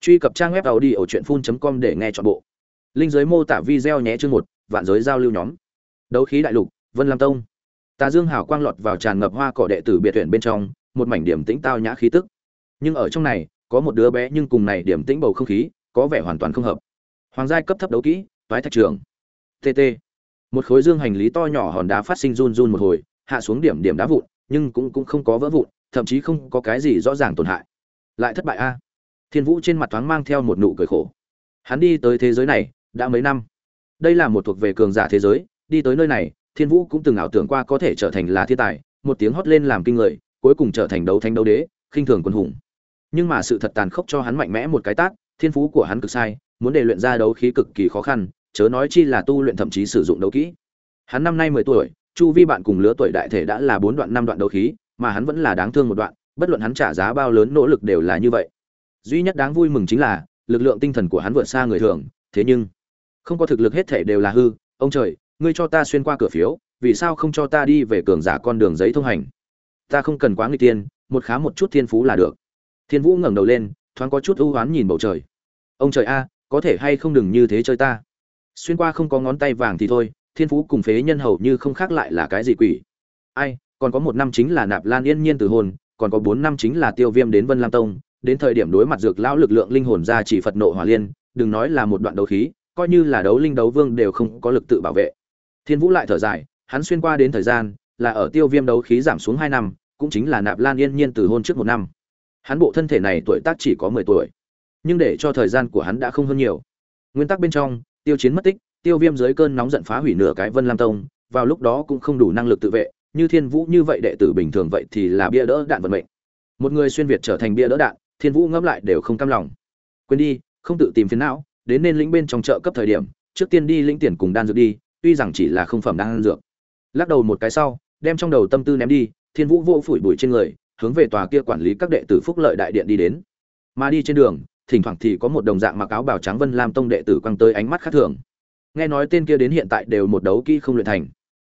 truy cập trang web tàu đi ở truyện phun com để nghe chọn bộ. Linh giới mô tả video nhé chương một, vạn giới giao lưu nhóm. Đấu khí đại lục, vân lam tông. Tà dương hào quang lọt vào tràn ngập hoa cỏ đệ tử biệt tuyển bên trong, một mảnh điểm tĩnh tao nhã khí tức. Nhưng ở trong này, có một đứa bé nhưng cùng này điểm tĩnh bầu không khí, có vẻ hoàn toàn không hợp. Hoàng giai cấp thấp đấu kỹ, toái thạch trường. Tt một khối dương hành lý to nhỏ hòn đá phát sinh run run một hồi, hạ xuống điểm điểm đá vụn, nhưng cũng cũng không có vỡ vụn, thậm chí không có cái gì rõ ràng tổn hại. Lại thất bại a thiên vũ trên mặt thoáng mang theo một nụ cười khổ. Hắn đi tới thế giới này, đã mấy năm. Đây là một thuộc về cường giả thế giới, đi tới nơi này, thiên vũ cũng từng ảo tưởng qua có thể trở thành là thiên tài, một tiếng hót lên làm kinh người, cuối cùng trở thành đấu thanh đấu đế, khinh thường quân hùng. Nhưng mà sự thật tàn khốc cho hắn mạnh mẽ một cái tát, thiên phú của hắn cực sai, muốn để luyện ra đấu khí cực kỳ khó khăn, chớ nói chi là tu luyện thậm chí sử dụng đấu kỹ. Hắn năm nay mười tuổi, chu vi bạn cùng lứa tuổi đại thể đã là bốn đoạn năm đoạn đấu khí, mà hắn vẫn là đáng thương một đoạn, bất luận hắn trả giá bao lớn nỗ lực đều là như vậy duy nhất đáng vui mừng chính là, lực lượng tinh thần của hắn vượt xa người thường, thế nhưng, không có thực lực hết thể đều là hư. Ông trời, ngươi cho ta xuyên qua cửa phiếu, vì sao không cho ta đi về cường giả con đường giấy thông hành? Ta không cần quá người tiên, một khá một chút thiên phú là được. Thiên vũ ngẩng đầu lên, thoáng có chút ưu oán nhìn bầu trời. Ông trời a, có thể hay không đừng như thế chơi ta? Xuyên qua không có ngón tay vàng thì thôi, thiên phú cùng phế nhân hầu như không khác lại là cái gì quỷ. Ai, còn có một năm chính là nạp lan yên nhiên từ hồn, còn có bốn năm chính là tiêu viêm đến vân lam tông đến thời điểm đối mặt dược lão lực lượng linh hồn ra chỉ phật nộ hỏa liên, đừng nói là một đoạn đấu khí, coi như là đấu linh đấu vương đều không có lực tự bảo vệ. Thiên vũ lại thở dài, hắn xuyên qua đến thời gian, là ở tiêu viêm đấu khí giảm xuống hai năm, cũng chính là nạp lan yên nhiên từ hôn trước một năm. Hắn bộ thân thể này tuổi tác chỉ có mười tuổi, nhưng để cho thời gian của hắn đã không hơn nhiều. Nguyên tắc bên trong, tiêu chiến mất tích, tiêu viêm dưới cơn nóng giận phá hủy nửa cái vân lam tông, vào lúc đó cũng không đủ năng lực tự vệ, như thiên vũ như vậy đệ tử bình thường vậy thì là bia đỡ đạn vận mệnh. Một người xuyên việt trở thành bia đỡ đạn thiên vũ ngẫm lại đều không cam lòng. Quên đi, không tự tìm phiền não, đến nên lĩnh bên trong chợ cấp thời điểm, trước tiên đi lĩnh tiền cùng đan dược đi, tuy rằng chỉ là không phẩm đan dược. Lắc đầu một cái sau, đem trong đầu tâm tư ném đi, thiên vũ vô phủi bụi trên người, hướng về tòa kia quản lý các đệ tử phúc lợi đại điện đi đến. Mà đi trên đường, thỉnh thoảng thì có một đồng dạng mặc áo bào trắng vân lam tông đệ tử quăng tới ánh mắt khác thường. Nghe nói tên kia đến hiện tại đều một đấu kỹ không luyện thành.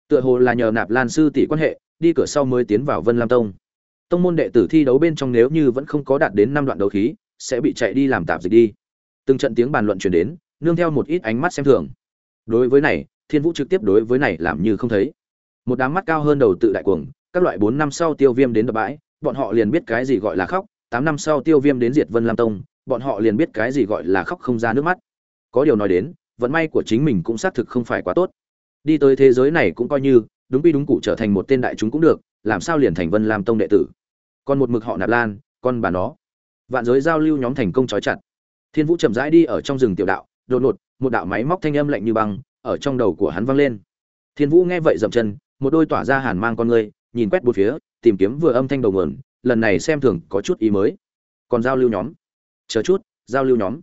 Tựa hồ là nhờ nạp lan sư tỷ quan hệ, đi cửa sau mới tiến vào vân lam tông tông môn đệ tử thi đấu bên trong nếu như vẫn không có đạt đến năm đoạn đấu khí, sẽ bị chạy đi làm tạp dịch đi. Từng trận tiếng bàn luận chuyển đến, nương theo một ít ánh mắt xem thường. Đối với này, thiên vũ trực tiếp đối với này làm như không thấy. Một đám mắt cao hơn đầu tự đại cuồng, các loại bốn năm sau tiêu viêm đến đập bãi, bọn họ liền biết cái gì gọi là khóc, tám năm sau tiêu viêm đến diệt vân lam tông, bọn họ liền biết cái gì gọi là khóc không ra nước mắt. Có điều nói đến, vận may của chính mình cũng xác thực không phải quá tốt. Đi tới thế giới này cũng coi như, đúng quy đúng cụ trở thành một tên đại chúng cũng được làm sao liền thành vân lam tông đệ tử? Còn một mực họ nạp lan, con bà nó. Vạn giới giao lưu nhóm thành công trói chặt. Thiên vũ chậm rãi đi ở trong rừng tiểu đạo, đột ngột, một đạo máy móc thanh âm lạnh như băng ở trong đầu của hắn vang lên. Thiên vũ nghe vậy dậm chân, một đôi tỏa ra hàn mang con ngươi, nhìn quét bốn phía, tìm kiếm vừa âm thanh đầu nguồn, lần này xem thường có chút ý mới. Còn giao lưu nhóm? Chờ chút, giao lưu nhóm.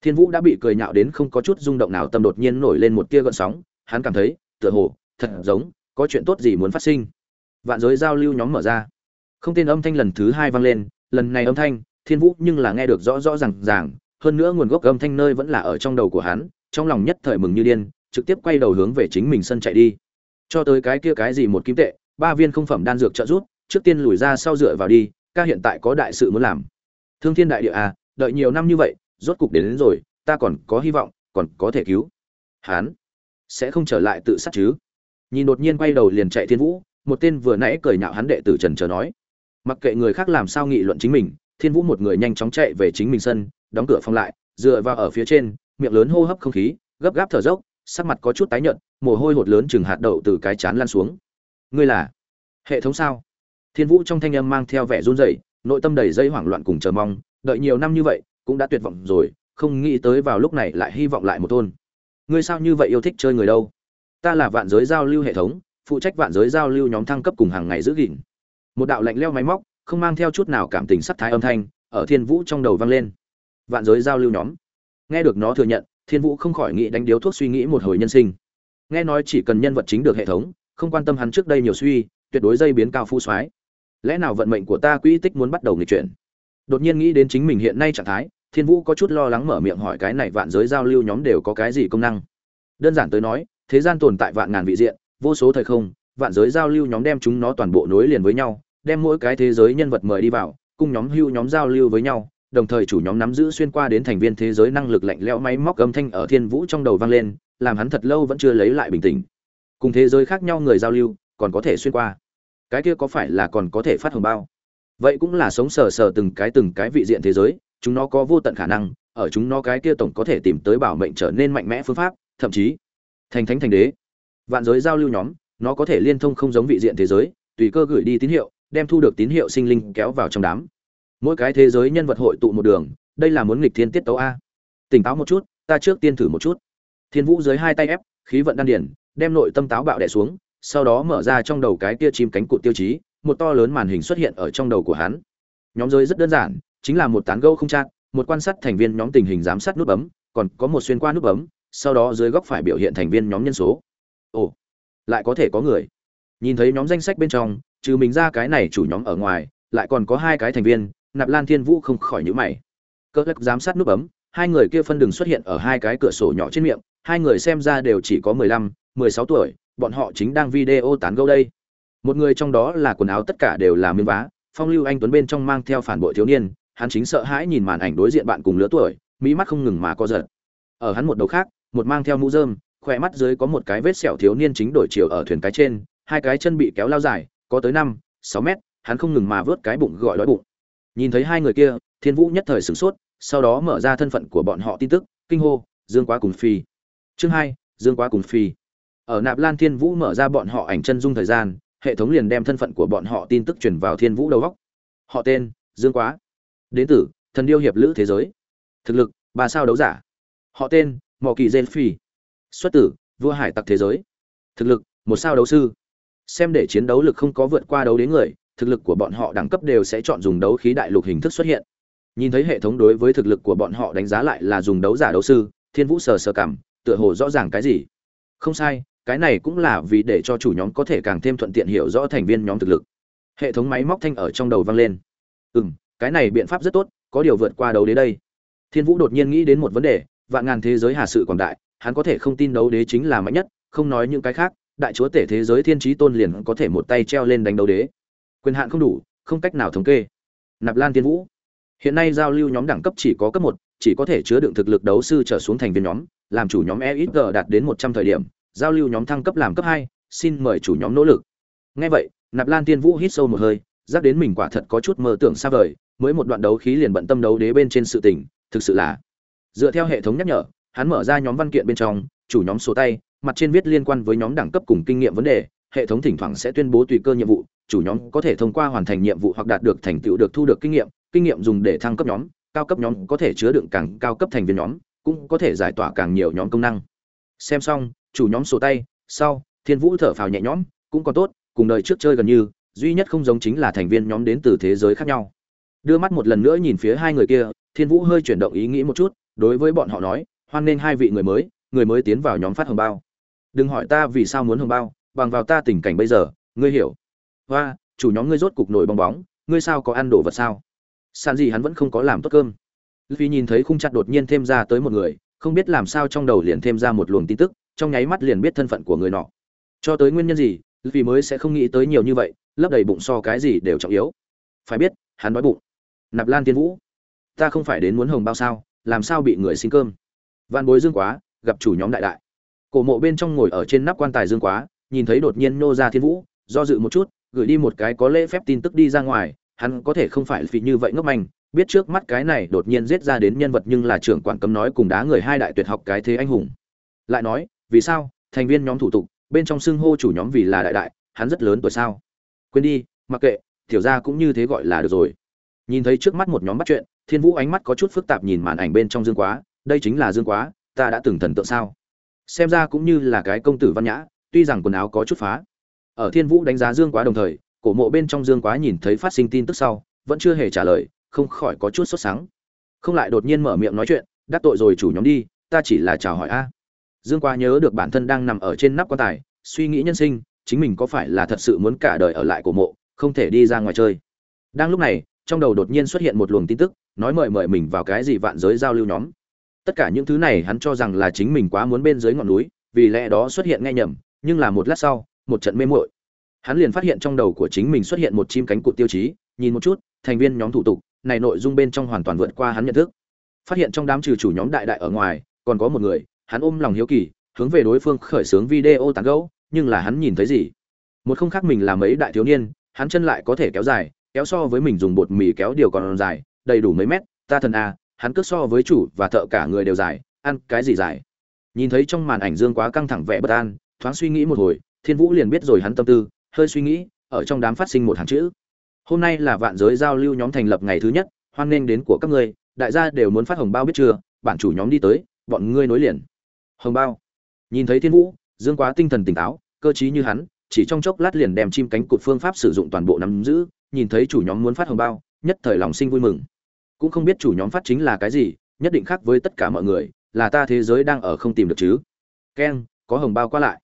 Thiên vũ đã bị cười nhạo đến không có chút rung động nào, tâm đột nhiên nổi lên một tia gợn sóng, hắn cảm thấy, tựa hồ, thật giống, có chuyện tốt gì muốn phát sinh vạn giới giao lưu nhóm mở ra. Không tên âm thanh lần thứ hai vang lên lần này âm thanh thiên vũ nhưng là nghe được rõ rõ r à n g ràng hơn nữa nguồn gốc âm thanh nơi vẫn là ở trong đầu của hắn trong lòng nhất thời mừng như điên trực tiếp quay đầu hướng về chính mình sân chạy đi. Cho tới cái kia cái gì một kim tệ ba viên không phẩm đan dược trợ rút trước tiên lùi ra sau dựa vào đi ca hiện tại có đại sự muốn làm. Thương thiên đại địa à đợi nhiều năm như vậy rốt cục đến, đến rồi ta còn có hy vọng còn có thể cứu. Hắn sẽ không trở lại tự sát chứ? Nhìn đột nhiên quay đầu liền chạy thiên vũ một tên vừa nãy cười nhạo hắn đệ tử trần chờ nói, mặc kệ người khác làm sao nghị luận chính mình, thiên vũ một người nhanh chóng chạy về chính mình sân, đóng cửa phong lại, dựa vào ở phía trên, miệng lớn hô hấp không khí, gấp gáp thở dốc, sắc mặt có chút tái nhợt, mồ hôi hột lớn chừng hạt đậu từ cái chán lan xuống. Ngươi là hệ thống sao? Thiên vũ trong thanh âm mang theo vẻ run rẩy, nội tâm đầy dây hoảng loạn cùng chờ mong, đợi nhiều năm như vậy, cũng đã tuyệt vọng rồi, không nghĩ tới vào lúc này lại hy vọng lại một thôn. Ngươi sao như vậy yêu thích chơi người đâu? Ta là vạn giới giao lưu hệ thống phụ trách vạn giới giao lưu nhóm thăng cấp cùng hàng ngày giữ gìn. Một đạo lạnh leo máy móc, không mang theo chút nào cảm tình sắc thái âm thanh, ở thiên vũ trong đầu vang lên. Vạn giới giao lưu nhóm. Nghe được nó thừa nhận, thiên vũ không khỏi nghĩ đánh điếu thuốc suy nghĩ một hồi nhân sinh. Nghe nói chỉ cần nhân vật chính được hệ thống, không quan tâm hắn trước đây nhiều suy, tuyệt đối dây biến cao phu soái. Lẽ nào vận mệnh của ta quỹ tích muốn bắt đầu nghịch chuyển? Đột nhiên nghĩ đến chính mình hiện nay trạng thái, thiên vũ có chút lo lắng mở miệng hỏi cái này vạn giới giao lưu nhóm đều có cái gì công năng. Đơn giản tới nói, thế gian tồn tại vạn ngàn vị diện vô số thời không, vạn giới giao lưu nhóm đem chúng nó toàn bộ nối liền với nhau, đem mỗi cái thế giới nhân vật mời đi vào, cùng nhóm hưu nhóm giao lưu với nhau, đồng thời chủ nhóm nắm giữ xuyên qua đến thành viên thế giới năng lực lạnh lẽo máy móc âm thanh ở thiên vũ trong đầu vang lên, làm hắn thật lâu vẫn chưa lấy lại bình tĩnh. Cùng thế giới khác nhau người giao lưu, còn có thể xuyên qua. Cái kia có phải là còn có thể phát hồng bao? Vậy cũng là sống sờ sờ từng cái từng cái vị diện thế giới, chúng nó có vô tận khả năng, ở chúng nó cái kia tổng có thể tìm tới bảo mệnh trở nên mạnh mẽ phương pháp, thậm chí thành thánh thành đế vạn giới giao lưu nhóm, nó có thể liên thông không giống vị diện thế giới, tùy cơ gửi đi tín hiệu, đem thu được tín hiệu sinh linh kéo vào trong đám. Mỗi cái thế giới nhân vật hội tụ một đường, đây là muốn nghịch thiên tiết tấu a. Tỉnh táo một chút, ta trước tiên thử một chút. Thiên vũ dưới hai tay ép, khí vận đan điển đem nội tâm táo bạo đẻ xuống, sau đó mở ra trong đầu cái kia chim cánh cụt tiêu chí, một to lớn màn hình xuất hiện ở trong đầu của hắn. Nhóm giới rất đơn giản, chính là một tán gâu không chát, một quan sát thành viên nhóm tình hình giám sát nút bấm, còn có một xuyên qua nút bấm, sau đó dưới góc phải biểu hiện thành viên nhóm nhân số ồ, lại có thể có người. Nhìn thấy nhóm danh sách bên trong, trừ mình ra cái này chủ nhóm ở ngoài, lại còn có hai cái thành viên, nạp lan thiên vũ không khỏi nhữ mày. Cơ lắc giám sát nút bấm, hai người kia phân đường xuất hiện ở hai cái cửa sổ nhỏ trên miệng, hai người xem ra đều chỉ có mười lăm, mười sáu tuổi, bọn họ chính đang video tán gẫu đây. Một người trong đó là quần áo tất cả đều là miếng vá, phong lưu anh tuấn bên trong mang theo phản bội thiếu niên, hắn chính sợ hãi nhìn màn ảnh đối diện bạn cùng lứa tuổi mỹ mắt không ngừng mà co giật. Ở hắn một đầu khác, một mang theo mũ rơm khỏe mắt dưới có một cái vết sẹo thiếu niên chính đổi chiều ở thuyền cái trên, hai cái chân bị kéo lao dài, có tới năm, sáu mét, hắn không ngừng mà vớt cái bụng gọi đói bụng. Nhìn thấy hai người kia, thiên vũ nhất thời sửng sốt, sau đó mở ra thân phận của bọn họ tin tức, kinh hô, dương quá cùng phi. Chương hai, dương quá cùng phi. Ở nạp lan thiên vũ mở ra bọn họ ảnh chân dung thời gian, hệ thống liền đem thân phận của bọn họ tin tức truyền vào thiên vũ đầu góc. Họ tên, dương quá. Đến từ, thần điêu hiệp lữ thế giới. Thực lực, ba sao đấu giả. Họ tên mỏ kỳ dên phi xuất tử, vua hải tặc thế giới. Thực lực, một sao đấu sư. Xem để chiến đấu lực không có vượt qua đấu đến người, thực lực của bọn họ đẳng cấp đều sẽ chọn dùng đấu khí đại lục hình thức xuất hiện. Nhìn thấy hệ thống đối với thực lực của bọn họ đánh giá lại là dùng đấu giả đấu sư, thiên vũ sờ sờ cảm, tựa hồ rõ ràng cái gì. Không sai, cái này cũng là vì để cho chủ nhóm có thể càng thêm thuận tiện hiểu rõ thành viên nhóm thực lực. Hệ thống máy móc thanh ở trong đầu vang lên. Ừ m cái này biện pháp rất tốt, có điều vượt qua đấu đến đây. Thiên vũ đột nhiên nghĩ đến một vấn đề, vạn ngàn thế giới hà sự quảng đại hắn có thể không tin đấu đế chính là mạnh nhất, không nói những cái khác, đại chúa tể thế giới thiên trí tôn liền có thể một tay treo lên đánh đấu đế. Quyền hạn không đủ, không cách nào thống kê. Nạp lan tiên vũ. Hiện nay giao lưu nhóm đẳng cấp chỉ có cấp một, chỉ có thể chứa đựng thực lực đấu sư trở xuống thành viên nhóm, làm chủ nhóm e ít g đạt đến một trăm thời điểm, giao lưu nhóm thăng cấp làm cấp hai, xin mời chủ nhóm nỗ lực. Ngay vậy, nạp lan tiên vũ hít sâu một hơi, giác đến mình quả thật có chút mơ tưởng xa vời, mới một đoạn đấu khí liền bận tâm đấu đế bên trên sự tình, thực sự là. Dựa theo hệ thống nhắc nhở hắn mở ra nhóm văn kiện bên trong, chủ nhóm số tay, mặt trên viết liên quan với nhóm đẳng cấp cùng kinh nghiệm vấn đề, hệ thống thỉnh thoảng sẽ tuyên bố tùy cơ nhiệm vụ, chủ nhóm có thể thông qua hoàn thành nhiệm vụ hoặc đạt được thành tựu được thu được kinh nghiệm kinh nghiệm dùng để thăng cấp nhóm, cao cấp nhóm có thể chứa đựng càng cao cấp thành viên nhóm, cũng có thể giải tỏa càng nhiều nhóm công năng. Xem xong, chủ nhóm sổ tay, sau, thiên vũ thở phào nhẹ nhõm, cũng còn tốt, cùng đời trước chơi gần như, duy nhất không giống chính là thành viên nhóm đến từ thế giới khác nhau. Đưa mắt một lần nữa nhìn phía hai người kia, thiên vũ hơi chuyển động ý nghĩ một chút, đối với bọn họ nói hoan nên hai vị người mới người mới tiến vào nhóm phát hồng bao. Đừng hỏi ta vì sao muốn hồng bao, bằng vào ta tình cảnh bây giờ, ngươi hiểu. Và chủ nhóm ngươi rốt cục nổi bong bóng, ngươi sao có ăn đồ vật sao? Sàn gì hắn vẫn không có làm tốt cơm. Vì nhìn thấy khung chặt đột nhiên thêm ra tới một người, không biết làm sao trong đầu liền thêm ra một luồng tin tức, trong nháy mắt liền biết thân phận của người nọ. Cho tới nguyên nhân gì vì mới sẽ không nghĩ tới nhiều như vậy, lấp đầy bụng so cái gì đều trọng yếu. Phải biết, hắn đói bụng. Nạp lan tiên vũ, ta không phải đến muốn hồng bao sao, làm sao bị người xin cơm? Vạn bối dương quá, gặp chủ nhóm đại đại. Cổ mộ bên trong ngồi ở trên nắp quan tài dương quá, nhìn thấy đột nhiên nô ra thiên vũ, do dự một chút, gửi đi một cái có lễ phép tin tức đi ra ngoài, hắn có thể không phải vì như vậy ngốc manh, biết trước mắt cái này đột nhiên giết ra đến nhân vật nhưng là trưởng quản cấm nói cùng đá người hai đại tuyệt học cái thế anh hùng. Lại nói, vì sao? Thành viên nhóm thủ tục, bên trong xưng hô chủ nhóm vì là đại đại, hắn rất lớn tuổi sao? Quên đi, mặc kệ, tiểu gia cũng như thế gọi là được rồi. Nhìn thấy trước mắt một nhóm bắt chuyện, thiên vũ ánh mắt có chút phức tạp nhìn màn ảnh bên trong dương quá đây chính là dương quá ta đã từng thần tượng sao? Xem ra cũng như là cái công tử văn nhã tuy rằng quần áo có chút phá. Ở thiên vũ đánh giá dương quá đồng thời cổ mộ bên trong dương quá nhìn thấy phát sinh tin tức sau vẫn chưa hề trả lời không khỏi có chút sốt sáng, không lại đột nhiên mở miệng nói chuyện đắc tội rồi chủ nhóm đi ta chỉ là chào hỏi a. Dương quá nhớ được bản thân đang nằm ở trên nắp quan tài suy nghĩ nhân sinh chính mình có phải là thật sự muốn cả đời ở lại cổ mộ không thể đi ra ngoài chơi. Đang lúc này trong đầu đột nhiên xuất hiện một luồng tin tức nói mời mời mình vào cái gì vạn giới giao lưu nhóm tất cả những thứ này hắn cho rằng là chính mình quá muốn bên dưới ngọn núi, vì lẽ đó xuất hiện nghe nhầm, nhưng là một lát sau, một trận mê muội. Hắn liền phát hiện trong đầu của chính mình xuất hiện một chim cánh cụt tiêu chí, nhìn một chút, thành viên nhóm thủ tục, này nội dung bên trong hoàn toàn vượt qua hắn nhận thức. Phát hiện trong đám trừ chủ nhóm đại đại ở ngoài, còn có một người, hắn ôm lòng hiếu kỳ, hướng về đối phương khởi xướng video tán gẫu, nhưng là hắn nhìn thấy gì? Một không khác mình là mấy đại thiếu niên, hắn chân lại có thể kéo dài, kéo so với mình dùng bột mì kéo điều còn dài, đầy đủ mấy mét, ta thần a hắn cứ so với chủ và thợ cả người đều dài, ăn cái gì dài? Nhìn thấy trong màn ảnh dương quá căng thẳng vẻ bất an, thoáng suy nghĩ một hồi, thiên vũ liền biết rồi hắn tâm tư, hơi suy nghĩ, ở trong đám phát sinh một hàng chữ. Hôm nay là vạn giới giao lưu nhóm thành lập ngày thứ nhất, hoan nghênh đến của các ngươi, đại gia đều muốn phát hồng bao biết chưa? Bản chủ nhóm đi tới, bọn ngươi nối liền. Hồng bao. Nhìn thấy thiên vũ, dương quá tinh thần tỉnh táo, cơ trí như hắn, chỉ trong chốc lát liền đem chim cánh cụt phương pháp sử dụng toàn bộ nắm giữ, nhìn thấy chủ nhóm muốn phát hồng bao, nhất thời lòng sinh vui mừng cũng không biết chủ nhóm phát chính là cái gì, nhất định khác với tất cả mọi người, là ta thế giới đang ở không tìm được chứ. Keng có hồng bao qua lại.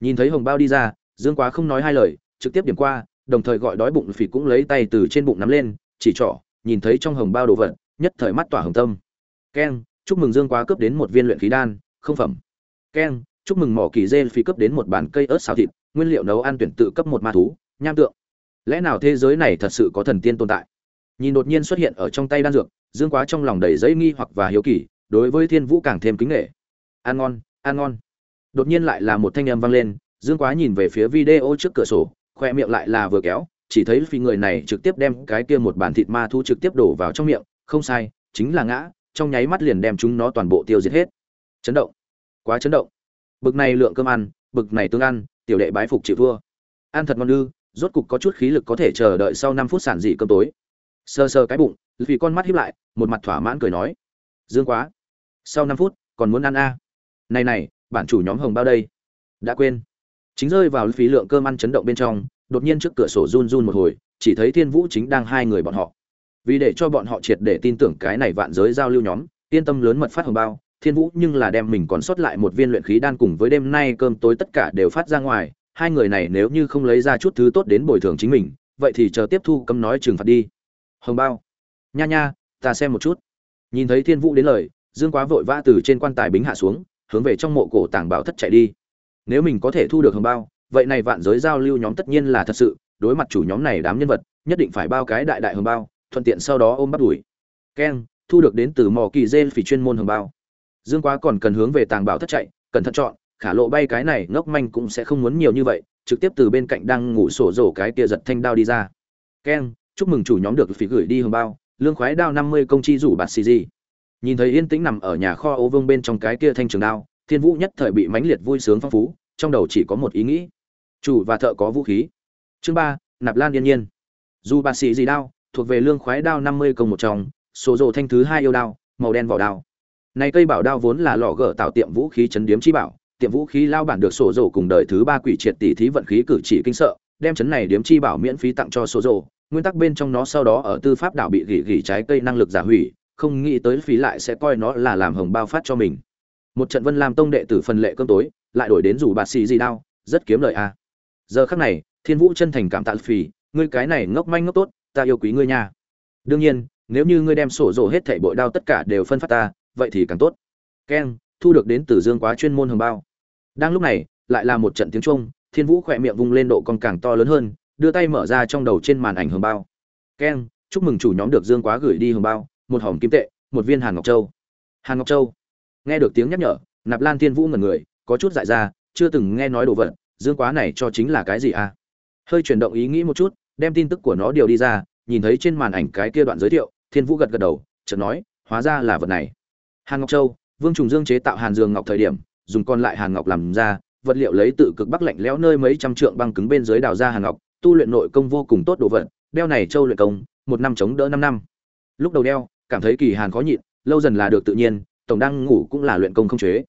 Nhìn thấy hồng bao đi ra, dương quá không nói hai lời, trực tiếp điểm qua, đồng thời gọi đói bụng phì cũng lấy tay từ trên bụng nắm lên, chỉ trỏ, nhìn thấy trong hồng bao đồ vật, nhất thời mắt tỏa hồng tâm. Keng chúc mừng dương quá cướp đến một viên luyện khí đan, không phẩm. Keng chúc mừng mỏ kỳ dê phi cấp đến một bàn cây ớt xào thịt, nguyên liệu nấu ăn tuyển tự cấp một ma thú, nham tượng. Lẽ nào thế giới này thật sự có thần tiên tồn tại? Nhìn đột nhiên xuất hiện ở trong tay đan dược, dương quá trong lòng đầy dây nghi hoặc và hiếu kỳ, đối với thiên vũ càng thêm kính nghệ ăn ngon ăn ngon. Đột nhiên lại là một thanh âm vang lên, dương quá nhìn về phía video trước cửa sổ, khoe miệng lại là vừa kéo, chỉ thấy phi người này trực tiếp đem cái kia một bàn thịt ma thu trực tiếp đổ vào trong miệng, không sai, chính là ngã, trong nháy mắt liền đem chúng nó toàn bộ tiêu diệt hết. Chấn động. Quá chấn động. Bực này lượng cơm ăn, bực này tương ăn, tiểu đệ bái phục chịu thua. Ăn thật ngon ư, rốt cục có chút khí lực có thể chờ đợi sau năm phút sản dị cơm tối sờ sờ cái bụng, vì con mắt hiếp lại, một mặt thỏa mãn cười nói. Dương quá, sau năm phút, còn muốn ăn a? Này này, bản chủ nhóm hồng bao đây? Đã quên. Chính rơi vào phí lượng cơm ăn chấn động bên trong, đột nhiên trước cửa sổ run run một hồi, chỉ thấy thiên vũ chính đang hai người bọn họ. Vì để cho bọn họ triệt để tin tưởng cái này vạn giới giao lưu nhóm, yên tâm lớn mật phát hồng bao, thiên vũ nhưng là đem mình còn sót lại một viên luyện khí đan cùng với đêm nay cơm tối tất cả đều phát ra ngoài, hai người này nếu như không lấy ra chút thứ tốt đến bồi thường chính mình, vậy thì chờ tiếp thu cấm nói trừng phạt đi hồng bao. Nha nha, ta xem một chút. Nhìn thấy thiên vũ đến lời, dương quá vội vã từ trên quan tài bính hạ xuống, hướng về trong mộ cổ tàng bảo thất chạy đi. Nếu mình có thể thu được hồng bao, vậy này vạn giới giao lưu nhóm tất nhiên là thật sự, đối mặt chủ nhóm này đám nhân vật, nhất định phải bao cái đại đại hồng bao, thuận tiện sau đó ôm bắt đuổi. Keng, thu được đến từ mò kỳ dê phỉ chuyên môn hồng bao. Dương quá còn cần hướng về tàng bảo thất chạy, cẩn thận chọn, khả lộ bay cái này, ngốc manh cũng sẽ không muốn nhiều như vậy, trực tiếp từ bên cạnh đang ngủ sổ rổ cái kia giật thanh đao đi ra. Keng chúc mừng chủ nhóm được phí gửi đi hồng bao lương khoái đao năm mươi công chi rủ bạt xì gì. Nhìn thấy yên tĩnh nằm ở nhà kho ô vương bên trong cái kia thanh trường đao thiên vũ nhất thời bị mãnh liệt vui sướng phong phú trong đầu chỉ có một ý nghĩ. Chủ và thợ có vũ khí. Chương ba nạp lan yên nhiên. Dù bạt xì gì đao thuộc về lương khoái đao năm mươi công một trong số rổ thanh thứ hai yêu đao màu đen vỏ đao. Này cây bảo đao vốn là lọ gỡ tạo tiệm vũ khí chấn điếm chi bảo, tiệm vũ khí lao bản được sổ rổ cùng đời thứ ba quỷ triệt tỷ thí vận khí cử chỉ kinh sợ, đem chấn này điếm chi bảo miễn phí tặng cho sổ rổ, nguyên tắc bên trong nó sau đó ở tư pháp đảo bị gỉ gỉ trái cây năng lực giả hủy, không nghĩ tới phí lại sẽ coi nó là làm hồng bao phát cho mình. Một trận Vân làm tông đệ tử phần lệ cơm tối, lại đổi đến rủ bạt xì gì đao, rất kiếm lời a. Giờ khắc này, Thiên Vũ chân thành cảm tạ phì, ngươi cái này ngốc manh ngốc tốt, ta yêu quý ngươi nha. Đương nhiên, nếu như ngươi đem sổ rổ hết thảy bội đao tất cả đều phân phát ta, vậy thì càng tốt keng thu được đến từ dương quá chuyên môn hồng bao đang lúc này lại là một trận tiếng trung thiên vũ khỏe miệng vung lên độ còn càng to lớn hơn đưa tay mở ra trong đầu trên màn ảnh hồng bao. Keng chúc mừng chủ nhóm được dương quá gửi đi hồng bao, một hòm kim tệ, một viên hàn ngọc châu. Hàn ngọc châu. Nghe được tiếng nhắc nhở, nạp lan thiên vũ ngẩn người, có chút dại ra, chưa từng nghe nói đồ vật, dương quá này cho chính là cái gì à? Hơi chuyển động ý nghĩ một chút, đem tin tức của nó điều đi ra, nhìn thấy trên màn ảnh cái kia đoạn giới thiệu, thiên vũ gật gật đầu, chợt nói, hóa ra là vật này. Hàn ngọc châu, vương trùng dương chế tạo hàn dương ngọc thời điểm, dùng còn lại hàn ngọc làm ra, vật liệu lấy tự cực bắc lạnh lẽo nơi mấy trăm trượng băng cứng bên dưới đào ra hàn ngọc tu luyện nội công vô cùng tốt đồ vật, đeo này châu luyện công, một năm chống đỡ năm năm. Lúc đầu đeo, cảm thấy kỳ hàn khó nhịn, lâu dần là được tự nhiên, tổng đang ngủ cũng là luyện công không chế.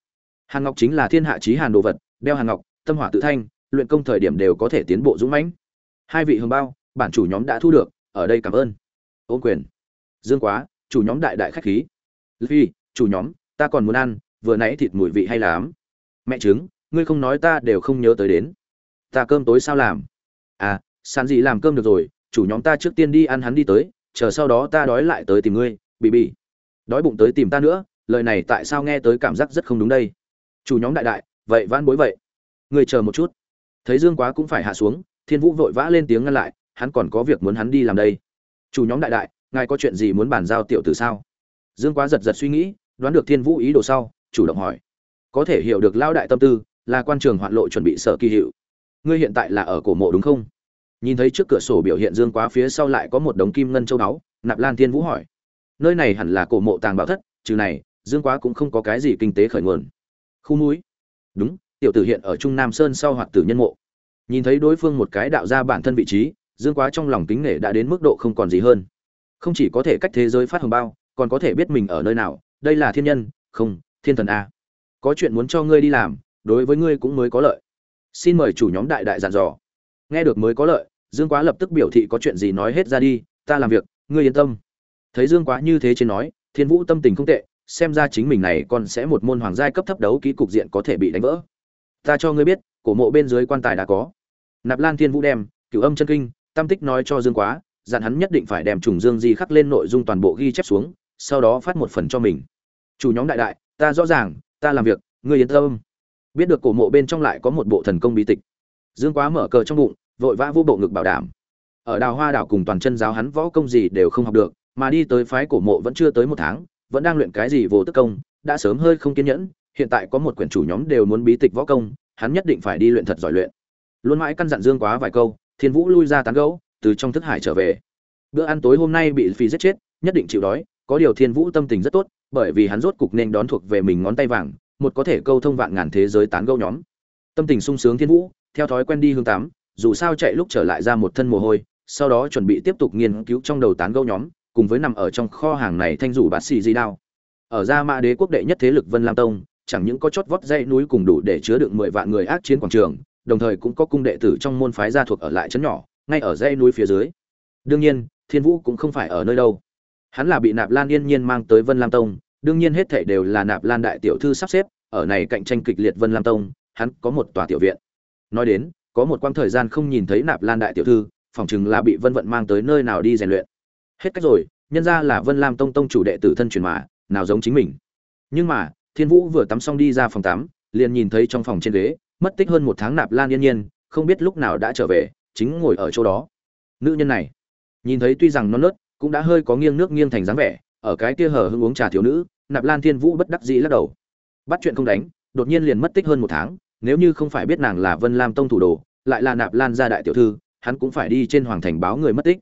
Hàn ngọc chính là thiên hạ trí hàn đồ vật, đeo hàn ngọc, tâm hỏa tự thanh, luyện công thời điểm đều có thể tiến bộ dũng mãnh. Hai vị hồng bao, bản chủ nhóm đã thu được, ở đây cảm ơn. Ôn quyền. Dương quá, chủ nhóm đại đại khách khí. Phi, chủ nhóm, ta còn muốn ăn, vừa nãy thịt mùi vị hay lắm. Mẹ trứng, ngươi không nói ta đều không nhớ tới đến. Ta cơm tối sao làm? À sàn gì làm cơm được rồi, chủ nhóm ta trước tiên đi ăn hắn đi tới, chờ sau đó ta đói lại tới tìm ngươi, bị bị. Đói bụng tới tìm ta nữa, lời này tại sao nghe tới cảm giác rất không đúng đây? Chủ nhóm đại đại, vậy van bối vậy. Người chờ một chút. Thấy dương quá cũng phải hạ xuống, thiên vũ vội vã lên tiếng ngăn lại, hắn còn có việc muốn hắn đi làm đây. Chủ nhóm đại đại, ngài có chuyện gì muốn bàn giao tiểu tử sao? Dương quá giật giật suy nghĩ, đoán được thiên vũ ý đồ sau, chủ động hỏi. Có thể hiểu được lao đại tâm tư, là quan trường hoạn lộ chuẩn bị sở kỳ hiệu ngươi hiện tại là ở cổ mộ đúng không? Nhìn thấy trước cửa sổ biểu hiện dương quá phía sau lại có một đống kim ngân châu báu, nạp lan thiên vũ hỏi. Nơi này hẳn là cổ mộ tàng bảo thất, trừ này, dương quá cũng không có cái gì kinh tế khởi nguồn. Khu núi. Đúng, tiểu tử hiện ở trung nam sơn sau hoạt tử nhân mộ. Nhìn thấy đối phương một cái đạo ra bản thân vị trí, dương quá trong lòng kính nể đã đến mức độ không còn gì hơn. Không chỉ có thể cách thế giới phát hồng bao, còn có thể biết mình ở nơi nào, đây là thiên nhân, không, thiên thần a. Có chuyện muốn cho ngươi đi làm, đối với ngươi cũng mới có lợi xin mời chủ nhóm đại đại dặn dò. Nghe được mới có lợi, dương quá lập tức biểu thị có chuyện gì nói hết ra đi, ta làm việc, ngươi yên tâm. Thấy dương quá như thế trên nói, thiên vũ tâm tình không tệ, xem ra chính mình này còn sẽ một môn hoàng giai cấp thấp đấu ký cục diện có thể bị đánh vỡ. Ta cho ngươi biết, cổ mộ bên dưới quan tài đã có. Nạp lan thiên vũ đem, cửu âm chân kinh, tam tích nói cho dương quá, dặn hắn nhất định phải đem trùng dương di khắc lên nội dung toàn bộ ghi chép xuống, sau đó phát một phần cho mình. Chủ nhóm đại đại, ta rõ ràng, ta làm việc, ngươi yên tâm biết được cổ mộ bên trong lại có một bộ thần công bí tịch. Dương quá mở cờ trong bụng, vội vã vô bộ ngực bảo đảm. Ở đào hoa đảo cùng toàn chân giáo hắn võ công gì đều không học được, mà đi tới phái cổ mộ vẫn chưa tới một tháng, vẫn đang luyện cái gì vô tức công, đã sớm hơi không kiên nhẫn, hiện tại có một quyển chủ nhóm đều muốn bí tịch võ công, hắn nhất định phải đi luyện thật giỏi luyện. Luôn mãi căn dặn dương quá vài câu, thiên vũ lui ra tán gấu từ trong thức hải trở về. Bữa ăn tối hôm nay bị phi giết chết, nhất định chịu đói, có điều thiên vũ tâm tình rất tốt, bởi vì hắn rốt cục nên đón thuộc về mình ngón tay vàng một có thể câu thông vạn ngàn thế giới tán gẫu nhóm. Tâm tình sung sướng thiên vũ, theo thói quen đi hướng tám, dù sao chạy lúc trở lại ra một thân mồ hôi, sau đó chuẩn bị tiếp tục nghiên cứu trong đầu tán gẫu nhóm, cùng với nằm ở trong kho hàng này thanh rủ bạt xì di đao. Ở gia mã đế quốc đệ nhất thế lực vân lam tông, chẳng những có chót vót dãy núi cùng đủ để chứa đựng mười vạn người ác chiến quảng trường, đồng thời cũng có cung đệ tử trong môn phái gia thuộc ở lại trấn nhỏ, ngay ở dãy núi phía dưới. Đương nhiên, thiên vũ cũng không phải ở nơi đâu. Hắn là bị nạp lan yên nhiên mang tới vân lam tông đương nhiên hết thảy đều là nạp lan đại tiểu thư sắp xếp, ở này cạnh tranh kịch liệt vân lam tông, hắn có một tòa tiểu viện. Nói đến, có một quãng thời gian không nhìn thấy nạp lan đại tiểu thư phỏng chừng là bị vân vận mang tới nơi nào đi rèn luyện. Hết cách rồi, nhân ra là vân lam tông tông chủ đệ tử thân truyền mà, nào giống chính mình. Nhưng mà, thiên vũ vừa tắm xong đi ra phòng tắm, liền nhìn thấy trong phòng trên ghế, mất tích hơn một tháng nạp lan yên nhiên, không biết lúc nào đã trở về, chính ngồi ở chỗ đó. Nữ nhân này, nhìn thấy tuy rằng non nớt, cũng đã hơi có nghiêng nước nghiêng thành dáng vẻ ở cái kia hở hưng uống trà thiếu nữ, nạp lan thiên vũ bất đắc dĩ lắc đầu. Bắt chuyện không đánh, đột nhiên liền mất tích hơn một tháng, nếu như không phải biết nàng là vân lam tông thủ đồ, lại là nạp lan gia đại tiểu thư, hắn cũng phải đi trên hoàng thành báo người mất tích.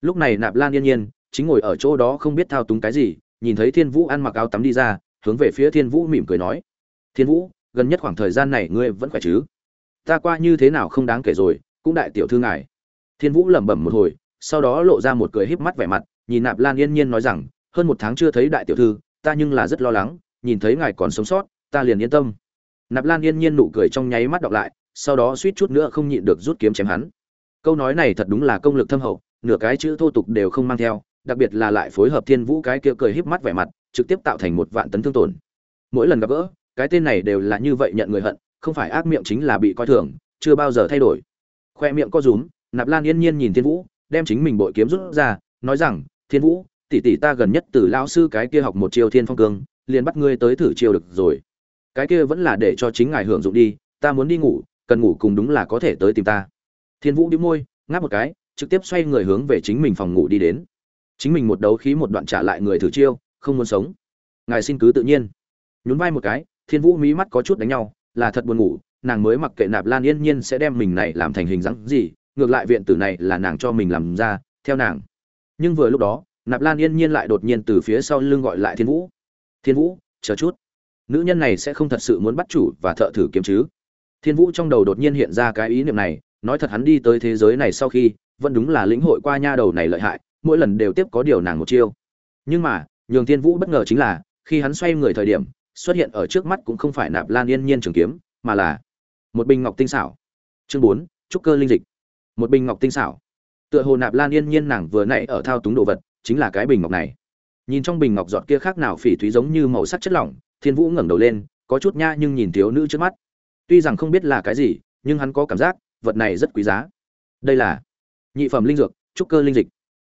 Lúc này nạp lan yên nhiên, chính ngồi ở chỗ đó không biết thao túng cái gì, nhìn thấy thiên vũ ăn mặc áo tắm đi ra, hướng về phía thiên vũ mỉm cười nói, thiên vũ, gần nhất khoảng thời gian này ngươi vẫn khỏe chứ? Ta qua như thế nào không đáng kể rồi, cũng đại tiểu thư ngài. Thiên vũ lẩm bẩm một hồi, sau đó lộ ra một cười híp mắt vẻ mặt, nhìn nạp lan yên nhiên nói rằng hơn một tháng chưa thấy đại tiểu thư, ta nhưng là rất lo lắng, nhìn thấy ngài còn sống sót, ta liền yên tâm. Nạp lan yên nhiên nụ cười trong nháy mắt đọc lại, sau đó suýt chút nữa không nhịn được rút kiếm chém hắn. Câu nói này thật đúng là công lực thâm hậu, nửa cái chữ thô tục đều không mang theo, đặc biệt là lại phối hợp thiên vũ cái kia cười híp mắt vẻ mặt, trực tiếp tạo thành một vạn tấn thương tổn. Mỗi lần gặp gỡ, cái tên này đều là như vậy nhận người hận, không phải ác miệng chính là bị coi thường, chưa bao giờ thay đổi. Khoe miệng co rúm, nạp lan yên nhiên nhìn thiên vũ, đem chính mình bội kiếm rút ra, nói rằng, thiên vũ tỷ tỷ ta gần nhất từ Lão sư cái kia học một chiêu thiên phong cương, liền bắt ngươi tới thử chiêu được rồi. Cái kia vẫn là để cho chính ngài hưởng dụng đi, ta muốn đi ngủ, cần ngủ cùng đúng là có thể tới tìm ta. Thiên vũ đĩu môi, ngáp một cái, trực tiếp xoay người hướng về chính mình phòng ngủ đi đến. Chính mình một đấu khí một đoạn trả lại người thử chiêu, không muốn sống. Ngài xin cứ tự nhiên. Nhún vai một cái, thiên vũ mí mắt có chút đánh nhau, là thật buồn ngủ, nàng mới mặc kệ nạp lan yên nhiên sẽ đem mình này làm thành hình dáng gì, ngược lại viện tử này là nàng cho mình làm ra, theo nàng. Nhưng vừa lúc đó nạp lan yên nhiên lại đột nhiên từ phía sau lưng gọi lại thiên vũ. Thiên vũ, chờ chút. Nữ nhân này sẽ không thật sự muốn bắt chủ và thợ thử kiếm chứ? Thiên vũ trong đầu đột nhiên hiện ra cái ý niệm này, nói thật hắn đi tới thế giới này sau khi, vẫn đúng là lĩnh hội qua nha đầu này lợi hại, mỗi lần đều tiếp có điều nàng một chiêu. Nhưng mà, nhường thiên vũ bất ngờ chính là, khi hắn xoay người thời điểm, xuất hiện ở trước mắt cũng không phải nạp lan yên nhiên trường kiếm, mà là một bình ngọc tinh xảo. Chương bốn, trúc cơ linh dịch. Một bình ngọc tinh xảo. Tựa hồ nạp lan yên nhiên nàng vừa nãy ở thao túng đồ vật chính là cái bình ngọc này. Nhìn trong bình ngọc giọt kia khác nào phỉ thúy giống như màu sắc chất lỏng, thiên vũ ngẩng đầu lên, có chút nha nhưng nhìn thiếu nữ trước mắt. Tuy rằng không biết là cái gì, nhưng hắn có cảm giác, vật này rất quý giá. Đây là nhị phẩm linh dược, trúc cơ linh dịch.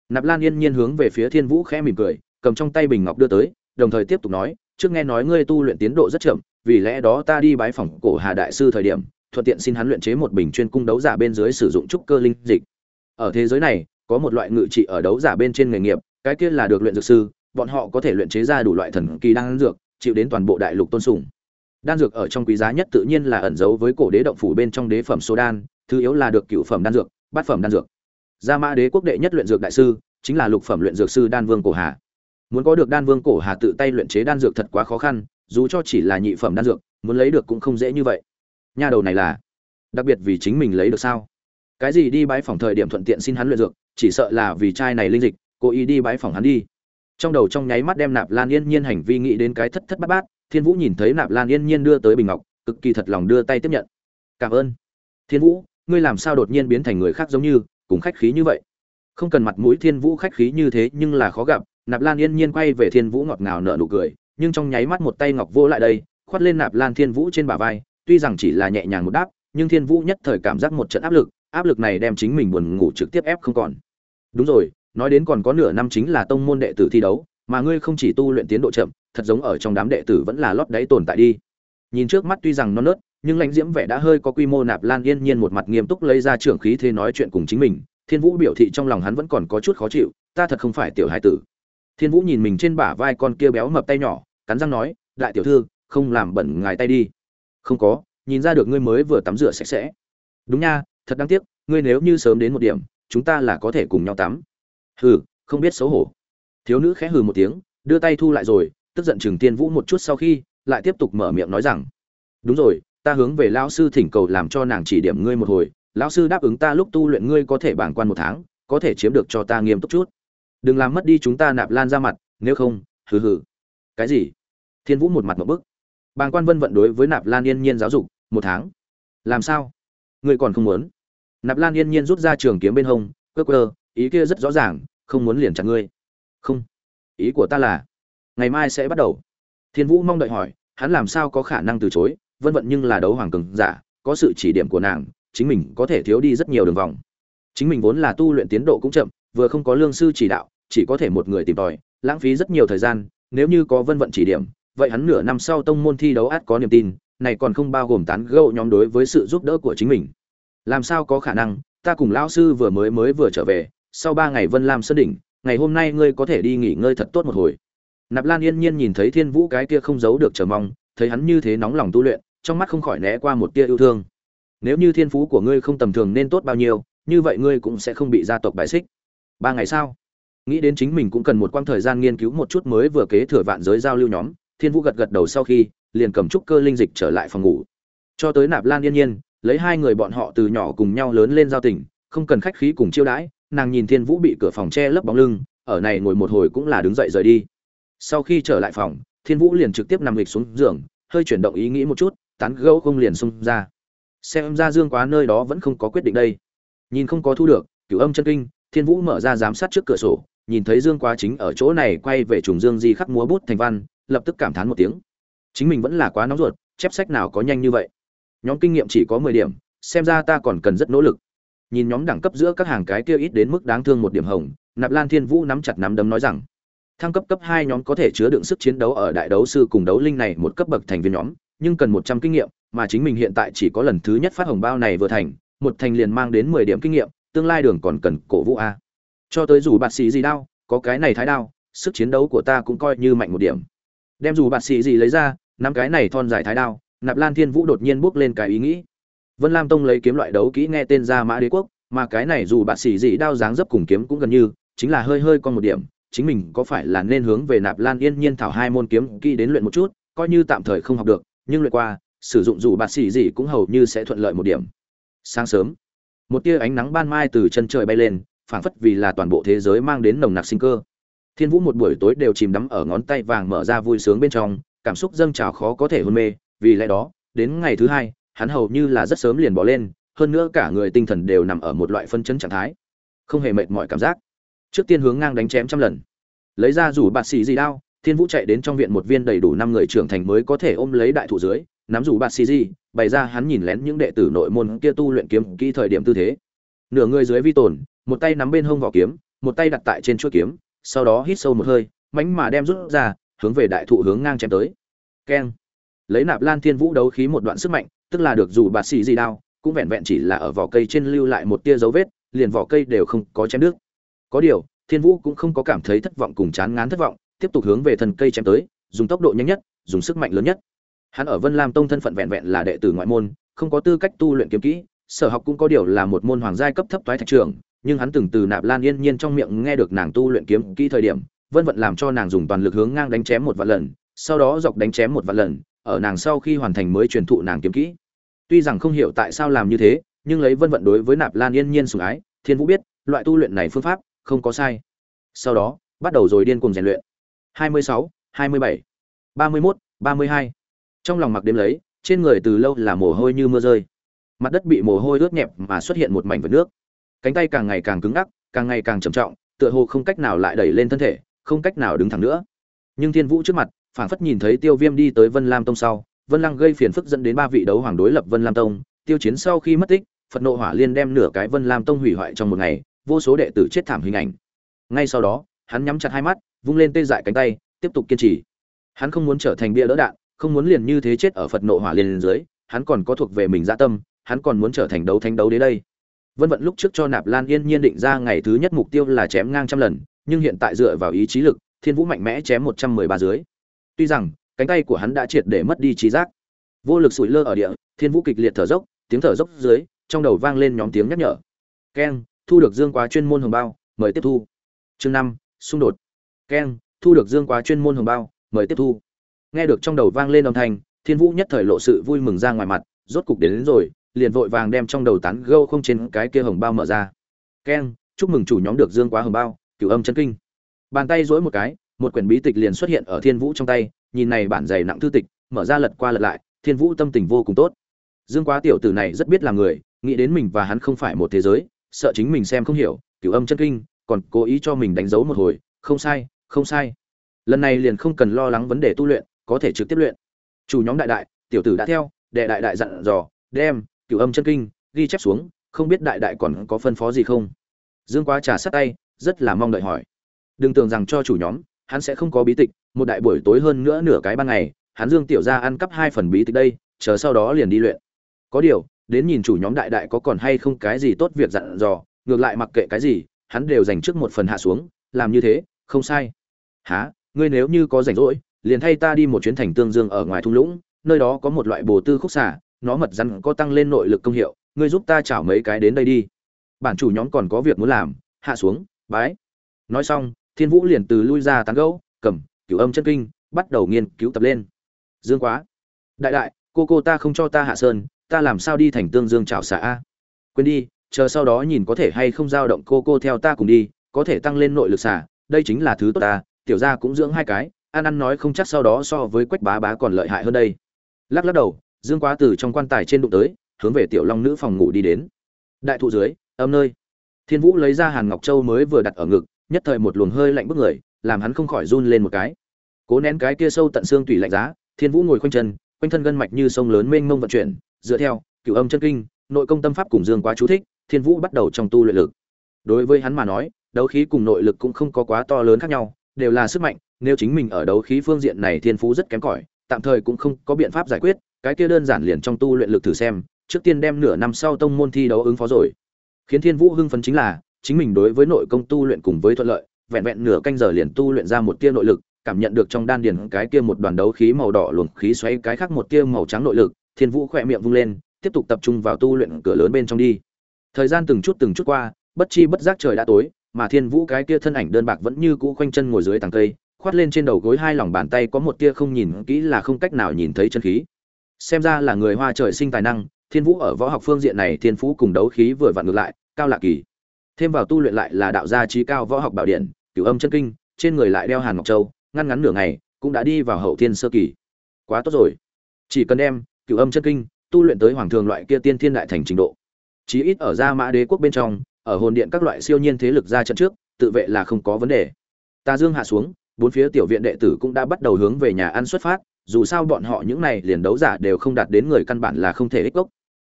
Nạp lan yên nhiên hướng về phía thiên vũ khẽ mỉm cười, cầm trong tay bình ngọc đưa tới, đồng thời tiếp tục nói, trước nghe nói ngươi tu luyện tiến độ rất chậm, vì lẽ đó ta đi bái phỏng cổ hà đại sư thời điểm, thuận tiện xin hắn luyện chế một bình chuyên cung đấu giả bên dưới sử dụng trúc cơ linh dịch. Ở thế giới này có một loại ngự trị ở đấu giả bên trên nghề nghiệp, cái kia là được luyện dược sư, bọn họ có thể luyện chế ra đủ loại thần kỳ đan dược, chịu đến toàn bộ đại lục tôn sùng. Đan dược ở trong quý giá nhất tự nhiên là ẩn giấu với cổ đế động phủ bên trong đế phẩm số đan, thứ yếu là được cựu phẩm đan dược, bát phẩm đan dược. Gia mã đế quốc đệ nhất luyện dược đại sư, chính là lục phẩm luyện dược sư đan vương cổ hà. Muốn có được đan vương cổ hà tự tay luyện chế đan dược thật quá khó khăn, dù cho chỉ là nhị phẩm đan dược, muốn lấy được cũng không dễ như vậy. Nha đầu này là đặc biệt vì chính mình lấy được sao? Cái gì đi bái phòng thời điểm thuận tiện xin hắn luyện dược, chỉ sợ là vì trai này linh dịch, cố ý đi bái phòng hắn đi. Trong đầu trong nháy mắt đem nạp lan yên nhiên hành vi nghĩ đến cái thất thất bát bát, thiên vũ nhìn thấy nạp lan yên nhiên đưa tới bình ngọc, cực kỳ thật lòng đưa tay tiếp nhận. Cảm ơn. Thiên vũ, ngươi làm sao đột nhiên biến thành người khác giống như, cùng khách khí như vậy? Không cần mặt mũi thiên vũ khách khí như thế nhưng là khó gặp, nạp lan yên nhiên quay về thiên vũ ngọt ngào nở nụ cười, nhưng trong nháy mắt một tay ngọc vô lại đây, khoát lên nạp lan thiên vũ trên bả vai, tuy rằng chỉ là nhẹ nhàng một đáp, nhưng thiên vũ nhất thời cảm giác một trận áp lực áp lực này đem chính mình buồn ngủ trực tiếp ép không còn. Đúng rồi, nói đến còn có nửa năm chính là tông môn đệ tử thi đấu, mà ngươi không chỉ tu luyện tiến độ chậm, thật giống ở trong đám đệ tử vẫn là lót đáy tồn tại đi. Nhìn trước mắt tuy rằng non nớt, nhưng lãnh diễm vẻ đã hơi có quy mô nạp lan yên nhiên một mặt nghiêm túc lấy ra trưởng khí thế nói chuyện cùng chính mình, thiên vũ biểu thị trong lòng hắn vẫn còn có chút khó chịu, ta thật không phải tiểu hải tử. Thiên vũ nhìn mình trên bả vai con kia béo mập tay nhỏ, cắn răng nói, đại tiểu thư, không làm bẩn ngài tay đi. Không có, nhìn ra được ngươi mới vừa tắm rửa sạch sẽ. Đúng nha thật đáng tiếc, ngươi nếu như sớm đến một điểm, chúng ta là có thể cùng nhau tắm. Hừ, không biết xấu hổ. Thiếu nữ khẽ hừ một tiếng, đưa tay thu lại rồi, tức giận chừng tiên vũ một chút sau khi, lại tiếp tục mở miệng nói rằng, đúng rồi, ta hướng về lão sư thỉnh cầu làm cho nàng chỉ điểm ngươi một hồi, lão sư đáp ứng ta lúc tu luyện ngươi có thể bảng quan một tháng, có thể chiếm được cho ta nghiêm túc chút. Đừng làm mất đi chúng ta nạp lan ra mặt, nếu không, hừ hừ. Cái gì? Thiên vũ một mặt một bức. Bàng quan vân vận đối với nạp lan yên nhiên giáo dục, một tháng? Làm sao? Ngươi còn không muốn? Nạp lan yên nhiên rút ra trường kiếm bên hông cơ cơ ý kia rất rõ ràng, không muốn liền chặt ngươi. Không, ý của ta là, ngày mai sẽ bắt đầu. Thiên vũ mong đợi hỏi, hắn làm sao có khả năng từ chối? Vân vận nhưng là đấu hoàng cường giả, có sự chỉ điểm của nàng, chính mình có thể thiếu đi rất nhiều đường vòng. Chính mình vốn là tu luyện tiến độ cũng chậm, vừa không có lương sư chỉ đạo, chỉ có thể một người tìm tòi, lãng phí rất nhiều thời gian, nếu như có vân vận chỉ điểm, vậy hắn nửa năm sau tông môn thi đấu át có niềm tin, này còn không bao gồm tán gẫu nhóm đối với sự giúp đỡ của chính mình làm sao có khả năng? Ta cùng lão sư vừa mới mới vừa trở về, sau ba ngày vân lam sơn đỉnh, ngày hôm nay ngươi có thể đi nghỉ ngơi thật tốt một hồi. Nạp lan yên nhiên nhìn thấy thiên vũ cái kia không giấu được chờ mong, thấy hắn như thế nóng lòng tu luyện, trong mắt không khỏi né qua một tia yêu thương. Nếu như thiên phú của ngươi không tầm thường nên tốt bao nhiêu, như vậy ngươi cũng sẽ không bị gia tộc bài xích. Ba ngày sau, nghĩ đến chính mình cũng cần một quãng thời gian nghiên cứu một chút mới vừa kế thừa vạn giới giao lưu nhóm, thiên vũ gật gật đầu sau khi, liền cầm trúc cơ linh dịch trở lại phòng ngủ. Cho tới nạp lan yên nhiên lấy hai người bọn họ từ nhỏ cùng nhau lớn lên giao tình, không cần khách khí cùng chiêu đãi, nàng nhìn thiên vũ bị cửa phòng che lấp bóng lưng, ở này ngồi một hồi cũng là đứng dậy rời đi. Sau khi trở lại phòng, thiên vũ liền trực tiếp nằm lịch xuống giường, hơi chuyển động ý nghĩ một chút, tán gẫu không liền xung ra. Xem ra dương quá nơi đó vẫn không có quyết định đây. Nhìn không có thu được, cửu âm chân kinh, thiên vũ mở ra giám sát trước cửa sổ, nhìn thấy dương quá chính ở chỗ này quay về trùng dương di khắc múa bút thành văn, lập tức cảm thán một tiếng. Chính mình vẫn là quá nóng ruột, chép sách nào có nhanh như vậy nhóm kinh nghiệm chỉ có mười điểm xem ra ta còn cần rất nỗ lực. Nhìn nhóm đẳng cấp giữa các hàng cái kia ít đến mức đáng thương một điểm hồng nạp lan thiên vũ nắm chặt nắm đấm nói rằng thăng cấp cấp hai nhóm có thể chứa đựng sức chiến đấu ở đại đấu sư cùng đấu linh này một cấp bậc thành viên nhóm nhưng cần một trăm kinh nghiệm mà chính mình hiện tại chỉ có lần thứ nhất phát hồng bao này vừa thành một thành liền mang đến mười điểm kinh nghiệm tương lai đường còn cần cổ vũ a. Cho tới dù bạt sĩ gì đau, có cái này thái đao sức chiến đấu của ta cũng coi như mạnh một điểm. Đem dù bạt sĩ gì lấy ra năm cái này thon dài thái đao nạp lan thiên vũ đột nhiên bước lên cái ý nghĩ. Vân lam tông lấy kiếm loại đấu kỹ nghe tên ra mã đế quốc, mà cái này dù bạn sĩ gì đao dáng dấp cùng kiếm cũng gần như, chính là hơi hơi con một điểm, chính mình có phải là nên hướng về nạp lan yên nhiên thảo hai môn kiếm kỹ đến luyện một chút, coi như tạm thời không học được, nhưng luyện qua, sử dụng dù bạn sĩ gì cũng hầu như sẽ thuận lợi một điểm. Sáng sớm, một tia ánh nắng ban mai từ chân trời bay lên, phảng phất vì là toàn bộ thế giới mang đến nồng nặc sinh cơ. Thiên vũ một buổi tối đều chìm đắm ở ngón tay vàng mở ra vui sướng bên trong, cảm xúc dâng trào khó có thể hôn mê vì lẽ đó, đến ngày thứ hai, hắn hầu như là rất sớm liền bỏ lên, hơn nữa cả người tinh thần đều nằm ở một loại phân chấn trạng thái. Không hề mệt mỏi cảm giác. Trước tiên hướng ngang đánh chém trăm lần. Lấy ra rủ bạt xì gì đao, thiên vũ chạy đến trong viện một viên đầy đủ năm người trưởng thành mới có thể ôm lấy đại thủ dưới, nắm rủ bạt xì gì, bày ra hắn nhìn lén những đệ tử nội môn kia tu luyện kiếm kỹ thời điểm tư thế. Nửa người dưới vi tồn, một tay nắm bên hông vỏ kiếm, một tay đặt tại trên chuôi kiếm, sau đó hít sâu một hơi mánh mà đem rút ra, hướng về đại thụ hướng ngang chém tới. Keng lấy nạp lan thiên vũ đấu khí một đoạn sức mạnh, tức là được dù bạt xì gì đao, cũng vẹn vẹn chỉ là ở vỏ cây trên lưu lại một tia dấu vết, liền vỏ cây đều không có chém nước có điều, thiên vũ cũng không có cảm thấy thất vọng cùng chán ngán thất vọng, tiếp tục hướng về thần cây chém tới, dùng tốc độ nhanh nhất, dùng sức mạnh lớn nhất. Hắn ở vân lam tông thân phận vẹn vẹn là đệ tử ngoại môn, không có tư cách tu luyện kiếm kỹ, sở học cũng có điều là một môn hoàng giai cấp thấp toái thạch trường nhưng hắn từng từ nạp lan yên nhiên trong miệng nghe được nàng tu luyện kiếm kỹ thời điểm vân vận làm cho nàng dùng toàn lực hướng ngang đánh chém một vạn lần, sau đó dọc đánh chém một vạn lần ở nàng sau khi hoàn thành mới truyền thụ nàng kiếm kỹ. Tuy rằng không hiểu tại sao làm như thế nhưng lấy vân vận đối với nạp lan yên nhiên sủng ái thiên vũ biết loại tu luyện này phương pháp không có sai. Sau đó bắt đầu rồi điên cuồng rèn luyện. 26, 27, 31, 32. trong lòng mặc đêm lấy trên người từ lâu là mồ hôi như mưa rơi. Mặt đất bị mồ hôi ướt nhẹp mà xuất hiện một mảnh vật nước. Cánh tay càng ngày càng cứng ngắc càng ngày càng trầm trọng tựa hồ không cách nào lại đẩy lên thân thể không cách nào đứng thẳng nữa. Nhưng thiên vũ trước mặt phảng phất nhìn thấy tiêu viêm đi tới vân lam tông sau, vân lăng gây phiền phức dẫn đến ba vị đấu hoàng đối lập vân lam tông, tiêu chiến sau khi mất tích, phật nộ hỏa liên đem nửa cái vân lam tông hủy hoại trong một ngày, vô số đệ tử chết thảm hình ảnh. Ngay sau đó, hắn nhắm chặt hai mắt, vung lên tê dại cánh tay, tiếp tục kiên trì. Hắn không muốn trở thành bia đỡ đạn, không muốn liền như thế chết ở phật nộ hỏa liên dưới, hắn còn có thuộc về mình dạ tâm, hắn còn muốn trở thành đấu thánh đấu đến đây. Vân vận lúc trước cho nạp lan yên nhiên định ra ngày thứ nhất mục tiêu là chém ngang trăm lần, nhưng hiện tại dựa vào ý chí lực, thiên vũ mạnh mẽ chém một trăm mười ba dưới tuy rằng cánh tay của hắn đã triệt để mất đi trí giác. Vô lực sủi lơ ở địa thiên vũ kịch liệt thở dốc tiếng thở dốc dưới trong đầu vang lên nhóm tiếng nhắc nhở. Keng thu được dương quá chuyên môn hồng bao mời tiếp thu. Chương năm xung đột. Keng thu được dương quá chuyên môn hồng bao mời tiếp thu. Nghe được trong đầu vang lên âm thanh thiên vũ nhất thời lộ sự vui mừng ra ngoài mặt rốt cục đến, đến rồi liền vội vàng đem trong đầu tán gâu không trên cái kia hồng bao mở ra. Keng chúc mừng chủ nhóm được dương quá hồng bao cửu âm chân kinh. Bàn tay dỗi một cái một quyển bí tịch liền xuất hiện ở thiên vũ trong tay, nhìn này bản dày nặng thư tịch, mở ra lật qua lật lại, thiên vũ tâm tình vô cùng tốt. Dương quá tiểu tử này rất biết làm người, nghĩ đến mình và hắn không phải một thế giới, sợ chính mình xem không hiểu, cửu âm chân kinh, còn cố ý cho mình đánh dấu một hồi, không sai không sai. Lần này liền không cần lo lắng vấn đề tu luyện, có thể trực tiếp luyện. Chủ nhóm đại đại, tiểu tử đã theo, đệ đại đại dặn dò, đem, cửu âm chân kinh, ghi chép xuống, không biết đại đại còn có phân phó gì không? Dương quá trà sát tay, rất là mong đợi hỏi. Đừng tưởng rằng cho chủ nhóm hắn sẽ không có bí tịch, một đại buổi tối hơn nữa nửa cái ban ngày, hắn dương tiểu gia ăn cắp hai phần bí tịch đây, chờ sau đó liền đi luyện. Có điều, đến nhìn chủ nhóm đại đại có còn hay không cái gì tốt việc dặn dò, ngược lại mặc kệ cái gì, hắn đều dành trước một phần hạ xuống, làm như thế, không sai. Há ngươi nếu như có rảnh rỗi, liền thay ta đi một chuyến thành tương dương ở ngoài thung lũng, nơi đó có một loại bồ tư khúc xả nó mật rắn có tăng lên nội lực công hiệu, ngươi giúp ta chảo mấy cái đến đây đi. Bản chủ nhóm còn có việc muốn làm, hạ xuống, bái. Nói xong thiên vũ liền từ lui ra tán gẫu, cầm, cửu âm chân kinh, bắt đầu nghiên cứu tập lên. Dương quá, đại đại, cô cô ta không cho ta hạ sơn, ta làm sao đi thành tương dương chảo xả a? Quên đi, chờ sau đó nhìn có thể hay không dao động cô cô theo ta cùng đi, có thể tăng lên nội lực xả, đây chính là thứ tốt ta, tiểu gia cũng dưỡng hai cái, ăn ăn nói không chắc sau đó so với quách bá bá còn lợi hại hơn đây. Lắc lắc đầu, dương quá từ trong quan tài trên đụng tới, hướng về tiểu long nữ phòng ngủ đi đến. Đại thụ dưới, âm nơi. Thiên vũ lấy ra hàn ngọc châu mới vừa đặt ở ngực nhất thời một luồng hơi lạnh bức người, làm hắn không khỏi run lên một cái. Cố nén cái kia sâu tận xương tủy lạnh giá, thiên vũ ngồi khoanh chân, quanh thân gân mạch như sông lớn mênh mông vận chuyển, dựa theo cửu âm chân kinh, nội công tâm pháp cùng dương quá chú thích, thiên vũ bắt đầu trong tu luyện lực. Đối với hắn mà nói, đấu khí cùng nội lực cũng không có quá to lớn khác nhau, đều là sức mạnh, nếu chính mình ở đấu khí phương diện này thiên phú rất kém cỏi, tạm thời cũng không có biện pháp giải quyết, cái kia đơn giản liền trong tu luyện lực thử xem, trước tiên đem nửa năm sau tông môn thi đấu ứng phó rồi. Khiến thiên vũ hưng phấn chính là chính mình đối với nội công tu luyện cùng với thuận lợi, vẹn vẹn nửa canh giờ liền tu luyện ra một tia nội lực, cảm nhận được trong đan điền cái kia một đoàn đấu khí màu đỏ luồng khí xoáy, cái khác một tia màu trắng nội lực, thiên vũ khẽ miệng vung lên, tiếp tục tập trung vào tu luyện cửa lớn bên trong đi. Thời gian từng chút từng chút qua, bất chi bất giác trời đã tối, mà thiên vũ cái kia thân ảnh đơn bạc vẫn như cũ khoanh chân ngồi dưới tầng cây, khoát lên trên đầu gối hai lòng bàn tay có một tia không nhìn kỹ là không cách nào nhìn thấy chân khí. Xem ra là người hoa trời sinh tài năng, thiên vũ ở võ học phương diện này thiên phú cùng đấu khí vừa vặn ngược lại, cao lạ kỳ thêm vào tu luyện lại là đạo gia trí cao võ học bảo điện cửu âm chân kinh, trên người lại đeo hàn ngọc châu, ngăn ngắn nửa ngày, cũng đã đi vào hậu thiên sơ kỳ. Quá tốt rồi. Chỉ cần đem cửu âm chân kinh tu luyện tới hoàng thường loại kia tiên thiên đại thành trình độ. Chí ít ở gia mã đế quốc bên trong, ở hồn điện các loại siêu nhiên thế lực ra trận trước, tự vệ là không có vấn đề. Ta dương hạ xuống, bốn phía tiểu viện đệ tử cũng đã bắt đầu hướng về nhà ăn xuất phát, dù sao bọn họ những này liền đấu giả đều không đạt đến người căn bản là không thể ích gốc.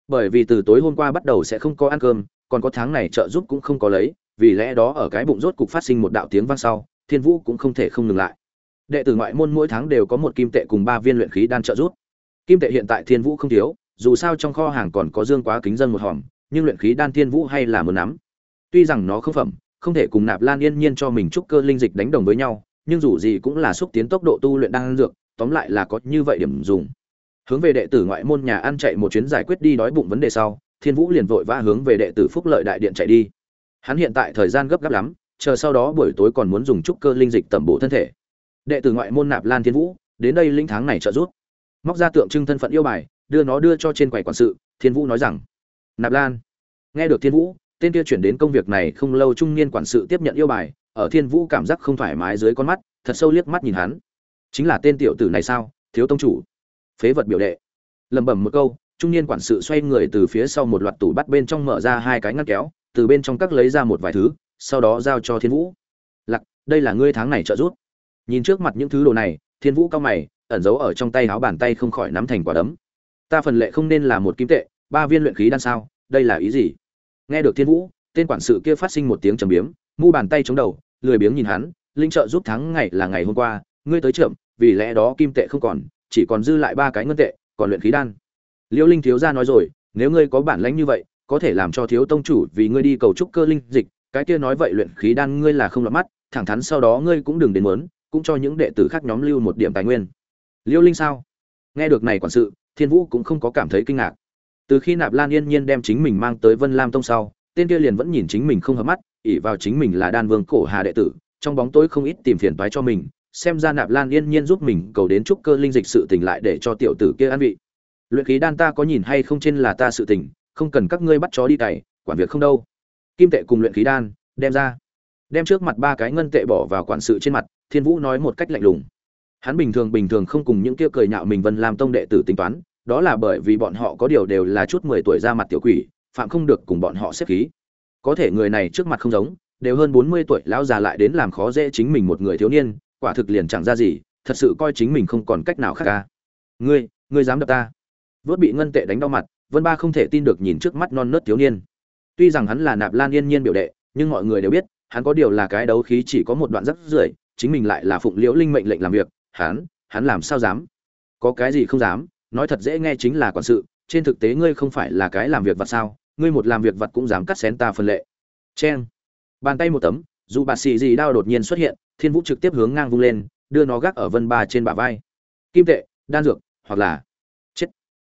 Bởi vì từ tối hôm qua bắt đầu sẽ không có ăn cơm còn có tháng này trợ giúp cũng không có lấy, vì lẽ đó ở cái bụng rốt cục phát sinh một đạo tiếng vang sau, thiên vũ cũng không thể không ngừng lại. Đệ tử ngoại môn mỗi tháng đều có một kim tệ cùng ba viên luyện khí đan trợ giúp. Kim tệ hiện tại thiên vũ không thiếu, dù sao trong kho hàng còn có dương quá kính dân một hòm, nhưng luyện khí đan thiên vũ hay là một nắm. Tuy rằng nó không phẩm, không thể cùng nạp lan yên nhiên cho mình trúc cơ linh dịch đánh đồng với nhau, nhưng dù gì cũng là xúc tiến tốc độ tu luyện đang dược, tóm lại là có như vậy điểm dùng. Hướng về đệ tử ngoại môn nhà ăn chạy một chuyến giải quyết đi đói bụng vấn đề sau thiên vũ liền vội vã hướng về đệ tử phúc lợi đại điện chạy đi. Hắn hiện tại thời gian gấp gáp lắm, chờ sau đó buổi tối còn muốn dùng trúc cơ linh dịch tẩm bổ thân thể. Đệ tử ngoại môn nạp lan thiên vũ, đến đây linh tháng này trợ giúp. Móc ra tượng trưng thân phận yêu bài, đưa nó đưa cho trên quầy quản sự, thiên vũ nói rằng, nạp lan. Nghe được thiên vũ, tên kia chuyển đến công việc này không lâu trung niên quản sự tiếp nhận yêu bài, ở thiên vũ cảm giác không thoải mái dưới con mắt, thật sâu liếc mắt nhìn hắn. Chính là tên tiểu tử này sao? Thiếu tông chủ. Phế vật biểu đệ. Lẩm bẩm một câu trung niên quản sự xoay người từ phía sau một loạt tủ bắt bên trong mở ra hai cái ngăn kéo, từ bên trong các lấy ra một vài thứ, sau đó giao cho thiên vũ. Lặc đây là ngươi tháng này trợ giúp. Nhìn trước mặt những thứ đồ này, thiên vũ cao mày, ẩn giấu ở trong tay áo bàn tay không khỏi nắm thành quả đấm. Ta phần lệ không nên là một kim tệ, ba viên luyện khí đan sao, đây là ý gì? Nghe được thiên vũ, tên quản sự kia phát sinh một tiếng trầm biếm, mu bàn tay chống đầu, lười biếng nhìn hắn, linh trợ giúp tháng ngày là ngày hôm qua, ngươi tới chậm, vì lẽ đó kim tệ không còn, chỉ còn dư lại ba cái ngân tệ, còn luyện khí đan liễu linh thiếu gia nói rồi, nếu ngươi có bản lãnh như vậy, có thể làm cho thiếu tông chủ vì ngươi đi cầu trúc cơ linh dịch, cái kia nói vậy luyện khí đan ngươi là không lọt mắt, thẳng thắn sau đó ngươi cũng đừng đến muốn, cũng cho những đệ tử khác nhóm lưu một điểm tài nguyên. Liễu linh sao? Nghe được này quản sự, thiên vũ cũng không có cảm thấy kinh ngạc. Từ khi nạp lan yên nhiên đem chính mình mang tới vân lam tông sau, tên kia liền vẫn nhìn chính mình không hợp mắt ỉ vào chính mình là đan vương cổ hà đệ tử, trong bóng tối không ít tìm phiền toái cho mình, xem ra nạp lan yên nhiên giúp mình cầu đến trúc cơ linh dịch sự tình lại để cho tiểu tử kia an vị luyện khí đan ta có nhìn hay không trên là ta sự tình, không cần các ngươi bắt chó đi cày, quản việc không đâu. Kim tệ cùng luyện khí đan, đem ra. Đem trước mặt ba cái ngân tệ bỏ vào quản sự trên mặt, thiên vũ nói một cách lạnh lùng. Hắn bình thường bình thường không cùng những kia cười nhạo mình vân làm tông đệ tử tính toán, đó là bởi vì bọn họ có điều đều là chút mười tuổi ra mặt tiểu quỷ, phạm không được cùng bọn họ xếp khí. Có thể người này trước mặt không giống, đều hơn bốn mươi tuổi, lão già lại đến làm khó dễ chính mình một người thiếu niên, quả thực liền chẳng ra gì, thật sự coi chính mình không còn cách nào khác ca ngươi ngươi dám đập ta vớt bị ngân tệ đánh đau mặt, vân ba không thể tin được nhìn trước mắt non nớt thiếu niên. Tuy rằng hắn là nạp lan yên nhiên biểu đệ, nhưng mọi người đều biết, hắn có điều là cái đấu khí chỉ có một đoạn rất rưởi chính mình lại là phụng liễu linh mệnh lệnh làm việc, hắn hắn làm sao dám? Có cái gì không dám? Nói thật dễ nghe chính là quản sự, trên thực tế ngươi không phải là cái làm việc vặt sao, ngươi một làm việc vặt cũng dám cắt xén ta phân lệ. Cheng. Bàn tay một tấm, dù bà xì gì đao đột nhiên xuất hiện, thiên vũ trực tiếp hướng ngang vung lên, đưa nó gác ở vân ba trên bả vai. Kim tệ, đan dược, hoặc là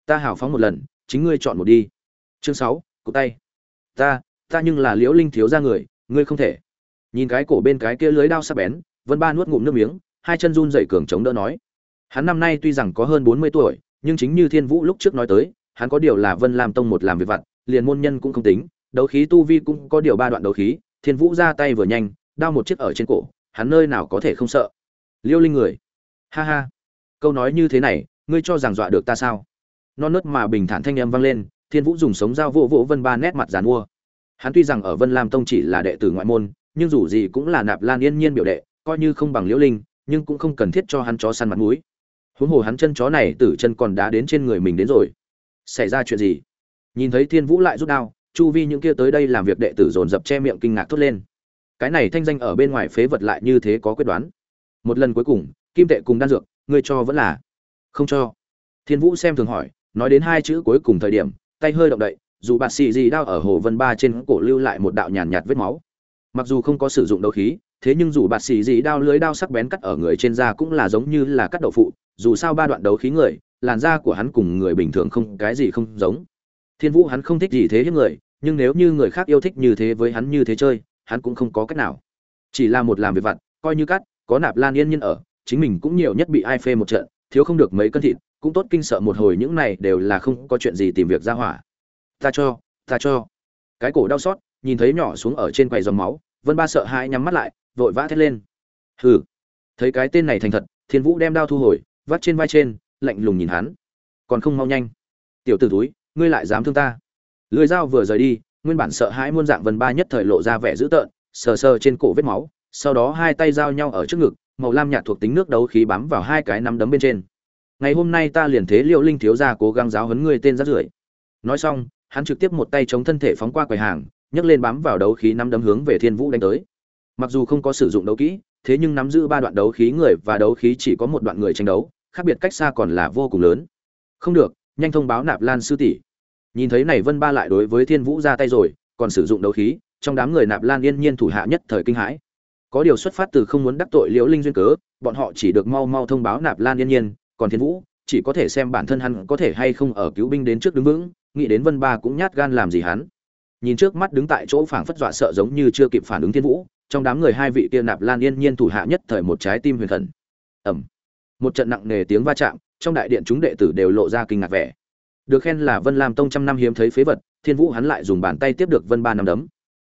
ta hào phóng một lần, chính ngươi chọn một đi. Chương sáu cụ tay. Ta ta nhưng là liễu linh thiếu ra người, ngươi không thể. Nhìn cái cổ bên cái kia lưới đao sắc bén, vân ba nuốt ngụm nước miếng, hai chân run dậy cường chống đỡ nói. Hắn năm nay tuy rằng có hơn bốn mươi tuổi, nhưng chính như thiên vũ lúc trước nói tới, hắn có điều là vân làm tông một làm việc vặt, liền môn nhân cũng không tính, đấu khí tu vi cũng có điều ba đoạn đấu khí, thiên vũ ra tay vừa nhanh, đao một chiếc ở trên cổ, hắn nơi nào có thể không sợ. Liêu linh người. Ha ha. Câu nói như thế này, ngươi cho rằng dọa được ta sao? Non nớt mà bình thản thanh âm vang lên, thiên vũ dùng sống dao vỗ vỗ vân ba nét mặt dàn mua. Hắn tuy rằng ở vân lam tông chỉ là đệ tử ngoại môn, nhưng dù gì cũng là nạp lan yên nhiên biểu đệ, coi như không bằng liễu linh, nhưng cũng không cần thiết cho hắn chó săn mặt mũi. Huống hồ hắn chân chó này tử chân còn đá đến trên người mình đến rồi. Xảy ra chuyện gì? Nhìn thấy thiên vũ lại rút đao, chu vi những kia tới đây làm việc đệ tử dồn dập che miệng kinh ngạc thốt lên. Cái này thanh danh ở bên ngoài phế vật lại như thế có quyết đoán. Một lần cuối cùng, kim tệ cùng đan dược, ngươi cho vẫn là. Không cho. Thiên vũ xem thường hỏi nói đến hai chữ cuối cùng thời điểm tay hơi động đậy dù bạt xì gì đao ở hồ vân ba trên cổ lưu lại một đạo nhàn nhạt, vết máu. Mặc dù không có sử dụng đấu khí thế nhưng dù bạt xì gì đao lưới đao sắc bén cắt ở người trên da cũng là giống như là cắt đậu phụ dù sao ba đoạn đấu khí người làn da của hắn cùng người bình thường không cái gì không giống. Thiên vũ hắn không thích gì thế hiếp người nhưng nếu như người khác yêu thích như thế với hắn như thế chơi hắn cũng không có cách nào. Chỉ là một làm việc vặt coi như cắt có nạp lan yên nhân ở chính mình cũng nhiều nhất bị ai phê một trận thiếu không được mấy cân thịt cũng tốt kinh sợ một hồi những này đều là không có chuyện gì tìm việc ra hỏa. Ta cho ta cho. Cái cổ đau xót, nhìn thấy nhỏ xuống ở trên quầy dòng máu, vân ba sợ hãi nhắm mắt lại, vội vã thét lên. Hừ. Thấy cái tên này thành thật, thiên vũ đem đao thu hồi, vắt trên vai trên, lạnh lùng nhìn hắn. Còn không mau nhanh. Tiểu t ử túi ngươi lại dám thương ta. Lưới dao vừa rời đi, nguyên bản sợ hãi muôn dạng vân ba nhất thời lộ ra vẻ dữ tợn, sờ sờ trên cổ vết máu, sau đó hai tay giao nhau ở trước ngực, màu lam nhạt thuộc tính nước đấu khí bám vào hai cái nắm đấm bên trên ngày hôm nay ta liền thế liệu linh thiếu gia cố gắng giáo huấn ngươi tên rát rưởi. Nói xong, hắn trực tiếp một tay chống thân thể phóng qua quầy hàng, nhấc lên bám vào đấu khí nắm đấm hướng về thiên vũ đánh tới. Mặc dù không có sử dụng đấu kỹ, thế nhưng nắm giữ ba đoạn đấu khí người và đấu khí chỉ có một đoạn người tranh đấu, khác biệt cách xa còn là vô cùng lớn. Không được, nhanh thông báo nạp lan sư tỷ. Nhìn thấy này vân ba lại đối với thiên vũ ra tay rồi, còn sử dụng đấu khí, trong đám người nạp lan yên nhiên thủ hạ nhất thời kinh hãi. Có điều xuất phát từ không muốn đắc tội liễu linh duyên cớ, bọn họ chỉ được mau mau thông báo nạp lan yên nhiên còn thiên vũ, chỉ có thể xem bản thân hắn có thể hay không ở cứu binh đến trước đứng vững, nghĩ đến vân ba cũng nhát gan làm gì hắn. Nhìn trước mắt đứng tại chỗ phảng phất dọa sợ giống như chưa kịp phản ứng thiên vũ, trong đám người hai vị kia nạp lan yên nhiên thủ hạ nhất thời một trái tim huyền khẩn. Ẩm một trận nặng nề tiếng va chạm, trong đại điện chúng đệ tử đều lộ ra kinh ngạc vẻ. Được khen là vân lam tông trăm năm hiếm thấy phế vật, thiên vũ hắn lại dùng bàn tay tiếp được vân ba năm đấm.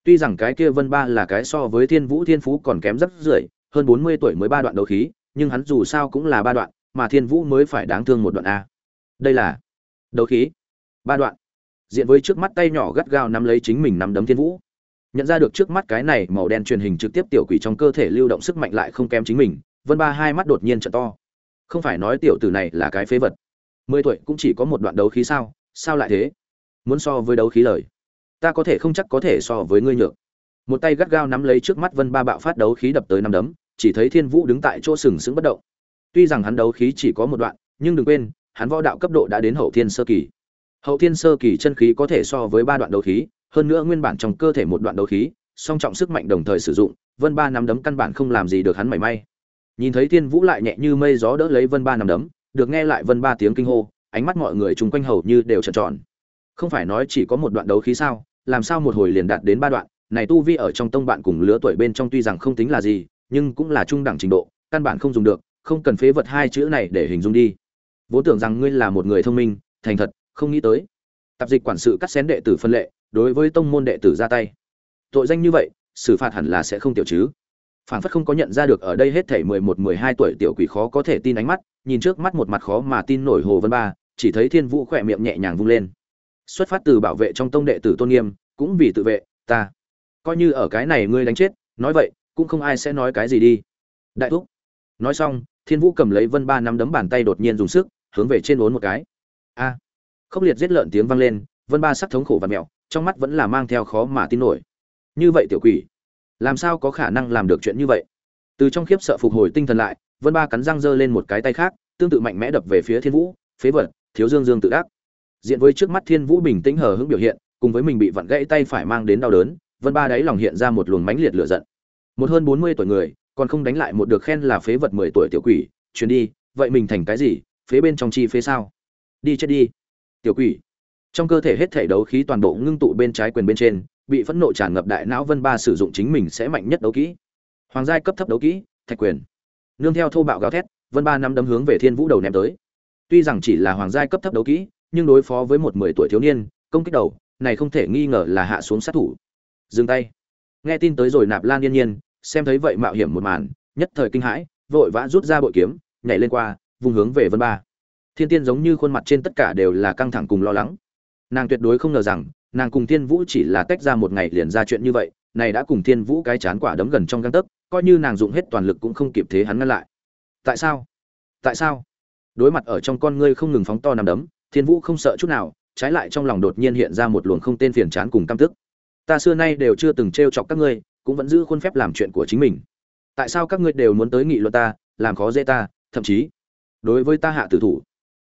Tuy rằng cái kia vân ba là cái so với thiên vũ thiên phú còn kém rất rưỡi, hơn bốn mươi tuổi mới ba đoạn đấu khí, nhưng hắn dù sao cũng là ba đoạn mà thiên vũ mới phải đáng thương một đoạn a. Đây là đấu khí. Ba đoạn. Diện với trước mắt tay nhỏ gắt gao nắm lấy chính mình nắm đấm thiên vũ. Nhận ra được trước mắt cái này màu đen truyền hình trực tiếp tiểu quỷ trong cơ thể lưu động sức mạnh lại không kém chính mình, vân ba hai mắt đột nhiên trận to. Không phải nói tiểu tử này là cái phế vật. Mười tuổi cũng chỉ có một đoạn đấu khí sao? Sao lại thế? Muốn so với đấu khí lời. Ta có thể không chắc có thể so với ngươi nhược. Một tay gắt gao nắm lấy trước mắt vân ba bạo phát đấu khí đập tới năm đấm, chỉ thấy thiên vũ đứng tại chỗ sừng sững bất động tuy rằng hắn đấu khí chỉ có một đoạn, nhưng đừng quên, hắn võ đạo cấp độ đã đến hậu thiên sơ kỳ. Hậu thiên sơ kỳ chân khí có thể so với ba đoạn đấu khí, hơn nữa nguyên bản trong cơ thể một đoạn đấu khí, song trọng sức mạnh đồng thời sử dụng, vân ba nắm đấm căn bản không làm gì được hắn mảy may. Nhìn thấy thiên vũ lại nhẹ như mây gió đỡ lấy vân ba nắm đấm, được nghe lại vân ba tiếng kinh hô, ánh mắt mọi người chung quanh hầu như đều trợn tròn. Không phải nói chỉ có một đoạn đấu khí sao, làm sao một hồi liền đạt đến ba đoạn? Này tu vi ở trong tông bạn cùng lứa tuổi bên trong tuy rằng không tính là gì, nhưng cũng là trung đẳng trình độ, căn bản không dùng được không cần phế vật hai chữ này để hình dung đi. Vốn tưởng rằng ngươi là một người thông minh, thành thật, không nghĩ tới. Tạp dịch quản sự cắt xén đệ tử phân lệ, đối với tông môn đệ tử ra tay. Tội danh như vậy, xử phạt hẳn là sẽ không tiểu chứ. Phản phất không có nhận ra được ở đây hết thể mười một, mười hai tuổi tiểu quỷ khó có thể tin ánh mắt, nhìn trước mắt một mặt khó mà tin nổi hồ vân ba, chỉ thấy thiên vũ khỏe miệng nhẹ nhàng vung lên. Xuất phát từ bảo vệ trong tông đệ tử tôn nghiêm, cũng vì tự vệ, ta. Coi như ở cái này ngươi đánh chết, nói vậy, cũng không ai sẽ nói cái gì đi. Đại thúc. Nói xong thiên vũ cầm lấy vân ba nắm đấm bàn tay đột nhiên dùng sức, hướng về trên uốn một cái. A! À. khốc liệt giết lợn tiếng vang lên, vân ba sắc thống khổ và mẹo, trong mắt vẫn là mang theo khó mà tin nổi. Như vậy tiểu quỷ, làm sao có khả năng làm được chuyện như vậy? Từ trong khiếp sợ phục hồi tinh thần lại, vân ba cắn răng giơ lên một cái tay khác, tương tự mạnh mẽ đập về phía thiên vũ, phế vật, thiếu dương dương tự đắc. Diện với trước mắt thiên vũ bình tĩnh hờ hững biểu hiện, cùng với mình bị vặn gãy tay phải mang đến đau đớn, vân ba đáy lòng hiện ra một luồng mãnh liệt lửa giận. Một hơn bốn mươi tuổi người còn không đánh lại một được khen là phế vật mười tuổi tiểu quỷ, chuyến đi, vậy mình thành cái gì, phế bên trong chi phế sao? Đi chết đi. Tiểu quỷ. Trong cơ thể hết thể đấu khí toàn bộ ngưng tụ bên trái quyền bên trên, bị phẫn nộ tràn ngập đại não vân ba sử dụng chính mình sẽ mạnh nhất đấu kỹ. Hoàng giai cấp thấp đấu kỹ, thạch quyền. Nương theo thô bạo gào thét, vân ba năm đấm hướng về thiên vũ đầu ném tới. Tuy rằng chỉ là hoàng giai cấp thấp đấu kỹ, nhưng đối phó với một mười tuổi thiếu niên, công kích đầu, này không thể nghi ngờ là hạ xuống sát thủ. Dừng tay. Nghe tin tới rồi nạp lan yên nhiên xem thấy vậy mạo hiểm một màn, nhất thời kinh hãi, vội vã rút ra bội kiếm, nhảy lên qua, vùng hướng về vân ba. Thiên tiên giống như khuôn mặt trên tất cả đều là căng thẳng cùng lo lắng. Nàng tuyệt đối không ngờ rằng, nàng cùng thiên vũ chỉ là tách ra một ngày liền ra chuyện như vậy, này đã cùng thiên vũ cái chán quả đấm gần trong găng tấc, coi như nàng dụng hết toàn lực cũng không kịp thế hắn ngăn lại. Tại sao? Tại sao? Đối mặt ở trong con ngươi không ngừng phóng to nằm đấm, thiên vũ không sợ chút nào, trái lại trong lòng đột nhiên hiện ra một luồng không tên phiền chán cùng căm tức. Ta xưa nay đều chưa từng t chọc các ngươi cũng vẫn giữ khuôn phép làm chuyện của chính mình. Tại sao các ngươi đều muốn tới nghị luận ta, làm khó dễ ta, thậm chí đối với ta hạ tử thủ?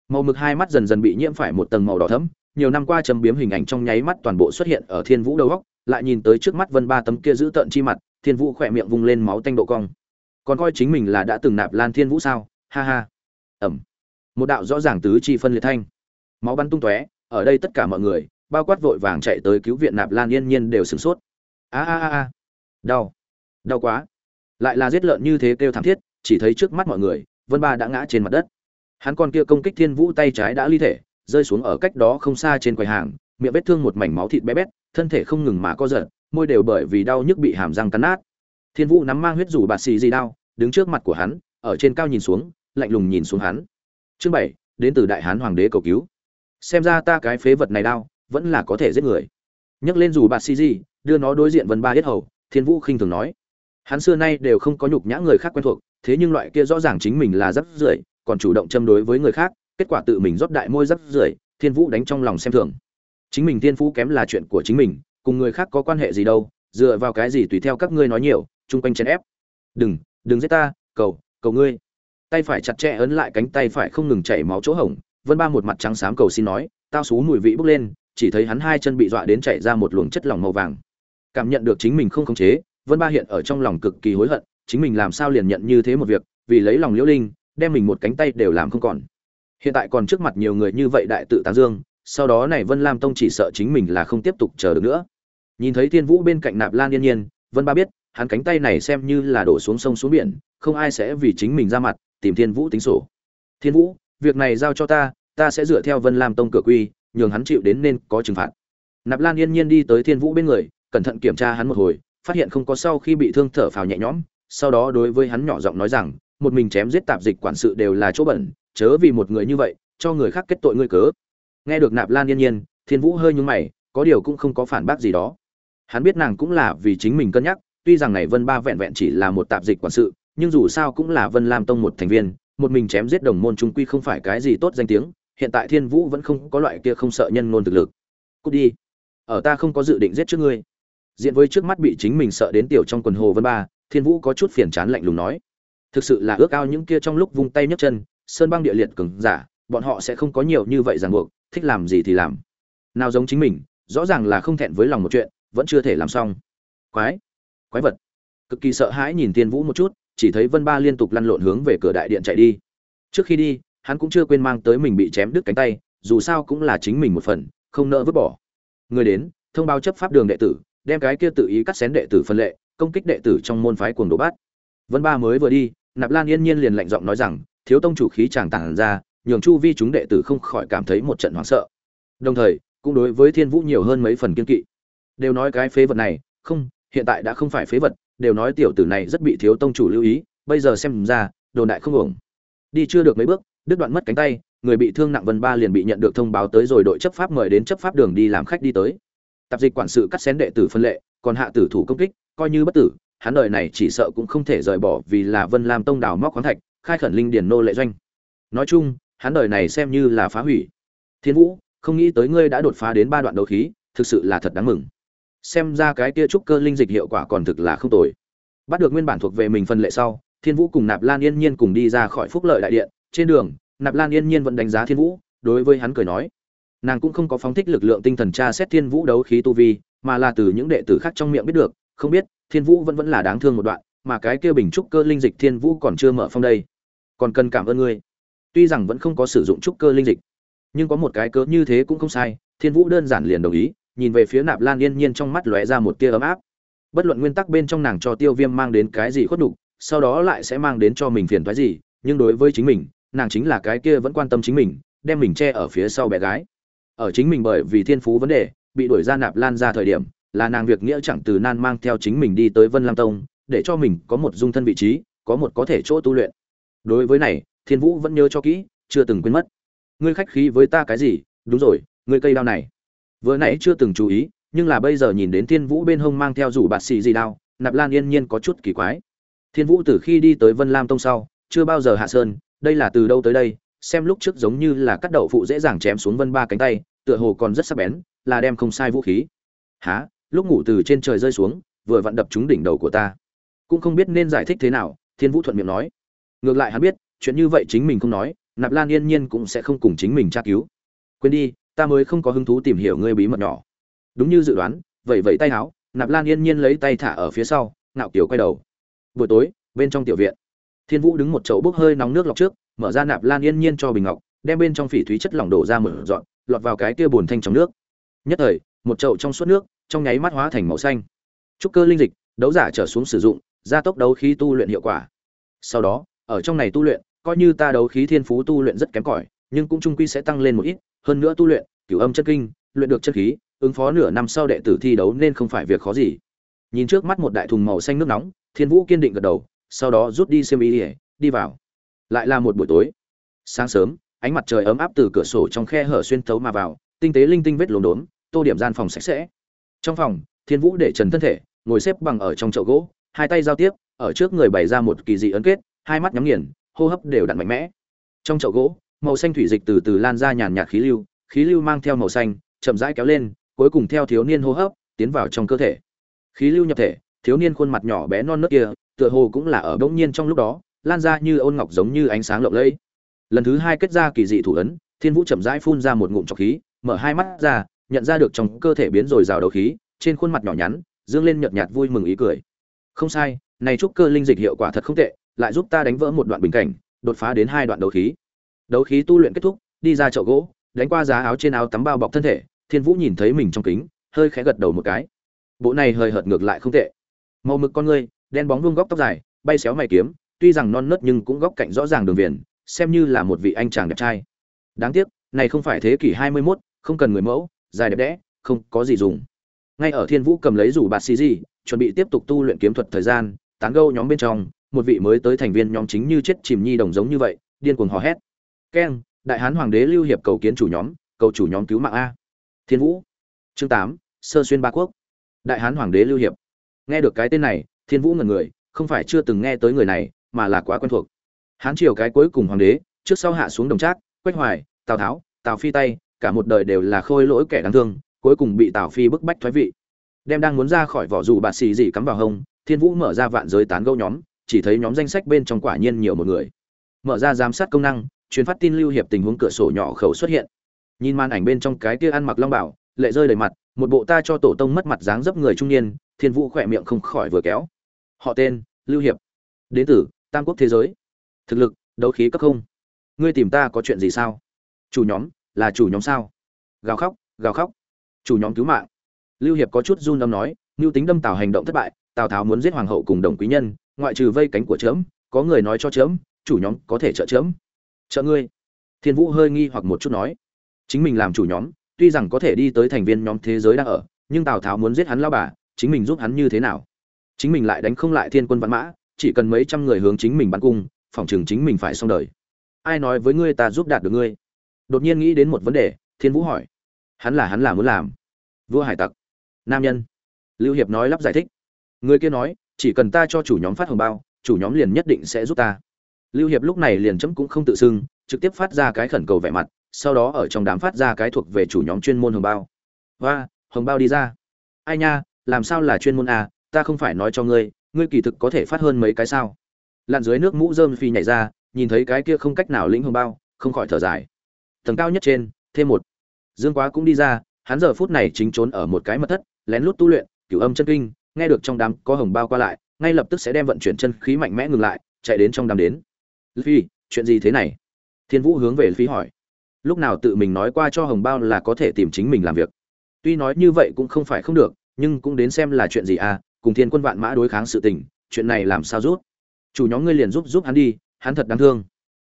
Màu mực hai mắt dần dần bị nhiễm phải một tầng màu đỏ thẫm, nhiều năm qua chấm biếm hình ảnh trong nháy mắt toàn bộ xuất hiện ở thiên vũ đầu góc, lại nhìn tới trước mắt vân ba tấm kia giữ tợn chi mặt, thiên vũ khỏe miệng vung lên máu tanh độ cong. Còn coi chính mình là đã từng nạp lan thiên vũ sao? Ha ha. Ẩm. Một đạo rõ ràng tứ chi phân liệt thanh. Máu bắn tung tóe, ở đây tất cả mọi người, bao quát vội vàng chạy tới cứu viện nạp lan yên nhiên đều sửng sốt. A a a a đau. Đau quá. Lại là giết lợn như thế kêu thảm thiết, chỉ thấy trước mắt mọi người, vân ba đã ngã trên mặt đất. Hắn con kia công kích thiên vũ tay trái đã ly thể, rơi xuống ở cách đó không xa trên quầy hàng, miệng vết thương một mảnh máu thịt bé bét, thân thể không ngừng mà co giật, môi đều bởi vì đau nhức bị hàm răng cắn nát. Thiên vũ nắm mang huyết rủ bạt xì gì đau, đứng trước mặt của hắn, ở trên cao nhìn xuống, lạnh lùng nhìn xuống hắn. Chương bảy, đến từ đại hán hoàng đế cầu cứu. Xem ra ta cái phế vật này đau, vẫn là có thể giết người. Nhấc lên rủ bạt xì gì, đưa nó đối diện vân ba hết hầu thiên vũ khinh thường nói. Hắn xưa nay đều không có nhục nhã người khác quen thuộc, thế nhưng loại kia rõ ràng chính mình là rất rưởi còn chủ động châm đối với người khác, kết quả tự mình rót đại môi rất rưởi thiên vũ đánh trong lòng xem thường. Chính mình thiên phú kém là chuyện của chính mình, cùng người khác có quan hệ gì đâu, dựa vào cái gì tùy theo các ngươi nói nhiều, chung quanh chèn ép. Đừng đừng giết ta, cầu cầu ngươi. Tay phải chặt chẽ ấn lại cánh tay phải không ngừng chảy máu chỗ hổng, vân ba một mặt trắng xám cầu xin nói, tao xú mùi vị bốc lên, chỉ thấy hắn hai chân bị dọa đến chảy ra một luồng chất lỏng màu vàng cảm nhận được chính mình không khống chế, vân ba hiện ở trong lòng cực kỳ hối hận, chính mình làm sao liền nhận như thế một việc, vì lấy lòng liễu linh, đem mình một cánh tay đều làm không còn. Hiện tại còn trước mặt nhiều người như vậy đại tự tán dương, sau đó này vân lam tông chỉ sợ chính mình là không tiếp tục chờ được nữa. Nhìn thấy thiên vũ bên cạnh nạp lan yên nhiên, vân ba biết, hắn cánh tay này xem như là đổ xuống sông xuống biển, không ai sẽ vì chính mình ra mặt, tìm thiên vũ tính sổ. Thiên vũ, việc này giao cho ta ta sẽ dựa theo vân lam tông cửa quy, nhường hắn chịu đến nên có trừng phạt. Nạp lan yên nhiên đi tới thiên vũ bên người cẩn thận kiểm tra hắn một hồi, phát hiện không có sau khi bị thương thở phào nhẹ nhõm, sau đó đối với hắn nhỏ giọng nói rằng, một mình chém giết tạp dịch quản sự đều là chỗ bẩn, chớ vì một người như vậy, cho người khác kết tội ngươi cớ. Nghe được nạp lan yên nhiên, thiên vũ hơi nhúng mày, có điều cũng không có phản bác gì đó. Hắn biết nàng cũng là vì chính mình cân nhắc, tuy rằng này vân ba vẹn vẹn chỉ là một tạp dịch quản sự, nhưng dù sao cũng là vân lam tông một thành viên, một mình chém giết đồng môn trung quy không phải cái gì tốt danh tiếng, hiện tại thiên vũ vẫn không có loại kia không sợ nhân ngôn thực lực. Cút đi, ở ta không có dự định giết trước ngươi diện với trước mắt bị chính mình sợ đến tiểu trong quần hồ vân ba, thiên vũ có chút phiền chán lạnh lùng nói. Thực sự là ước ao những kia trong lúc vung tay nhấc chân, sơn băng địa liệt cứng giả, bọn họ sẽ không có nhiều như vậy ràng buộc, thích làm gì thì làm. Nào giống chính mình, rõ ràng là không thẹn với lòng một chuyện, vẫn chưa thể làm xong. Quái quái vật. Cực kỳ sợ hãi nhìn thiên vũ một chút, chỉ thấy vân ba liên tục lăn lộn hướng về cửa đại điện chạy đi. Trước khi đi, hắn cũng chưa quên mang tới mình bị chém đứt cánh tay, dù sao cũng là chính mình một phần, không nỡ vứt bỏ. Người đến, thông báo chấp pháp đường đệ tử đem cái kia tự ý cắt xén đệ tử phân lệ, công kích đệ tử trong môn phái cuồng đồ bát. Vân ba mới vừa đi, nạp lan yên nhiên liền lạnh giọng nói rằng, thiếu tông chủ khí chàng tàng ra, nhường chu vi chúng đệ tử không khỏi cảm thấy một trận hoảng sợ. Đồng thời, cũng đối với thiên vũ nhiều hơn mấy phần kiên kỵ. Đều nói cái phế vật này, không, hiện tại đã không phải phế vật, đều nói tiểu tử này rất bị thiếu tông chủ lưu ý, bây giờ xem ra, đồn đại không ổn. Đi chưa được mấy bước, đứt đoạn mất cánh tay, người bị thương nặng vân ba liền bị nhận được thông báo tới rồi đội chấp pháp mời đến chấp pháp đường đi làm khách đi tới tạp dịch quản sự cắt xén đệ tử phân lệ, còn hạ tử thủ công kích, coi như bất tử, hắn đời này chỉ sợ cũng không thể rời bỏ vì là vân lam tông đào móc khoáng thạch, khai khẩn linh điển nô lệ doanh. Nói chung, hắn đời này xem như là phá hủy. Thiên vũ, không nghĩ tới ngươi đã đột phá đến ba đoạn đấu khí, thực sự là thật đáng mừng. Xem ra cái kia trúc cơ linh dịch hiệu quả còn thực là không tồi. Bắt được nguyên bản thuộc về mình phân lệ sau, thiên vũ cùng nạp lan yên nhiên cùng đi ra khỏi phúc lợi đại điện. Trên đường, nạp lan yên nhiên vẫn đánh giá thiên vũ, đối với hắn cười nói nàng cũng không có phóng thích lực lượng tinh thần tra xét thiên vũ đấu khí tu vi, mà là từ những đệ tử khác trong miệng biết được, không biết, thiên vũ vẫn vẫn là đáng thương một đoạn, mà cái kia bình trúc cơ linh dịch thiên vũ còn chưa mở phong đây. Còn cần cảm ơn ngươi. Tuy rằng vẫn không có sử dụng trúc cơ linh dịch, nhưng có một cái cớ như thế cũng không sai, thiên vũ đơn giản liền đồng ý, nhìn về phía nạp lan yên nhiên trong mắt lóe ra một tia ấm áp. Bất luận nguyên tắc bên trong nàng cho tiêu viêm mang đến cái gì khuất đục sau đó lại sẽ mang đến cho mình phiền thoái gì, nhưng đối với chính mình, nàng chính là cái kia vẫn quan tâm chính mình, đem mình che ở phía sau bé gái ở chính mình bởi vì thiên phú vấn đề, bị đuổi ra nạp lan ra thời điểm, là nàng việc nghĩa chẳng từ nan mang theo chính mình đi tới vân lam tông, để cho mình có một dung thân vị trí, có một có thể chỗ tu luyện. Đối với này, thiên vũ vẫn nhớ cho kỹ, chưa từng quên mất. Ngươi khách khí với ta cái gì? Đúng rồi, ngươi cây đao này. Vừa nãy chưa từng chú ý, nhưng là bây giờ nhìn đến thiên vũ bên hông mang theo rủ bạt xì gì đao, nạp lan yên nhiên có chút kỳ quái. Thiên vũ từ khi đi tới vân lam tông sau, chưa bao giờ hạ sơn, đây là từ đâu tới đây? Xem lúc trước giống như là cắt đậu phụ dễ dàng chém xuống vân ba cánh tay tựa hồ còn rất sắc bén, là đem không sai vũ khí. Há lúc ngủ từ trên trời rơi xuống, vừa vặn đập trúng đỉnh đầu của ta. Cũng không biết nên giải thích thế nào, thiên vũ thuận miệng nói. Ngược lại hắn biết, chuyện như vậy chính mình không nói, nạp lan yên nhiên cũng sẽ không cùng chính mình tra cứu. Quên đi, ta mới không có hứng thú tìm hiểu ngươi bí mật nhỏ. Đúng như dự đoán vậy vậy tay áo, nạp lan yên nhiên lấy tay thả ở phía sau, ngạo kiểu quay đầu. Buổi tối, bên trong tiểu viện, thiên vũ đứng một chậu bốc hơi nóng nước lọc trước, mở ra nạp lan yên nhiên cho bình ngọc, đem bên trong phỉ thúy chất lỏng đổ ra mở dọn lọt vào cái kia bùn thanh trong nước. Nhất thời, một chậu trong suốt nước, trong nháy mắt hóa thành màu xanh. Trúc cơ linh dịch, đấu giả trở xuống sử dụng, gia tốc đấu khí tu luyện hiệu quả. Sau đó, ở trong này tu luyện, coi như ta đấu khí thiên phú tu luyện rất kém cỏi, nhưng cũng trung quy sẽ tăng lên một ít, hơn nữa tu luyện, cửu âm chân kinh, luyện được chân khí, ứng phó nửa năm sau đệ tử thi đấu nên không phải việc khó gì. Nhìn trước mắt một đại thùng màu xanh nước nóng, thiên vũ kiên định gật đầu, sau đó rút đi xem ý đi vào. Lại là một buổi tối. Sáng sớm ánh mặt trời ấm áp từ cửa sổ trong khe hở xuyên thấu mà vào, tinh tế linh tinh vết lốm đốm, tô điểm gian phòng sạch sẽ. Trong phòng, thiên vũ để trần thân thể, ngồi xếp bằng ở trong chậu gỗ, hai tay giao tiếp, ở trước người bày ra một kỳ dị ấn kết, hai mắt nhắm nghiền, hô hấp đều đặn mạnh mẽ. Trong chậu gỗ, màu xanh thủy dịch từ từ lan ra nhàn nhạt khí lưu khí lưu mang theo màu xanh, chậm rãi kéo lên, cuối cùng theo thiếu niên hô hấp, tiến vào trong cơ thể. Khí lưu nhập thể, thiếu niên khuôn mặt nhỏ bé non nớt kia, tựa hồ cũng là ở bỗng nhiên trong lúc đó, lan ra như ôn ngọc giống như ánh sáng lộng lẫy lần thứ hai kết ra kỳ dị thủ ấn, thiên vũ chậm rãi phun ra một ngụm trọc khí, mở hai mắt ra, nhận ra được trong cơ thể biến rồi rào đầu khí, trên khuôn mặt nhỏ nhắn, dương lên nhợt nhạt vui mừng ý cười. Không sai, này trúc cơ linh dịch hiệu quả thật không tệ, lại giúp ta đánh vỡ một đoạn bình cảnh, đột phá đến hai đoạn đấu khí. Đấu khí tu luyện kết thúc, đi ra chậu gỗ, đánh qua giá áo trên áo tắm bao bọc thân thể, thiên vũ nhìn thấy mình trong kính, hơi khẽ gật đầu một cái. Bộ này hơi hợt ngược lại không tệ. Màu mực con ngươi đen bóng vuông góc tóc dài, bay xéo mày kiếm, tuy rằng non nớt nhưng cũng góc cạnh rõ ràng đường viền xem như là một vị anh chàng đẹp trai. Đáng tiếc này không phải thế kỷ 21, không cần người mẫu dài đẹp đẽ không có gì dùng. Ngay ở thiên vũ cầm lấy rủ bạt xì gì chuẩn bị tiếp tục tu luyện kiếm thuật thời gian tán gâu nhóm bên trong một vị mới tới thành viên nhóm chính như chết chìm nhi đồng giống như vậy điên cuồng hò hét. Keng đại hán hoàng đế lưu hiệp cầu kiến chủ nhóm cầu chủ nhóm cứu mạng a. Thiên vũ. Chương tám sơ xuyên ba quốc. Đại hán hoàng đế lưu hiệp. Nghe được cái tên này thiên vũ ngẩn người không phải chưa từng nghe tới người này mà là quá quen thuộc hán triều cái cuối cùng hoàng đế, trước sau hạ xuống đồng trác, quách hoài, tào tháo, tào phi tay, cả một đời đều là khôi lỗi kẻ đáng thương, cuối cùng bị tào phi bức bách thoái vị. Đem đang muốn ra khỏi vỏ dù bạt xì gì cắm vào hông, thiên vũ mở ra vạn giới tán gẫu nhóm, chỉ thấy nhóm danh sách bên trong quả nhiên nhiều một người. Mở ra giám sát công năng, truyền phát tin lưu hiệp tình huống cửa sổ nhỏ khẩu xuất hiện. Nhìn màn ảnh bên trong cái kia ăn mặc long bảo, lệ rơi đầy mặt, một bộ ta cho tổ tông mất mặt dáng dấp người trung niên, thiên vũ khỏe miệng không khỏi vừa kéo. Họ tên, lưu hiệp. Đến từ tam quốc thế giới thực lực, đấu khí cấp không. Ngươi tìm ta có chuyện gì sao? Chủ nhóm, là chủ nhóm sao? Gào khóc gào khóc. Chủ nhóm cứu mạng. Lưu hiệp có chút run âm nói mưu tính đâm tào hành động thất bại, tào tháo muốn giết hoàng hậu cùng đồng quý nhân, ngoại trừ vây cánh của trẫm có người nói cho trẫm chủ nhóm có thể trợ trẫm trợ ngươi. Thiên vũ hơi nghi hoặc một chút nói, chính mình làm chủ nhóm, tuy rằng có thể đi tới thành viên nhóm thế giới đang ở, nhưng tào tháo muốn giết hắn lao bà, chính mình giúp hắn như thế nào? Chính mình lại đánh không lại thiên quân văn mã, chỉ cần mấy trăm người hướng chính mình bắn cung phòng trường chính mình phải xong đời. Ai nói với ngươi ta giúp đạt được ngươi? Đột nhiên nghĩ đến một vấn đề thiên vũ hỏi. Hắn là hắn là muốn làm. Vua hải tặc. Nam nhân. Lưu hiệp nói lắp giải thích. Người kia nói chỉ cần ta cho chủ nhóm phát hồng bao chủ nhóm liền nhất định sẽ giúp ta. Lưu hiệp lúc này liền chấm cũng không tự xưng trực tiếp phát ra cái khẩn cầu vẻ mặt sau đó ở trong đám phát ra cái thuộc về chủ nhóm chuyên môn hồng bao. Và hồng bao đi ra. Ai nha làm sao là chuyên môn à, ta không phải nói cho ngươi ngươi kỳ thực có thể phát hơn mấy cái sao? Lặn dưới nước mũ rơm phi nhảy ra, nhìn thấy cái kia không cách nào lĩnh hồng bao, không khỏi thở dài. Tầng cao nhất trên, thêm một. Dương quá cũng đi ra, hắn giờ phút này chính trốn ở một cái mật thất, lén lút tu luyện, cửu âm chân kinh, nghe được trong đám có hồng bao qua lại, ngay lập tức sẽ đem vận chuyển chân khí mạnh mẽ ngừng lại, chạy đến trong đám đến. Phi, chuyện gì thế này? Thiên vũ hướng về phi hỏi. Lúc nào tự mình nói qua cho hồng bao là có thể tìm chính mình làm việc. Tuy nói như vậy cũng không phải không được, nhưng cũng đến xem là chuyện gì à cùng thiên quân vạn mã đối kháng sự tình, chuyện này làm sao rút? Chủ nhóm ngươi liền giúp giúp hắn đi, hắn thật đáng thương.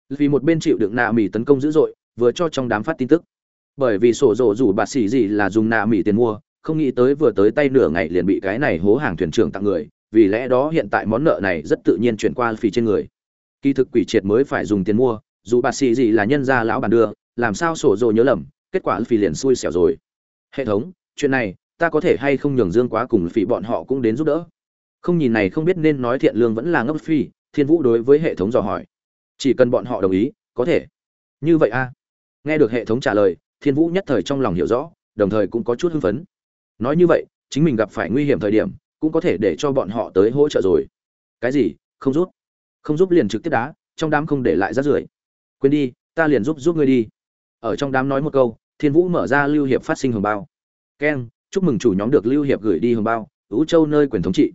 Vì một bên chịu đựng nạ mỉ tấn công dữ dội, vừa cho trong đám phát tin tức. Bởi vì sổ rổ rủ bạt xỉ gì là dùng nạ mỉ tiền mua, không nghĩ tới vừa tới tay nửa ngày liền bị cái này hố hàng thuyền trưởng tặng người, vì lẽ đó hiện tại món nợ này rất tự nhiên chuyển qua phì trên người. Kỳ thực quỷ triệt mới phải dùng tiền mua, dù bạt xỉ gì là nhân gia lão bàn đưa, làm sao sổ rồ nhớ lầm, kết quả phì liền xui xẻo rồi. Hệ thống, chuyện này, ta có thể hay không nhường dương quá cùng phì bọn họ cũng đến giúp đỡ không nhìn này không biết nên nói thiện lương vẫn là ngốc phi, thiên vũ đối với hệ thống dò hỏi. Chỉ cần bọn họ đồng ý, có thể. Như vậy a nghe được hệ thống trả lời, thiên vũ nhất thời trong lòng hiểu rõ, đồng thời cũng có chút hưng phấn. Nói như vậy, chính mình gặp phải nguy hiểm thời điểm, cũng có thể để cho bọn họ tới hỗ trợ rồi. Cái gì? Không giúp? Không giúp liền trực tiếp đá, trong đám không để lại rác rưởi. Quên đi, ta liền giúp giúp ngươi đi. Ở trong đám nói một câu, thiên vũ mở ra lưu hiệp phát sinh hồng bao. Keng, chúc mừng chủ nhóm được lưu hiệp gửi đi hồng bao. Ứ châu nơi quyền thống trị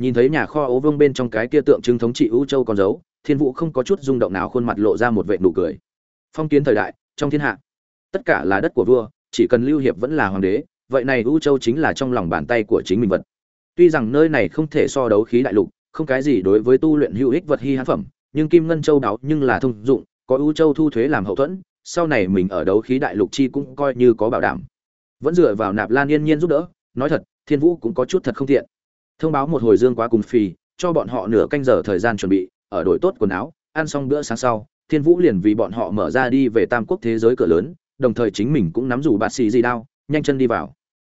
nhìn thấy nhà kho ố vương bên trong cái kia tượng trưng thống trị ưu châu còn giấu thiên vũ không có chút rung động nào khuôn mặt lộ ra một vệ nụ cười. Phong kiến thời đại, trong thiên hạ, tất cả là đất của vua, chỉ cần lưu hiệp vẫn là hoàng đế, vậy này ưu châu chính là trong lòng bàn tay của chính mình vật. Tuy rằng nơi này không thể so đấu khí đại lục, không cái gì đối với tu luyện hữu ích vật hy hán phẩm, nhưng kim ngân châu đáo nhưng là thông dụng, có ưu châu thu thuế làm hậu thuẫn, sau này mình ở đấu khí đại lục chi cũng coi như có bảo đảm. Vẫn dựa vào nạp lan yên nhiên giúp đỡ, nói thật, thiên vũ cũng có chút thật không tiện thông báo một hồi dương quá cùng phì, cho bọn họ nửa canh giờ thời gian chuẩn bị, ở đổi tốt quần áo, ăn xong bữa sáng sau, thiên vũ liền vì bọn họ mở ra đi về tam quốc thế giới cửa lớn, đồng thời chính mình cũng nắm rủ bạt xì gì đao, nhanh chân đi vào.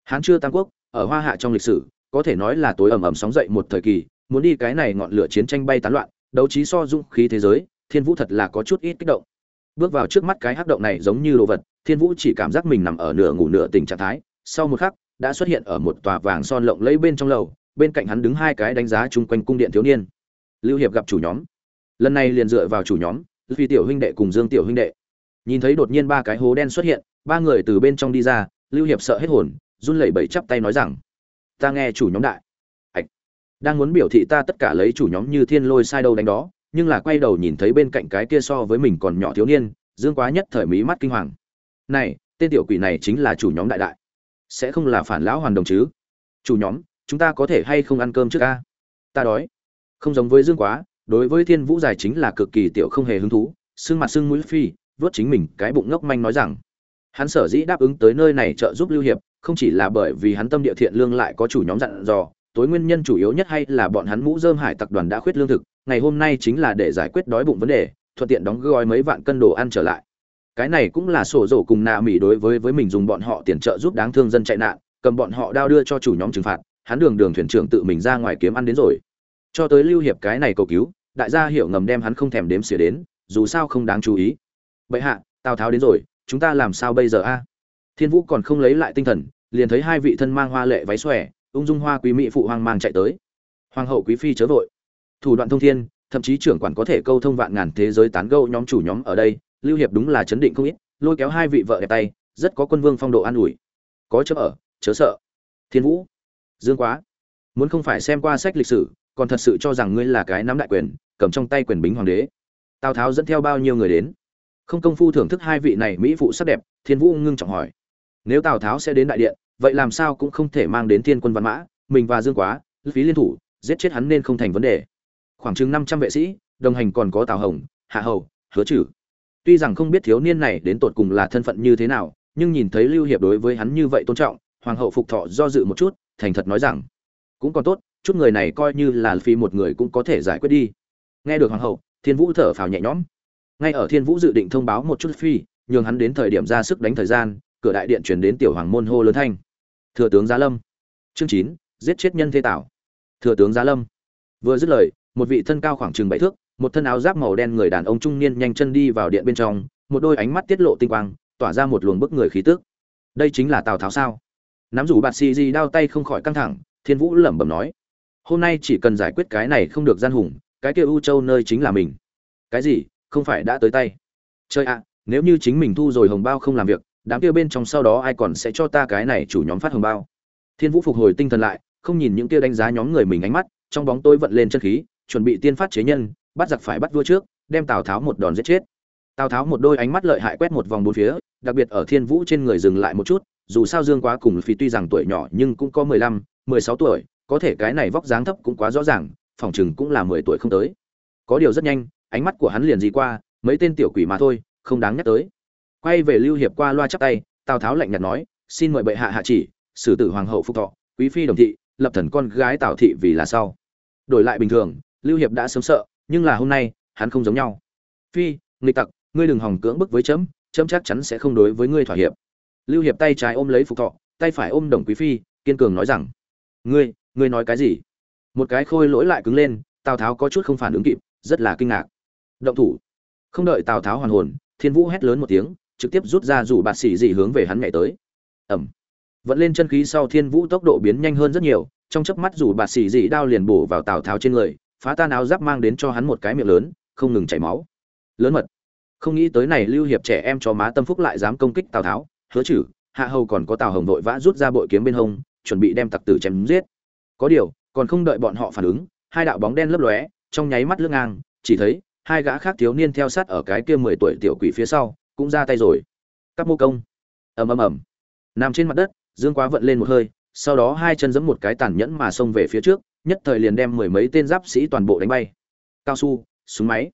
Hán chưa tam quốc, ở hoa hạ trong lịch sử, có thể nói là tối ẩm ẩm sóng dậy một thời kỳ, muốn đi cái này ngọn lửa chiến tranh bay tán loạn, đấu trí so dung khí thế giới, thiên vũ thật là có chút ít kích động. Bước vào trước mắt cái hắc động này giống như đồ vật, thiên vũ chỉ cảm giác mình nằm ở nửa ngủ nửa tỉnh trạng thái, sau một khắc, đã xuất hiện ở một tòa vàng son lộng lẫy bên trong lầu bên cạnh hắn đứng hai cái đánh giá chung quanh cung điện thiếu niên. Lưu hiệp gặp chủ nhóm. Lần này liền dựa vào chủ nhóm, phi tiểu huynh đệ cùng dương tiểu huynh đệ. Nhìn thấy đột nhiên ba cái hố đen xuất hiện, ba người từ bên trong đi ra, lưu hiệp sợ hết hồn, run lẩy bẩy chắp tay nói rằng, ta nghe chủ nhóm đại. Ạch. Đang muốn biểu thị ta tất cả lấy chủ nhóm như thiên lôi sai đâu đánh đó, nhưng là quay đầu nhìn thấy bên cạnh cái kia so với mình còn nhỏ thiếu niên, dương quá nhất thời mí mắt kinh hoàng. Này, tên tiểu quỷ này chính là chủ nhóm đại đại. Sẽ không là phản lão hoàn đồng chứ? Chủ nhóm chúng ta có thể hay không ăn cơm trước ca? Ta đói. Không giống với dương quá, đối với thiên vũ dài chính là cực kỳ tiểu không hề hứng thú xương mặt xương mũi phi vớt chính mình, cái bụng ngốc manh nói rằng, hắn sở dĩ đáp ứng tới nơi này trợ giúp lưu hiệp, không chỉ là bởi vì hắn tâm địa thiện lương lại có chủ nhóm dặn dò, tối nguyên nhân chủ yếu nhất hay là bọn hắn mũ dơm hải tập đoàn đã khuyết lương thực, ngày hôm nay chính là để giải quyết đói bụng vấn đề, thuận tiện đóng gói mấy vạn cân đồ ăn trở lại. Cái này cũng là sổ rổ cùng nạ mỹ đối với với mình dùng bọn họ tiền trợ giúp đáng thương dân chạy nạn, cầm bọn họ đao đưa cho chủ nhóm trừng phạt hắn đường đường thuyền trưởng tự mình ra ngoài kiếm ăn đến rồi. Cho tới lưu hiệp cái này cầu cứu, đại gia hiểu ngầm đem hắn không thèm đếm xỉa đến, dù sao không đáng chú ý. Bệ hạ, tào tháo đến rồi, chúng ta làm sao bây giờ a? Thiên vũ còn không lấy lại tinh thần, liền thấy hai vị thân mang hoa lệ váy xòe, ung dung hoa quý mỹ phụ hoang mang chạy tới. Hoàng hậu quý phi chớ vội. Thủ đoạn thông thiên, thậm chí trưởng quản có thể câu thông vạn ngàn thế giới tán gẫu nhóm chủ nhóm ở đây, lưu hiệp đúng là chấn định không ít, lôi kéo hai vị vợ đẹp tay, rất có quân vương phong độ an ủi. Có chớ ở, chớ sợ. Thiên vũ dương quá. Muốn không phải xem qua sách lịch sử, còn thật sự cho rằng ngươi là cái nắm đại quyền, cầm trong tay quyền bính hoàng đế. Tào tháo dẫn theo bao nhiêu người đến? Không công phu thưởng thức hai vị này mỹ phụ sắc đẹp, thiên vũ ngưng trọng hỏi. Nếu tào tháo sẽ đến đại điện, vậy làm sao cũng không thể mang đến thiên quân văn mã, mình và dương quá phí liên thủ, giết chết hắn nên không thành vấn đề. Khoảng chừng năm trăm vệ sĩ, đồng hành còn có tào hồng, hạ hầu, hứa chử tuy rằng không biết thiếu niên này đến tột cùng là thân phận như thế nào, nhưng nhìn thấy lưu hiệp đối với hắn như vậy tôn trọng, hoàng hậu phục thọ do dự một chút thành thật nói rằng, cũng còn tốt, chút người này coi như là phi một người cũng có thể giải quyết đi. Nghe được hoàng hậu, thiên vũ thở phào nhẹ nhõm. Ngay ở thiên vũ dự định thông báo một chút phi, nhường hắn đến thời điểm ra sức đánh thời gian, cửa đại điện chuyển đến tiểu hoàng môn hô lớn thanh. Thừa tướng giá lâm. Chương chín, giết chết nhân thế tảo thừa tướng giá lâm. Vừa dứt lời, một vị thân cao khoảng chừng bảy thước, một thân áo giáp màu đen người đàn ông trung niên nhanh chân đi vào điện bên trong, một đôi ánh mắt tiết lộ tinh quang, tỏa ra một luồng bức người khí tức. Đây chính là tào tháo sao? Nắm rủ bạt xì gì đao tay không khỏi căng thẳng, thiên vũ lẩm bẩm nói, hôm nay chỉ cần giải quyết cái này không được gian hùng, cái kia u châu nơi chính là mình. Cái gì? Không phải đã tới tay? Chơi ạ, nếu như chính mình thu rồi hồng bao không làm việc, đám kia bên trong sau đó ai còn sẽ cho ta cái này chủ nhóm phát hồng bao? Thiên vũ phục hồi tinh thần lại, không nhìn những kia đánh giá nhóm người mình ánh mắt, trong bóng tôi vận lên chân khí, chuẩn bị tiên phát chế nhân, bắt giặc phải bắt vua trước, đem tào tháo một đòn giết chết. Tào tháo một đôi ánh mắt lợi hại quét một vòng bốn phía, đặc biệt ở thiên vũ trên người dừng lại một chút dù sao dương quá cùng phi tuy rằng tuổi nhỏ nhưng cũng có mười lăm, mười sáu tuổi, có thể cái này vóc dáng thấp cũng quá rõ ràng, phòng chừng cũng là mười tuổi không tới. Có điều rất nhanh, ánh mắt của hắn liền gì qua, mấy tên tiểu quỷ mà thôi, không đáng nhắc tới. Quay về lưu hiệp qua loa chắp tay, tào tháo lạnh nhạt nói, xin mời bệ hạ hạ chỉ, xử tử hoàng hậu phúc thọ, quý phi đồng thị, lập thần con gái tào thị vì là sau. Đổi lại bình thường, lưu hiệp đã sớm sợ, nhưng là hôm nay, hắn không giống nhau. Phi, nghịch tặc, ngươi đừng hòng cưỡng bức với chấm chấm chắc chắn sẽ không đối với ngươi thỏa hiệp lưu hiệp tay trái ôm lấy phục thọ, tay phải ôm đồng quý phi, kiên cường nói rằng, ngươi ngươi nói cái gì? Một cái khôi lỗi lại cứng lên, tào tháo có chút không phản ứng kịp, rất là kinh ngạc. Động thủ. Không đợi tào tháo hoàn hồn, thiên vũ hét lớn một tiếng, trực tiếp rút ra rủ bạt xỉ dị hướng về hắn nhảy tới. Ẩm. Vẫn lên chân khí sau thiên vũ tốc độ biến nhanh hơn rất nhiều, trong chớp mắt rủ bạt xỉ dị đao liền bổ vào tào tháo trên người, phá tan áo giáp mang đến cho hắn một cái miệng lớn, không ngừng chảy máu. Lớn mật. Không nghĩ tới này lưu hiệp trẻ em cho má tâm phúc lại dám công kích tào tháo hứa chử hạ hầu còn có tào hồng vội vã rút ra bội kiếm bên hông, chuẩn bị đem tặc tử chém giết. Có điều, còn không đợi bọn họ phản ứng, hai đạo bóng đen lấp lóe, trong nháy mắt lướt ngang, chỉ thấy hai gã khác thiếu niên theo sát ở cái kia mười tuổi tiểu quỷ phía sau, cũng ra tay rồi. Các mô công. Ầm ầm ầm. Nằm trên mặt đất, dương quá vận lên một hơi, sau đó hai chân giẫm một cái tàn nhẫn mà xông về phía trước, nhất thời liền đem mười mấy tên giáp sĩ toàn bộ đánh bay. Cao su, súng máy.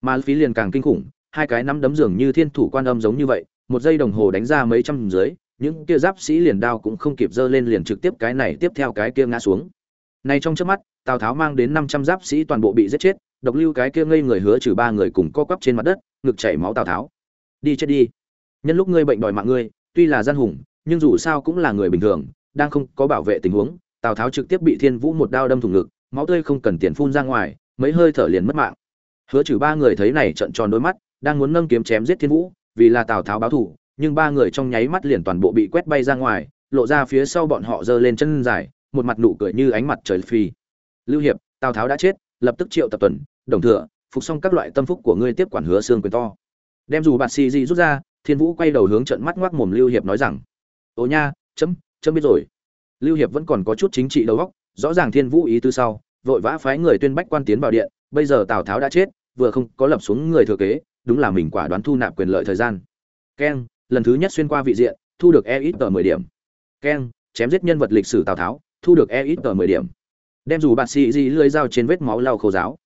Mà phí liền càng kinh khủng, hai cái nắm đấm dường như thiên thủ quan âm giống như vậy một giây đồng hồ đánh ra mấy trăm dưới, những kia giáp sĩ liền đao cũng không kịp dơ lên liền trực tiếp cái này tiếp theo cái kia ngã xuống. Này trong trước mắt, tào tháo mang đến năm trăm giáp sĩ toàn bộ bị giết chết, độc lưu cái kia ngây người hứa trừ ba người cùng co quắp trên mặt đất, ngực chảy máu tào tháo. Đi chết đi. Nhân lúc ngươi bệnh đòi mạng ngươi, tuy là gian hùng, nhưng dù sao cũng là người bình thường, đang không có bảo vệ tình huống, tào tháo trực tiếp bị thiên vũ một đao đâm thủng ngực, máu tươi không cần tiền phun ra ngoài, mấy hơi thở liền mất mạng. Hứa trừ ba người thấy này trận tròn đôi mắt, đang muốn nâng kiếm chém giết thiên vũ vì là tào tháo báo thù nhưng ba người trong nháy mắt liền toàn bộ bị quét bay ra ngoài, lộ ra phía sau bọn họ giơ lên chân dài, một mặt nụ cười như ánh mặt trời phi lưu hiệp, tào tháo đã chết, lập tức triệu tập tuần, đồng thừa, phục xong các loại tâm phúc của ngươi tiếp quản hứa xương quyền to. Đem dù bạt xì gì rút ra, thiên vũ quay đầu hướng trận mắt ngoác mồm lưu hiệp nói rằng ồ nha, chấm chấm biết rồi. Lưu hiệp vẫn còn có chút chính trị đầu óc, rõ ràng thiên vũ ý tư sau, vội vã phái người tuyên bách quan tiến vào điện, bây giờ tào tháo đã chết, vừa không có lập xuống người thừa kế đúng là mình quả đoán thu nạp quyền lợi thời gian. Keng, lần thứ nhất xuyên qua vị diện, thu được e ít tờ mười điểm. Keng, chém giết nhân vật lịch sử tào tháo, thu được e ít tờ mười điểm. Đem dù bạt sĩ di lưỡi dao trên vết máu lau khô giáo.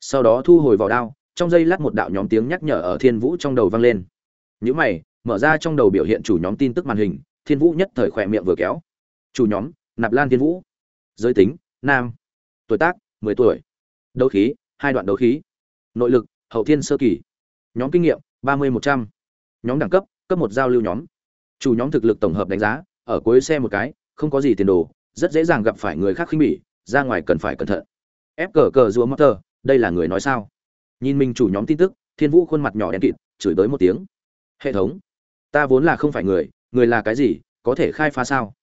Sau đó thu hồi vào đao, trong giây lát một đạo nhóm tiếng nhắc nhở ở thiên vũ trong đầu vang lên. Những mày, mở ra trong đầu biểu hiện chủ nhóm tin tức màn hình, thiên vũ nhất thời khỏe miệng vừa kéo. Chủ nhóm, nạp lan thiên vũ. Giới tính, nam. Tuổi tác, mười tuổi. Đấu khí, hai đoạn đấu khí. Nội lực, hậu thiên sơ kỳ nhóm kinh nghiệm, ba mươi một trăm. Nhóm đẳng cấp cấp một giao lưu nhóm. Chủ nhóm thực lực tổng hợp đánh giá, ở cuối xe một cái, không có gì tiền đồ, rất dễ dàng gặp phải người khác khinh bỉ, ra ngoài cần phải cẩn thận. Ép cờ cờ rùa motor đây là người nói sao? Nhìn mình chủ nhóm tin tức, thiên vũ khuôn mặt nhỏ đen kịt, chửi tới một tiếng. Hệ thống, ta vốn là không phải người người là cái gì, có thể khai phá sao?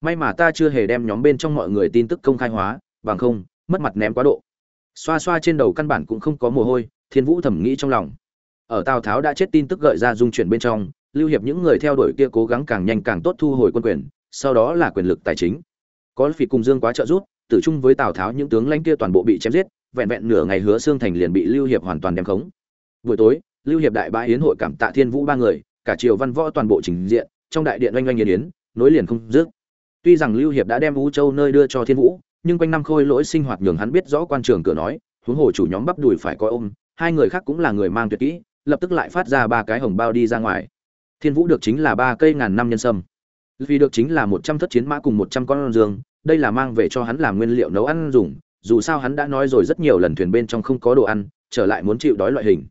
May mà ta chưa hề đem nhóm bên trong mọi người tin tức công khai hóa, bằng không, mất mặt ném quá độ. Xoa xoa trên đầu căn bản cũng không có mồ hôi, thiên vũ thầm nghĩ trong lòng ở tào tháo đã chết tin tức gợi ra dung chuyển bên trong, lưu hiệp những người theo đuổi kia cố gắng càng nhanh càng tốt thu hồi quân quyền, sau đó là quyền lực tài chính. Có phỉ cùng dương quá trợ giúp, tử chung với tào tháo những tướng lãnh kia toàn bộ bị chém giết, vẹn vẹn nửa ngày hứa xương thành liền bị lưu hiệp hoàn toàn đem khống. Buổi tối, lưu hiệp đại bãi yến hội cảm tạ thiên vũ ba người, cả triều văn võ toàn bộ trình diện, trong đại điện oanh oanh nghiền yến, nối liền không dứt. Tuy rằng lưu hiệp đã đem vũ châu nơi đưa cho thiên vũ, nhưng quanh năm khôi lỗi sinh hoạt nhường hắn biết rõ quan trường cửa nói, huống hồ chủ nhóm bắp đùi phải coi ôm, hai người khác cũng là người mang tuyệt kỹ lập tức lại phát ra ba cái hồng bao đi ra ngoài. Thiên vũ được chính là ba cây ngàn năm nhân sâm. Vì được chính là một trăm thất chiến mã cùng một trăm con dương, đây là mang về cho hắn làm nguyên liệu nấu ăn dùng, dù sao hắn đã nói rồi rất nhiều lần thuyền bên trong không có đồ ăn, trở lại muốn chịu đói loại hình.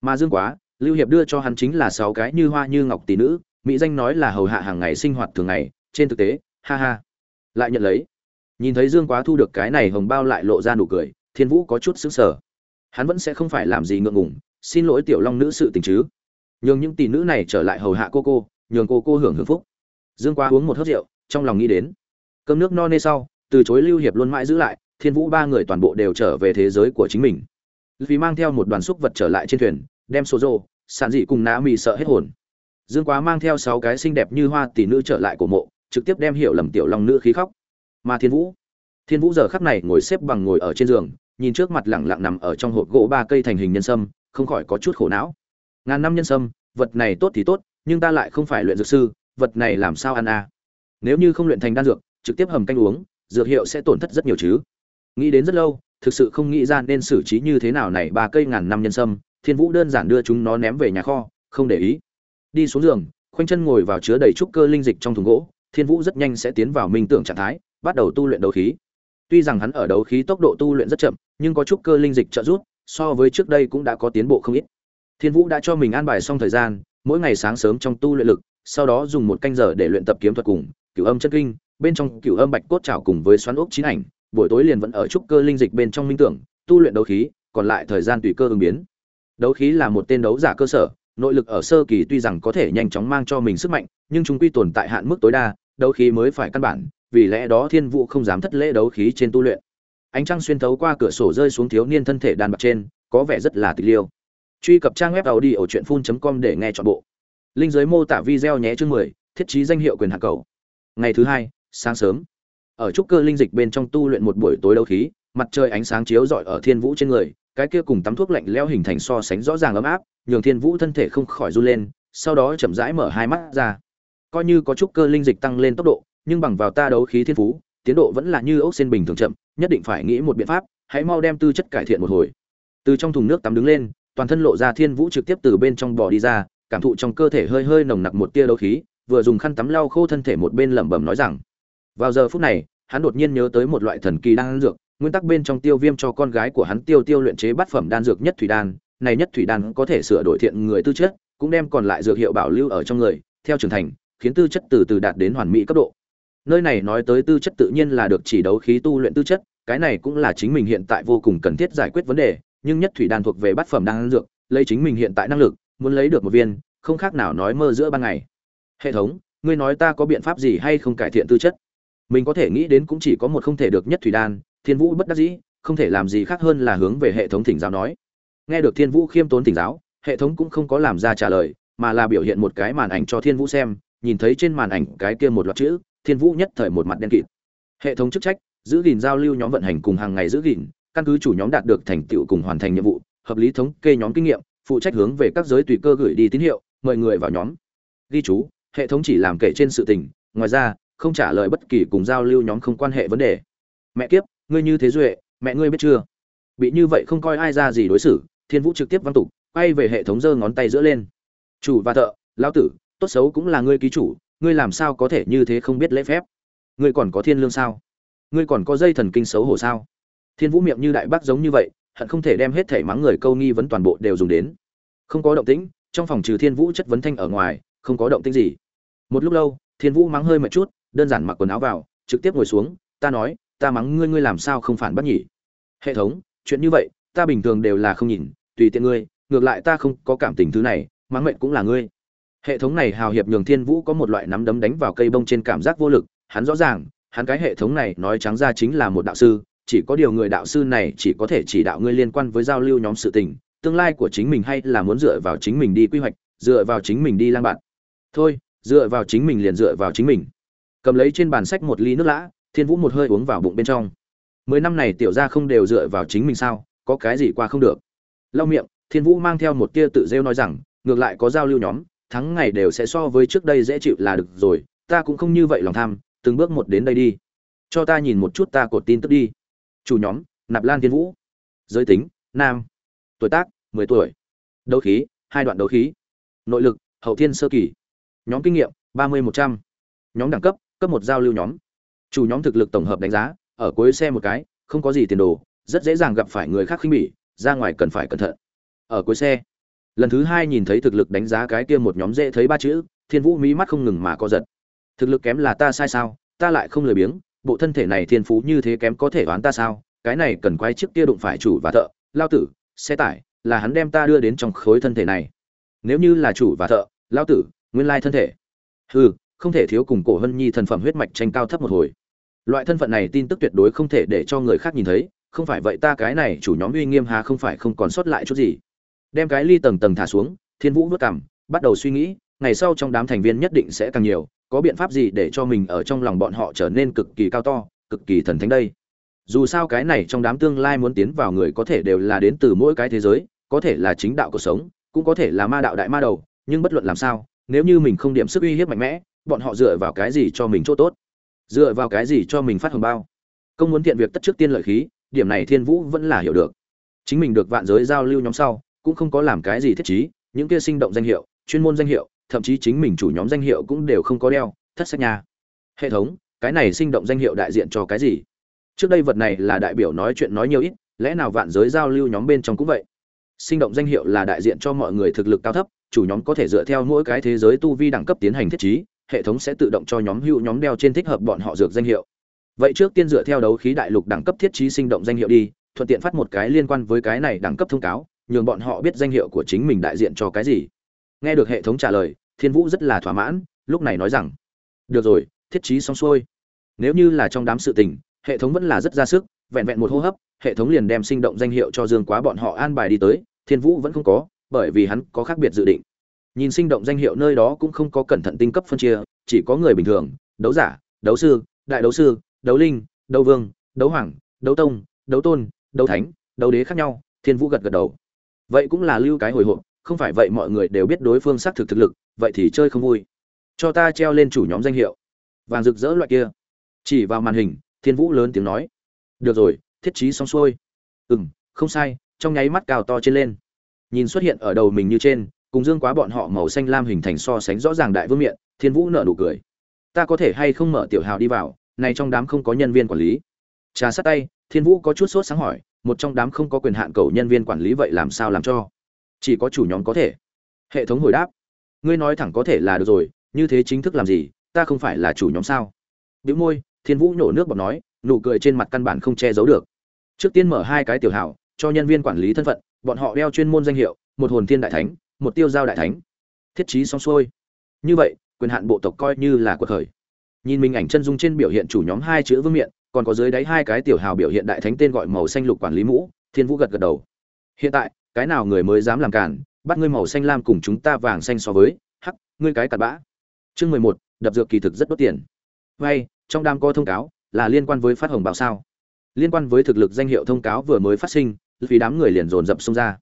Mà dương quá, lưu hiệp đưa cho hắn chính là sáu cái như hoa như ngọc tỷ nữ, mỹ danh nói là hầu hạ hàng ngày sinh hoạt thường ngày, trên thực tế, ha ha. Lại nhận lấy. Nhìn thấy dương quá thu được cái này hồng bao lại lộ ra nụ cười, thiên vũ có chút xứng sở hắn vẫn sẽ không phải làm gì ngượng ngùng xin lỗi tiểu long nữ sự tình chứ. Nhường những tỷ nữ này trở lại hầu hạ cô cô, nhường cô cô hưởng hưởng phúc. Dương quá uống một hớt rượu, trong lòng nghĩ đến. Cơm nước no nê sau, từ chối lưu hiệp luôn mãi giữ lại, thiên vũ ba người toàn bộ đều trở về thế giới của chính mình. Vì mang theo một đoàn xúc vật trở lại trên thuyền, đem số rô sản dị cùng nã mì sợ hết hồn. Dương quá mang theo sáu cái xinh đẹp như hoa tỷ nữ trở lại cổ mộ, trực tiếp đem hiểu lầm tiểu long nữ khí khóc. Mà thiên vũ thiên vũ giờ khắc này ngồi xếp bằng ngồi ở trên giường, nhìn trước mặt lẳng lặng nằm ở trong hộp gỗ ba cây thành hình nhân sâm không khỏi có chút khổ não. Ngàn năm nhân sâm, vật này tốt thì tốt, nhưng ta lại không phải luyện dược sư, vật này làm sao ăn à? nếu như không luyện thành đan dược, trực tiếp hầm canh uống, dược hiệu sẽ tổn thất rất nhiều chứ. Nghĩ đến rất lâu, thực sự không nghĩ ra nên xử trí như thế nào này ba cây ngàn năm nhân sâm, thiên vũ đơn giản đưa chúng nó ném về nhà kho, không để ý. Đi xuống giường, khoanh chân ngồi vào chứa đầy trúc cơ linh dịch trong thùng gỗ, thiên vũ rất nhanh sẽ tiến vào minh tưởng trạng thái, bắt đầu tu luyện đấu khí. Tuy rằng hắn ở đấu khí tốc độ tu luyện rất chậm, nhưng có trúc cơ linh dịch trợ giúp so với trước đây cũng đã có tiến bộ không ít. Thiên vũ đã cho mình an bài xong thời gian, mỗi ngày sáng sớm trong tu luyện lực, sau đó dùng một canh giờ để luyện tập kiếm thuật cùng cửu âm chân kinh, bên trong cửu âm bạch cốt trảo cùng với xoắn ốc chín ảnh, buổi tối liền vẫn ở trúc cơ linh dịch bên trong minh tưởng, tu luyện đấu khí, còn lại thời gian tùy cơ ứng biến. Đấu khí là một tên đấu giả cơ sở, nội lực ở sơ kỳ tuy rằng có thể nhanh chóng mang cho mình sức mạnh, nhưng chúng quy tồn tại hạn mức tối đa, đấu khí mới phải căn bản, vì lẽ đó thiên vũ không dám thất lễ đấu khí trên tu luyện ánh trăng xuyên thấu qua cửa sổ rơi xuống thiếu niên thân thể đàn bạc trên, có vẻ rất là tịch liêu. Truy cập trang web audi ở truyện com để nghe chọn bộ. Linh giới mô tả video nhé chương mười, thiết trí danh hiệu quyền hạ cầu. Ngày thứ hai, sáng sớm. Ở trúc cơ linh dịch bên trong tu luyện một buổi tối đấu khí, mặt trời ánh sáng chiếu rọi ở thiên vũ trên người, cái kia cùng tắm thuốc lạnh leo hình thành so sánh rõ ràng ấm áp, nhường thiên vũ thân thể không khỏi run lên, sau đó chậm rãi mở hai mắt ra. Coi như có trúc cơ linh dịch tăng lên tốc độ, nhưng bằng vào ta đấu khí thiên phú tiến độ vẫn là như ốc sen bình thường chậm, nhất định phải nghĩ một biện pháp, hãy mau đem tư chất cải thiện một hồi. Từ trong thùng nước tắm đứng lên, toàn thân lộ ra thiên vũ trực tiếp từ bên trong bò đi ra, cảm thụ trong cơ thể hơi hơi nồng nặc một tia đấu khí, vừa dùng khăn tắm lau khô thân thể một bên lẩm bẩm nói rằng, vào giờ phút này, hắn đột nhiên nhớ tới một loại thần kỳ đan dược, nguyên tắc bên trong tiêu viêm cho con gái của hắn tiêu tiêu luyện chế bát phẩm đan dược nhất thủy đan, này nhất thủy đan có thể sửa đổi thiện người tư chất, cũng đem còn lại dược hiệu bảo lưu ở trong người, theo trưởng thành, khiến tư chất từ từ đạt đến hoàn mỹ cấp độ nơi này nói tới tư chất tự nhiên là được chỉ đấu khí tu luyện tư chất, cái này cũng là chính mình hiện tại vô cùng cần thiết giải quyết vấn đề, nhưng nhất thủy đan thuộc về bát phẩm đan dược, lấy chính mình hiện tại năng lực, muốn lấy được một viên, không khác nào nói mơ giữa ban ngày. Hệ thống, ngươi nói ta có biện pháp gì hay không cải thiện tư chất? Mình có thể nghĩ đến cũng chỉ có một không thể được nhất thủy đan, thiên vũ bất đắc dĩ, không thể làm gì khác hơn là hướng về hệ thống thỉnh giáo nói. Nghe được thiên vũ khiêm tốn thỉnh giáo, hệ thống cũng không có làm ra trả lời, mà là biểu hiện một cái màn ảnh cho thiên vũ xem, nhìn thấy trên màn ảnh cái kia một loạt chữ thiên vũ nhất thời một mặt đen kịt. Hệ thống chức trách, giữ gìn giao lưu nhóm vận hành cùng hàng ngày giữ gìn, căn cứ chủ nhóm đạt được thành tựu cùng hoàn thành nhiệm vụ, hợp lý thống kê nhóm kinh nghiệm, phụ trách hướng về các giới tùy cơ gửi đi tín hiệu, mời người vào nhóm. Ghi chú, hệ thống chỉ làm kể trên sự tình, ngoài ra, không trả lời bất kỳ cùng giao lưu nhóm không quan hệ vấn đề. Mẹ kiếp, ngươi như thế duệ, mẹ ngươi biết chưa? Bị như vậy không coi ai ra gì đối xử, thiên vũ trực tiếp văn tục, quay về hệ thống giơ ngón tay giữa lên. Chủ và thợ, lão tử, tốt xấu cũng là ngươi ký chủ ngươi làm sao có thể như thế không biết lễ phép? Ngươi còn có thiên lương sao? Ngươi còn có dây thần kinh xấu hổ sao? Thiên vũ miệng như đại bác giống như vậy, hận không thể đem hết thể mắng người câu nghi vấn toàn bộ đều dùng đến. Không có động tĩnh, trong phòng trừ thiên vũ chất vấn thanh ở ngoài, không có động tĩnh gì. Một lúc lâu, thiên vũ mắng hơi một chút, đơn giản mặc quần áo vào, trực tiếp ngồi xuống, ta nói, ta mắng ngươi ngươi làm sao không phản bác nhỉ? Hệ thống, chuyện như vậy, ta bình thường đều là không nhìn, tùy tiện ngươi, ngược lại ta không có cảm tình thứ này, mắng mệnh cũng là ngươi hệ thống này hào hiệp nhường thiên vũ có một loại nắm đấm đánh vào cây bông trên cảm giác vô lực, hắn rõ ràng, hắn cái hệ thống này nói trắng ra chính là một đạo sư, chỉ có điều người đạo sư này chỉ có thể chỉ đạo ngươi liên quan với giao lưu nhóm sự tình, tương lai của chính mình hay là muốn dựa vào chính mình đi quy hoạch, dựa vào chính mình đi lang bạn thôi, dựa vào chính mình liền dựa vào chính mình. Cầm lấy trên bàn sách một ly nước lã, thiên vũ một hơi uống vào bụng bên trong. Mười năm này tiểu ra không đều dựa vào chính mình sao, có cái gì qua không được. Lau miệng, thiên vũ mang theo một tia tự rêu nói rằng, ngược lại có giao lưu nhóm thắng ngày đều sẽ so với trước đây dễ chịu là được rồi, ta cũng không như vậy lòng tham, từng bước một đến đây đi. Cho ta nhìn một chút ta cột tin tức đi. Chủ nhóm, nạp lan thiên vũ. Giới tính, nam. Tuổi tác, mười tuổi. Đấu khí, hai đoạn đấu khí. Nội lực, hậu thiên sơ kỳ. Nhóm kinh nghiệm, ba mươi một trăm. Nhóm đẳng cấp cấp một giao lưu nhóm. Chủ nhóm thực lực tổng hợp đánh giá, ở cuối xe một cái, không có gì tiền đồ, rất dễ dàng gặp phải người khác khinh bỉ, ra ngoài cần phải cẩn thận. Ở cuối xe lần thứ hai nhìn thấy thực lực đánh giá cái kia một nhóm dễ thấy ba chữ, thiên vũ mỹ mắt không ngừng mà co giật. Thực lực kém là ta sai sao? Ta lại không lười biếng, bộ thân thể này thiên phú như thế kém có thể đoán ta sao? Cái này cần quay trước kia đụng phải chủ và thợ, lao tử, xe tải, là hắn đem ta đưa đến trong khối thân thể này. Nếu như là chủ và thợ, lao tử, nguyên lai thân thể. Hừ, không thể thiếu cùng cổ hân nhi thần phẩm huyết mạch tranh cao thấp một hồi. Loại thân phận này tin tức tuyệt đối không thể để cho người khác nhìn thấy, không phải vậy ta cái này chủ nhóm uy nghiêm hà không phải không còn sót lại chút gì đem cái ly tầng tầng thả xuống, thiên vũ vất cảm bắt đầu suy nghĩ, ngày sau trong đám thành viên nhất định sẽ càng nhiều, có biện pháp gì để cho mình ở trong lòng bọn họ trở nên cực kỳ cao to, cực kỳ thần thánh đây? Dù sao cái này trong đám tương lai muốn tiến vào người có thể đều là đến từ mỗi cái thế giới, có thể là chính đạo cuộc sống, cũng có thể là ma đạo đại ma đầu, nhưng bất luận làm sao, nếu như mình không điểm sức uy hiếp mạnh mẽ, bọn họ dựa vào cái gì cho mình chỗ tốt? Dựa vào cái gì cho mình phát hồng bao? Công muốn thiện việc tất trước tiên lợi khí, điểm này thiên vũ vẫn là hiểu được. Chính mình được vạn giới giao lưu nhóm sau cũng không có làm cái gì thiết chí những kia sinh động danh hiệu, chuyên môn danh hiệu, thậm chí chính mình chủ nhóm danh hiệu cũng đều không có đeo, thất sách nha. Hệ thống, cái này sinh động danh hiệu đại diện cho cái gì? Trước đây vật này là đại biểu nói chuyện nói nhiều ít, lẽ nào vạn giới giao lưu nhóm bên trong cũng vậy? Sinh động danh hiệu là đại diện cho mọi người thực lực cao thấp, chủ nhóm có thể dựa theo mỗi cái thế giới tu vi đẳng cấp tiến hành thiết trí, hệ thống sẽ tự động cho nhóm hữu nhóm đeo trên thích hợp bọn họ dược danh hiệu. Vậy trước tiên dựa theo đấu khí đại lục đẳng cấp thiết trí sinh động danh hiệu đi, thuận tiện phát một cái liên quan với cái này đẳng cấp thông cáo nhường bọn họ biết danh hiệu của chính mình đại diện cho cái gì. Nghe được hệ thống trả lời, thiên vũ rất là thỏa mãn, lúc này nói rằng, được rồi, thiết trí xong xuôi. Nếu như là trong đám sự tình, hệ thống vẫn là rất ra sức, vẹn vẹn một hô hấp, hệ thống liền đem sinh động danh hiệu cho dương quá bọn họ an bài đi tới, thiên vũ vẫn không có, bởi vì hắn có khác biệt dự định. Nhìn sinh động danh hiệu nơi đó cũng không có cẩn thận tinh cấp phân chia, chỉ có người bình thường, đấu giả, đấu sư, đại đấu sư, đấu linh, đấu vương, đấu hoàng, đấu tông, đấu tôn, đấu thánh, đấu đế khác nhau. Thiên vũ gật gật đầu vậy cũng là lưu cái hồi hộp, không phải vậy mọi người đều biết đối phương xác thực thực lực, vậy thì chơi không vui. Cho ta treo lên chủ nhóm danh hiệu. Vàng rực rỡ loại kia. Chỉ vào màn hình, thiên vũ lớn tiếng nói. Được rồi, thiết trí xong xuôi. Ừ m không sai, trong nháy mắt cao to trên lên. Nhìn xuất hiện ở đầu mình như trên, cùng dương quá bọn họ màu xanh lam hình thành so sánh rõ ràng đại vương miện thiên vũ nở nụ cười. Ta có thể hay không mở tiểu hào đi vào, này trong đám không có nhân viên quản lý. Trà sát tay thiên vũ có chút sốt sáng hỏi, một trong đám không có quyền hạn cầu nhân viên quản lý vậy làm sao làm cho? Chỉ có chủ nhóm có thể. Hệ thống hồi đáp, ngươi nói thẳng có thể là được rồi, như thế chính thức làm gì, ta không phải là chủ nhóm sao? Biểu môi, thiên vũ nhổ nước bọt nói, nụ cười trên mặt căn bản không che giấu được. Trước tiên mở hai cái tiểu hảo, cho nhân viên quản lý thân phận, bọn họ đeo chuyên môn danh hiệu, một hồn thiên đại thánh, một tiêu giao đại thánh. Thiết trí xong xuôi. Như vậy, quyền hạn bộ tộc coi như là cuộc khởi. Nhìn mình ảnh chân dung trên biểu hiện chủ nhóm hai chữ vương miện còn có dưới đáy hai cái tiểu hào biểu hiện đại thánh tên gọi màu xanh lục quản lý mũ, thiên vũ gật gật đầu. Hiện tại, cái nào người mới dám làm cản, bắt ngươi màu xanh lam cùng chúng ta vàng xanh so với, hắc, ngươi cái cặn bã. Chương mười một, đập dược kỳ thực rất đốt tiền. Vay, trong đám có thông cáo, là liên quan với phát hồng báo sao? Liên quan với thực lực danh hiệu thông cáo vừa mới phát sinh, vì đám người liền dồn dập xông ra.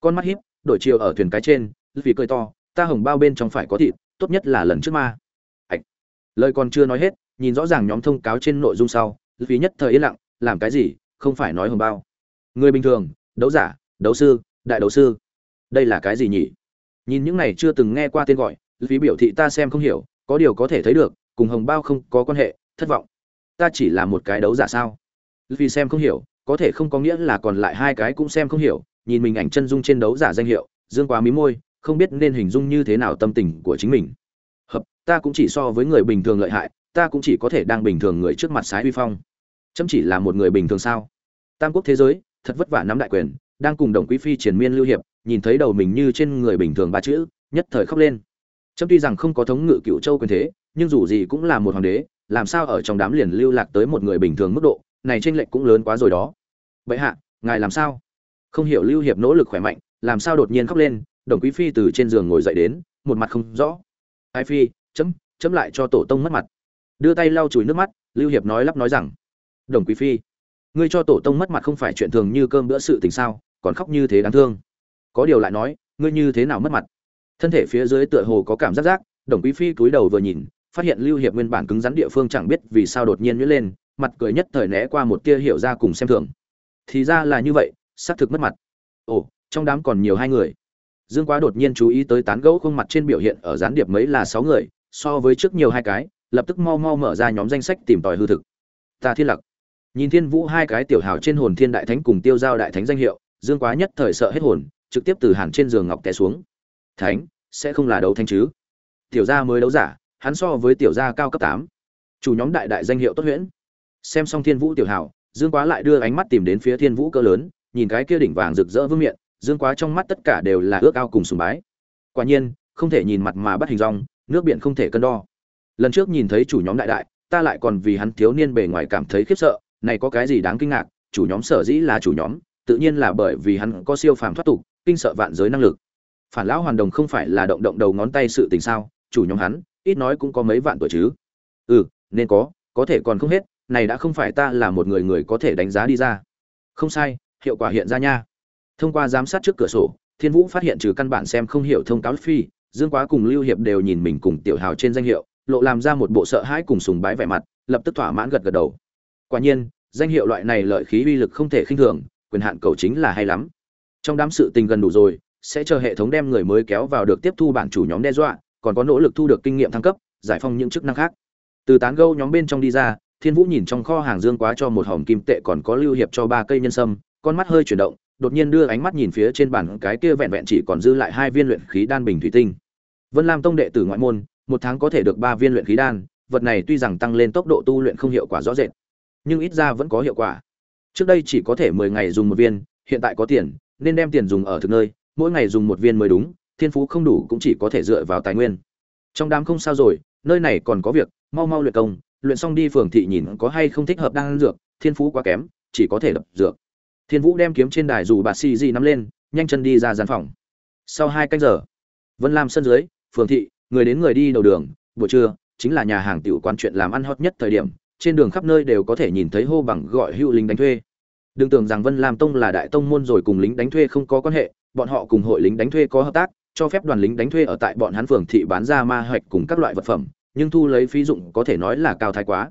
Con mắt hiếp đổi chiều ở thuyền cái trên, vì cười to, ta hồng bao bên trong phải có thịt, tốt nhất là lần trước ma. Ạch. Lời còn chưa nói hết, nhìn rõ ràng nhóm thông cáo trên nội dung sau vì nhất thời yên lặng, làm cái gì, không phải nói hồng bao. Người bình thường, đấu giả, đấu sư, đại đấu sư. Đây là cái gì nhỉ? Nhìn những này chưa từng nghe qua tên gọi vì biểu thị ta xem không hiểu, có điều có thể thấy được, cùng hồng bao không có quan hệ, thất vọng. Ta chỉ là một cái đấu giả sao? Vì xem không hiểu, có thể không có nghĩa là còn lại hai cái cũng xem không hiểu, nhìn mình ảnh chân dung trên đấu giả danh hiệu, dương quá mí môi, không biết nên hình dung như thế nào tâm tình của chính mình. Hợp, ta cũng chỉ so với người bình thường lợi hại ta cũng chỉ có thể đang bình thường người trước mặt sái uy phong. Chấm chỉ là một người bình thường sao? Tam quốc thế giới, thật vất vả nắm đại quyền, đang cùng đồng quý phi triển miên lưu hiệp, nhìn thấy đầu mình như trên người bình thường ba chữ, nhất thời khóc lên. Chấm tuy rằng không có thống ngự cựu châu quyền thế, nhưng dù gì cũng là một hoàng đế, làm sao ở trong đám liền lưu lạc tới một người bình thường mức độ, này tranh lệch cũng lớn quá rồi đó. Vậy hạ, ngài làm sao? Không hiểu lưu hiệp nỗ lực khỏe mạnh, làm sao đột nhiên khóc lên, đồng quý phi từ trên giường ngồi dậy đến, một mặt không rõ. Ai phi, chấm chấm lại cho tổ tông mất mặt đưa tay lau chùi nước mắt, lưu hiệp nói lắp nói rằng, đồng quý phi, ngươi cho tổ tông mất mặt không phải chuyện thường như cơm bữa sự tình sao, còn khóc như thế đáng thương. Có điều lại nói, ngươi như thế nào mất mặt? Thân thể phía dưới tựa hồ có cảm giác rác, đồng quý phi cúi đầu vừa nhìn, phát hiện lưu hiệp nguyên bản cứng rắn địa phương chẳng biết vì sao đột nhiên nhuyễn lên, mặt cười nhất thời né qua một tia hiểu ra cùng xem thường. Thì ra là như vậy, xác thực mất mặt. Ồ, trong đám còn nhiều hai người. Dương quá đột nhiên chú ý tới tán gẫu khuôn mặt trên biểu hiện ở gián điệp mấy là sáu người, so với trước nhiều hai cái lập tức mau mau mở ra nhóm danh sách tìm tòi hư thực. Ta thiên lặc. Nhìn thiên vũ hai cái tiểu hào trên hồn thiên đại thánh cùng tiêu giao đại thánh danh hiệu, dương quá nhất thời sợ hết hồn, trực tiếp từ hàn trên giường ngọc té xuống. Thánh, sẽ không là đấu thánh chứ? Tiểu gia mới đấu giả, hắn so với tiểu gia cao cấp tám. Chủ nhóm đại đại danh hiệu tốt huyễn. Xem xong thiên vũ tiểu hào, dương quá lại đưa ánh mắt tìm đến phía thiên vũ cỡ lớn, nhìn cái kia đỉnh vàng rực rỡ vương miện, dương quá trong mắt tất cả đều là ước ao cùng sùng bái. Quả nhiên, không thể nhìn mặt mà bắt hình rong nước biển không thể cân đo lần trước nhìn thấy chủ nhóm đại đại, ta lại còn vì hắn thiếu niên bề ngoài cảm thấy khiếp sợ, này có cái gì đáng kinh ngạc, chủ nhóm sở dĩ là chủ nhóm, tự nhiên là bởi vì hắn có siêu phàm thoát tục, kinh sợ vạn giới năng lực. Phản lão hoàn đồng không phải là động động đầu ngón tay sự tình sao, chủ nhóm hắn, ít nói cũng có mấy vạn tuổi chứ. Ừ nên có có thể còn không hết, này đã không phải ta là một người người có thể đánh giá đi ra. Không sai, hiệu quả hiện ra nha. Thông qua giám sát trước cửa sổ, thiên vũ phát hiện trừ căn bản xem không hiểu thông cáo phi, dương quá cùng lưu hiệp đều nhìn mình cùng tiểu hào trên danh hiệu lộ làm ra một bộ sợ hãi cùng sùng bái vẻ mặt, lập tức thỏa mãn gật gật đầu. Quả nhiên, danh hiệu loại này lợi khí uy lực không thể khinh thường, quyền hạn cầu chính là hay lắm. Trong đám sự tình gần đủ rồi, sẽ chờ hệ thống đem người mới kéo vào được tiếp thu bản chủ nhóm đe dọa, còn có nỗ lực thu được kinh nghiệm thăng cấp, giải phong những chức năng khác. Từ tán gâu nhóm bên trong đi ra, thiên vũ nhìn trong kho hàng dương quá cho một hòm kim tệ còn có lưu hiệp cho ba cây nhân sâm, con mắt hơi chuyển động, đột nhiên đưa ánh mắt nhìn phía trên bản cái kia vẹn vẹn chỉ còn dư lại hai viên luyện khí đan bình thủy tinh. Vân lam tông đệ tử ngoại môn một tháng có thể được ba viên luyện khí đan, vật này tuy rằng tăng lên tốc độ tu luyện không hiệu quả rõ rệt, nhưng ít ra vẫn có hiệu quả. Trước đây chỉ có thể mười ngày dùng một viên, hiện tại có tiền, nên đem tiền dùng ở thực nơi, mỗi ngày dùng một viên mới đúng, thiên phú không đủ cũng chỉ có thể dựa vào tài nguyên. Trong đám không sao rồi, nơi này còn có việc, mau mau luyện công, luyện xong đi phường thị nhìn có hay không thích hợp đang dược, thiên phú quá kém, chỉ có thể đập dược. Thiên vũ đem kiếm trên đài dù bà si di nắm lên, nhanh chân đi ra gian phòng. Sau hai canh giờ, vân lam sân dưới, phường thị người đến người đi đầu đường, buổi trưa, chính là nhà hàng tiểu quán chuyện làm ăn hot nhất thời điểm, trên đường khắp nơi đều có thể nhìn thấy hô bằng gọi hữu lính đánh thuê. Đừng tưởng rằng vân lam tông là đại tông môn rồi cùng lính đánh thuê không có quan hệ, bọn họ cùng hội lính đánh thuê có hợp tác, cho phép đoàn lính đánh thuê ở tại bọn hắn phường thị bán ra ma hoạch cùng các loại vật phẩm, nhưng thu lấy phí dụng có thể nói là cao thái quá.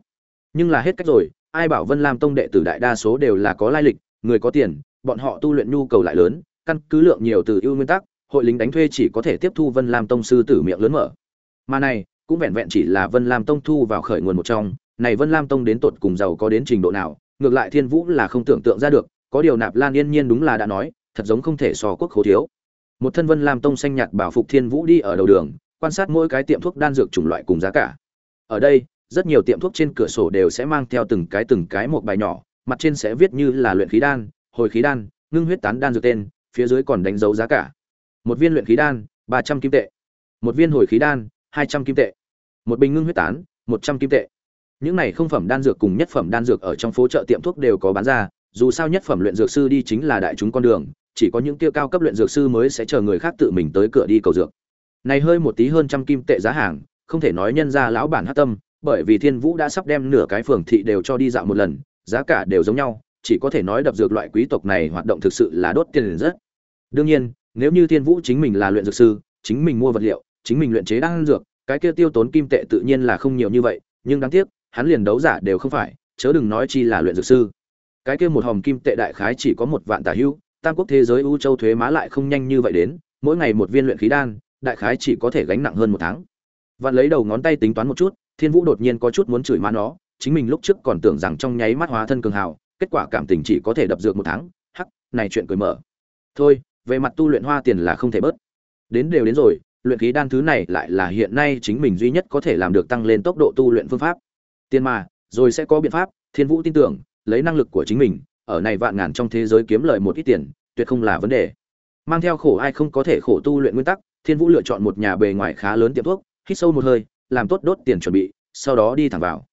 Nhưng là hết cách rồi, ai bảo vân lam tông đệ tử đại đa số đều là có lai lịch, người có tiền, bọn họ tu luyện nhu cầu lại lớn, căn cứ lượng nhiều từ ưu nguyên tắc hội lính đánh thuê chỉ có thể tiếp thu vân lam tông sư tử miệng lớn mở. Mà này, cũng vẹn vẹn chỉ là vân lam tông thu vào khởi nguồn một trong. Này vân lam tông đến tột cùng giàu có đến trình độ nào, ngược lại thiên vũ là không tưởng tượng ra được. Có điều nạp lan yên nhiên đúng là đã nói, thật giống không thể so quốc khố thiếu. Một thân vân lam tông xanh nhạt bảo phục thiên vũ đi ở đầu đường, quan sát mỗi cái tiệm thuốc đan dược chủng loại cùng giá cả. Ở đây, rất nhiều tiệm thuốc trên cửa sổ đều sẽ mang theo từng cái từng cái một bài nhỏ, mặt trên sẽ viết như là luyện khí đan, hồi khí đan, ngưng huyết tán đan dược tên, phía dưới còn đánh dấu giá cả một viên luyện khí đan, ba trăm kim tệ. Một viên hồi khí đan, hai trăm kim tệ. Một bình ngưng huyết tán, một trăm kim tệ. Những này không phẩm đan dược cùng nhất phẩm đan dược ở trong phố chợ tiệm thuốc đều có bán ra, dù sao nhất phẩm luyện dược sư đi chính là đại chúng con đường, chỉ có những kia cao cấp luyện dược sư mới sẽ chờ người khác tự mình tới cửa đi cầu dược. Này hơi một tí hơn trăm kim tệ giá hàng, không thể nói nhân ra lão bản hát tâm, bởi vì thiên vũ đã sắp đem nửa cái phường thị đều cho đi dạo một lần, giá cả đều giống nhau, chỉ có thể nói đập dược loại quý tộc này hoạt động thực sự là đốt tiền rất đương nhiên nếu như thiên vũ chính mình là luyện dược sư, chính mình mua vật liệu, chính mình luyện chế đan dược, cái kia tiêu tốn kim tệ tự nhiên là không nhiều như vậy, nhưng đáng tiếc, hắn liền đấu giả đều không phải, chớ đừng nói chi là luyện dược sư. Cái kia một hòm kim tệ đại khái chỉ có một vạn tả hưu, tam quốc thế giới u châu thuế má lại không nhanh như vậy đến, mỗi ngày một viên luyện khí đan, đại khái chỉ có thể gánh nặng hơn một tháng. Vạn lấy đầu ngón tay tính toán một chút, thiên vũ đột nhiên có chút muốn chửi má nó, chính mình lúc trước còn tưởng rằng trong nháy mắt hóa thân cường hào, kết quả cảm tình chỉ có thể đập dược một tháng, hắc, này chuyện cười mở. Thôi về mặt tu luyện hoa tiền là không thể bớt. Đến đều đến rồi, luyện khí đan thứ này lại là hiện nay chính mình duy nhất có thể làm được tăng lên tốc độ tu luyện phương pháp. Tiền mà rồi sẽ có biện pháp, thiên vũ tin tưởng, lấy năng lực của chính mình, ở này vạn ngàn trong thế giới kiếm lợi một ít tiền, tuyệt không là vấn đề. Mang theo khổ ai không có thể khổ tu luyện nguyên tắc, thiên vũ lựa chọn một nhà bề ngoài khá lớn tiệm thuốc, hít sâu một hơi, làm tốt đốt tiền chuẩn bị, sau đó đi thẳng vào.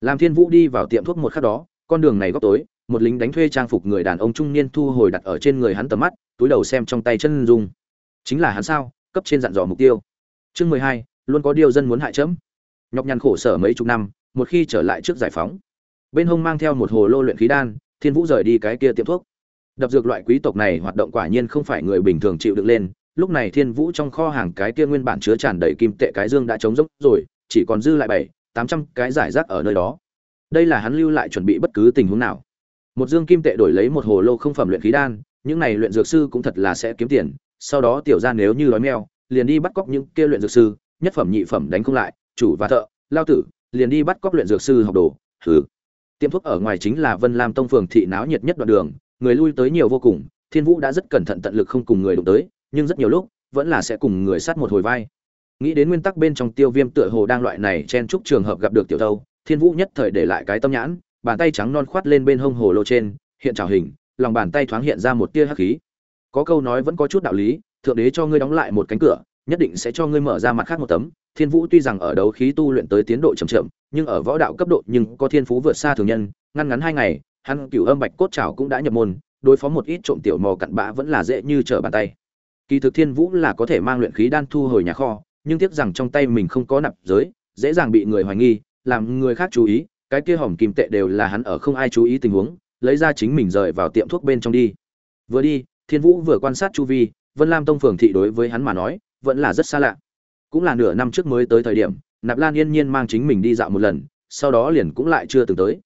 Làm thiên vũ đi vào tiệm thuốc một khắc đó, con đường này góc tối một lính đánh thuê trang phục người đàn ông trung niên thu hồi đặt ở trên người hắn tầm mắt, túi đầu xem trong tay chân dung. Chính là hắn sao? Cấp trên dặn dò mục tiêu. Chương mười hai, luôn có điều dân muốn hại chấm. Nhọc nhằn khổ sở mấy chục năm, một khi trở lại trước giải phóng. Bên hông mang theo một hồ lô luyện khí đan, thiên vũ rời đi cái kia tiệm thuốc. Đập dược loại quý tộc này hoạt động quả nhiên không phải người bình thường chịu được lên. Lúc này thiên vũ trong kho hàng cái kia nguyên bản chứa tràn đầy kim tệ cái dương đã trống rỗng rồi, chỉ còn dư lại bảy, tám trăm cái giải rác ở nơi đó. Đây là hắn lưu lại chuẩn bị bất cứ tình huống nào một dương kim tệ đổi lấy một hồ lô không phẩm luyện khí đan, những này luyện dược sư cũng thật là sẽ kiếm tiền, sau đó tiểu ra nếu như đói meo, liền đi bắt cóc những kia luyện dược sư, nhất phẩm nhị phẩm đánh không lại, chủ và thợ, lao tử, liền đi bắt cóc luyện dược sư học đồ, hừ. Tiệm thuốc ở ngoài chính là vân lam tông phường thị náo nhiệt nhất đoạn đường, người lui tới nhiều vô cùng, thiên vũ đã rất cẩn thận tận lực không cùng người đụng tới, nhưng rất nhiều lúc, vẫn là sẽ cùng người sát một hồi vai. Nghĩ đến nguyên tắc bên trong tiêu viêm tựa hồ đang loại này chen chúc trường hợp gặp được tiểu thâu, thiên vũ nhất thời để lại cái tâm nhãn bàn tay trắng non khoát lên bên hông hồ lô trên, hiện trào hình, lòng bàn tay thoáng hiện ra một tia hắc khí. Có câu nói vẫn có chút đạo lý, thượng đế cho ngươi đóng lại một cánh cửa, nhất định sẽ cho ngươi mở ra mặt khác một tấm. Thiên vũ tuy rằng ở đấu khí tu luyện tới tiến độ chậm chậm, nhưng ở võ đạo cấp độ nhưng có thiên phú vượt xa thường nhân, ngăn ngắn hai ngày, hắn cửu âm bạch cốt trảo cũng đã nhập môn, đối phó một ít trộm tiểu mò cặn bã vẫn là dễ như trở bàn tay. Kỳ thực thiên vũ là có thể mang luyện khí đan thu hồi nhà kho, nhưng tiếc rằng trong tay mình không có nạp giới, dễ dàng bị người hoài nghi, làm người khác chú ý cái kia hỏng kim tệ đều là hắn ở không ai chú ý tình huống, lấy ra chính mình rời vào tiệm thuốc bên trong đi. Vừa đi, thiên vũ vừa quan sát chu vi, vân lam tông phường thị đối với hắn mà nói, vẫn là rất xa lạ. Cũng là nửa năm trước mới tới thời điểm, nạp lan yên nhiên mang chính mình đi dạo một lần, sau đó liền cũng lại chưa từng tới.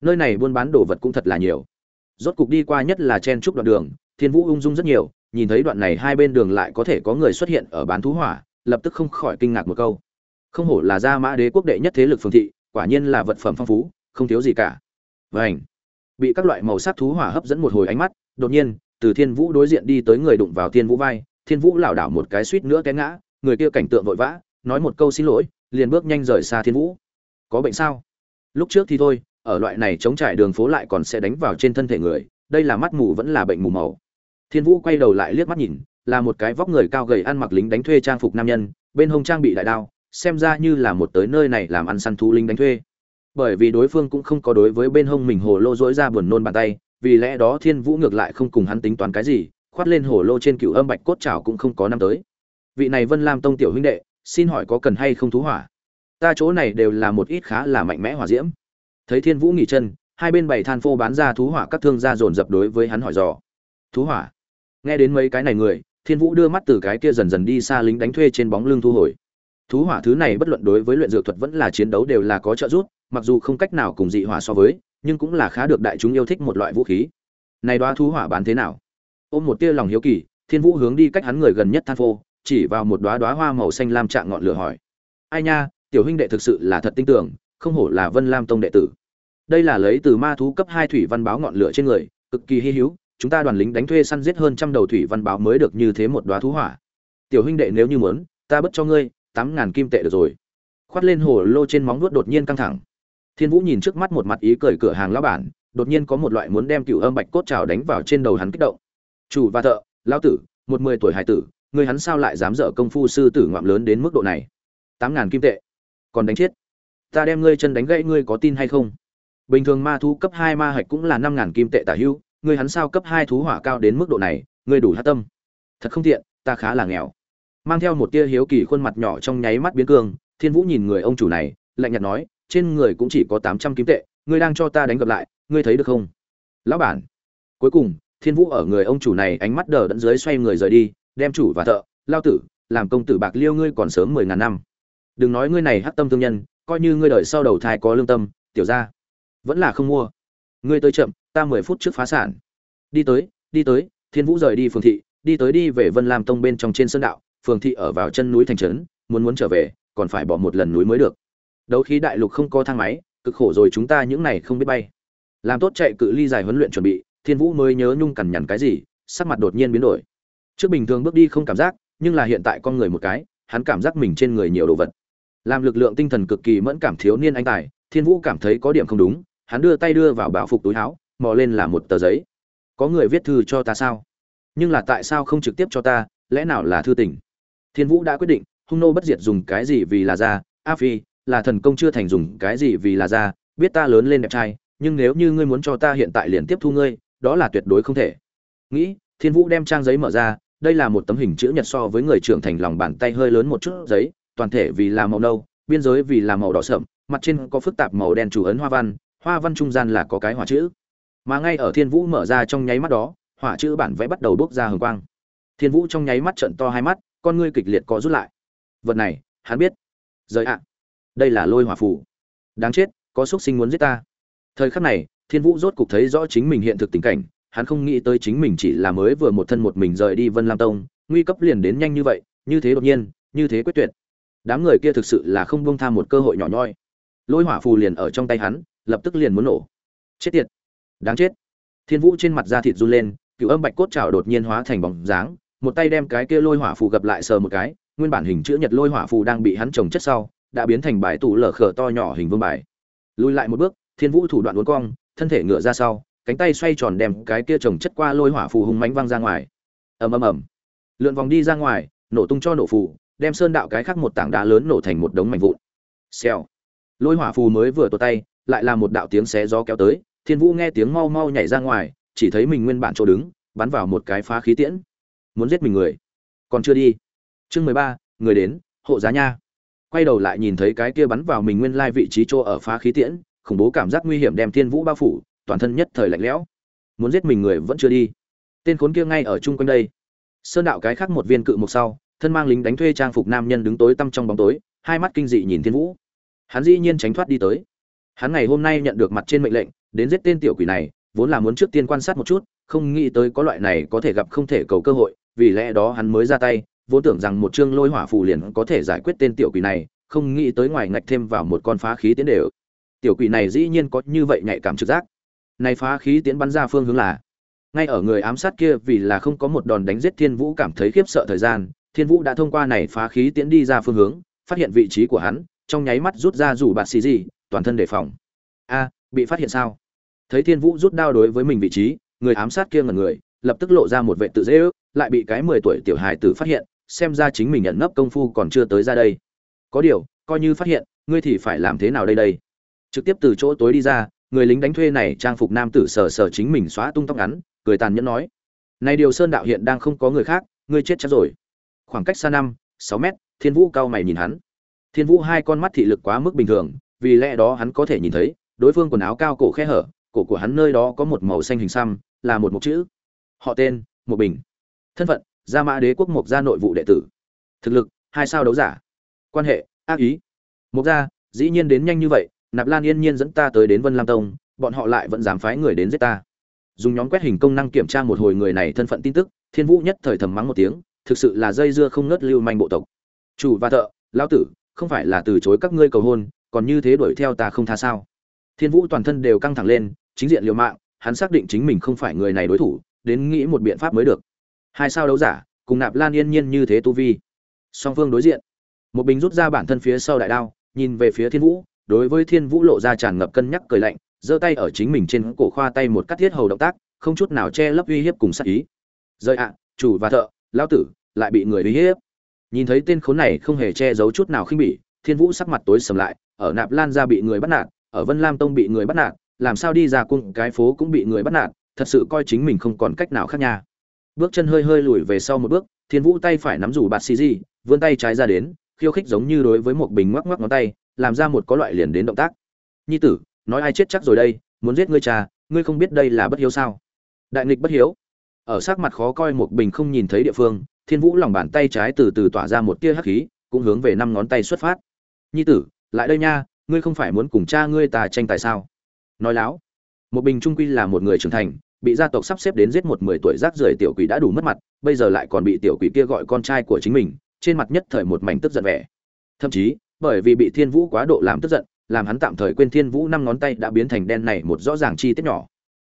Nơi này buôn bán đồ vật cũng thật là nhiều. Rốt cục đi qua nhất là chen trúc đoạn đường, thiên vũ ung dung rất nhiều, nhìn thấy đoạn này hai bên đường lại có thể có người xuất hiện ở bán thú hỏa, lập tức không khỏi kinh ngạc một câu. Không hổ là gia mã đế quốc đệ nhất thế lực phường thị quả nhiên là vật phẩm phong phú, không thiếu gì cả. Vảnh bị các loại màu sắc thú hỏa hấp dẫn một hồi ánh mắt, đột nhiên, từ thiên vũ đối diện đi tới người đụng vào thiên vũ vai, thiên vũ lảo đảo một cái suýt nữa té ngã, người kia cảnh tượng vội vã, nói một câu xin lỗi, liền bước nhanh rời xa thiên vũ. Có bệnh sao? Lúc trước thì thôi, ở loại này chống trải đường phố lại còn sẽ đánh vào trên thân thể người, đây là mắt mù vẫn là bệnh mù màu. Thiên vũ quay đầu lại liếc mắt nhìn, là một cái vóc người cao gầy ăn mặc lính đánh thuê trang phục nam nhân, bên hông trang bị đại đao xem ra như là một tới nơi này làm ăn săn thú lính đánh thuê. Bởi vì đối phương cũng không có đối với bên hông mình hồ lô dối ra buồn nôn bàn tay, vì lẽ đó thiên vũ ngược lại không cùng hắn tính toán cái gì, khoát lên hồ lô trên cựu âm bạch cốt trào cũng không có năm tới. Vị này vân lam tông tiểu huynh đệ, xin hỏi có cần hay không thú hỏa? Ta chỗ này đều là một ít khá là mạnh mẽ hỏa diễm. Thấy thiên vũ nghỉ chân, hai bên bảy than phô bán ra thú hỏa các thương gia dồn dập đối với hắn hỏi dò. Thú hỏa? Nghe đến mấy cái này người, thiên vũ đưa mắt từ cái kia dần dần đi xa lính đánh thuê trên bóng lưng thu hồi thú hỏa thứ này bất luận đối với luyện dược thuật vẫn là chiến đấu đều là có trợ giúp, mặc dù không cách nào cùng dị hỏa so với, nhưng cũng là khá được đại chúng yêu thích một loại vũ khí. Này đoá thú hỏa bán thế nào? Ôm một tia lòng hiếu kỳ, thiên vũ hướng đi cách hắn người gần nhất than phô, chỉ vào một đoá đoá hoa màu xanh lam trạng ngọn lửa hỏi. Ai nha, tiểu huynh đệ thực sự là thật tin tưởng, không hổ là vân lam tông đệ tử. Đây là lấy từ ma thú cấp hai thủy văn báo ngọn lửa trên người, cực kỳ hy hữu, chúng ta đoàn lính đánh thuê săn giết hơn trăm đầu thủy văn báo mới được như thế một đoá thú hỏa. Tiểu huynh đệ nếu như muốn, ta bất cho ngươi tám ngàn kim tệ được rồi. Khoát lên hồ lô trên móng nuốt đột nhiên căng thẳng. Thiên vũ nhìn trước mắt một mặt ý cười cửa hàng lão bản, đột nhiên có một loại muốn đem cựu âm bạch cốt trào đánh vào trên đầu hắn kích động. Chủ và thợ, lão tử, một mười tuổi hải tử, người hắn sao lại dám dở công phu sư tử ngoạm lớn đến mức độ này? Tám ngàn kim tệ. Còn đánh chết. Ta đem ngươi chân đánh gãy, ngươi có tin hay không? Bình thường ma thú cấp hai ma hạch cũng là năm ngàn kim tệ tả hữu ngươi hắn sao cấp hai thú hỏa cao đến mức độ này, ngươi đủ hát tâm. Thật không tiện, ta khá là nghèo mang theo một tia hiếu kỳ khuôn mặt nhỏ trong nháy mắt biến cương, thiên vũ nhìn người ông chủ này, lạnh nhạt nói, trên người cũng chỉ có tám trăm kim tệ, ngươi đang cho ta đánh gặp lại, ngươi thấy được không? Lão bản. Cuối cùng, thiên vũ ở người ông chủ này ánh mắt đờ đẫn dưới xoay người rời đi, đem chủ và thợ, lao tử, làm công tử bạc liêu ngươi còn sớm mười ngàn năm. Đừng nói ngươi này hắc tâm thương nhân, coi như ngươi đợi sau đầu thai có lương tâm, tiểu ra vẫn là không mua. Ngươi tới chậm, ta mười phút trước phá sản. Đi tới đi tới, thiên vũ rời đi phường thị, đi tới đi về vân lam tông bên trong trên sơn đạo phường thị ở vào chân núi thành trấn, muốn muốn trở về, còn phải bỏ một lần núi mới được. Đấu khí đại lục không có thang máy, cực khổ rồi chúng ta những này không biết bay. Làm tốt chạy cự ly dài huấn luyện chuẩn bị, thiên vũ mới nhớ nhung cằn nhằn cái gì, sắc mặt đột nhiên biến đổi. Trước bình thường bước đi không cảm giác, nhưng là hiện tại con người một cái, hắn cảm giác mình trên người nhiều đồ vật. Làm lực lượng tinh thần cực kỳ mẫn cảm thiếu niên anh tài, thiên vũ cảm thấy có điểm không đúng, hắn đưa tay đưa vào bảo phục túi áo, mò lên là một tờ giấy. Có người viết thư cho ta sao? Nhưng là tại sao không trực tiếp cho ta, lẽ nào là thư tình? Thiên vũ đã quyết định, hung nô bất diệt dùng cái gì vì là ra a phi, là thần công chưa thành dùng cái gì vì là ra biết ta lớn lên đẹp trai, nhưng nếu như ngươi muốn cho ta hiện tại liền tiếp thu ngươi, đó là tuyệt đối không thể. Nghĩ, thiên vũ đem trang giấy mở ra, đây là một tấm hình chữ nhật so với người trưởng thành lòng bàn tay hơi lớn một chút giấy, toàn thể vì là màu nâu, biên giới vì là màu đỏ sậm, mặt trên có phức tạp màu đen chủ ấn hoa văn hoa văn trung gian là có cái hỏa chữ. Mà ngay ở thiên vũ mở ra trong nháy mắt đó, hỏa chữ bản vẽ bắt đầu bốc ra hồng quang. Thiên vũ trong nháy mắt trận to hai mắt con ngươi kịch liệt có rút lại. Vật này, hắn biết. Rời ạ. Đây là lôi hỏa phù. Đáng chết, có xúc sinh muốn giết ta. Thời khắc này, thiên vũ rốt cục thấy rõ chính mình hiện thực tình cảnh, hắn không nghĩ tới chính mình chỉ là mới vừa một thân một mình rời đi vân lam tông, nguy cấp liền đến nhanh như vậy, như thế đột nhiên, như thế quyết tuyệt. Đám người kia thực sự là không buông tham một cơ hội nhỏ nhoi. Lôi hỏa phù liền ở trong tay hắn, lập tức liền muốn nổ. Chết tiệt. Đáng chết. Thiên vũ trên mặt da thịt run lên, cựu âm bạch cốt trào đột nhiên hóa thành bóng dáng một tay đem cái kia lôi hỏa phù gặp lại sờ một cái, nguyên bản hình chữ nhật lôi hỏa phù đang bị hắn trồng chất sau, đã biến thành bài tủ lở khở to nhỏ hình vương bài. Lùi lại một bước, thiên vũ thủ đoạn uốn cong, thân thể ngựa ra sau, cánh tay xoay tròn đem cái kia trồng chất qua lôi hỏa phù hung mánh văng ra ngoài. Ầm ầm ầm. Lượn vòng đi ra ngoài, nổ tung cho nổ phù, đem sơn đạo cái khác một tảng đá lớn nổ thành một đống mảnh vụn. Xèo. Lôi hỏa phù mới vừa tuột tay, lại là một đạo tiếng xé gió kéo tới, thiên vũ nghe tiếng mau mau nhảy ra ngoài, chỉ thấy mình nguyên bản chỗ đứng, bắn vào một cái phá khí tiễn muốn giết mình người. Còn chưa đi. Chương mười ba, người đến, hộ giá nha. Quay đầu lại nhìn thấy cái kia bắn vào mình nguyên lai vị trí chỗ ở phá khí tiễn, khủng bố cảm giác nguy hiểm đem thiên vũ bao phủ, toàn thân nhất thời lạnh lẽo. Muốn giết mình người vẫn chưa đi. Tên khốn kia ngay ở chung quanh đây. Sơn đạo cái khác một viên cự mục sau, thân mang lính đánh thuê trang phục nam nhân đứng tối tăm trong bóng tối, hai mắt kinh dị nhìn thiên vũ. Hắn dĩ nhiên tránh thoát đi tới. Hắn ngày hôm nay nhận được mặt trên mệnh lệnh, đến giết tên tiểu quỷ này, vốn là muốn trước tiên quan sát một chút, không nghĩ tới có loại này có thể gặp không thể cầu cơ hội vì lẽ đó hắn mới ra tay, vốn tưởng rằng một chương lôi hỏa phù liền có thể giải quyết tên tiểu quỷ này, không nghĩ tới ngoài ngạch thêm vào một con phá khí tiến đều. Tiểu quỷ này dĩ nhiên có như vậy nhạy cảm trực giác. Này phá khí tiến bắn ra phương hướng là, ngay ở người ám sát kia vì là không có một đòn đánh giết thiên vũ cảm thấy khiếp sợ thời gian, thiên vũ đã thông qua này phá khí tiến đi ra phương hướng, phát hiện vị trí của hắn, trong nháy mắt rút ra rủ bạt xì gì, toàn thân đề phòng. A, bị phát hiện sao? Thấy thiên vũ rút đao đối với mình vị trí, người ám sát kia ngẩn người lập tức lộ ra một vệ tự dễ ước, lại bị cái mười tuổi tiểu hài tử phát hiện, xem ra chính mình nhận nấp công phu còn chưa tới ra đây. Có điều, coi như phát hiện, ngươi thì phải làm thế nào đây đây? Trực tiếp từ chỗ tối đi ra, người lính đánh thuê này trang phục nam tử sờ sờ chính mình xóa tung tóc ngắn, cười tàn nhẫn nói, này điều sơn đạo hiện đang không có người khác, ngươi chết chắc rồi. Khoảng cách xa năm, sáu mét, thiên vũ cao mày nhìn hắn. Thiên vũ hai con mắt thị lực quá mức bình thường, vì lẽ đó hắn có thể nhìn thấy, đối phương quần áo cao cổ khe hở, cổ của hắn nơi đó có một màu xanh hình xăm, là một mục chữ họ tên một bình. Thân phận, gia mã đế quốc Mộc gia nội vụ đệ tử. Thực lực, hai sao đấu giả. Quan hệ, ác ý. Mộc gia, dĩ nhiên đến nhanh như vậy, nạp lan yên nhiên dẫn ta tới đến vân lam tông, bọn họ lại vẫn dám phái người đến giết ta. Dùng nhóm quét hình công năng kiểm tra một hồi người này thân phận tin tức, thiên vũ nhất thời thầm mắng một tiếng, thực sự là dây dưa không ngớt lưu manh bộ tộc. Chủ và thợ, lão tử, không phải là từ chối các ngươi cầu hôn, còn như thế đuổi theo ta không tha sao? Thiên vũ toàn thân đều căng thẳng lên, chính diện liều mạng, hắn xác định chính mình không phải người này đối thủ đến nghĩ một biện pháp mới được. Hai sao đấu giả, cùng nạp lan yên nhiên như thế tu vi. Song phương đối diện. Một bình rút ra bản thân phía sau đại đao, nhìn về phía thiên vũ, đối với thiên vũ lộ ra tràn ngập cân nhắc cười lạnh, giơ tay ở chính mình trên cổ khoa tay một cắt thiết hầu động tác, không chút nào che lấp uy hiếp cùng sát ý. Rơi ạ, chủ và thợ, lão tử, lại bị người uy hiếp. Nhìn thấy tên khốn này không hề che giấu chút nào khinh bỉ, thiên vũ sắc mặt tối sầm lại, ở nạp lan ra bị người bắt nạt, ở vân lam tông bị người bắt nạt, làm sao đi ra cung cái phố cũng bị người bắt nạt thật sự coi chính mình không còn cách nào khác nha. Bước chân hơi hơi lùi về sau một bước, thiên vũ tay phải nắm rủ bạt xì gì, vươn tay trái ra đến, khiêu khích giống như đối với một bình ngoắc ngoắc ngón tay, làm ra một có loại liền đến động tác. Nhi tử, nói ai chết chắc rồi đây, muốn giết ngươi cha, ngươi không biết đây là bất hiếu sao? Đại nghịch bất hiếu. Ở sắc mặt khó coi một bình không nhìn thấy địa phương, thiên vũ lòng bàn tay trái từ từ tỏa ra một tia hắc khí, cũng hướng về năm ngón tay xuất phát. Nhi tử, lại đây nha, ngươi không phải muốn cùng cha ngươi tà tranh tại sao? Nói láo. Một bình trung quy là một người trưởng thành bị gia tộc sắp xếp đến giết một mười tuổi rác rưởi tiểu quỷ đã đủ mất mặt, bây giờ lại còn bị tiểu quỷ kia gọi con trai của chính mình, trên mặt nhất thời một mảnh tức giận vẻ. Thậm chí, bởi vì bị thiên vũ quá độ làm tức giận, làm hắn tạm thời quên thiên vũ năm ngón tay đã biến thành đen này một rõ ràng chi tiết nhỏ.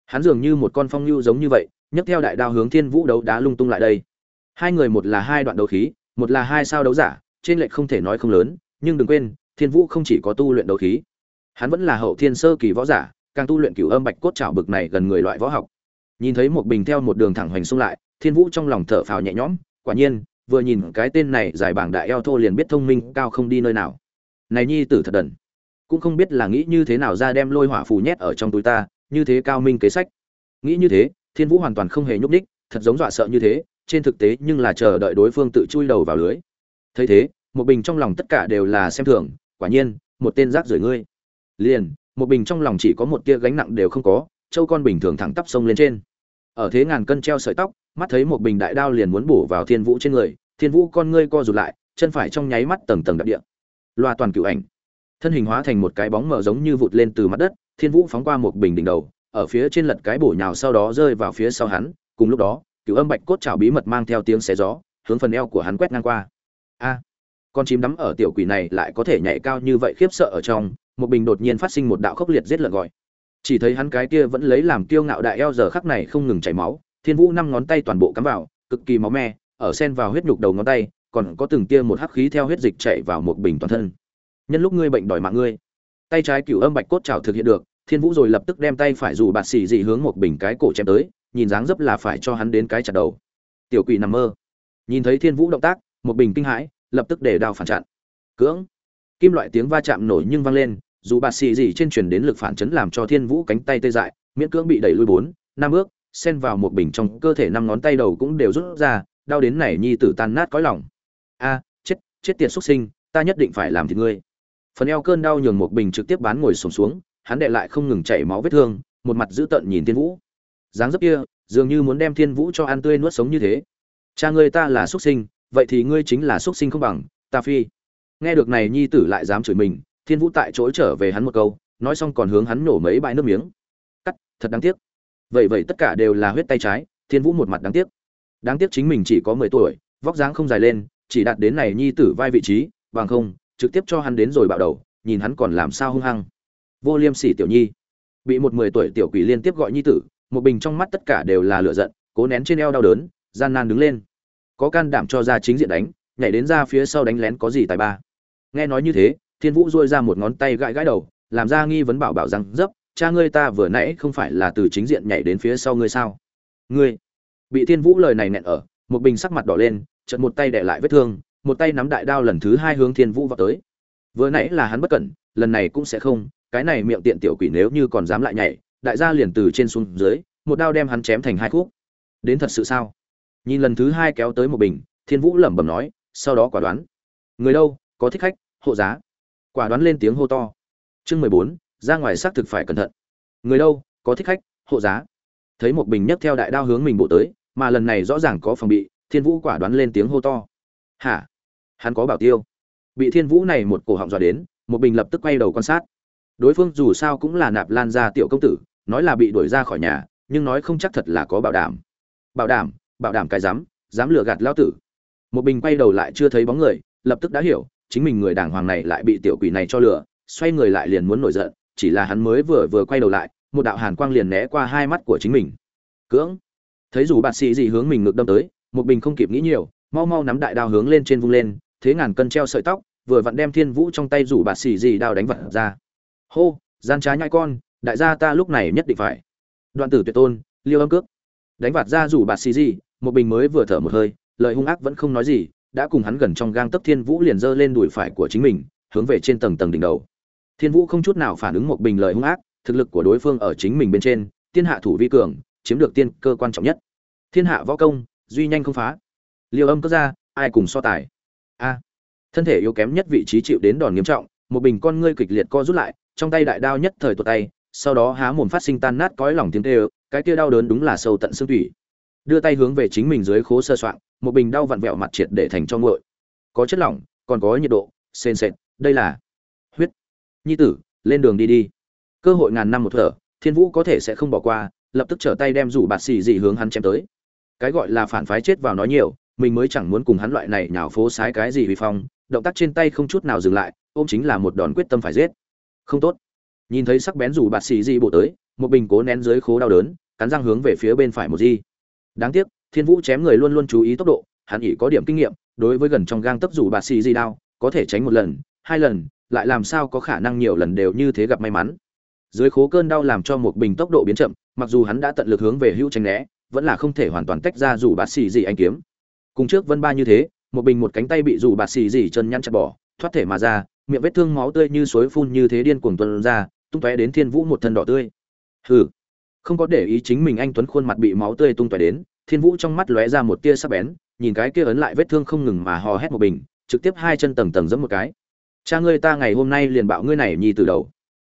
Hắn dường như một con phong lưu giống như vậy, nhấc theo đại đao hướng thiên vũ đấu đá lung tung lại đây. Hai người một là hai đoạn đấu khí, một là hai sao đấu giả, trên lệch không thể nói không lớn, nhưng đừng quên, thiên vũ không chỉ có tu luyện đấu khí, hắn vẫn là hậu thiên sơ kỳ võ giả, càng tu luyện cửu âm bạch cốt trảo bực này gần người loại võ học nhìn thấy một bình theo một đường thẳng hoành xung lại, thiên vũ trong lòng thở phào nhẹ nhõm, quả nhiên, vừa nhìn cái tên này giải bảng đại eo thô liền biết thông minh, cao không đi nơi nào. Này nhi tử thật đần. Cũng không biết là nghĩ như thế nào ra đem lôi hỏa phù nhét ở trong túi ta, như thế cao minh kế sách. Nghĩ như thế, thiên vũ hoàn toàn không hề nhúc ních thật giống dọa sợ như thế, trên thực tế nhưng là chờ đợi đối phương tự chui đầu vào lưới. Thấy thế, một bình trong lòng tất cả đều là xem thường, quả nhiên, một tên rác rưởi ngươi. Liền, một bình trong lòng chỉ có một tia gánh nặng đều không có, châu con bình thường thẳng tắp sông lên trên ở thế ngàn cân treo sợi tóc, mắt thấy một bình đại đao liền muốn bổ vào thiên vũ trên người, thiên vũ con ngươi co rụt lại, chân phải trong nháy mắt tầng tầng đập địa. Loa toàn cựu ảnh. Thân hình hóa thành một cái bóng mờ giống như vụt lên từ mặt đất, thiên vũ phóng qua một bình đỉnh đầu, ở phía trên lật cái bổ nhào sau đó rơi vào phía sau hắn, cùng lúc đó cựu âm bạch cốt chảo bí mật mang theo tiếng xé gió, hướng phần eo của hắn quét ngang qua. A! Con chim đắm ở tiểu quỷ này lại có thể nhảy cao như vậy khiếp sợ ở trong, một bình đột nhiên phát sinh một đạo khốc liệt giết lợn gọi chỉ thấy hắn cái kia vẫn lấy làm kiêu ngạo đại eo giờ khắc này không ngừng chảy máu, thiên vũ năm ngón tay toàn bộ cắm vào, cực kỳ máu me, ở sen vào huyết nhục đầu ngón tay, còn có từng tia một hắc khí theo huyết dịch chảy vào một bình toàn thân. Nhân lúc ngươi bệnh đòi mạng ngươi. Tay trái cửu âm bạch cốt trào thực hiện được, thiên vũ rồi lập tức đem tay phải dù bạt xì dị hướng một bình cái cổ chém tới, nhìn dáng dấp là phải cho hắn đến cái chặt đầu. Tiểu quỷ nằm mơ. Nhìn thấy thiên vũ động tác, một bình kinh hãi, lập tức để đao phản chặn. Cưỡng. Kim loại tiếng va chạm nổi nhưng vang lên dù bạt xì gì trên truyền đến lực phản chấn làm cho thiên vũ cánh tay tê dại miễn cưỡng bị đẩy lui bốn năm ước xen vào một bình trong cơ thể năm ngón tay đầu cũng đều rút ra đau đến này nhi tử tan nát cõi lòng. A chết chết tiệt xuất sinh ta nhất định phải làm thịt ngươi. Phần eo cơn đau nhường một bình trực tiếp bán ngồi sổm xuống, xuống hắn đệ lại không ngừng chảy máu vết thương một mặt dữ tợn nhìn thiên vũ. Dáng dấp kia dường như muốn đem thiên vũ cho ăn tươi nuốt sống như thế. Cha ngươi ta là xuất sinh vậy thì ngươi chính là xuất sinh không bằng ta phi. Nghe được này nhi tử lại dám chửi mình thiên vũ tại chỗ trở về hắn một câu, nói xong còn hướng hắn nổ mấy bãi nước miếng. Cắt, thật đáng tiếc. Vậy vậy tất cả đều là huyết tay trái, thiên vũ một mặt đáng tiếc. Đáng tiếc chính mình chỉ có mười tuổi, vóc dáng không dài lên, chỉ đạt đến này nhi tử vai vị trí, bằng không, trực tiếp cho hắn đến rồi bạo đầu, nhìn hắn còn làm sao hung hăng. Vô liêm sỉ tiểu nhi. Bị một mười tuổi tiểu quỷ liên tiếp gọi nhi tử, một bình trong mắt tất cả đều là lựa giận, cố nén trên eo đau đớn, gian nan đứng lên. Có can đảm cho ra chính diện đánh, nhảy đến ra phía sau đánh lén có gì tài ba. Nghe nói như thế thiên vũ dôi ra một ngón tay gãi gãi đầu, làm ra nghi vấn bảo bảo rằng, dấp, cha ngươi ta vừa nãy không phải là từ chính diện nhảy đến phía sau ngươi sao? Ngươi? Bị thiên vũ lời này nẹn ở, một bình sắc mặt đỏ lên, chợt một tay đè lại vết thương, một tay nắm đại đao lần thứ hai hướng thiên vũ vào tới. Vừa nãy là hắn bất cẩn, lần này cũng sẽ không, cái này miệng tiện tiểu quỷ nếu như còn dám lại nhảy, đại gia liền từ trên xuống dưới, một đao đem hắn chém thành hai khúc. Đến thật sự sao? Nhìn lần thứ hai kéo tới một bình, thiên vũ lẩm bẩm nói, sau đó quả đoán. Người đâu? Có thích khách, hộ giá quả đoán lên tiếng hô to. Chương mười bốn, ra ngoài xác thực phải cẩn thận. Người đâu, có thích khách, hộ giá. Thấy một bình nhấc theo đại đao hướng mình bộ tới, mà lần này rõ ràng có phòng bị, thiên vũ quả đoán lên tiếng hô to. Hả? Hắn có bảo tiêu. Bị thiên vũ này một cổ họng dọa đến một bình lập tức quay đầu quan sát. Đối phương dù sao cũng là nạp lan gia tiểu công tử, nói là bị đuổi ra khỏi nhà, nhưng nói không chắc thật là có bảo đảm. Bảo đảm bảo đảm cái dám dám lừa gạt lao tử. Một bình quay đầu lại chưa thấy bóng người, lập tức đã hiểu chính mình người đàng hoàng này lại bị tiểu quỷ này cho lừa, xoay người lại liền muốn nổi giận, chỉ là hắn mới vừa vừa quay đầu lại, một đạo hàn quang liền né qua hai mắt của chính mình. Cưỡng. Thấy dù bạt sĩ gì hướng mình ngược đâm tới, một bình không kịp nghĩ nhiều, mau mau nắm đại đao hướng lên trên vung lên, thế ngàn cân treo sợi tóc, vừa vặn đem thiên vũ trong tay rủ bạt xì gì đao đánh vật ra. Hô, gian trá nhai con, đại gia ta lúc này nhất định phải. Đoạn tử tuyệt tôn, liêu âm cước. Đánh vạt ra rủ bạt xì gì, một bình mới vừa thở một hơi, lời hung ác vẫn không nói gì đã cùng hắn gần trong gang tấc thiên vũ liền giơ lên đùi phải của chính mình, hướng về trên tầng tầng đỉnh đầu. Thiên vũ không chút nào phản ứng một bình lời hung ác, thực lực của đối phương ở chính mình bên trên, tiên hạ thủ vi cường, chiếm được tiên cơ quan trọng nhất. Thiên hạ võ công, duy nhanh không phá. Liều âm cất ra, ai cùng so tài? A. Thân thể yếu kém nhất vị trí chịu đến đòn nghiêm trọng, một bình con ngươi kịch liệt co rút lại, trong tay đại đao nhất thời tuột tay, sau đó há mồm phát sinh tan nát cõi lòng tiếng kêu, cái kia đau đớn đúng là sâu tận xương thủy đưa tay hướng về chính mình dưới khố sơ soạn một bình đau vặn vẹo mặt triệt để thành cho nguội. Có chất lỏng, còn có nhiệt độ, sền sệt, đây là huyết. Nhi tử, lên đường đi đi. Cơ hội ngàn năm một thở, thiên vũ có thể sẽ không bỏ qua, lập tức trở tay đem rủ bạt xì dị hướng hắn chém tới. Cái gọi là phản phái chết vào nói nhiều, mình mới chẳng muốn cùng hắn loại này nhào phố sái cái gì vì phong, động tác trên tay không chút nào dừng lại, ôm chính là một đòn quyết tâm phải giết. Không tốt. Nhìn thấy sắc bén rủ bạt xì dị bộ tới, một bình cố nén dưới khố đau đớn, cắn răng hướng về phía bên phải một di đáng tiếc, thiên vũ chém người luôn luôn chú ý tốc độ, hắn ỉ có điểm kinh nghiệm, đối với gần trong gang tấp dù bạt xì di đao, có thể tránh một lần, hai lần, lại làm sao có khả năng nhiều lần đều như thế gặp may mắn. Dưới khố cơn đau làm cho một bình tốc độ biến chậm, mặc dù hắn đã tận lực hướng về hữu tránh né, vẫn là không thể hoàn toàn tách ra dù bạt xì gì anh kiếm. Cùng trước vân ba như thế, một bình một cánh tay bị dù bạt xì gì chân nhăn chặt bỏ, thoát thể mà ra, miệng vết thương máu tươi như suối phun như thế điên cuồng tuần ra, tung tóe đến thiên vũ một thân đỏ tươi. Hừ không có để ý chính mình anh tuấn khuôn mặt bị máu tươi tung tóe đến, thiên vũ trong mắt lóe ra một tia sắc bén, nhìn cái kia ấn lại vết thương không ngừng mà hò hét một bình, trực tiếp hai chân tầng tầng giẫm một cái. Cha ngươi ta ngày hôm nay liền bạo ngươi này nhi từ đầu.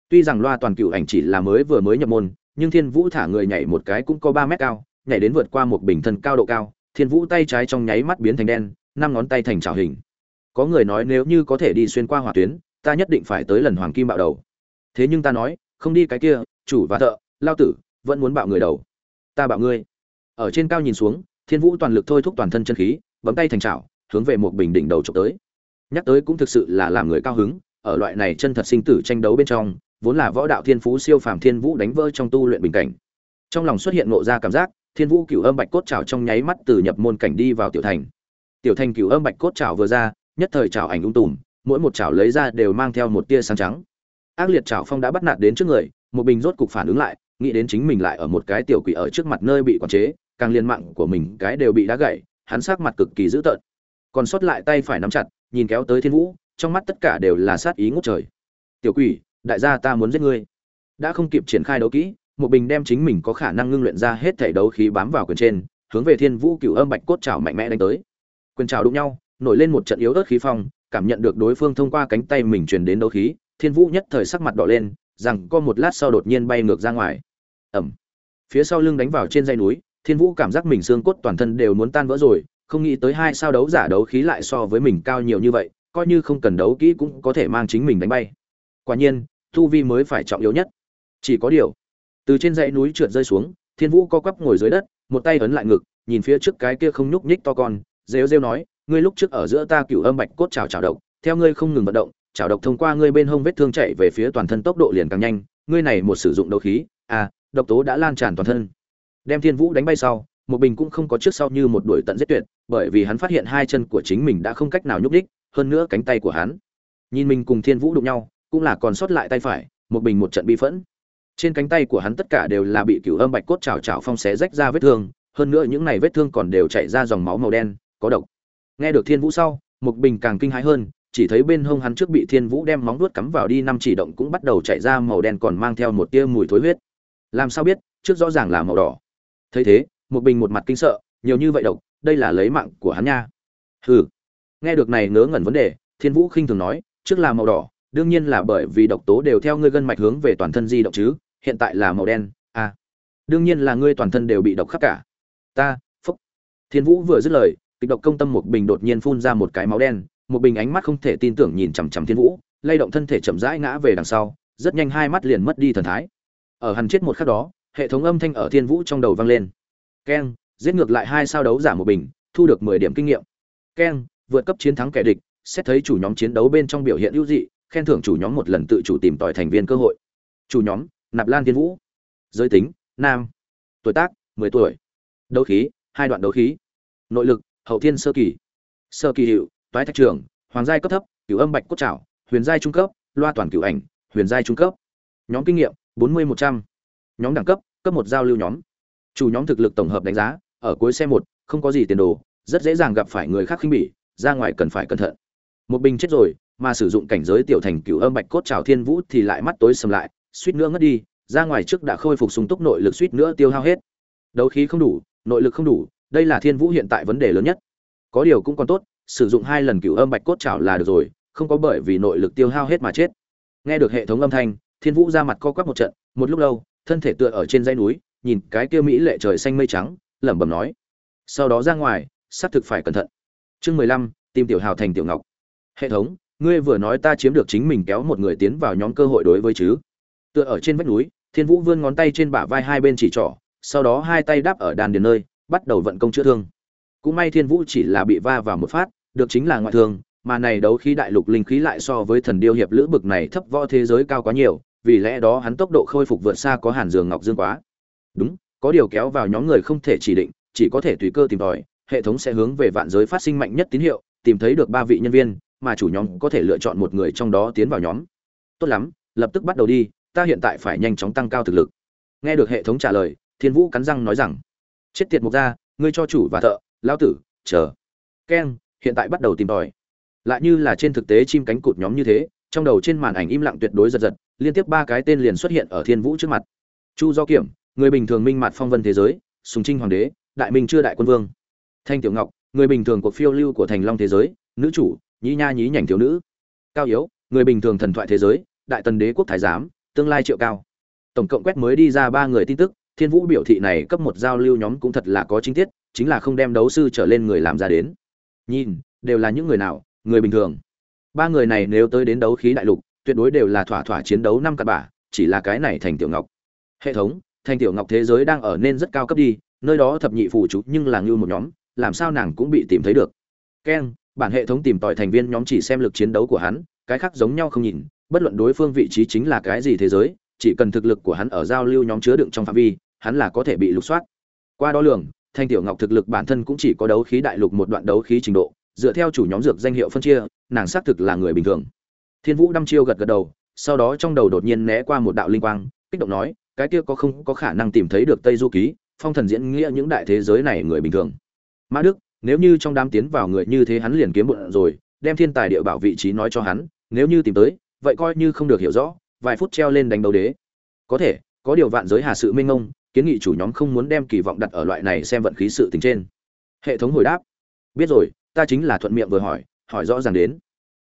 Tuy rằng loa toàn cựu ảnh chỉ là mới vừa mới nhập môn, nhưng thiên vũ thả người nhảy một cái cũng có ba mét cao, nhảy đến vượt qua một bình thân cao độ cao, thiên vũ tay trái trong nháy mắt biến thành đen, năm ngón tay thành trào hình. Có người nói nếu như có thể đi xuyên qua hỏa tuyến, ta nhất định phải tới lần hoàng kim bạo đầu. Thế nhưng ta nói, không đi cái kia, chủ và thợ, lao tử vẫn muốn bạo người đầu. Ta bạo ngươi. Ở trên cao nhìn xuống, thiên vũ toàn lực thôi thúc toàn thân chân khí, bấm tay thành trào hướng về một bình đỉnh đầu trộm tới. Nhắc tới cũng thực sự là làm người cao hứng, ở loại này chân thật sinh tử tranh đấu bên trong, vốn là võ đạo thiên phú siêu phàm thiên vũ đánh vỡ trong tu luyện bình cảnh. Trong lòng xuất hiện ngộ ra cảm giác, thiên vũ cửu âm bạch cốt trào trong nháy mắt từ nhập môn cảnh đi vào tiểu thành. Tiểu thành cửu âm bạch cốt trào vừa ra, nhất thời trào ảnh ung tùm, mỗi một trào lấy ra đều mang theo một tia sáng trắng. Ác liệt trào phong đã bắt nạt đến trước người, một bình rốt cục phản ứng lại nghĩ đến chính mình lại ở một cái tiểu quỷ ở trước mặt nơi bị quản chế, càng liên mạng của mình cái đều bị đá gãy, hắn sắc mặt cực kỳ dữ tợn. Còn sót lại tay phải nắm chặt, nhìn kéo tới thiên vũ, trong mắt tất cả đều là sát ý ngút trời. Tiểu quỷ, đại gia ta muốn giết ngươi. Đã không kịp triển khai đấu kỹ, một bình đem chính mình có khả năng ngưng luyện ra hết thể đấu khí bám vào quyền trên, hướng về thiên vũ cựu âm bạch cốt chảo mạnh mẽ đánh tới. Quyền chảo đụng nhau, nổi lên một trận yếu ớt khí phong, cảm nhận được đối phương thông qua cánh tay mình truyền đến đấu khí, thiên vũ nhất thời sắc mặt đỏ lên, rằng có một lát sau đột nhiên bay ngược ra ngoài ẩm. Phía sau lưng đánh vào trên dây núi, thiên vũ cảm giác mình xương cốt toàn thân đều muốn tan vỡ rồi, không nghĩ tới hai sao đấu giả đấu khí lại so với mình cao nhiều như vậy, coi như không cần đấu kỹ cũng có thể mang chính mình đánh bay. Quả nhiên Thu vi mới phải trọng yếu nhất. Chỉ có điều, từ trên dãy núi trượt rơi xuống, thiên vũ co quắp ngồi dưới đất, một tay ấn lại ngực, nhìn phía trước cái kia không nhúc nhích to con, rêu rêu nói, ngươi lúc trước ở giữa ta cựu âm bạch cốt trào trào độc, theo ngươi không ngừng vận động trào độc thông qua ngươi bên hông vết thương chạy về phía toàn thân tốc độ liền càng nhanh, ngươi này một sử dụng đấu khí à độc tố đã lan tràn toàn thân. Đem thiên vũ đánh bay sau một bình cũng không có trước sau như một đuổi tận giết tuyệt, bởi vì hắn phát hiện hai chân của chính mình đã không cách nào nhúc đích hơn nữa cánh tay của hắn. Nhìn mình cùng thiên vũ đụng nhau, cũng là còn sót lại tay phải một bình một trận bi phẫn. Trên cánh tay của hắn tất cả đều là bị cửu âm bạch cốt chảo chảo phong xé rách ra vết thương, hơn nữa những này vết thương còn đều chảy ra dòng máu màu đen, có độc. Nghe được thiên vũ sau một bình càng kinh hãi hơn, chỉ thấy bên hông hắn trước bị thiên vũ đem móng vuốt cắm vào đi, năm chỉ động cũng bắt đầu chảy ra màu đen còn mang theo một tia mùi thối huyết làm sao biết, trước rõ ràng là màu đỏ. Thấy thế một bình một mặt kinh sợ, nhiều như vậy độc, đây là lấy mạng của hắn nha. Hừ. Nghe được này ngớ ngẩn vấn đề, thiên vũ khinh thường nói, trước là màu đỏ, đương nhiên là bởi vì độc tố đều theo ngươi gân mạch hướng về toàn thân di động chứ, hiện tại là màu đen à. Đương nhiên là ngươi toàn thân đều bị độc khắp cả. Ta, phúc. Thiên vũ vừa dứt lời, kịch độc công tâm một bình đột nhiên phun ra một cái máu đen một bình ánh mắt không thể tin tưởng nhìn chằm chằm thiên vũ, lay động thân thể chậm rãi ngã về đằng sau, rất nhanh hai mắt liền mất đi thần thái ở hằn chết một khắc đó, hệ thống âm thanh ở thiên vũ trong đầu vang lên. Keng, giết ngược lại hai sao đấu giả một bình, thu được mười điểm kinh nghiệm. Keng, vượt cấp chiến thắng kẻ địch, xét thấy chủ nhóm chiến đấu bên trong biểu hiện ưu dị, khen thưởng chủ nhóm một lần tự chủ tìm tòi thành viên cơ hội. Chủ nhóm, nạp lan thiên vũ. Giới tính, nam. Tuổi tác, mười tuổi. Đấu khí, hai đoạn đấu khí. Nội lực, hậu thiên sơ kỳ. Sơ kỳ hiệu, toái thạch trường, hoàng giai cấp thấp, cửu âm bạch cốt trảo, huyền giai trung cấp, loa toàn cửu ảnh, huyền giai trung cấp. Nhóm kinh nghiệm bốn mươi một trăm. Nhóm đẳng cấp cấp một giao lưu nhóm. Chủ nhóm thực lực tổng hợp đánh giá, ở cuối xe một, không có gì tiền đồ, rất dễ dàng gặp phải người khác khinh bỉ, ra ngoài cần phải cẩn thận. Một bình chết rồi, mà sử dụng cảnh giới tiểu thành cửu âm bạch cốt trào thiên vũ thì lại mắt tối sầm lại, suýt nữa ngất đi, ra ngoài trước đã khôi phục sung túc nội lực suýt nữa tiêu hao hết. Đấu khí không đủ, nội lực không đủ, đây là thiên vũ hiện tại vấn đề lớn nhất. Có điều cũng còn tốt, sử dụng hai lần cửu âm bạch cốt trào là được rồi, không có bởi vì nội lực tiêu hao hết mà chết. Nghe được hệ thống âm thanh thiên vũ ra mặt co quắp một trận, một lúc lâu, thân thể tựa ở trên dãy núi, nhìn cái kia mỹ lệ trời xanh mây trắng, lẩm bẩm nói. Sau đó ra ngoài, xác thực phải cẩn thận. Chương mười lăm, tìm tiểu hào thành tiểu ngọc. Hệ thống, ngươi vừa nói ta chiếm được chính mình kéo một người tiến vào nhóm cơ hội đối với chứ? Tựa ở trên vách núi, thiên vũ vươn ngón tay trên bả vai hai bên chỉ trỏ, sau đó hai tay đáp ở đàn điền nơi, bắt đầu vận công chữa thương. Cũng may thiên vũ chỉ là bị va vào một phát, được chính là ngoại thương, mà này đấu khí đại lục linh khí lại so với thần điêu hiệp lữ bực này thấp võ thế giới cao quá nhiều vì lẽ đó hắn tốc độ khôi phục vượt xa có hàn dường ngọc dương quá. Đúng, có điều kéo vào nhóm người không thể chỉ định, chỉ có thể tùy cơ tìm tòi, hệ thống sẽ hướng về vạn giới phát sinh mạnh nhất tín hiệu, tìm thấy được ba vị nhân viên, mà chủ nhóm có thể lựa chọn một người trong đó tiến vào nhóm. Tốt lắm, lập tức bắt đầu đi, ta hiện tại phải nhanh chóng tăng cao thực lực. Nghe được hệ thống trả lời, thiên vũ cắn răng nói rằng, chết tiệt mục gia, ngươi cho chủ và thợ lao tử, chờ. Keng, hiện tại bắt đầu tìm tòi. Lại như là trên thực tế chim cánh cụt nhóm như thế trong đầu trên màn ảnh im lặng tuyệt đối giật giật, liên tiếp ba cái tên liền xuất hiện ở thiên vũ trước mặt. Chu do kiểm, người bình thường minh mặt phong vân thế giới, sùng trinh hoàng đế, đại minh chưa đại quân vương. Thanh tiểu ngọc, người bình thường cuộc phiêu lưu của thành long thế giới, nữ chủ nhí nha nhí nhảnh thiếu nữ. Cao yếu, người bình thường thần thoại thế giới, đại tần đế quốc thái giám, tương lai triệu cao. Tổng cộng quét mới đi ra ba người tin tức, thiên vũ biểu thị này cấp một giao lưu nhóm cũng thật là có chính tiết, chính là không đem đấu sư trở lên người làm ra đến. Nhìn, đều là những người nào, người bình thường ba người này nếu tới đến đấu khí đại lục, tuyệt đối đều là thỏa thỏa chiến đấu năm cặp bả, chỉ là cái này thành tiểu ngọc. Hệ thống, thành tiểu ngọc thế giới đang ở nên rất cao cấp đi, nơi đó thập nhị phù chú nhưng là như một nhóm, làm sao nàng cũng bị tìm thấy được. Keng bản hệ thống tìm tòi thành viên nhóm chỉ xem lực chiến đấu của hắn, cái khác giống nhau không nhìn, bất luận đối phương vị trí chính là cái gì thế giới, chỉ cần thực lực của hắn ở giao lưu nhóm chứa đựng trong phạm vi, hắn là có thể bị lục soát. Qua đo lường thanh tiểu ngọc thực lực bản thân cũng chỉ có đấu khí đại lục một đoạn đấu khí trình độ, dựa theo chủ nhóm dược danh hiệu phân chia nàng xác thực là người bình thường. Thiên vũ đăm chiêu gật gật đầu, sau đó trong đầu đột nhiên né qua một đạo linh quang, kích động nói, cái kia có không có khả năng tìm thấy được tây du ký, phong thần diễn nghĩa những đại thế giới này người bình thường. Mã đức, nếu như trong đám tiến vào người như thế hắn liền kiếm bụng rồi, đem thiên tài địa bảo vị trí nói cho hắn, nếu như tìm tới, vậy coi như không được hiểu rõ, vài phút treo lên đánh đấu đế. Có thể, có điều vạn giới hà sự minh ông kiến nghị chủ nhóm không muốn đem kỳ vọng đặt ở loại này xem vận khí sự tình trên. Hệ thống hồi đáp, biết rồi, ta chính là thuận miệng vừa hỏi hỏi rõ ràng đến.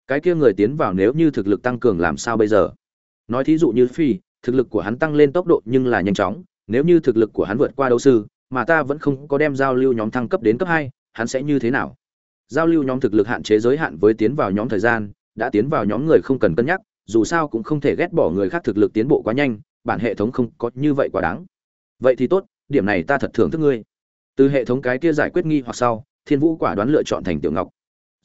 Cái kia người tiến vào nếu như thực lực tăng cường làm sao bây giờ? Nói thí dụ như phi, thực lực của hắn tăng lên tốc độ nhưng là nhanh chóng, nếu như thực lực của hắn vượt qua đấu sư, mà ta vẫn không có đem giao lưu nhóm thăng cấp đến cấp hai, hắn sẽ như thế nào? Giao lưu nhóm thực lực hạn chế giới hạn với tiến vào nhóm thời gian, đã tiến vào nhóm người không cần cân nhắc, dù sao cũng không thể ghét bỏ người khác thực lực tiến bộ quá nhanh, bản hệ thống không có như vậy quá đáng. Vậy thì tốt, điểm này ta thật thưởng thức ngươi. Từ hệ thống cái kia giải quyết nghi hoặc sau, thiên vũ quả đoán lựa chọn thành tiểu ngọc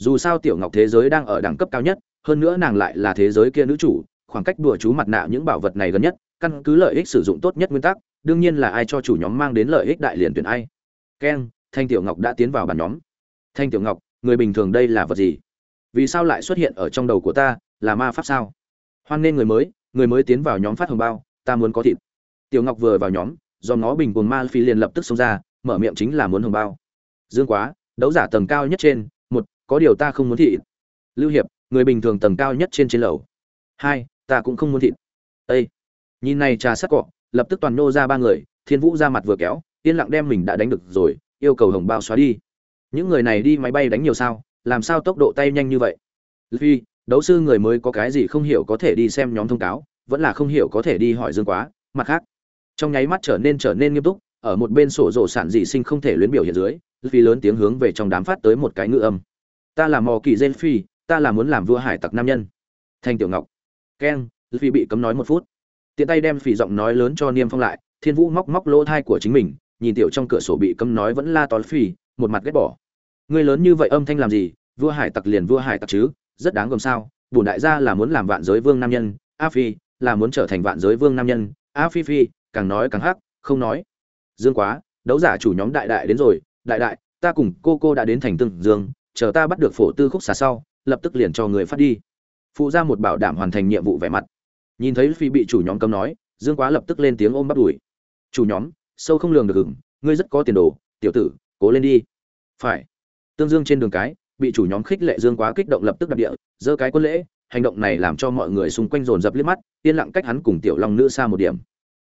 dù sao tiểu ngọc thế giới đang ở đẳng cấp cao nhất, hơn nữa nàng lại là thế giới kia nữ chủ, khoảng cách đùa chú mặt nạ những bảo vật này gần nhất, căn cứ lợi ích sử dụng tốt nhất nguyên tắc, đương nhiên là ai cho chủ nhóm mang đến lợi ích đại liền tuyển ai. Keng thanh tiểu ngọc đã tiến vào bàn nhóm. Thanh tiểu ngọc, người bình thường đây là vật gì? Vì sao lại xuất hiện ở trong đầu của ta, là ma pháp sao? Hoan nên người mới người mới tiến vào nhóm phát hồng bao, ta muốn có thịt. Tiểu ngọc vừa vào nhóm, do ngó bình cồn ma phi liền lập tức xông ra, mở miệng chính là muốn hồng bao. Dương quá, đấu giả tầng cao nhất trên có điều ta không muốn thịt. Lưu hiệp, người bình thường tầng cao nhất trên trên lầu. Hai, ta cũng không muốn thịt. Ây nhìn này trà sắt cọ, lập tức toàn nô ra ba người, thiên vũ ra mặt vừa kéo, yên lặng đem mình đã đánh được rồi, yêu cầu hồng bao xóa đi. Những người này đi máy bay đánh nhiều sao, làm sao tốc độ tay nhanh như vậy? Vì đấu sư người mới có cái gì không hiểu có thể đi xem nhóm thông cáo, vẫn là không hiểu có thể đi hỏi dương quá, mặt khác. Trong nháy mắt trở nên trở nên nghiêm túc, ở một bên sổ rổ sản dị sinh không thể luyến biểu hiện dưới vì lớn tiếng hướng về trong đám phát tới một cái ngữ âm ta là mò kỳ gen phi ta là muốn làm vua hải tặc nam nhân. Thanh tiểu ngọc. Keng Phi bị cấm nói một phút. Tiện tay đem phi giọng nói lớn cho niêm phong lại thiên vũ móc móc lỗ thai của chính mình nhìn tiểu trong cửa sổ bị cấm nói vẫn la tón phi, một mặt ghét bỏ. Người lớn như vậy âm thanh làm gì? Vua hải tặc liền vua hải tặc chứ rất đáng gồm sao? Bổn đại gia là muốn làm vạn giới vương nam nhân a phi là muốn trở thành vạn giới vương nam nhân a phi phi càng nói càng hắc không nói. Dương quá đấu giả chủ nhóm đại đại đến rồi đại đại ta cùng cô cô đã đến thành tương dương chờ ta bắt được phổ tư khúc xà sau, lập tức liền cho người phát đi. Phụ ra một bảo đảm hoàn thành nhiệm vụ vẻ mặt. Nhìn thấy phi bị chủ nhóm cấm nói, dương quá lập tức lên tiếng ôm bắt đùi chủ nhóm, sâu không lường được hửng, ngươi rất có tiền đồ, tiểu tử, cố lên đi. Phải. Tương dương trên đường cái, bị chủ nhóm khích lệ dương quá kích động lập tức đập địa, giơ cái quân lễ, hành động này làm cho mọi người xung quanh dồn dập liếc mắt, yên lặng cách hắn cùng tiểu long nữ xa một điểm.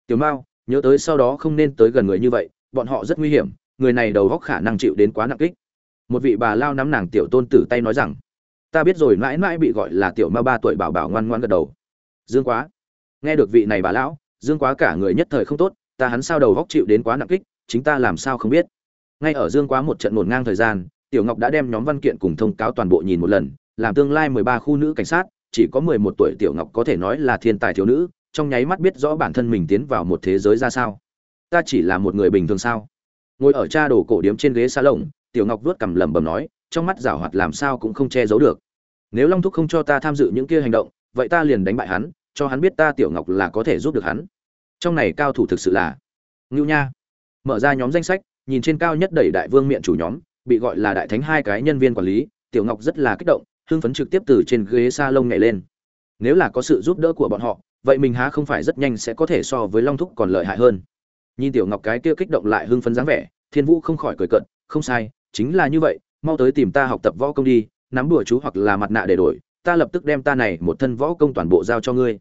Tiểu mao, nhớ tới sau đó không nên tới gần người như vậy, bọn họ rất nguy hiểm, người này đầu góc khả năng chịu đến quá nặng kích một vị bà lao nắm nàng tiểu tôn tử tay nói rằng, ta biết rồi, mãi mãi bị gọi là tiểu ma ba tuổi bảo bảo ngoan ngoan gật đầu. Dương quá. Nghe được vị này bà lão, dương quá cả người nhất thời không tốt, ta hắn sao đầu góc chịu đến quá nặng kích, chính ta làm sao không biết. Ngay ở dương quá một trận ngổn ngang thời gian, tiểu ngọc đã đem nhóm văn kiện cùng thông cáo toàn bộ nhìn một lần, làm tương lai mười ba khu nữ cảnh sát, chỉ có mười một tuổi tiểu ngọc có thể nói là thiên tài thiếu nữ, trong nháy mắt biết rõ bản thân mình tiến vào một thế giới ra sao. Ta chỉ là một người bình thường sao? Ngồi ở cha đồ cổ điếm trên ghế xa lồng tiểu ngọc vuốt cằm lẩm bẩm nói, trong mắt giảo hoạt làm sao cũng không che giấu được. Nếu long thúc không cho ta tham dự những kia hành động, vậy ta liền đánh bại hắn, cho hắn biết ta tiểu ngọc là có thể giúp được hắn. Trong này cao thủ thực sự là ngưu nha. Mở ra nhóm danh sách, nhìn trên cao nhất đẩy đại vương miệng chủ nhóm, bị gọi là đại thánh hai cái nhân viên quản lý, tiểu ngọc rất là kích động, hưng phấn trực tiếp từ trên ghế sa lông nhảy lên. Nếu là có sự giúp đỡ của bọn họ, vậy mình há không phải rất nhanh sẽ có thể so với long thúc còn lợi hại hơn. Nhìn tiểu ngọc cái kia kích động lại hưng phấn dáng vẻ, thiên vũ không khỏi cười cận không sai chính là như vậy, mau tới tìm ta học tập võ công đi, nắm đùa chú hoặc là mặt nạ để đổi, ta lập tức đem ta này một thân võ công toàn bộ giao cho ngươi.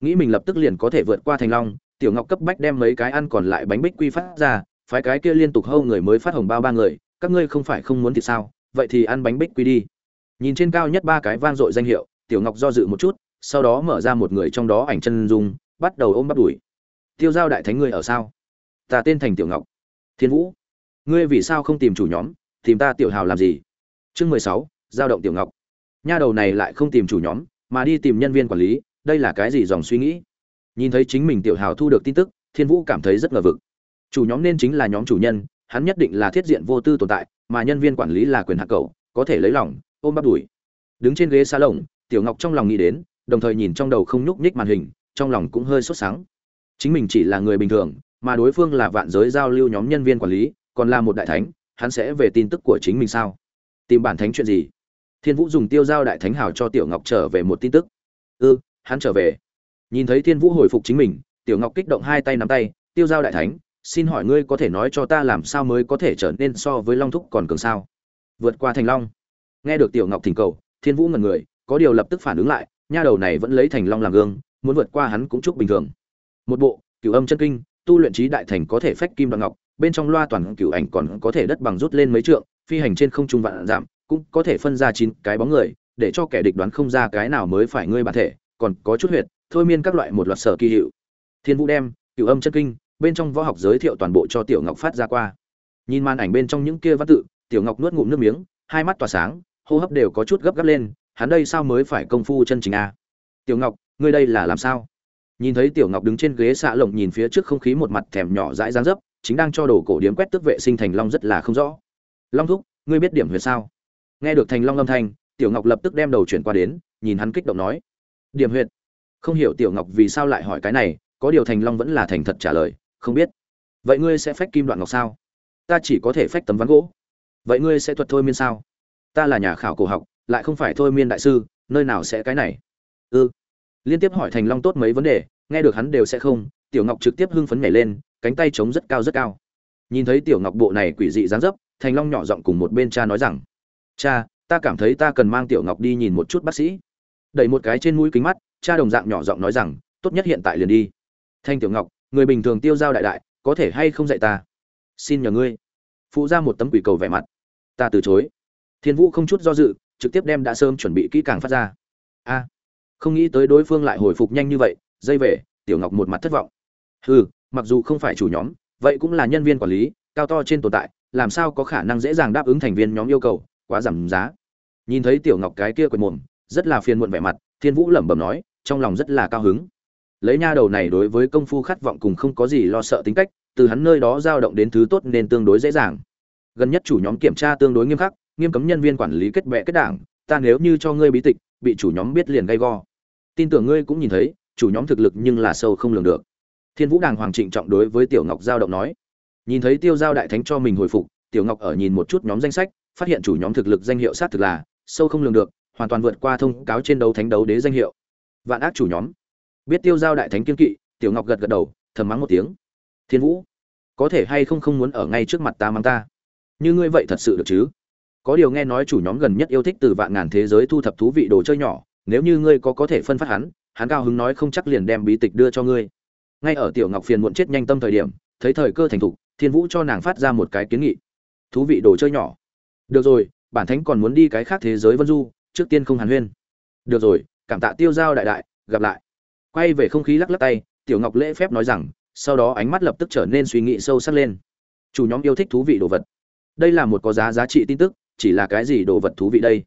Nghĩ mình lập tức liền có thể vượt qua thành long, tiểu ngọc cấp bách đem mấy cái ăn còn lại bánh bích quy phát ra, phái cái kia liên tục hâu người mới phát hồng bao ba người, các ngươi không phải không muốn thì sao, vậy thì ăn bánh bích quy đi. Nhìn trên cao nhất ba cái vang dội danh hiệu, tiểu ngọc do dự một chút, sau đó mở ra một người trong đó ảnh chân dung, bắt đầu ôm bắt đuổi tiêu giao đại thánh ngươi ở sao? Ta tên thành tiểu ngọc. Thiên vũ. Ngươi vì sao không tìm chủ nhóm? Tìm ta tiểu hào làm gì? Chương mười sáu, giao động tiểu ngọc. Nha đầu này lại không tìm chủ nhóm, mà đi tìm nhân viên quản lý, đây là cái gì dòng suy nghĩ? Nhìn thấy chính mình tiểu hào thu được tin tức, thiên vũ cảm thấy rất ngờ vực. Chủ nhóm nên chính là nhóm chủ nhân, hắn nhất định là thiết diện vô tư tồn tại, mà nhân viên quản lý là quyền hạ cầu, có thể lấy lòng, ôm bắt đùi đứng trên ghế xa lồng tiểu ngọc trong lòng nghĩ đến, đồng thời nhìn trong đầu không nhúc nhích màn hình, trong lòng cũng hơi sốt sáng. Chính mình chỉ là người bình thường, mà đối phương là vạn giới giao lưu nhóm nhân viên quản lý, còn là một đại thánh hắn sẽ về tin tức của chính mình sao? Tìm bản thánh chuyện gì? Thiên vũ dùng tiêu giao đại thánh hào cho tiểu ngọc trở về một tin tức. Ư hắn trở về. Nhìn thấy thiên vũ hồi phục chính mình, tiểu ngọc kích động hai tay nắm tay, tiêu giao đại thánh, xin hỏi ngươi có thể nói cho ta làm sao mới có thể trở nên so với long thúc còn cường sao? Vượt qua thành long. Nghe được tiểu ngọc thỉnh cầu, thiên vũ ngần người, có điều lập tức phản ứng lại, nha đầu này vẫn lấy thành long làm gương, muốn vượt qua hắn cũng chúc bình thường. Một bộ, cửu âm chân kinh, tu luyện trí đại thành có thể phách kim đoạn ngọc bên trong loa toàn cửu ảnh còn có thể đất bằng rút lên mấy trượng, phi hành trên không trung vạn giảm, cũng có thể phân ra chín cái bóng người, để cho kẻ địch đoán không ra cái nào mới phải ngươi bản thể, còn có chút huyệt, thôi miên các loại một loạt sở kỳ hiệu. Thiên vũ đem, cửu âm chân kinh, bên trong võ học giới thiệu toàn bộ cho tiểu ngọc phát ra qua. Nhìn màn ảnh bên trong những kia văn tự, tiểu ngọc nuốt ngụm nước miếng, hai mắt tỏa sáng, hô hấp đều có chút gấp gáp lên, hắn đây sao mới phải công phu chân chính a tiểu ngọc, ngươi đây là làm sao? Nhìn thấy tiểu ngọc đứng trên ghế xạ lồng nhìn phía trước không khí một mặt thèm nhỏ dãi dáng dấp chính đang cho đồ cổ điếm quét tước vệ sinh thành long rất là không rõ. Long thúc, ngươi biết điểm huyệt sao? Nghe được thành long âm thanh, tiểu ngọc lập tức đem đầu chuyển qua đến, nhìn hắn kích động nói. Điểm huyệt? Không hiểu tiểu ngọc vì sao lại hỏi cái này, có điều thành long vẫn là thành thật trả lời, không biết. Vậy ngươi sẽ phách kim đoạn ngọc sao? Ta chỉ có thể phách tấm ván gỗ. Vậy ngươi sẽ thuật thôi miên sao? Ta là nhà khảo cổ học, lại không phải thôi miên đại sư, nơi nào sẽ cái này? Ư ừ. liên tiếp hỏi thành long tốt mấy vấn đề, nghe được hắn đều sẽ không, tiểu ngọc trực tiếp hưng phấn nhảy lên cánh tay chống rất cao rất cao. Nhìn thấy tiểu ngọc bộ này quỷ dị dáng dấp, thành long nhỏ giọng cùng một bên cha nói rằng, cha, ta cảm thấy ta cần mang tiểu ngọc đi nhìn một chút bác sĩ. Đẩy một cái trên mũi kính mắt, cha đồng dạng nhỏ giọng nói rằng, tốt nhất hiện tại liền đi. Thanh tiểu ngọc, người bình thường tiêu giao đại đại, có thể hay không dạy ta? Xin nhờ ngươi. Phụ ra một tấm quỷ cầu vẻ mặt. Ta từ chối. Thiên vũ không chút do dự, trực tiếp đem đã sơm chuẩn bị kỹ càng phát ra. A. Không nghĩ tới đối phương lại hồi phục nhanh như vậy, dây về, tiểu ngọc một mặt thất vọng. Hừ mặc dù không phải chủ nhóm, vậy cũng là nhân viên quản lý, cao to trên tồn tại, làm sao có khả năng dễ dàng đáp ứng thành viên nhóm yêu cầu, quá giảm giá. Nhìn thấy tiểu ngọc cái kia quệt mồm, rất là phiền muộn vẻ mặt, thiên vũ lẩm bẩm nói, trong lòng rất là cao hứng. Lấy nha đầu này đối với công phu khát vọng cùng không có gì lo sợ tính cách, từ hắn nơi đó dao động đến thứ tốt nên tương đối dễ dàng. Gần nhất chủ nhóm kiểm tra tương đối nghiêm khắc, nghiêm cấm nhân viên quản lý kết bè kết đảng, ta nếu như cho ngươi bí tịch, bị chủ nhóm biết liền gay go. Tin tưởng ngươi cũng nhìn thấy, chủ nhóm thực lực nhưng là sâu không lường được thiên vũ đàng hoàng trịnh trọng đối với tiểu ngọc giao động nói. Nhìn thấy tiêu giao đại thánh cho mình hồi phục, tiểu ngọc ở nhìn một chút nhóm danh sách, phát hiện chủ nhóm thực lực danh hiệu sát thực là, sâu không lường được, hoàn toàn vượt qua thông cáo trên đấu thánh đấu đế danh hiệu. Vạn ác chủ nhóm. Biết tiêu giao đại thánh kiên kỵ, tiểu ngọc gật gật đầu, thầm mắng một tiếng. Thiên vũ, có thể hay không không muốn ở ngay trước mặt ta mang ta? Như ngươi vậy thật sự được chứ? Có điều nghe nói chủ nhóm gần nhất yêu thích từ vạn ngàn thế giới thu thập thú vị đồ chơi nhỏ, nếu như ngươi có có thể phân phát hắn hắn cao hứng nói không chắc liền đem bí tịch đưa cho ngươi ngay ở tiểu ngọc phiền muộn chết nhanh tâm thời điểm, thấy thời cơ thành thục, thiên vũ cho nàng phát ra một cái kiến nghị. Thú vị đồ chơi nhỏ. Được rồi, bản thánh còn muốn đi cái khác thế giới vân du, trước tiên không hàn huyên. Được rồi, cảm tạ tiêu giao đại đại, gặp lại. Quay về không khí lắc lắc tay, tiểu ngọc lễ phép nói rằng, sau đó ánh mắt lập tức trở nên suy nghĩ sâu sắc lên. Chủ nhóm yêu thích thú vị đồ vật. Đây là một có giá giá trị tin tức, chỉ là cái gì đồ vật thú vị đây?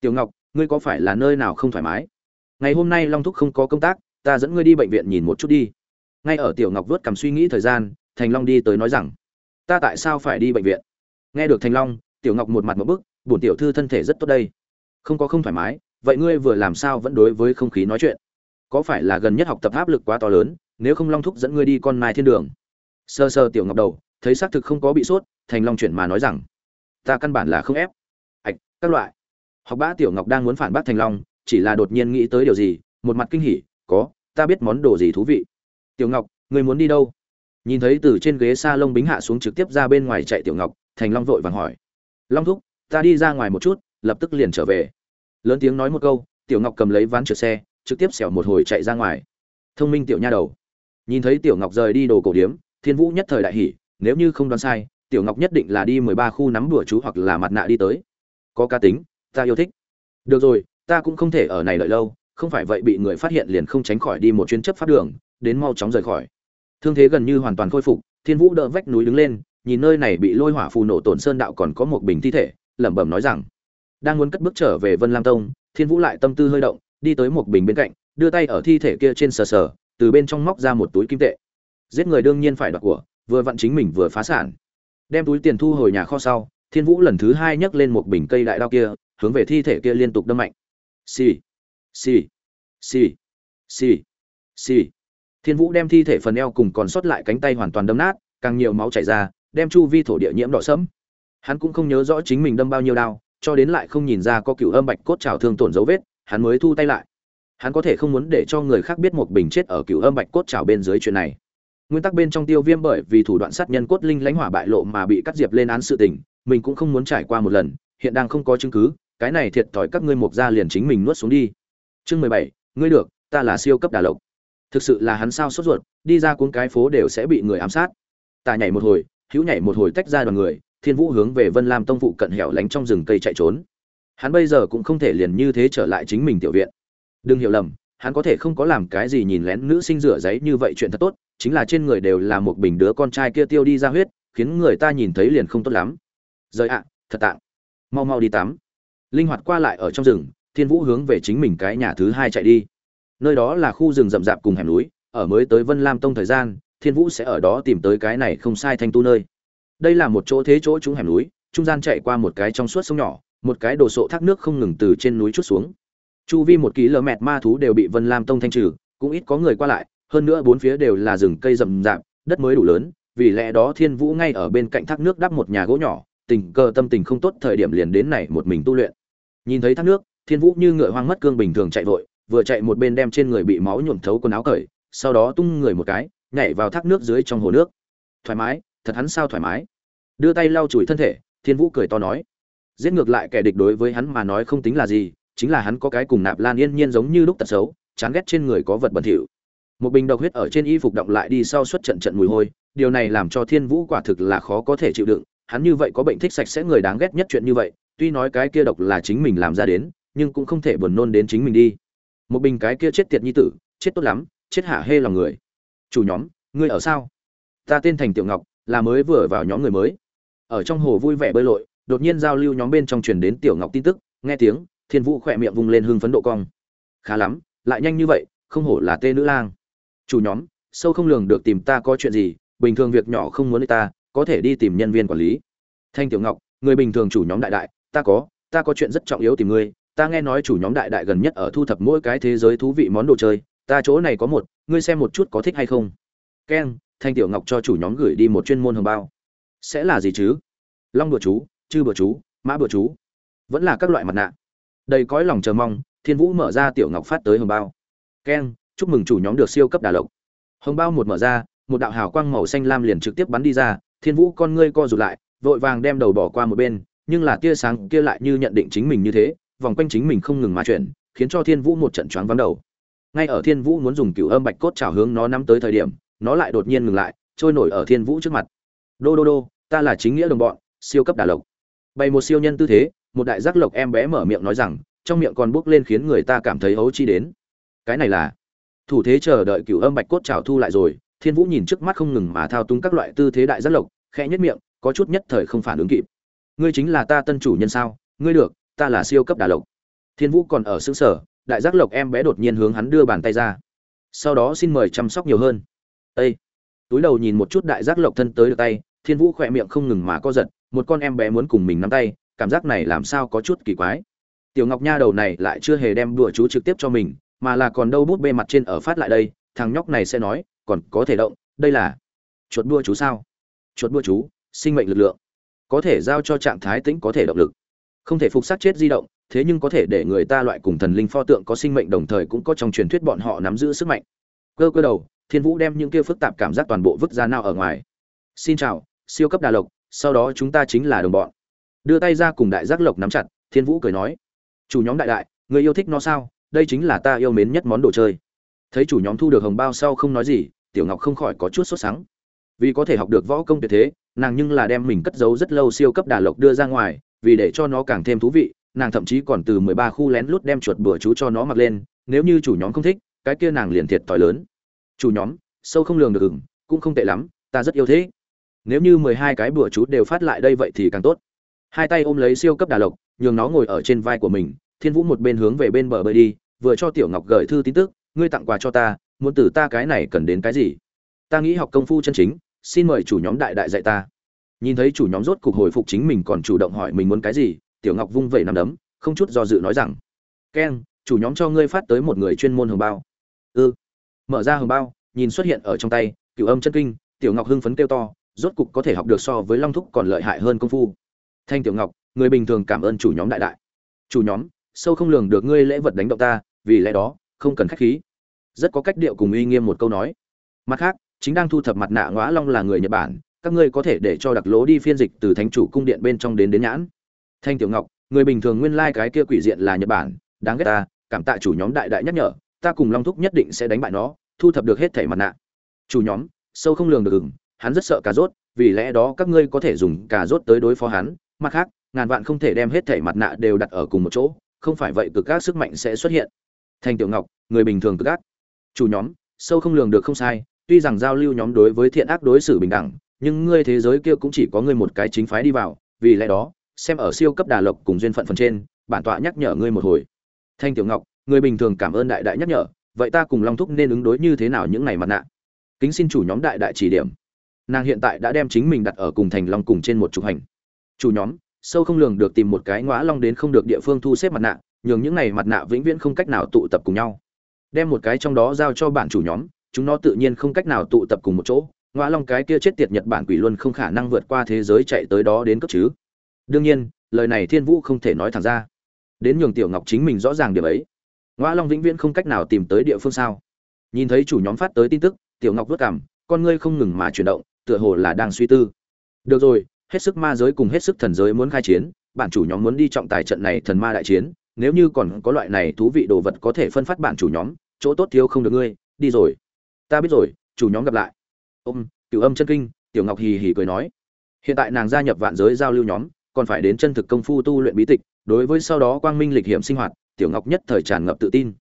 Tiểu ngọc, ngươi có phải là nơi nào không thoải mái? Ngày hôm nay long thúc không có công tác, ta dẫn ngươi đi bệnh viện nhìn một chút đi ngay ở tiểu ngọc vớt cầm suy nghĩ thời gian, thành long đi tới nói rằng, ta tại sao phải đi bệnh viện? Nghe được thành long, tiểu ngọc một mặt một bức, bổn tiểu thư thân thể rất tốt đây. Không có không thoải mái, vậy ngươi vừa làm sao vẫn đối với không khí nói chuyện? Có phải là gần nhất học tập áp lực quá to lớn, nếu không long thúc dẫn ngươi đi con mai thiên đường? Sơ sơ tiểu ngọc đầu, thấy xác thực không có bị sốt, thành long chuyển mà nói rằng, ta căn bản là không ép. Ạch các loại. Học bá tiểu ngọc đang muốn phản bác thành long, chỉ là đột nhiên nghĩ tới điều gì, một mặt kinh hỉ, có, ta biết món đồ gì thú vị tiểu ngọc người muốn đi đâu? Nhìn thấy từ trên ghế s a lông bính hạ xuống trực tiếp ra bên ngoài chạy tiểu ngọc, thành long vội vàng hỏi. Long thúc, ta đi ra ngoài một chút, lập tức liền trở về. Lớn tiếng nói một câu, tiểu ngọc cầm lấy ván trượt xe, trực tiếp xẻo một hồi chạy ra ngoài. Thông minh tiểu nha đầu. Nhìn thấy tiểu ngọc rời đi đồ cổ điếm, thiên vũ nhất thời đại hỉ, nếu như không đoán sai, tiểu ngọc nhất định là đi mười ba khu nắm đùa chú hoặc là mặt nạ đi tới. Có cá tính, ta yêu thích. Được rồi, ta cũng không thể ở này đợi lâu, không phải vậy bị người phát hiện liền không tránh khỏi đi một chuyến chấp pháp đường đến mau chóng rời khỏi. Thương thế gần như hoàn toàn khôi phục, thiên vũ đỡ vách núi đứng lên, nhìn nơi này bị lôi hỏa phù nổ tổn sơn đạo còn có một bình thi thể, lẩm bẩm nói rằng, đang muốn cất bước trở về vân lam tông. Thiên vũ lại tâm tư hơi động, đi tới một bình bên cạnh, đưa tay ở thi thể kia trên sờ sờ, từ bên trong móc ra một túi kim tệ. Giết người đương nhiên phải đoạt của, vừa vặn chính mình vừa phá sản. Đem túi tiền thu hồi nhà kho sau, thiên vũ lần thứ hai nhấc lên một bình cây đại đao kia, hướng về thi thể kia liên tục đâm mạnh. Xì xì xì xì xì thiên vũ đem thi thể phần eo cùng còn sót lại cánh tay hoàn toàn đâm nát, càng nhiều máu chảy ra, đem chu vi thổ địa nhiễm đỏ sẫm. Hắn cũng không nhớ rõ chính mình đâm bao nhiêu đao, cho đến lại không nhìn ra có cựu âm bạch cốt trào thương tổn dấu vết, hắn mới thu tay lại. Hắn có thể không muốn để cho người khác biết một bình chết ở cựu âm bạch cốt trào bên dưới chuyện này. Nguyên tắc bên trong tiêu viêm bởi vì thủ đoạn sát nhân cốt linh lãnh hỏa bại lộ mà bị cắt diệp lên án sự tình, mình cũng không muốn trải qua một lần, hiện đang không có chứng cứ, cái này thiệt thòi các ngươi mục ra liền chính mình nuốt xuống đi. Chương mười bảy, ngươi được, ta là siêu cấp đà lộc thực sự là hắn sao sốt ruột, đi ra cuốn cái phố đều sẽ bị người ám sát. Tà nhảy một hồi, hữu nhảy một hồi tách ra đoàn người, thiên vũ hướng về vân lam tông phụ cận hẻo lánh trong rừng cây chạy trốn. Hắn bây giờ cũng không thể liền như thế trở lại chính mình tiểu viện. Đừng hiểu lầm, hắn có thể không có làm cái gì nhìn lén nữ sinh rửa giấy như vậy chuyện thật tốt, chính là trên người đều là một bình đứa con trai kia tiêu đi ra huyết, khiến người ta nhìn thấy liền không tốt lắm. Rời ạ, thật tạng. Mau mau đi tắm. Linh hoạt qua lại ở trong rừng, thiên vũ hướng về chính mình cái nhà thứ hai chạy đi nơi đó là khu rừng rậm rạp cùng hẻm núi, ở mới tới vân lam tông thời gian, thiên vũ sẽ ở đó tìm tới cái này không sai thanh tu nơi. Đây là một chỗ thế chỗ chúng hẻm núi, trung gian chạy qua một cái trong suốt sông nhỏ, một cái đồ sộ thác nước không ngừng từ trên núi chút xuống. Chu vi một ký lờ mẹt ma thú đều bị vân lam tông thanh trừ, cũng ít có người qua lại, hơn nữa bốn phía đều là rừng cây rậm rạp, đất mới đủ lớn, vì lẽ đó thiên vũ ngay ở bên cạnh thác nước đắp một nhà gỗ nhỏ, tình cờ tâm tình không tốt thời điểm liền đến này một mình tu luyện. Nhìn thấy thác nước, thiên vũ như ngựa hoang mất cương bình thường chạy vội vừa chạy một bên đem trên người bị máu nhuộm thấu quần áo cởi, sau đó tung người một cái, nhảy vào thác nước dưới trong hồ nước. Thoải mái, thật hắn sao thoải mái. Đưa tay lau chùi thân thể, thiên vũ cười to nói. Giết ngược lại kẻ địch đối với hắn mà nói không tính là gì, chính là hắn có cái cùng nạp lan yên nhiên giống như lúc tật xấu, chán ghét trên người có vật bẩn thỉu. Một bình độc huyết ở trên y phục động lại đi sau suốt trận trận mùi hôi, điều này làm cho thiên vũ quả thực là khó có thể chịu đựng, hắn như vậy có bệnh thích sạch sẽ người đáng ghét nhất chuyện như vậy, tuy nói cái kia độc là chính mình làm ra đến, nhưng cũng không thể buồn nôn đến chính mình đi một bình cái kia chết tiệt nhi tử, chết tốt lắm, chết hạ hê lòng người. Chủ nhóm, ngươi ở sao? Ta tên thành tiểu ngọc, là mới vừa vào nhóm người mới. Ở trong hồ vui vẻ bơi lội, đột nhiên giao lưu nhóm bên trong truyền đến tiểu ngọc tin tức, nghe tiếng, thiên vũ khỏe miệng vung lên hưng phấn độ cong. Khá lắm, lại nhanh như vậy, không hổ là tê nữ lang. Chủ nhóm, sâu không lường được tìm ta có chuyện gì, bình thường việc nhỏ không muốn đi ta, có thể đi tìm nhân viên quản lý. Thanh tiểu ngọc, người bình thường chủ nhóm đại đại, ta có ta có chuyện rất trọng yếu tìm ngươi ta nghe nói chủ nhóm đại đại gần nhất ở thu thập mỗi cái thế giới thú vị món đồ chơi, ta chỗ này có một, ngươi xem một chút có thích hay không. Keng thanh tiểu ngọc cho chủ nhóm gửi đi một chuyên môn hồng bao. Sẽ là gì chứ? Long bữa chú, chư bữa chú, mã bữa chú. Vẫn là các loại mặt nạ. Đầy cõi lòng chờ mong, thiên vũ mở ra tiểu ngọc phát tới hồng bao. Keng chúc mừng chủ nhóm được siêu cấp đà lộc. Hồng bao một mở ra, một đạo hào quang màu xanh lam liền trực tiếp bắn đi ra, thiên vũ con ngươi co rụt lại, vội vàng đem đầu bỏ qua một bên, nhưng là tia sáng kia lại như nhận định chính mình như thế vòng quanh chính mình không ngừng mà chuyển, khiến cho thiên vũ một trận choáng vắng đầu. Ngay ở thiên vũ muốn dùng cựu âm bạch cốt trào hướng nó nắm tới thời điểm, nó lại đột nhiên ngừng lại, trôi nổi ở thiên vũ trước mặt. Đô đô đô, ta là chính nghĩa đồng bọn, siêu cấp đà lộc. Bày một siêu nhân tư thế, một đại giác lộc em bé mở miệng nói rằng, trong miệng còn bốc lên khiến người ta cảm thấy hấu chi đến. Cái này là thủ thế chờ đợi cửu âm bạch cốt trào thu lại rồi, thiên vũ nhìn trước mắt không ngừng mà thao túng các loại tư thế đại giác lộc, khẽ nhất miệng, có chút nhất thời không phản ứng kịp. Ngươi chính là ta tân chủ nhân sao? Ngươi được ta là siêu cấp đà lộc. Thiên vũ còn ở xứ sở, đại giác lộc em bé đột nhiên hướng hắn đưa bàn tay ra. Sau đó xin mời chăm sóc nhiều hơn. Ây túi đầu nhìn một chút đại giác lộc thân tới được tay, thiên vũ khỏe miệng không ngừng mà co giật, một con em bé muốn cùng mình nắm tay, cảm giác này làm sao có chút kỳ quái. Tiểu ngọc nha đầu này lại chưa hề đem đùa chú trực tiếp cho mình, mà là còn đâu bút bê mặt trên ở phát lại đây, thằng nhóc này sẽ nói, còn có thể động, đây là chuột đua chú sao? Chuột đua chú, sinh mệnh lực lượng. Có thể giao cho trạng thái tĩnh, có thể động lực không thể phục sát chết di động, thế nhưng có thể để người ta loại cùng thần linh pho tượng có sinh mệnh đồng thời cũng có trong truyền thuyết bọn họ nắm giữ sức mạnh. Cơ cơ đầu, thiên vũ đem những kia phức tạp cảm giác toàn bộ vứt ra nào ở ngoài. Xin chào, siêu cấp đà lộc, sau đó chúng ta chính là đồng bọn. Đưa tay ra cùng đại giác lộc nắm chặt, thiên vũ cười nói. Chủ nhóm đại đại, người yêu thích nó sao? Đây chính là ta yêu mến nhất món đồ chơi. Thấy chủ nhóm thu được hồng bao sau không nói gì, tiểu ngọc không khỏi có chút sốt sắng. Vì có thể học được võ công tuyệt thế, nàng nhưng là đem mình cất giấu rất lâu siêu cấp đà lộc đưa ra ngoài vì để cho nó càng thêm thú vị, nàng thậm chí còn từ mười ba khu lén lút đem chuột bừa chú cho nó mặc lên, nếu như chủ nhóm không thích, cái kia nàng liền thiệt tỏi lớn. Chủ nhóm, sâu không lường được ừng cũng không tệ lắm, ta rất yêu thế. Nếu như mười hai cái bừa chú đều phát lại đây vậy thì càng tốt. Hai tay ôm lấy siêu cấp đà lộc, nhường nó ngồi ở trên vai của mình, thiên vũ một bên hướng về bên bờ bơi đi, vừa cho tiểu ngọc gửi thư tin tức, ngươi tặng quà cho ta, muốn từ ta cái này cần đến cái gì? Ta nghĩ học công phu chân chính, xin mời chủ nhóm đại đại dạy ta nhìn thấy chủ nhóm rốt cục hồi phục chính mình còn chủ động hỏi mình muốn cái gì, tiểu ngọc vung vẩy nằm đấm, không chút do dự nói rằng keng chủ nhóm cho ngươi phát tới một người chuyên môn hồng bao. Ư mở ra hồng bao, nhìn xuất hiện ở trong tay cựu âm chân kinh, tiểu ngọc hưng phấn kêu to, rốt cục có thể học được so với long thúc còn lợi hại hơn công phu. Thanh tiểu ngọc, người bình thường cảm ơn chủ nhóm đại đại. Chủ nhóm, sâu không lường được ngươi lễ vật đánh động ta, vì lẽ đó, không cần khách khí. Rất có cách điệu cùng uy nghiêm một câu nói. Mặt khác, chính đang thu thập mặt nạ ngõa long là người nhật bản các ngươi có thể để cho đặc lỗ đi phiên dịch từ thánh chủ cung điện bên trong đến đến nhãn. Thanh tiểu ngọc, người bình thường nguyên lai cái kia quỷ diện là nhật bản, đáng ghét ta, cảm tạ chủ nhóm đại đại nhắc nhở, ta cùng long thúc nhất định sẽ đánh bại nó, thu thập được hết thảy mặt nạ. Chủ nhóm, sâu không lường được ừng, hắn rất sợ cà rốt, vì lẽ đó các ngươi có thể dùng cà rốt tới đối phó hắn, mặt khác, ngàn vạn không thể đem hết thảy mặt nạ đều đặt ở cùng một chỗ, không phải vậy cực các sức mạnh sẽ xuất hiện. Thanh tiểu ngọc, người bình thường cực gác. chủ nhóm, sâu không lường được không sai, tuy rằng giao lưu nhóm đối với thiện ác đối xử bình đẳng nhưng ngươi thế giới kia cũng chỉ có ngươi một cái chính phái đi vào, vì lẽ đó, xem ở siêu cấp đà lộc cùng duyên phận phần trên, bản tọa nhắc nhở ngươi một hồi. Thanh tiểu ngọc, người bình thường cảm ơn đại đại nhắc nhở, vậy ta cùng long thúc nên ứng đối như thế nào những ngày mặt nạ? Kính xin chủ nhóm đại đại chỉ điểm. Nàng hiện tại đã đem chính mình đặt ở cùng thành long cùng trên một trục hành. Chủ nhóm, sâu không lường được tìm một cái ngõa long đến không được địa phương thu xếp mặt nạ, nhường những này mặt nạ vĩnh viễn không cách nào tụ tập cùng nhau. Đem một cái trong đó giao cho bạn chủ nhóm, chúng nó tự nhiên không cách nào tụ tập cùng một chỗ ngoa long cái kia chết tiệt nhật bản quỷ luôn không khả năng vượt qua thế giới chạy tới đó đến cấp chứ. Đương nhiên, lời này thiên vũ không thể nói thẳng ra. Đến nhường tiểu ngọc chính mình rõ ràng điểm ấy. Ngoa long vĩnh viễn không cách nào tìm tới địa phương sao. Nhìn thấy chủ nhóm phát tới tin tức, tiểu ngọc vất cảm con ngươi không ngừng mà chuyển động, tựa hồ là đang suy tư. Được rồi, hết sức ma giới cùng hết sức thần giới muốn khai chiến bản chủ nhóm muốn đi trọng tài trận này thần ma đại chiến, nếu như còn có loại này thú vị đồ vật có thể phân phát bản chủ nhóm, chỗ tốt thiếu không được ngươi, đi rồi. Ta biết rồi, chủ nhóm gặp lại ôm, cửu âm chân kinh, tiểu ngọc hì hì cười nói. Hiện tại nàng gia nhập vạn giới giao lưu nhóm, còn phải đến chân thực công phu tu luyện bí tịch, đối với sau đó quang minh lịch hiểm sinh hoạt, tiểu ngọc nhất thời tràn ngập tự tin.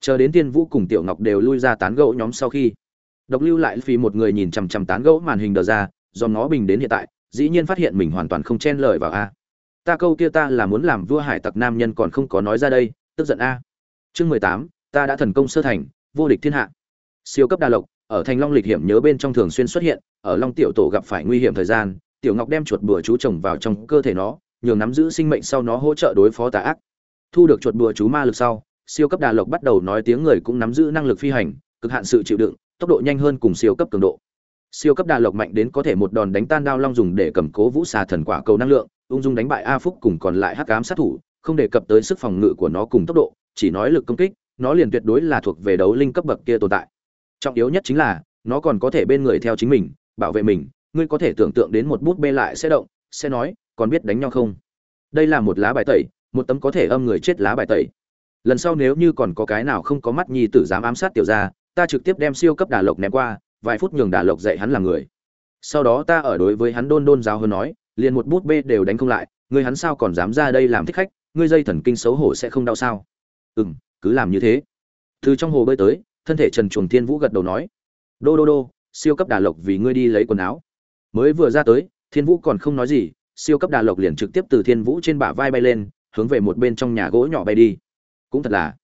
Chờ đến tiên vũ cùng tiểu ngọc đều lui ra tán gẫu nhóm sau khi, độc lưu lại vì một người nhìn chằm chằm tán gẫu màn hình đờ ra, do nó bình đến hiện tại, dĩ nhiên phát hiện mình hoàn toàn không chen lời vào a. Ta câu kia ta là muốn làm vua hải tặc nam nhân còn không có nói ra đây, tức giận a. Chương mười tám, ta đã thần công sơ thành, vô địch thiên hạ. Siêu cấp đa lộc ở thành long lịch hiểm nhớ bên trong thường xuyên xuất hiện, ở long tiểu tổ gặp phải nguy hiểm thời gian, tiểu ngọc đem chuột bùa chú trồng vào trong cơ thể nó, nhường nắm giữ sinh mệnh sau nó hỗ trợ đối phó tà ác. Thu được chuột bùa chú ma lực sau, siêu cấp đà lộc bắt đầu nói tiếng người cũng nắm giữ năng lực phi hành, cực hạn sự chịu đựng, tốc độ nhanh hơn cùng siêu cấp cường độ. Siêu cấp đà lộc mạnh đến có thể một đòn đánh tan đao long dùng để cầm cố vũ xà thần quả cầu năng lượng, ung dung đánh bại a phúc cùng còn lại hắc ám sát thủ, không đề cập tới sức phòng ngự của nó cùng tốc độ, chỉ nói lực công kích, nó liền tuyệt đối là thuộc về đấu linh cấp bậc kia tồn tại trọng yếu nhất chính là, nó còn có thể bên người theo chính mình, bảo vệ mình. Ngươi có thể tưởng tượng đến một bút bê lại sẽ động, sẽ nói, còn biết đánh nhau không? Đây là một lá bài tẩy, một tấm có thể âm người chết lá bài tẩy. Lần sau nếu như còn có cái nào không có mắt nhi tử dám ám sát tiểu gia, ta trực tiếp đem siêu cấp đà lộc ném qua, vài phút nhường đà lộc dạy hắn làm người. Sau đó ta ở đối với hắn đôn đôn giáo hơn nói, liền một bút bê đều đánh không lại, ngươi hắn sao còn dám ra đây làm thích khách, ngươi dây thần kinh xấu hổ sẽ không đau sao? Ừ m cứ làm như thế. Từ trong hồ bơi tới thân thể trần chuồng thiên vũ gật đầu nói, đô đô đô, siêu cấp đà lộc vì ngươi đi lấy quần áo. Mới vừa ra tới, thiên vũ còn không nói gì, siêu cấp đà lộc liền trực tiếp từ thiên vũ trên bả vai bay lên, hướng về một bên trong nhà gỗ nhỏ bay đi. Cũng thật là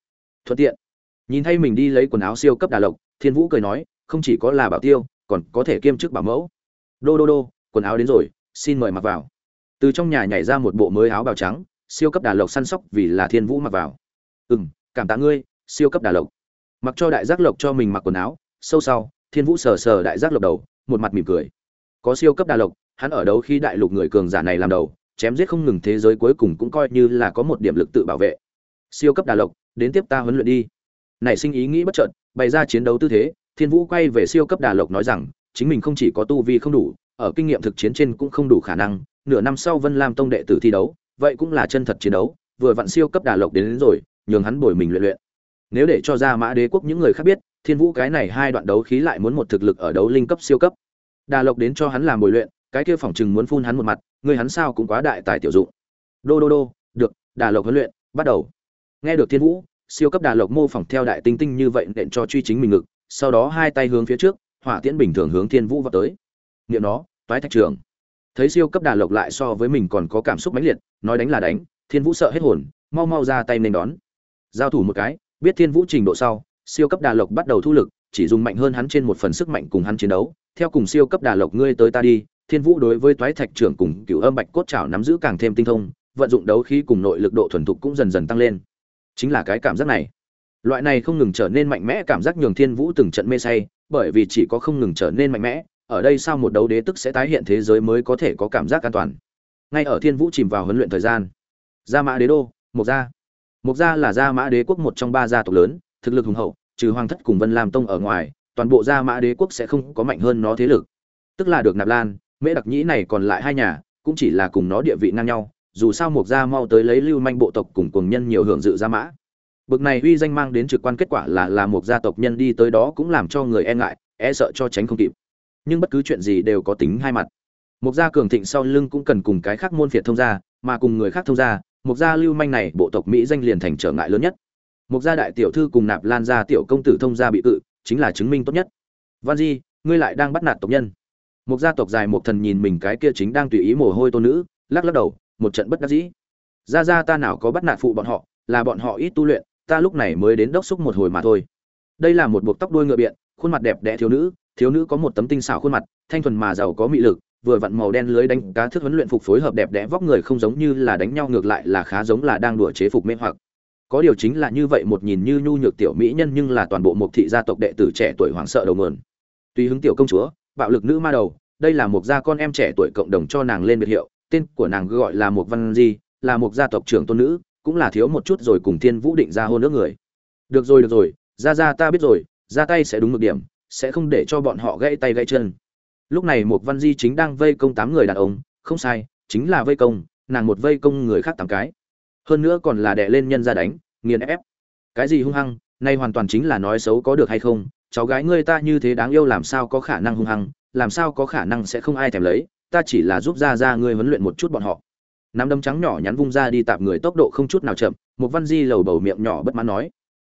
thuận tiện. Nhìn thấy mình đi lấy quần áo siêu cấp đà lộc, thiên vũ cười nói, không chỉ có là bảo tiêu, còn có thể kiêm chức bảo mẫu. Đô đô đô, quần áo đến rồi, xin mời mặc vào. Từ trong nhà nhảy ra một bộ mới áo bào trắng, siêu cấp đà lộc săn sóc vì là thiên vũ mặc vào. Ừ m cảm tạ ngươi, siêu cấp đà lộc mặc cho đại giác lộc cho mình mặc quần áo sâu sau thiên vũ sờ sờ đại giác lộc đầu một mặt mỉm cười. Có siêu cấp đà lộc hắn ở đấu khi đại lục người cường giả này làm đầu chém giết không ngừng thế giới cuối cùng cũng coi như là có một điểm lực tự bảo vệ. Siêu cấp đà lộc đến tiếp ta huấn luyện đi. Nảy sinh ý nghĩ bất chợt bày ra chiến đấu tư thế thiên vũ quay về siêu cấp đà lộc nói rằng chính mình không chỉ có tu vi không đủ ở kinh nghiệm thực chiến trên cũng không đủ khả năng nửa năm sau vân lam tông đệ tử thi đấu vậy cũng là chân thật chiến đấu vừa vặn siêu cấp đà lộc đến, đến rồi nhường hắn bồi mình luyện luyện nếu để cho ra mã đế quốc những người khác biết, thiên vũ cái này hai đoạn đấu khí lại muốn một thực lực ở đấu linh cấp siêu cấp. Đà lộc đến cho hắn làm bồi luyện, cái kia phỏng chừng muốn phun hắn một mặt người hắn sao cũng quá đại tài tiểu dụng. Đô đô đô, được đà lộc huấn luyện, bắt đầu. Nghe được thiên vũ, siêu cấp đà lộc mô phỏng theo đại tinh tinh như vậy nện cho truy chính mình ngực, sau đó hai tay hướng phía trước, hỏa tiễn bình thường hướng thiên vũ vào tới. Nghiệm nó, toái thạch trường. Thấy siêu cấp đà lộc lại so với mình còn có cảm xúc mãnh liệt, nói đánh là đánh, thiên vũ sợ hết hồn, mau mau ra tay nên đón. Giao thủ một cái biết thiên vũ trình độ sau, siêu cấp đà lộc bắt đầu thu lực, chỉ dùng mạnh hơn hắn trên một phần sức mạnh cùng hắn chiến đấu. Theo cùng siêu cấp đà lộc ngươi tới ta đi, thiên vũ đối với toái thạch trưởng cùng cựu âm bạch cốt trảo nắm giữ càng thêm tinh thông, vận dụng đấu khí cùng nội lực độ thuần thục cũng dần dần tăng lên. Chính là cái cảm giác này. Loại này không ngừng trở nên mạnh mẽ cảm giác nhường thiên vũ từng trận mê say, bởi vì chỉ có không ngừng trở nên mạnh mẽ, ở đây sau một đấu đế tức sẽ tái hiện thế giới mới có thể có cảm giác an toàn. Ngay ở thiên vũ chìm vào huấn luyện thời gian. Gia mã đế đô, mộc gia mộc gia là gia mã đế quốc một trong ba gia tộc lớn, thực lực hùng hậu, trừ hoàng thất cùng vân lam tông ở ngoài, toàn bộ gia mã đế quốc sẽ không có mạnh hơn nó thế lực. Tức là được nạp lan, mễ đặc nhĩ này còn lại hai nhà, cũng chỉ là cùng nó địa vị ngang nhau, dù sao mộc gia mau tới lấy lưu manh bộ tộc cùng cùng nhân nhiều hưởng dự gia mã. Bực này uy danh mang đến trực quan kết quả là là một gia tộc nhân đi tới đó cũng làm cho người e ngại e sợ cho tránh không kịp. Nhưng bất cứ chuyện gì đều có tính hai mặt. Một gia cường thịnh sau lưng cũng cần cùng cái khác môn phiệt thông gia, mà cùng người khác thông gia mục gia lưu manh này bộ tộc mỹ danh liền thành trở ngại lớn nhất. Mục gia đại tiểu thư cùng nạp lan gia tiểu công tử thông gia bị cự, chính là chứng minh tốt nhất. Văn di, ngươi lại đang bắt nạt tộc nhân. Mục gia tộc dài một thần nhìn mình cái kia chính đang tùy ý mồ hôi tôn nữ, lắc lắc đầu, một trận bất đắc dĩ. Ra ra ta nào có bắt nạt phụ bọn họ, là bọn họ ít tu luyện, ta lúc này mới đến đốc xúc một hồi mà thôi. Đây là một buộc tóc đuôi ngựa biện, khuôn mặt đẹp đẽ thiếu nữ thiếu nữ có một tấm tinh xảo khuôn mặt, thanh thuần mà giàu có mị lực vừa vặn màu đen lưới đánh cá thức huấn luyện phục phối hợp đẹp đẽ vóc người không giống như là đánh nhau ngược lại là khá giống là đang đùa chế phục mê hoặc. Có điều chính là như vậy một nhìn như nhu nhược tiểu mỹ nhân nhưng là toàn bộ một thị gia tộc đệ tử trẻ tuổi hoảng sợ đầu nguồn. Tuy hứng tiểu công chúa, bạo lực nữ ma đầu, đây là một gia con em trẻ tuổi cộng đồng cho nàng lên biệt hiệu, tên của nàng gọi là một văn di, là một gia tộc trưởng tôn nữ, cũng là thiếu một chút rồi cùng thiên vũ định ra hôn nước người. Được rồi được rồi, ra ra ta biết rồi, ra tay sẽ đúng mực điểm, sẽ không để cho bọn họ gãy tay gãy chân lúc này một văn di chính đang vây công tám người đàn ông, không sai, chính là vây công, nàng một vây công người khác tám cái. Hơn nữa còn là đè lên nhân ra đánh, nghiền ép. Cái gì hung hăng, nay hoàn toàn chính là nói xấu có được hay không, cháu gái ngươi ta như thế đáng yêu làm sao có khả năng hung hăng, làm sao có khả năng sẽ không ai thèm lấy, ta chỉ là giúp ra ra ngươi huấn luyện một chút bọn họ. Nắm đấm trắng nhỏ nhắn vung ra đi tạp người tốc độ không chút nào chậm một văn di lầu bầu miệng nhỏ bất mãn nói.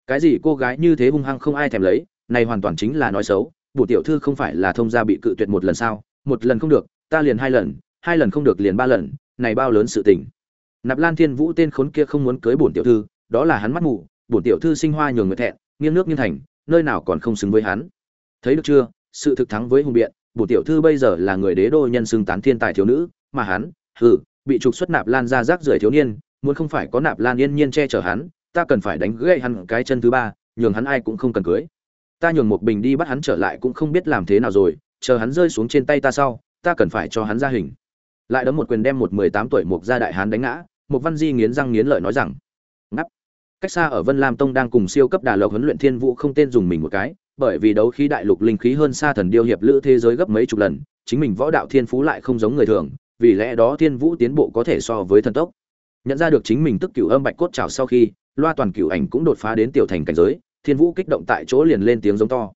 Cái gì cô gái như thế hung hăng không ai thèm lấy này hoàn toàn chính là nói xấu bổ tiểu thư không phải là thông gia bị cự tuyệt một lần sao? Một lần không được, ta liền hai lần hai lần không được liền ba lần, này bao lớn sự tình? Nạp lan thiên vũ tên khốn kia không muốn cưới bổn tiểu thư, đó là hắn mắt mù, bổn tiểu thư sinh hoa nhường người thẹn, nghiêng nước nghiêng thành, nơi nào còn không xứng với hắn? Thấy được chưa? Sự thực thắng với hùng biện, bổn tiểu thư bây giờ là người đế đô nhân xưng tán thiên tài thiếu nữ, mà hắn, hừ, bị trục xuất nạp lan ra rác rưởi thiếu niên, muốn không phải có nạp lan yên nhiên che chở hắn, ta cần phải đánh gãy hắn cái chân thứ ba, nhường hắn ai cũng không cần cưới ta nhường một bình đi bắt hắn trở lại cũng không biết làm thế nào rồi, chờ hắn rơi xuống trên tay ta sau, ta cần phải cho hắn ra hình. Lại đấm một quyền đem một mười tám tuổi một gia đại hán đánh ngã một văn di nghiến răng nghiến lợi nói rằng ngắp cách xa ở vân lam tông đang cùng siêu cấp đà lộc huấn luyện thiên vũ không tên dùng mình một cái, bởi vì đấu khí đại lục linh khí hơn xa thần điêu hiệp lữ thế giới gấp mấy chục lần, chính mình võ đạo thiên phú lại không giống người thường, vì lẽ đó thiên vũ tiến bộ có thể so với thần tốc. Nhận ra được chính mình tức cửu âm bạch cốt trào sau khi, loa toàn cửu ảnh cũng đột phá đến tiểu thành cảnh giới thiên vũ kích động tại chỗ liền lên tiếng giống to.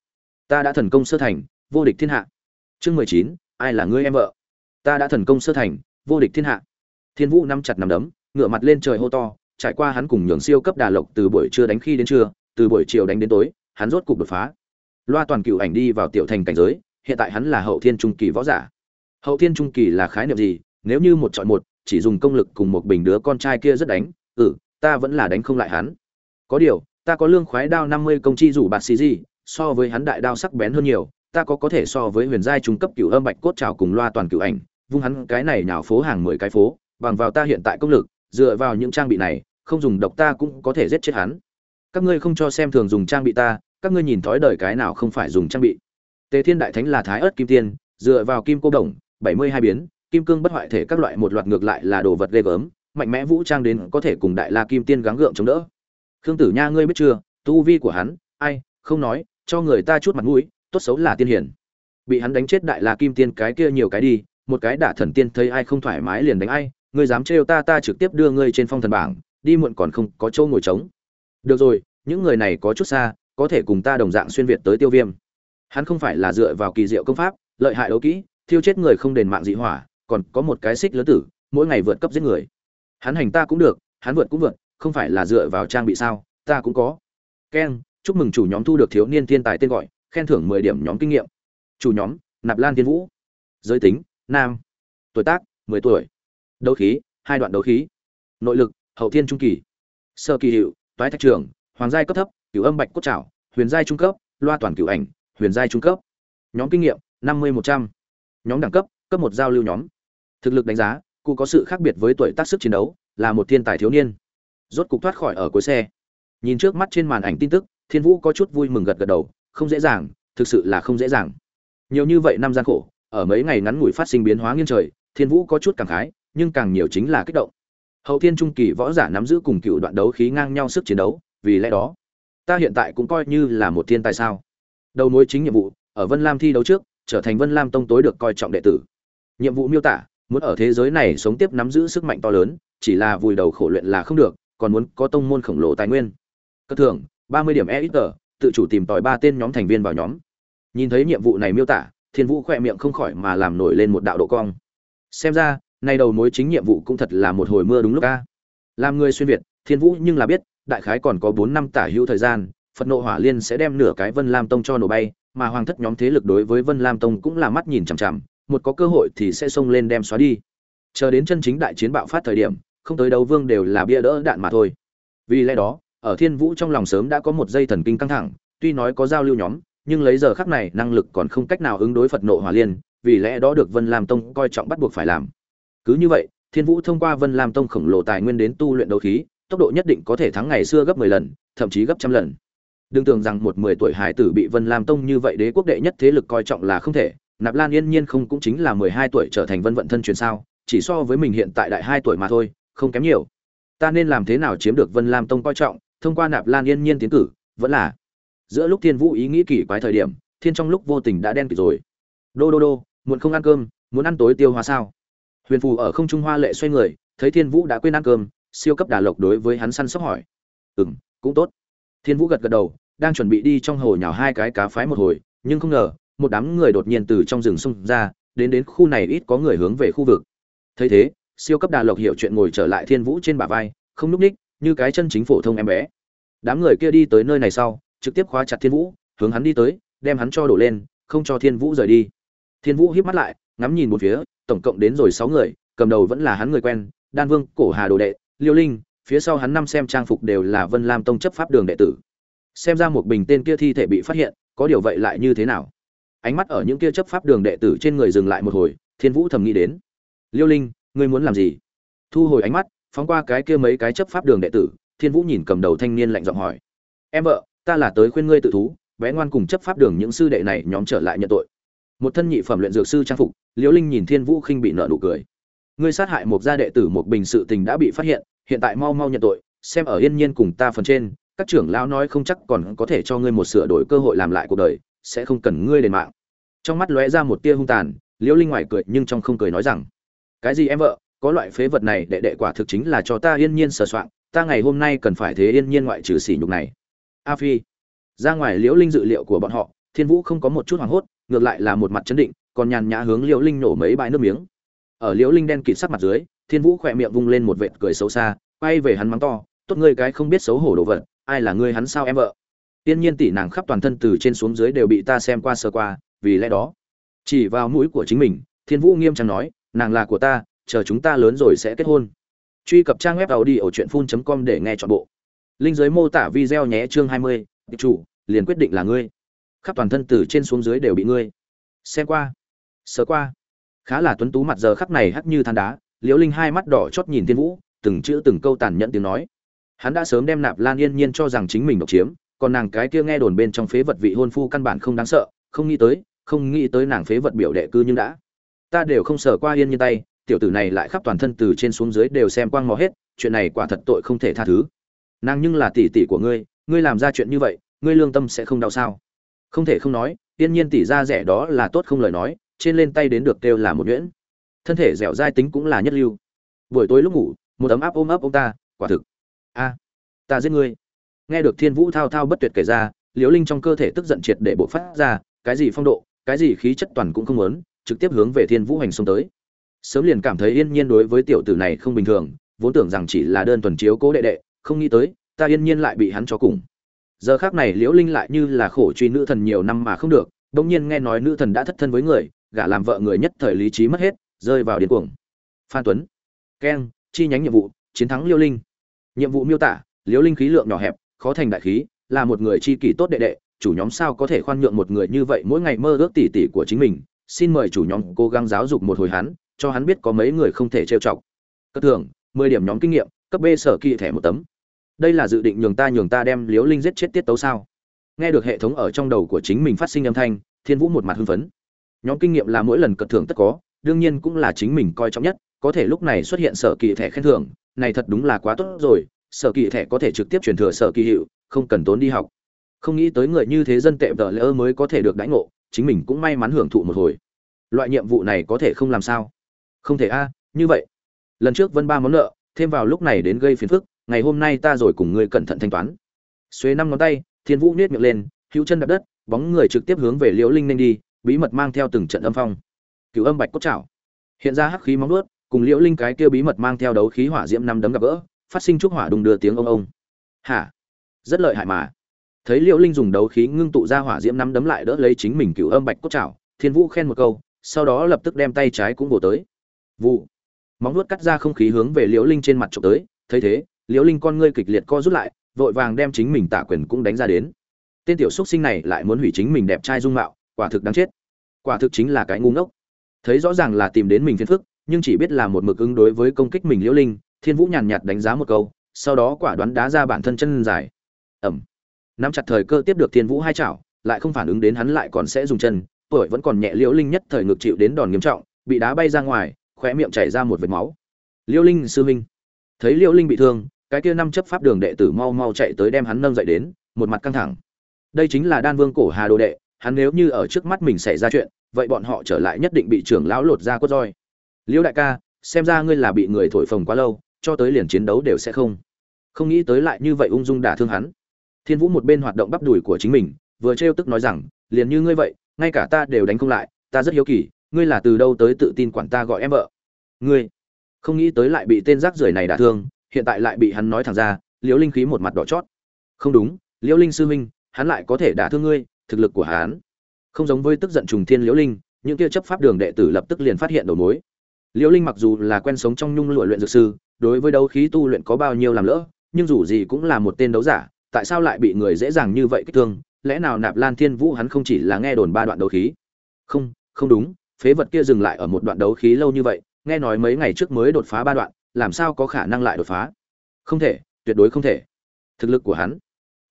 Ta đã thần công sơ thành, vô địch thiên hạ. Chương mười chín, ai là ngươi em vợ? Ta đã thần công sơ thành, vô địch thiên hạ. Thiên vũ nắm chặt nằm đấm, ngửa mặt lên trời hô to, trải qua hắn cùng nhường siêu cấp đà lộc từ buổi trưa đánh khi đến trưa, từ buổi chiều đánh đến tối, hắn rốt cục đột phá. Loa toàn cựu ảnh đi vào tiểu thành cảnh giới, hiện tại hắn là hậu thiên trung kỳ võ giả. Hậu thiên trung kỳ là khái niệm gì? Nếu như một chọn một, chỉ dùng công lực cùng một bình đứa con trai kia rất đánh ừ ta vẫn là đánh không lại hắn. Có điều ta có lương khoái đao năm mươi công chi rủ bạt xì gì, so với hắn đại đao sắc bén hơn nhiều, ta có có thể so với huyền giai trung cấp cửu âm bạch cốt trào cùng loa toàn cửu ảnh, vung hắn cái này nhào phố hàng mười cái phố, bằng vào ta hiện tại công lực, dựa vào những trang bị này, không dùng độc ta cũng có thể giết chết hắn. Các ngươi không cho xem thường dùng trang bị ta, các ngươi nhìn thói đời cái nào không phải dùng trang bị. Tề thiên đại thánh là thái ớt kim tiên, dựa vào kim cô đồng, bảy mươi hai biến, kim cương bất hoại thể các loại một loạt ngược lại là đồ vật ghê gớm, mạnh mẽ vũ trang đến có thể cùng đại la kim tiên gắng gượng chống đỡ khương tử nha, ngươi biết chưa, tu vi của hắn, ai, không nói, cho người ta chút mặt mũi, tốt xấu là tiên hiển bị hắn đánh chết đại la kim tiên, cái kia nhiều cái đi, một cái đả thần tiên thấy ai không thoải mái liền đánh ai, ngươi dám trêu ta ta trực tiếp đưa ngươi trên phong thần bảng, đi muộn còn không có chỗ ngồi trống. Được rồi, những người này có chút xa, có thể cùng ta đồng dạng xuyên việt tới tiêu viêm. Hắn không phải là dựa vào kỳ diệu công pháp, lợi hại đấu kỹ, thiêu chết người không đền mạng dị hỏa, còn có một cái xích lớn tử, mỗi ngày vượt cấp giết người. Hắn hành ta cũng được, hắn vượt cũng vượt không phải là dựa vào trang bị sao? Ta cũng có. Keng chúc mừng chủ nhóm thu được thiếu niên thiên tài tên gọi, khen thưởng mười điểm nhóm kinh nghiệm. Chủ nhóm, nạp lan thiên vũ. Giới tính, nam. Tuổi tác, mười tuổi. Đấu khí, hai đoạn đấu khí. Nội lực, hậu thiên trung kỳ. Sơ kỳ hiệu, toái thạch trường, hoàng giai cấp thấp, cửu âm bạch cốt trảo, huyền giai trung cấp, loa toàn cửu ảnh, huyền giai trung cấp. Nhóm kinh nghiệm, năm mươi một trăm. Nhóm đẳng cấp cấp một giao lưu nhóm. Thực lực đánh giá, cụ có sự khác biệt với tuổi tác sức chiến đấu, là một thiên tài thiếu niên rốt cục thoát khỏi ở cuối xe. Nhìn trước mắt trên màn ảnh tin tức, thiên vũ có chút vui mừng gật gật đầu, không dễ dàng, thực sự là không dễ dàng. Nhiều như vậy năm gian khổ, ở mấy ngày ngắn ngủi phát sinh biến hóa nghiêng trời, thiên vũ có chút cảm khái, nhưng càng nhiều chính là kích động. Hậu thiên trung kỳ võ giả nắm giữ cùng cựu đoạn đấu khí ngang nhau sức chiến đấu, vì lẽ đó, ta hiện tại cũng coi như là một thiên tài sao. Đầu mối chính nhiệm vụ, ở vân lam thi đấu trước, trở thành vân lam tông tối được coi trọng đệ tử. Nhiệm vụ miêu tả, muốn ở thế giới này sống tiếp nắm giữ sức mạnh to lớn, chỉ là vùi đầu khổ luyện là không được còn muốn có tông môn khổng lồ tài nguyên. Cất thường ba mươi điểm e ít tờ tự chủ tìm tòi ba tên nhóm thành viên vào nhóm. Nhìn thấy nhiệm vụ này miêu tả, thiên vũ khỏe miệng không khỏi mà làm nổi lên một đạo độ cong. Xem ra, nay đầu mối chính nhiệm vụ cũng thật là một hồi mưa đúng lúc ca làm người xuyên việt, thiên vũ nhưng là biết, đại khái còn có bốn năm tả hữu thời gian, phật nộ hỏa liên sẽ đem nửa cái vân lam tông cho nổ bay, mà hoàng thất nhóm thế lực đối với vân lam tông cũng là mắt nhìn chằm chằm, một có cơ hội thì sẽ xông lên đem xóa đi. Chờ đến chân chính đại chiến bạo phát thời điểm không tới đấu vương đều là bia đỡ đạn mà thôi. Vì lẽ đó, ở thiên vũ trong lòng sớm đã có một dây thần kinh căng thẳng, tuy nói có giao lưu nhóm, nhưng lấy giờ khắc này, năng lực còn không cách nào ứng đối phật nộ Hòa liên, vì lẽ đó được vân lam tông coi trọng bắt buộc phải làm. Cứ như vậy, thiên vũ thông qua vân lam tông khổng lồ tài nguyên đến tu luyện đấu khí, tốc độ nhất định có thể thắng ngày xưa gấp mười lần, thậm chí gấp trăm lần. Đừng tưởng rằng một mười tuổi hải tử bị vân lam tông như vậy đế quốc đệ nhất thế lực coi trọng là không thể. Nạp lan yên nhiên không cũng chính là mười hai tuổi trở thành vân vận thân truyền sao, chỉ so với mình hiện tại đại hai tuổi mà thôi không kém nhiều. Ta nên làm thế nào chiếm được vân lam tông coi trọng, thông qua nạp lan yên nhiên tiến cử, vẫn là giữa lúc thiên vũ ý nghĩ kỳ quái thời điểm, thiên trong lúc vô tình đã đen kịt rồi. Đô đô đô muốn không ăn cơm, muốn ăn tối tiêu hóa sao? Huyền phù ở không trung hoa lệ xoay người, thấy thiên vũ đã quên ăn cơm, siêu cấp đà lộc đối với hắn săn sóc hỏi. Ừ m cũng tốt. Thiên vũ gật gật đầu, đang chuẩn bị đi trong hồ nhào hai cái cá phái một hồi, nhưng không ngờ, một đám người đột nhiên từ trong rừng xông ra, đến đến khu này ít có người hướng về khu vực. Thấy thế siêu cấp đà lộc hiểu chuyện ngồi trở lại thiên vũ trên bả vai, không núp ních, như cái chân chính phổ thông em bé. Đám người kia đi tới nơi này sau, trực tiếp khóa chặt thiên vũ, hướng hắn đi tới, đem hắn cho đổ lên, không cho thiên vũ rời đi. Thiên vũ híp mắt lại, ngắm nhìn một phía, tổng cộng đến rồi sáu người, cầm đầu vẫn là hắn người quen, đan vương, cổ hà đồ đệ, liêu linh, phía sau hắn năm xem trang phục đều là vân lam tông chấp pháp đường đệ tử. Xem ra một bình tên kia thi thể bị phát hiện, có điều vậy lại như thế nào? Ánh mắt ở những kia chấp pháp đường đệ tử trên người dừng lại một hồi, thiên vũ thầm nghĩ đến. Liêu linh ngươi muốn làm gì? Thu hồi ánh mắt, phóng qua cái kia mấy cái chấp pháp đường đệ tử, thiên vũ nhìn cầm đầu thanh niên lạnh giọng hỏi. Em vợ, ta là tới khuyên ngươi tự thú, bé ngoan cùng chấp pháp đường những sư đệ này nhóm trở lại nhận tội. Một thân nhị phẩm luyện dược sư trang phục, liễu linh nhìn thiên vũ khinh bị nợ nụ cười. Ngươi sát hại một gia đệ tử một bình sự tình đã bị phát hiện hiện tại mau mau nhận tội, xem ở yên nhiên cùng ta phần trên, các trưởng lão nói không chắc còn có thể cho ngươi một sửa đổi cơ hội làm lại cuộc đời, sẽ không cần ngươi đền mạng. Trong mắt lóe ra một tia hung tàn, liễu linh ngoài cười nhưng trong không cười nói rằng cái gì em vợ, có loại phế vật này đệ đệ quả thực chính là cho ta yên nhiên sờ soạn ta ngày hôm nay cần phải thế yên nhiên ngoại trừ sỉ nhục này. A phi, ra ngoài liễu linh dự liệu của bọn họ, thiên vũ không có một chút hoảng hốt, ngược lại là một mặt chấn định, còn nhàn nhã hướng liễu linh nổ mấy bãi nước miếng. Ở liễu linh đen kịt sắc mặt dưới, thiên vũ khỏe miệng vung lên một vệt cười xấu xa, quay về hắn mắng to, tốt ngươi cái không biết xấu hổ đồ vật, ai là ngươi hắn sao em vợ? Tiên nhiên tỷ nàng khắp toàn thân từ trên xuống dưới đều bị ta xem qua sơ qua, vì lẽ đó, chỉ vào mũi của chính mình, thiên vũ nghiêm trang nói nàng là của ta chờ chúng ta lớn rồi sẽ kết hôn. Truy cập trang web tàu đi ở truyện phun com để nghe chọn bộ. Linh giới mô tả video nhé chương 20, mươi chủ liền quyết định là ngươi. Khắp toàn thân từ trên xuống dưới đều bị ngươi. Xem qua. Sơ qua. Khá là tuấn tú mặt giờ khắc này hắc như than đá liễu linh hai mắt đỏ chót nhìn thiên vũ từng chữ từng câu tàn nhẫn tiếng nói. Hắn đã sớm đem nạp lan yên nhiên cho rằng chính mình độc chiếm còn nàng cái kia nghe đồn bên trong phế vật vị hôn phu căn bản không đáng sợ không nghĩ tới không nghĩ tới nàng phế vật biểu đệ cư nhưng đã ta đều không sờ qua yên nhiên tay, tiểu tử này lại khắp toàn thân từ trên xuống dưới đều xem quang mò hết, chuyện này quả thật tội không thể tha thứ. Nàng nhưng là tỷ tỷ của ngươi ngươi làm ra chuyện như vậy, ngươi lương tâm sẽ không đau sao? Không thể không nói, yên nhiên tỷ ra rẻ đó là tốt không lời nói, trên lên tay đến được kêu là một nhuyễn. Thân thể dẻo dai tính cũng là nhất lưu. Buổi tối lúc ngủ, một ấm áp ôm ấp ông ta, quả thực. A, ta giết ngươi. Nghe được thiên vũ thao thao bất tuyệt kể ra, liễu linh trong cơ thể tức giận triệt để bộc phát ra, cái gì phong độ, cái gì khí chất toàn cũng không muốn trực tiếp hướng về thiên vũ hành xông tới. Sớm liền cảm thấy yên nhiên đối với tiểu tử này không bình thường, vốn tưởng rằng chỉ là đơn thuần chiếu cố đệ đệ, không nghĩ tới, ta yên nhiên lại bị hắn cho cùng. Giờ khác này liễu linh lại như là khổ truy nữ thần nhiều năm mà không được, bỗng nhiên nghe nói nữ thần đã thất thân với người, gả làm vợ người nhất thời lý trí mất hết, rơi vào điên cuồng. Phan tuấn, keng, chi nhánh nhiệm vụ, chiến thắng liễu linh. Nhiệm vụ miêu tả, liễu linh khí lượng nhỏ hẹp, khó thành đại khí, là một người chi kỷ tốt đệ đệ, chủ nhóm sao có thể khoan nhượng một người như vậy mỗi ngày mơ ước tỉ tỉ của chính mình xin mời chủ nhóm cố gắng giáo dục một hồi hắn, cho hắn biết có mấy người không thể trêu chọc. Cất thưởng, mười điểm nhóm kinh nghiệm, cấp b sở kỳ thẻ một tấm. Đây là dự định nhường ta nhường ta đem liếu linh giết chết tiết tấu sao? Nghe được hệ thống ở trong đầu của chính mình phát sinh âm thanh, thiên vũ một mặt hưng phấn. Nhóm kinh nghiệm là mỗi lần cất thưởng tất có, đương nhiên cũng là chính mình coi trọng nhất, có thể lúc này xuất hiện sở kỳ thẻ khen thưởng, này thật đúng là quá tốt rồi, sở kỳ thẻ có thể trực tiếp truyền thừa sở kỳ hiệu, không cần tốn đi học. Không nghĩ tới người như thế dân tệ vợ lỡ mới có thể được đãi ngộ chính mình cũng may mắn hưởng thụ một hồi. Loại nhiệm vụ này có thể không làm sao? Không thể a, như vậy. Lần trước vân ba món nợ, thêm vào lúc này đến gây phiền phức, ngày hôm nay ta rồi cùng ngươi cẩn thận thanh toán. Xuế năm ngón tay, thiên vũ nết miệng lên, hữu chân đập đất, bóng người trực tiếp hướng về liễu linh nên đi, bí mật mang theo từng trận âm phong. Cựu âm bạch cốt chảo hiện ra hắc khí móng nuốt cùng liễu linh cái kia bí mật mang theo đấu khí hỏa diễm năm đấm gặp gỡ, phát sinh trúc hỏa đùng đưa tiếng ông ông. Hả? Rất lợi hại mà thấy liễu linh dùng đấu khí ngưng tụ ra hỏa diễm nắm đấm lại đỡ lấy chính mình cựu âm bạch cốt chảo thiên vũ khen một câu, sau đó lập tức đem tay trái cũng bổ tới. Vụ. Móng nuốt cắt ra không khí hướng về liễu linh trên mặt trộm tới, thấy thế, liễu linh con ngươi kịch liệt co rút lại, vội vàng đem chính mình tạ quyền cũng đánh ra đến. Tên tiểu xúc sinh này lại muốn hủy chính mình đẹp trai dung mạo, quả thực đáng chết. Quả thực chính là cái ngu ngốc. Thấy rõ ràng là tìm đến mình phiền phức, nhưng chỉ biết là một mực ứng đối với công kích mình liễu linh, thiên vũ nhàn nhạt đánh giá một câu, sau đó quả đoán đá ra bản thân chân dài. Ẩm nắm chặt thời cơ tiếp được thiên vũ hai chảo, lại không phản ứng đến hắn lại còn sẽ dùng chân, tuổi vẫn còn nhẹ, liễu linh nhất thời ngược chịu đến đòn nghiêm trọng, bị đá bay ra ngoài, khóe miệng chảy ra một vệt máu. Liễu linh sư minh thấy liễu linh bị thương, cái kia năm chấp pháp đường đệ tử mau mau chạy tới đem hắn nâng dậy đến, một mặt căng thẳng. Đây chính là đan vương cổ hà đồ đệ, hắn nếu như ở trước mắt mình xảy ra chuyện, vậy bọn họ trở lại nhất định bị trưởng lão lột ra quất roi. Liễu đại ca, xem ra ngươi là bị người thổi phồng quá lâu, cho tới liền chiến đấu đều sẽ không. Không nghĩ tới lại như vậy ung dung đả thương hắn thiên vũ một bên hoạt động bắp đùi của chính mình, vừa trêu tức nói rằng, liền như ngươi vậy, ngay cả ta đều đánh không lại, ta rất hiếu kỳ, ngươi là từ đâu tới tự tin quản ta gọi em vợ? Ngươi? Không nghĩ tới lại bị tên rác rưởi này đả thương, hiện tại lại bị hắn nói thẳng ra, liễu linh khí một mặt đỏ chót. Không đúng, liễu linh sư huynh, hắn lại có thể đả thương ngươi, thực lực của hắn. Không giống với tức giận trùng thiên liễu linh, những kia chấp pháp đường đệ tử lập tức liền phát hiện đầu mối. Liễu linh mặc dù là quen sống trong nhung lụa luyện dược sư, đối với đấu khí tu luyện có bao nhiêu làm lỡ, nhưng dù gì cũng là một tên đấu giả tại sao lại bị người dễ dàng như vậy kích thương? Lẽ nào nạp lan thiên vũ hắn không chỉ là nghe đồn ba đoạn đấu khí? Không không đúng, phế vật kia dừng lại ở một đoạn đấu khí lâu như vậy, nghe nói mấy ngày trước mới đột phá ba đoạn, làm sao có khả năng lại đột phá? Không thể, tuyệt đối không thể. Thực lực của hắn.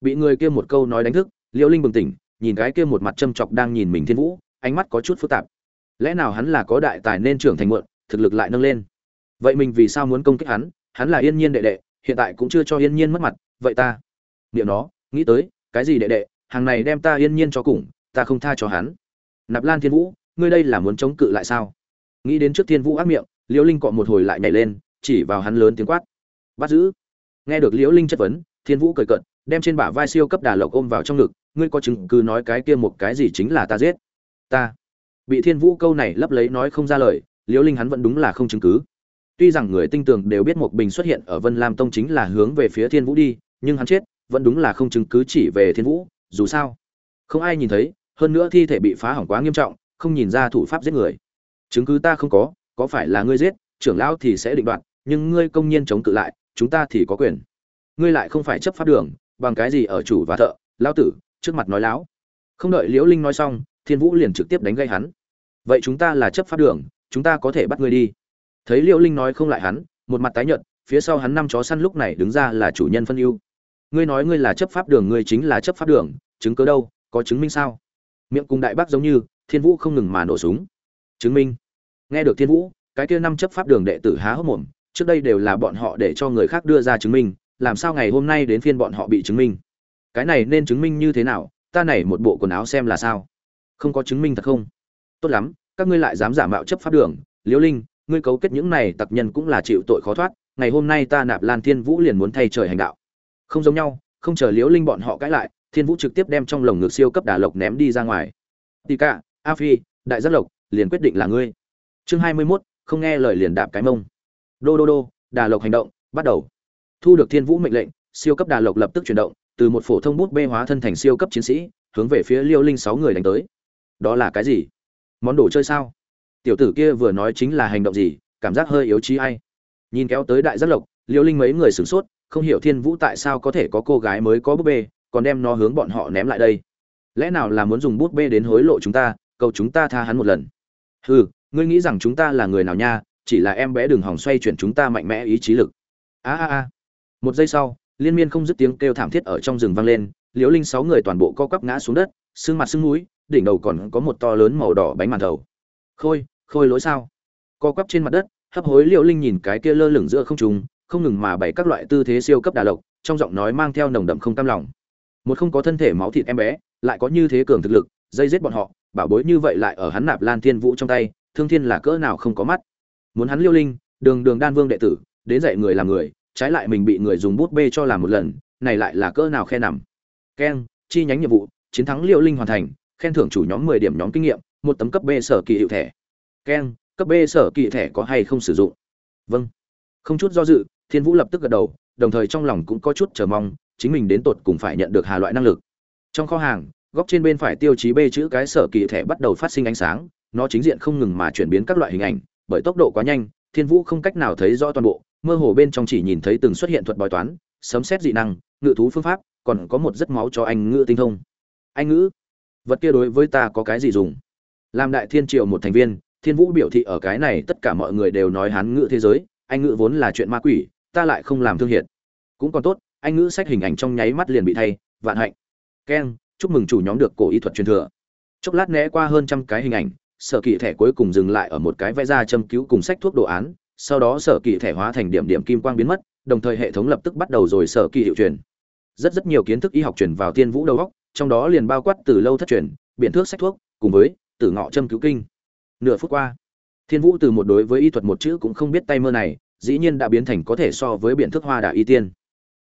Bị người kia một câu nói đánh thức, liễu linh bừng tỉnh, nhìn cái kia một mặt châm chọc đang nhìn mình thiên vũ, ánh mắt có chút phức tạp. Lẽ nào hắn là có đại tài nên trưởng thành muộn, thực lực lại nâng lên? Vậy mình vì sao muốn công kích hắn? Hắn là yên nhiên đệ đệ, hiện tại cũng chưa cho yên nhiên mất mặt, vậy ta niệm nó, nghĩ tới, cái gì đệ đệ, hàng này đem ta yên nhiên cho cùng, ta không tha cho hắn. Nạp lan thiên vũ, ngươi đây là muốn chống cự lại sao? Nghĩ đến trước thiên vũ ác miệng, liễu linh cọ một hồi lại nhảy lên, chỉ vào hắn lớn tiếng quát. Bắt giữ. Nghe được liễu linh chất vấn, thiên vũ cười cận đem trên bả vai siêu cấp đà lộc ôm vào trong ngực, ngươi có chứng cứ nói cái kia một cái gì chính là ta giết? Ta. Bị thiên vũ câu này lấp lấy nói không ra lời, liễu linh hắn vẫn đúng là không chứng cứ. Tuy rằng người tinh tường đều biết một bình xuất hiện ở vân lam tông chính là hướng về phía thiên vũ đi, nhưng hắn chết vẫn đúng là không chứng cứ chỉ về thiên vũ, dù sao. Không ai nhìn thấy, hơn nữa thi thể bị phá hỏng quá nghiêm trọng, không nhìn ra thủ pháp giết người. Chứng cứ ta không có có phải là ngươi giết, trưởng lão thì sẽ định đoạt, nhưng ngươi công nhiên chống cự lại, chúng ta thì có quyền. Ngươi lại không phải chấp pháp đường, bằng cái gì ở chủ và thợ, lão tử, trước mặt nói láo. Không đợi liễu linh nói xong, thiên vũ liền trực tiếp đánh gây hắn. Vậy chúng ta là chấp pháp đường, chúng ta có thể bắt ngươi đi. Thấy liễu linh nói không lại hắn, một mặt tái nhợt, phía sau hắn năm chó săn lúc này đứng ra là chủ nhân phân ưu ngươi nói ngươi là chấp pháp đường, ngươi chính là chấp pháp đường, chứng cứ đâu, có chứng minh sao? Miệng cùng đại bác giống như, thiên vũ không ngừng mà nổ súng. Chứng minh. Nghe được thiên vũ, cái kia năm chấp pháp đường đệ tử há hốc mồm, trước đây đều là bọn họ để cho người khác đưa ra chứng minh, làm sao ngày hôm nay đến phiên bọn họ bị chứng minh? Cái này nên chứng minh như thế nào? Ta này một bộ quần áo xem là sao? Không có chứng minh thật không? Tốt lắm, các ngươi lại dám giả mạo chấp pháp đường. Liễu linh, ngươi cấu kết những này, tặc nhân cũng là chịu tội khó thoát. Ngày hôm nay ta nạp lan thiên vũ liền muốn thay trời hành đạo không giống nhau không chờ liễu linh bọn họ cãi lại thiên vũ trực tiếp đem trong lồng ngực siêu cấp đà lộc ném đi ra ngoài. Tì cả a phi đại giác lộc liền quyết định là ngươi. Chương hai mươi 21, không nghe lời liền đạp cái mông. Đô đô đô đà lộc hành động bắt đầu. Thu được thiên vũ mệnh lệnh siêu cấp đà lộc lập tức chuyển động từ một phổ thông bút bê hóa thân thành siêu cấp chiến sĩ hướng về phía liêu linh sáu người đánh tới. Đó là cái gì? Món đồ chơi sao? Tiểu tử kia vừa nói chính là hành động gì cảm giác hơi yếu trí hay nhìn kéo tới đại giác lộc liêu linh mấy người sửng sốt không hiểu thiên vũ tại sao có thể có cô gái mới có bút bê, còn đem nó hướng bọn họ ném lại đây. Lẽ nào là muốn dùng bút bê đến hối lộ chúng ta, cầu chúng ta tha hắn một lần? Hừ, ngươi nghĩ rằng chúng ta là người nào nha, chỉ là em bé đừng hỏng xoay chuyển chúng ta mạnh mẽ ý chí lực. A a a. Một giây sau, liên miên không dứt tiếng kêu thảm thiết ở trong rừng vang lên, liễu linh sáu người toàn bộ co quắp ngã xuống đất xương mặt xương mũi đỉnh đầu còn có một to lớn màu đỏ bánh màn thầu. Khôi khôi lỗi sao? Co quắp trên mặt đất, hấp hối liễu linh nhìn cái kia lơ lửng giữa không trung không ngừng mà bày các loại tư thế siêu cấp đà lộc, trong giọng nói mang theo nồng đậm không cam lòng. Một không có thân thể máu thịt em bé, lại có như thế cường thực lực, dây giết bọn họ, bảo bối như vậy lại ở hắn nạp lan thiên vũ trong tay, thương thiên là cỡ nào không có mắt. Muốn hắn liêu linh, đường đường đan vương đệ tử, đến dạy người làm người, trái lại mình bị người dùng bút bê cho làm một lần, này lại là cỡ nào khe nằm. Keng, chi nhánh nhiệm vụ, chiến thắng liêu linh hoàn thành, khen thưởng chủ nhóm mười điểm nhóm kinh nghiệm, một tấm cấp b sở kỳ hiệu thẻ. Keng, cấp b sở kỳ thẻ có hay không sử dụng? Vâng. Không chút do dự thiên vũ lập tức gật đầu, đồng thời trong lòng cũng có chút chờ mong, chính mình đến tột cùng phải nhận được hà loại năng lực. Trong kho hàng, góc trên bên phải tiêu chí b chữ cái sở kỳ thẻ bắt đầu phát sinh ánh sáng, nó chính diện không ngừng mà chuyển biến các loại hình ảnh, bởi tốc độ quá nhanh, thiên vũ không cách nào thấy rõ toàn bộ, mơ hồ bên trong chỉ nhìn thấy từng xuất hiện thuật bói toán, sấm xét dị năng, ngự thú phương pháp, còn có một rất máu cho anh ngữ tinh thông. Anh ngữ? Vật kia đối với ta có cái gì dùng? Làm đại thiên triều một thành viên, thiên vũ biểu thị ở cái này tất cả mọi người đều nói hán ngữ thế giới, anh ngữ vốn là chuyện ma quỷ ta lại không làm thương hiệt. Cũng còn tốt, anh ngữ sách hình ảnh trong nháy mắt liền bị thay, vạn hạnh. Keng chúc mừng chủ nhóm được cổ y thuật truyền thừa. Chốc lát né qua hơn trăm cái hình ảnh, sở kỳ thẻ cuối cùng dừng lại ở một cái vẽ ra châm cứu cùng sách thuốc đồ án, sau đó sở kỳ thẻ hóa thành điểm điểm kim quang biến mất, đồng thời hệ thống lập tức bắt đầu rồi sở kỳ hiệu truyền. Rất rất nhiều kiến thức y học truyền vào tiên vũ đầu góc trong đó liền bao quát từ lâu thất truyền, biện thước sách thuốc, cùng với tử ngọ châm cứu kinh. Nửa phút qua, thiên vũ từ một đối với y thuật một chữ cũng không biết tay mơ này dĩ nhiên đã biến thành có thể so với biện thức hoa đà y tiên.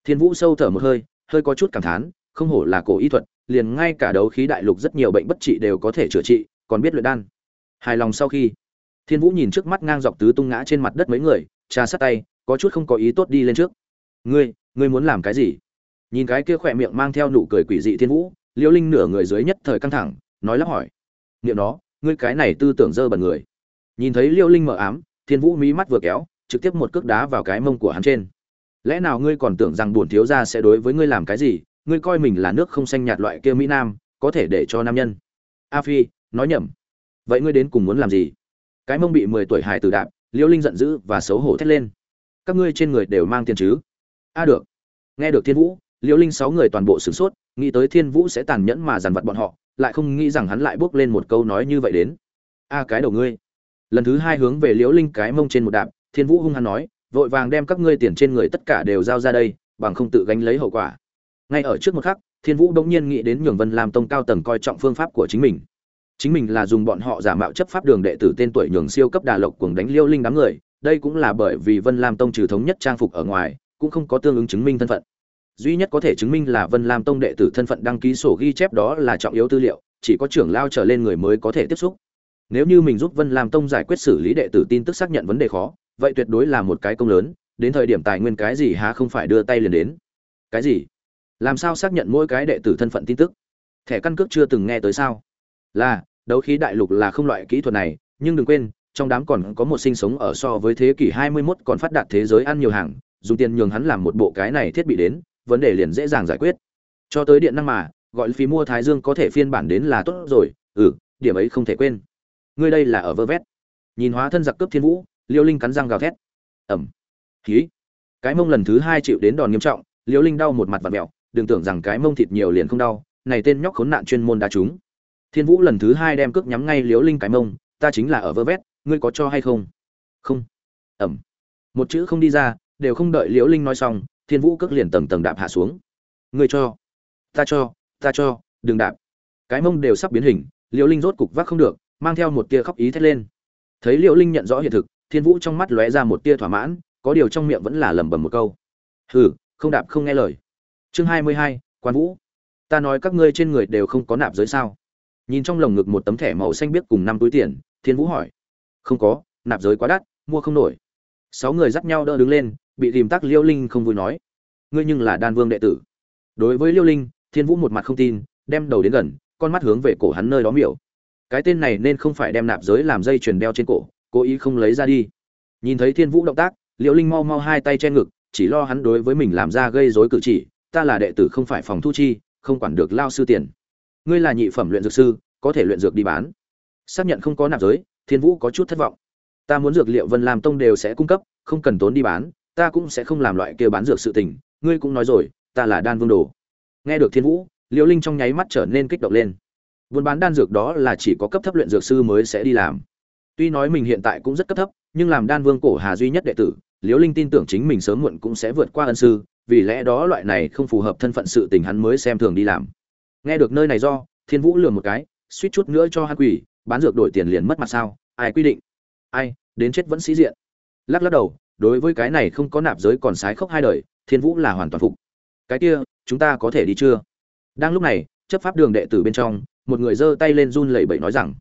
Thiên vũ sâu thở một hơi hơi có chút cảm thán, không hổ là cổ y thuật, liền ngay cả đấu khí đại lục rất nhiều bệnh bất trị đều có thể chữa trị, còn biết luyện đan. Hài lòng sau khi, thiên vũ nhìn trước mắt ngang dọc tứ tung ngã trên mặt đất mấy người, trà sát tay, có chút không có ý tốt đi lên trước. Ngươi ngươi muốn làm cái gì? Nhìn cái kia khỏe miệng mang theo nụ cười quỷ dị thiên vũ, liễu linh nửa người dưới nhất thời căng thẳng, nói lắp hỏi. Niệm nó ngươi cái này tư tưởng dơ bẩn người. Nhìn thấy liễu linh mở ám, thiên vũ mí mắt vừa kéo trực tiếp một cước đá vào cái mông của hắn trên. Lẽ nào ngươi còn tưởng rằng buồn thiếu gia sẽ đối với ngươi làm cái gì? Ngươi coi mình là nước không xanh nhạt loại kia mỹ nam, có thể để cho nam nhân. A phi, nói nhầm. Vậy ngươi đến cùng muốn làm gì? Cái mông bị mười tuổi hài tử đạp liễu linh giận dữ và xấu hổ thét lên. Các ngươi trên người đều mang tiền chứ? A được. Nghe được thiên vũ liễu linh sáu người toàn bộ sửng sốt, nghĩ tới thiên vũ sẽ tàn nhẫn mà dằn vặt bọn họ, lại không nghĩ rằng hắn lại bước lên một câu nói như vậy đến. A cái đầu ngươi. Lần thứ hai hướng về liễu linh cái mông trên một đạp thiên vũ hung hăng nói, vội vàng đem các ngươi tiền trên người tất cả đều giao ra đây, bằng không tự gánh lấy hậu quả. Ngay ở trước một khắc, thiên vũ đống nhiên nghĩ đến nhường vân làm tông cao tầng coi trọng phương pháp của chính mình. Chính mình là dùng bọn họ giả mạo chấp pháp đường đệ tử tên tuổi nhường siêu cấp đà lộc cuồng đánh liêu linh đám người, đây cũng là bởi vì vân lam tông trừ thống nhất trang phục ở ngoài, cũng không có tương ứng chứng minh thân phận. Duy nhất có thể chứng minh là vân lam tông đệ tử thân phận đăng ký sổ ghi chép đó là trọng yếu tư liệu, chỉ có trưởng lao trở lên người mới có thể tiếp xúc. Nếu như mình giúp vân lam tông giải quyết xử lý đệ tử tin tức xác nhận vấn đề khó vậy tuyệt đối là một cái công lớn, đến thời điểm tài nguyên cái gì há không phải đưa tay liền đến. Cái gì? Làm sao xác nhận mỗi cái đệ tử thân phận tin tức? Thẻ căn cước chưa từng nghe tới sao? Là, đấu khí đại lục là không loại kỹ thuật này, nhưng đừng quên, trong đám còn có một sinh sống ở so với thế kỷ 21 còn phát đạt thế giới ăn nhiều hàng, dùng tiền nhường hắn làm một bộ cái này thiết bị đến, vấn đề liền dễ dàng giải quyết. Cho tới điện năng mà, gọi phí mua thái dương có thể phiên bản đến là tốt rồi ừ điểm ấy không thể quên. Ngươi đây là ở vơ vét. Nhìn hóa thân giặc cướp thiên vũ liêu linh cắn răng gào thét. Ẩm khí cái mông lần thứ hai chịu đến đòn nghiêm trọng, liêu linh đau một mặt vặt mẹo đừng tưởng rằng cái mông thịt nhiều liền không đau, này tên nhóc khốn nạn chuyên môn đá chúng. Thiên vũ lần thứ hai đem cước nhắm ngay liêu linh cái mông, ta chính là ở vơ vét, ngươi có cho hay không? Không. Ẩm một chữ không đi ra, đều không đợi liễu linh nói xong, thiên vũ cước liền tầng tầng đạp hạ xuống. Ngươi cho, ta cho ta cho, đừng đạp. Cái mông đều sắp biến hình liễu linh rốt cục vác không được, mang theo một tia khóc ý thét lên. Thấy liễu linh nhận rõ hiện thực thiên vũ trong mắt lóe ra một tia thỏa mãn, có điều trong miệng vẫn là lẩm bẩm một câu. Hừ, không đạp không nghe lời. Chương hai mươi hai, quan vũ. Ta nói các ngươi trên người đều không có nạp giới sao? Nhìn trong lồng ngực một tấm thẻ màu xanh biếc cùng năm túi tiền, thiên vũ hỏi. Không có, nạp giới quá đắt, mua không nổi. Sáu người dắt nhau đỡ đứng lên, bị tìm tắc liêu linh không vui nói. Ngươi nhưng là đan vương đệ tử. Đối với liêu linh, thiên vũ một mặt không tin, đem đầu đến gần, con mắt hướng về cổ hắn nơi đó miểu. Cái tên này nên không phải đem nạp giới làm dây chuyền đeo trên cổ cố ý không lấy ra đi. Nhìn thấy thiên vũ động tác, Liễu linh mau mau hai tay che ngực, chỉ lo hắn đối với mình làm ra gây rối cử chỉ, ta là đệ tử không phải phòng thu chi, không quản được lao sư tiền. Ngươi là nhị phẩm luyện dược sư, có thể luyện dược đi bán. Xác nhận không có nạp giới, thiên vũ có chút thất vọng. Ta muốn dược liệu vân làm tông đều sẽ cung cấp, không cần tốn đi bán, ta cũng sẽ không làm loại kia bán dược sự tình, ngươi cũng nói rồi, ta là đan vương đồ. Nghe được thiên vũ, liễu linh trong nháy mắt trở nên kích động lên. Buôn bán đan dược đó là chỉ có cấp thấp luyện dược sư mới sẽ đi làm tuy nói mình hiện tại cũng rất cấp thấp, nhưng làm đan vương cổ hà duy nhất đệ tử, liễu linh tin tưởng chính mình sớm muộn cũng sẽ vượt qua ân sư, vì lẽ đó loại này không phù hợp thân phận sự tình hắn mới xem thường đi làm. Nghe được nơi này do, thiên vũ lừa một cái, suýt chút nữa cho hắn quỷ, bán dược đổi tiền liền mất mặt sao, ai quy định? Ai, đến chết vẫn sĩ diện. Lắc lắc đầu, đối với cái này không có nạp giới còn sái khốc hai đời, thiên vũ là hoàn toàn phục. Cái kia, chúng ta có thể đi chưa? Đang lúc này, chấp pháp đường đệ tử bên trong, một người giơ tay lên run lẩy bẩy nói rằng,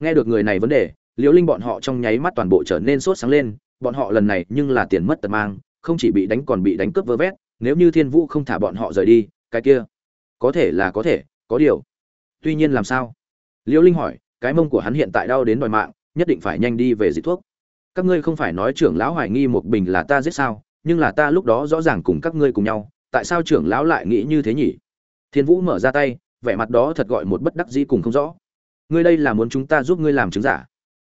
nghe được người này vấn đề liễu linh bọn họ trong nháy mắt toàn bộ trở nên sốt sáng lên, bọn họ lần này nhưng là tiền mất tật mang, không chỉ bị đánh còn bị đánh cướp vơ vét, nếu như thiên vũ không thả bọn họ rời đi, cái kia, có thể là có thể, có điều. Tuy nhiên làm sao? Liễu linh hỏi, cái mông của hắn hiện tại đau đến đòi mạng, nhất định phải nhanh đi về dị thuốc. Các ngươi không phải nói trưởng lão hoài nghi một bình là ta giết sao, nhưng là ta lúc đó rõ ràng cùng các ngươi cùng nhau, tại sao trưởng lão lại nghĩ như thế nhỉ? Thiên vũ mở ra tay, vẻ mặt đó thật gọi một bất đắc dĩ cùng không rõ. Ngươi đây là muốn chúng ta giúp ngươi làm chứng giả?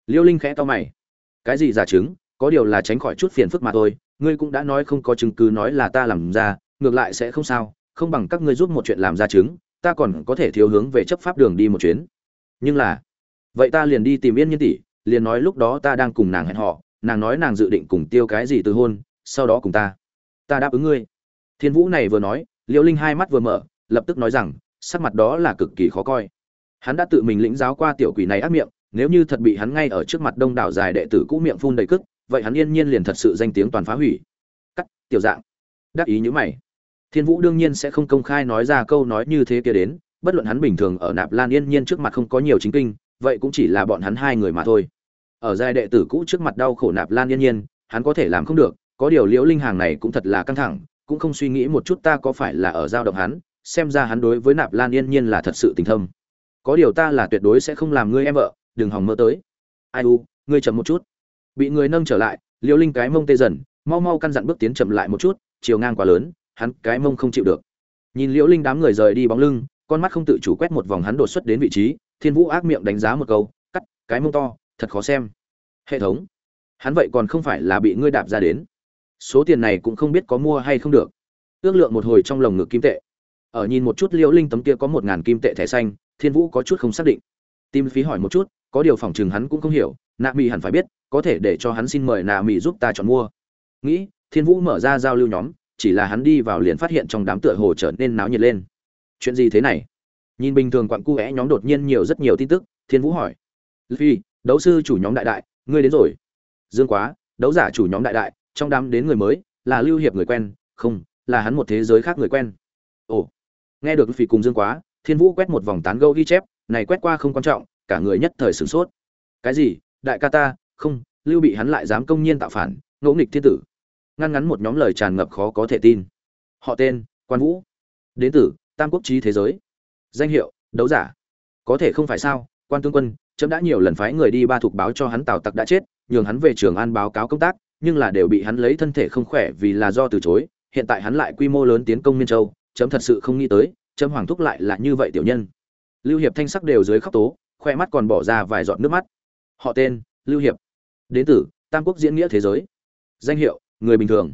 Liêu linh khẽ to mày. Cái gì giả chứng? Có điều là tránh khỏi chút phiền phức mà thôi. Ngươi cũng đã nói không có chứng cứ nói là ta làm ra, ngược lại sẽ không sao. Không bằng các ngươi giúp một chuyện làm ra chứng, ta còn có thể thiếu hướng về chấp pháp đường đi một chuyến. Nhưng là, vậy ta liền đi tìm yên nhiên tỷ, liền nói lúc đó ta đang cùng nàng hẹn họ nàng nói nàng dự định cùng tiêu cái gì từ hôn, sau đó cùng ta. Ta đáp ứng ngươi. Thiên vũ này vừa nói liễu linh hai mắt vừa mở, lập tức nói rằng, sắc mặt đó là cực kỳ khó coi. Hắn đã tự mình lĩnh giáo qua tiểu quỷ này ác miệng nếu như thật bị hắn ngay ở trước mặt đông đảo dài đệ tử cũ miệng phun đầy cức, vậy hắn yên nhiên liền thật sự danh tiếng toàn phá hủy. Cắt, tiểu dạng. Đắc ý như mày. Thiên vũ đương nhiên sẽ không công khai nói ra câu nói như thế kia đến, bất luận hắn bình thường ở nạp lan yên nhiên trước mặt không có nhiều chính kinh, vậy cũng chỉ là bọn hắn hai người mà thôi. Ở giai đệ tử cũ trước mặt đau khổ nạp lan yên nhiên, hắn có thể làm không được, có điều liễu linh hàng này cũng thật là căng thẳng, cũng không suy nghĩ một chút ta có phải là ở giao động hắn, xem ra hắn đối với nạp lan yên nhiên là thật sự tình thâm. Có điều ta là tuyệt đối sẽ không làm ngươi em vợ đừng hòng mơ tới. Ai u, ngươi chậm một chút. Bị người nâng trở lại liễu linh cái mông tê dần, mau mau căn dặn bước tiến chậm lại một chút, chiều ngang quá lớn, hắn cái mông không chịu được. Nhìn liễu linh đám người rời đi bóng lưng, con mắt không tự chủ quét một vòng hắn đột xuất đến vị trí, thiên vũ ác miệng đánh giá một câu, cắt, cái mông to, thật khó xem. Hệ thống. Hắn vậy còn không phải là bị ngươi đạp ra đến. Số tiền này cũng không biết có mua hay không được. Ước lượng một hồi trong lồng ngực kim tệ. Ở nhìn một chút liễu linh tấm kia có một ngàn kim tệ thẻ xanh, thiên vũ có chút không xác định. Tim phí hỏi một chút có điều phỏng chừng hắn cũng không hiểu, nạ mỹ hẳn phải biết, có thể để cho hắn xin mời nạ mỹ giúp ta chọn mua. Nghĩ, thiên vũ mở ra giao lưu nhóm, chỉ là hắn đi vào liền phát hiện trong đám tựa hồ trở nên náo nhiệt lên. Chuyện gì thế này? Nhìn bình thường quặn cu é nhóm đột nhiên nhiều rất nhiều tin tức, thiên vũ hỏi. Phi đấu sư chủ nhóm đại đại, ngươi đến rồi. Dương quá, đấu giả chủ nhóm đại đại, trong đám đến người mới, là lưu hiệp người quen, không, là hắn một thế giới khác người quen. Ồ, nghe được phi cùng dương quá, thiên vũ quét một vòng tán gâu ghi chép, này quét qua không quan trọng cả người nhất thời sửng sốt. Cái gì? Đại ca ta? Không, lưu bị hắn lại dám công nhiên tạo phản, ngỗ nghịch thiên tử. Ngăn ngắn một nhóm lời tràn ngập khó có thể tin. Họ tên, quan vũ. Đến từ tam quốc trí thế giới. Danh hiệu, đấu giả. Có thể không phải sao, quan tướng quân trẫm đã nhiều lần phái người đi ba thuộc báo cho hắn tào tặc đã chết, nhường hắn về trường an báo cáo công tác, nhưng là đều bị hắn lấy thân thể không khỏe vì là do từ chối, hiện tại hắn lại quy mô lớn tiến công miên châu, chấm thật sự không nghĩ tới, chấm hoàng thúc lại là như vậy tiểu nhân. Lưu hiệp thanh sắc đều dưới khóc tố khoe mắt còn bỏ ra vài giọt nước mắt. Họ tên, lưu hiệp. Đến từ tam quốc diễn nghĩa thế giới. Danh hiệu, người bình thường.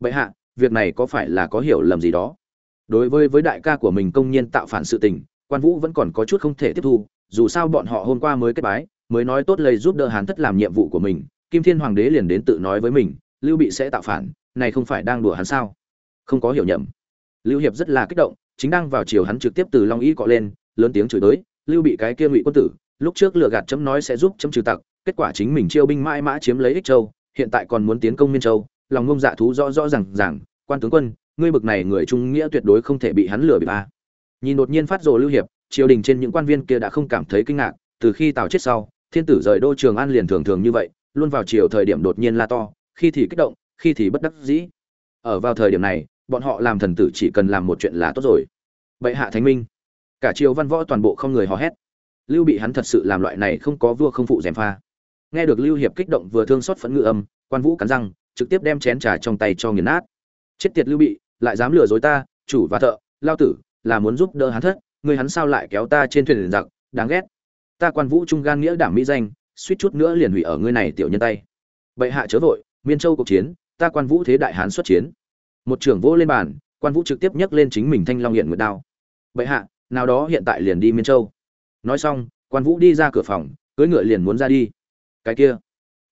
Bệ hạ, việc này có phải là có hiểu lầm gì đó? Đối với với đại ca của mình công nhiên tạo phản sự tình, quan vũ vẫn còn có chút không thể tiếp thu. Dù sao bọn họ hôm qua mới kết bái, mới nói tốt lời giúp đỡ hán thất làm nhiệm vụ của mình. Kim thiên hoàng đế liền đến tự nói với mình, lưu bị sẽ tạo phản, này không phải đang đùa hắn sao? Không có hiểu nhầm. Lưu hiệp rất là kích động, chính đang vào chiều hắn trực tiếp từ long y cọ lên, lớn tiếng chửi tới lưu bị cái kia ngụy quân tử, lúc trước lừa gạt chấm nói sẽ giúp chấm trừ tặc, kết quả chính mình chiêu binh mãi mã chiếm lấy ích châu, hiện tại còn muốn tiến công miên châu, lòng ngông dạ thú rõ rõ rằng rằng quan tướng quân, ngươi bực này người trung nghĩa tuyệt đối không thể bị hắn lừa bị ba nhìn đột nhiên phát rồ lưu hiệp, triều đình trên những quan viên kia đã không cảm thấy kinh ngạc, từ khi tào chết sau, thiên tử rời đô trường an liền thường thường như vậy, luôn vào chiều thời điểm đột nhiên la to, khi thì kích động, khi thì bất đắc dĩ. Ở vào thời điểm này, bọn họ làm thần tử chỉ cần làm một chuyện là tốt rồi. Bệ hạ thánh minh cả triều văn võ toàn bộ không người hò hét. Lưu bị hắn thật sự làm loại này không có vua không phụ gièm pha. Nghe được lưu hiệp kích động vừa thương xót phẫn ngự âm, quan vũ cắn răng, trực tiếp đem chén trà trong tay cho nghiền nát. Chết tiệt lưu bị, lại dám lừa dối ta, chủ và thợ, lao tử, là muốn giúp đỡ hắn thất, người hắn sao lại kéo ta trên thuyền giặc, đáng ghét. Ta quan vũ trung gan nghĩa đảm mỹ danh, suýt chút nữa liền hủy ở ngươi này tiểu nhân tay. Bệ hạ chớ vội, miên châu cuộc chiến, ta quan vũ thế đại hán xuất chiến. Một trưởng vỗ lên bàn, quan vũ trực tiếp nhấc lên chính mình thanh long hiện nguyệt đao. Bệ hạ nào đó hiện tại liền đi miên châu. Nói xong, quan vũ đi ra cửa phòng, cưỡi ngựa liền muốn ra đi. Cái kia,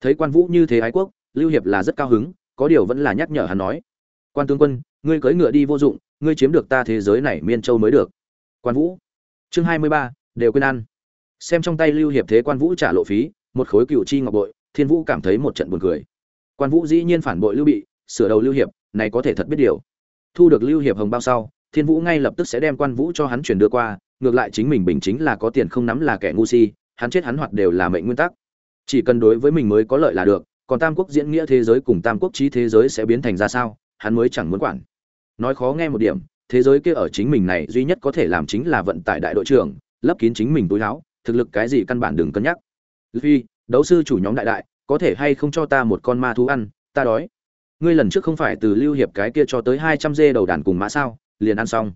thấy quan vũ như thế ái quốc, lưu hiệp là rất cao hứng, có điều vẫn là nhắc nhở hắn nói. Quan tướng quân, ngươi cưỡi ngựa đi vô dụng, ngươi chiếm được ta thế giới này miên châu mới được. Quan vũ, chương hai mươi ba, đều quên ăn. Xem trong tay lưu hiệp thế quan vũ trả lộ phí, một khối cựu chi ngọc bội, thiên vũ cảm thấy một trận buồn cười. Quan vũ dĩ nhiên phản bội lưu bị, sửa đầu lưu hiệp, này có thể thật biết điều. Thu được lưu hiệp hồng bao sau thiên vũ ngay lập tức sẽ đem quan vũ cho hắn chuyển đưa qua, ngược lại chính mình bình chính là có tiền không nắm là kẻ ngu si, hắn chết hắn hoạt đều là mệnh nguyên tắc. Chỉ cần đối với mình mới có lợi là được, còn tam quốc diễn nghĩa thế giới cùng tam quốc trí thế giới sẽ biến thành ra sao, hắn mới chẳng muốn quản. Nói khó nghe một điểm, thế giới kia ở chính mình này duy nhất có thể làm chính là vận tải đại đội trưởng, lấp kín chính mình túi áo, thực lực cái gì căn bản đừng cân nhắc. Vì đấu sư chủ nhóm đại đại, có thể hay không cho ta một con ma thú ăn, ta đói. Ngươi lần trước không phải từ lưu hiệp cái kia cho tới hai trăm dê đầu đàn cùng mã sao? Liền ăn xong.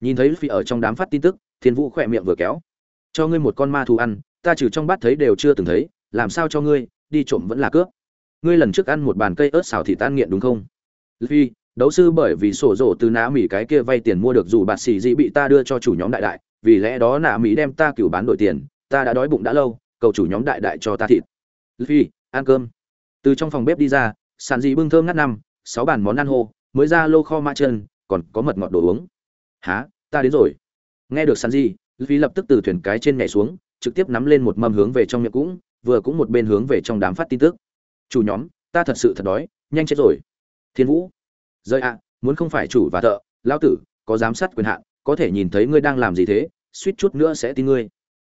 Nhìn thấy phi ở trong đám phát tin tức, thiên vũ khỏe miệng vừa kéo. Cho ngươi một con ma thú ăn, ta trừ trong bát thấy đều chưa từng thấy, làm sao cho ngươi, đi trộm vẫn là cướp. Ngươi lần trước ăn một bàn cây ớt xào thì tan nghiện đúng không? Phi đấu sư bởi vì sổ rổ từ nã mỹ cái kia vay tiền mua được dù bạt xì dị bị ta đưa cho chủ nhóm đại đại, vì lẽ đó nã mỹ đem ta cửu bán đổi tiền, ta đã đói bụng đã lâu, cầu chủ nhóm đại đại cho ta thịt. Phi ăn cơm. Từ trong phòng bếp đi ra, sàn dị bưng thơm ngắt năm, sáu bàn món ăn hô, mới ra lô kho ma chân còn có mật ngọt đồ uống. Há ta đến rồi. Nghe được sàn di vì lập tức từ thuyền cái trên nhảy xuống, trực tiếp nắm lên một mâm hướng về trong miệng cũng, vừa cũng một bên hướng về trong đám phát tin tức. Chủ nhóm, ta thật sự thật đói, nhanh chết rồi. Thiên vũ. Rơi ạ, muốn không phải chủ và thợ, lão tử, có giám sát quyền hạn, có thể nhìn thấy ngươi đang làm gì thế, suýt chút nữa sẽ tin ngươi.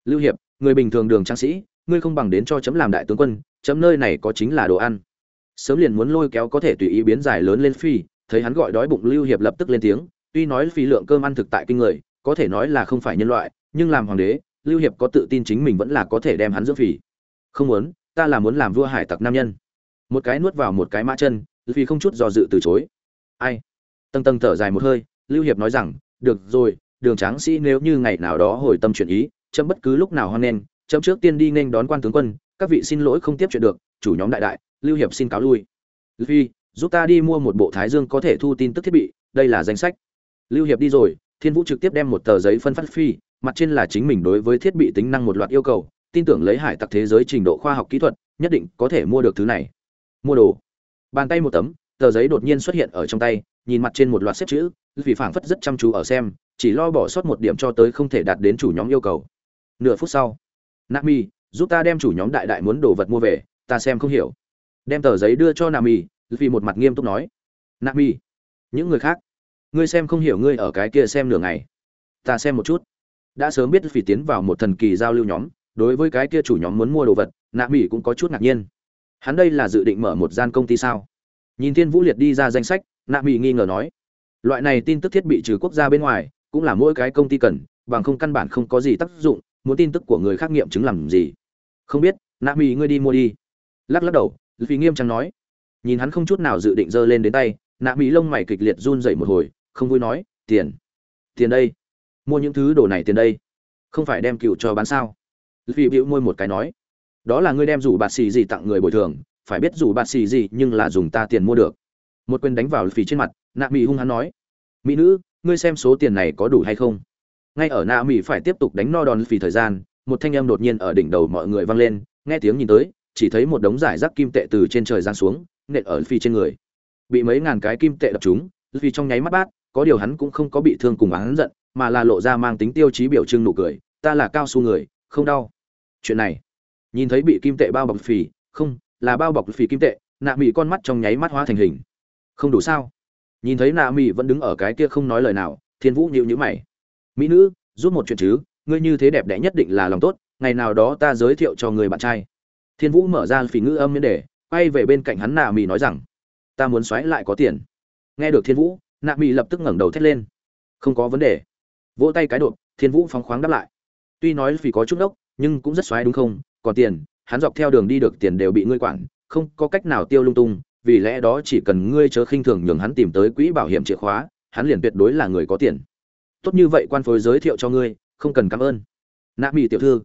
Lưu hiệp, người bình thường đường trang sĩ, ngươi không bằng đến cho chấm làm đại tướng quân, chấm nơi này có chính là đồ ăn. Sớm liền muốn lôi kéo có thể tùy ý biến giải lớn lên phi thấy hắn gọi đói bụng lưu hiệp lập tức lên tiếng, tuy nói phi lượng cơm ăn thực tại kinh người, có thể nói là không phải nhân loại, nhưng làm hoàng đế, lưu hiệp có tự tin chính mình vẫn là có thể đem hắn dưỡng phỉ không muốn, ta là muốn làm vua hải tặc nam nhân. Một cái nuốt vào một cái mã chân vì không chút do dự từ chối. Ai? Tầng tầng thở dài một hơi, lưu hiệp nói rằng, được rồi, đường tráng sĩ nếu như ngày nào đó hồi tâm chuyển ý, chấm bất cứ lúc nào hoan nghênh, chấm trước tiên đi nên đón quan tướng quân, các vị xin lỗi không tiếp chuyện được, chủ nhóm đại đại, lưu hiệp xin cáo lui. Vì giúp ta đi mua một bộ thái dương có thể thu tin tức thiết bị, đây là danh sách. Lưu hiệp đi rồi, thiên vũ trực tiếp đem một tờ giấy phân phát phi, mặt trên là chính mình đối với thiết bị tính năng một loạt yêu cầu, tin tưởng lấy hải tặc thế giới trình độ khoa học kỹ thuật, nhất định có thể mua được thứ này. Mua đồ. Bàn tay một tấm, tờ giấy đột nhiên xuất hiện ở trong tay, nhìn mặt trên một loạt xếp chữ, vì phảng phất rất chăm chú ở xem, chỉ lo bỏ sót một điểm cho tới không thể đạt đến chủ nhóm yêu cầu. Nửa phút sau, nami, giúp ta đem chủ nhóm đại đại muốn đồ vật mua về, ta xem không hiểu. Đem tờ giấy đưa cho nami vì một mặt nghiêm túc nói nami những người khác, ngươi xem không hiểu ngươi ở cái kia xem nửa ngày. Ta xem một chút. Đã sớm biết vì tiến vào một thần kỳ giao lưu nhóm, đối với cái kia chủ nhóm muốn mua đồ vật, nạ mỹ cũng có chút ngạc nhiên. Hắn đây là dự định mở một gian công ty sao? Nhìn thiên vũ liệt đi ra danh sách, nạ mỹ nghi ngờ nói, loại này tin tức thiết bị trừ quốc gia bên ngoài, cũng là mỗi cái công ty cần, bằng không căn bản không có gì tác dụng, muốn tin tức của người khác nghiệm chứng làm gì? Không biết, nạ mỹ ngươi đi mua đi. Lắc lắc đầu vì nghiêm trang nói nhìn hắn không chút nào dự định giơ lên đến tay, nạ mỹ lông mày kịch liệt run dậy một hồi, không vui nói, tiền tiền đây, mua những thứ đồ này tiền đây, không phải đem cựu cho bán sao? Vì bịu môi một cái nói, đó là ngươi đem rủ bạt xì gì tặng người bồi thường, phải biết rủ bạt xì gì nhưng là dùng ta tiền mua được. Một quyền đánh vào phì trên mặt, nạ mỹ hung hắn nói, mỹ nữ, ngươi xem số tiền này có đủ hay không? Ngay ở nạ mỹ phải tiếp tục đánh no đòn phì thời gian, một thanh âm đột nhiên ở đỉnh đầu mọi người vang lên, nghe tiếng nhìn tới, chỉ thấy một đống giải rác kim tệ từ trên trời giáng xuống nện ở phi trên người. Bị mấy ngàn cái kim tệ đập chúng phi trong nháy mắt bát, có điều hắn cũng không có bị thương cùng hắn giận, mà là lộ ra mang tính tiêu chí biểu trưng nụ cười, ta là cao su người, không đau. Chuyện này, nhìn thấy bị kim tệ bao bọc phì không, là bao bọc phì kim tệ. Nạ mỹ con mắt trong nháy mắt hóa thành hình. Không đủ sao? Nhìn thấy nạ mỹ vẫn đứng ở cái kia không nói lời nào, thiên vũ nhịu nhữ mày. Mỹ nữ, giúp một chuyện chứ, ngươi như thế đẹp đẽ nhất định là lòng tốt, ngày nào đó ta giới thiệu cho người bạn trai. Thiên vũ mở ra phì ngữ âm miễn đề quay về bên cạnh hắn nạ mỹ nói rằng, ta muốn xoáy lại có tiền. Nghe được thiên vũ, nạ mỹ lập tức ngẩng đầu thét lên. Không có vấn đề. Vỗ tay cái đột, thiên vũ phóng khoáng đáp lại. Tuy nói vì có chút ốc nhưng cũng rất xoáy đúng không? Còn tiền, hắn dọc theo đường đi được tiền đều bị ngươi quản, không có cách nào tiêu lung tung, vì lẽ đó chỉ cần ngươi chớ khinh thường nhường hắn tìm tới quỹ bảo hiểm chìa khóa, hắn liền tuyệt đối là người có tiền. Tốt như vậy quan phối giới thiệu cho ngươi, không cần cảm ơn. Nạ mỹ tiểu thư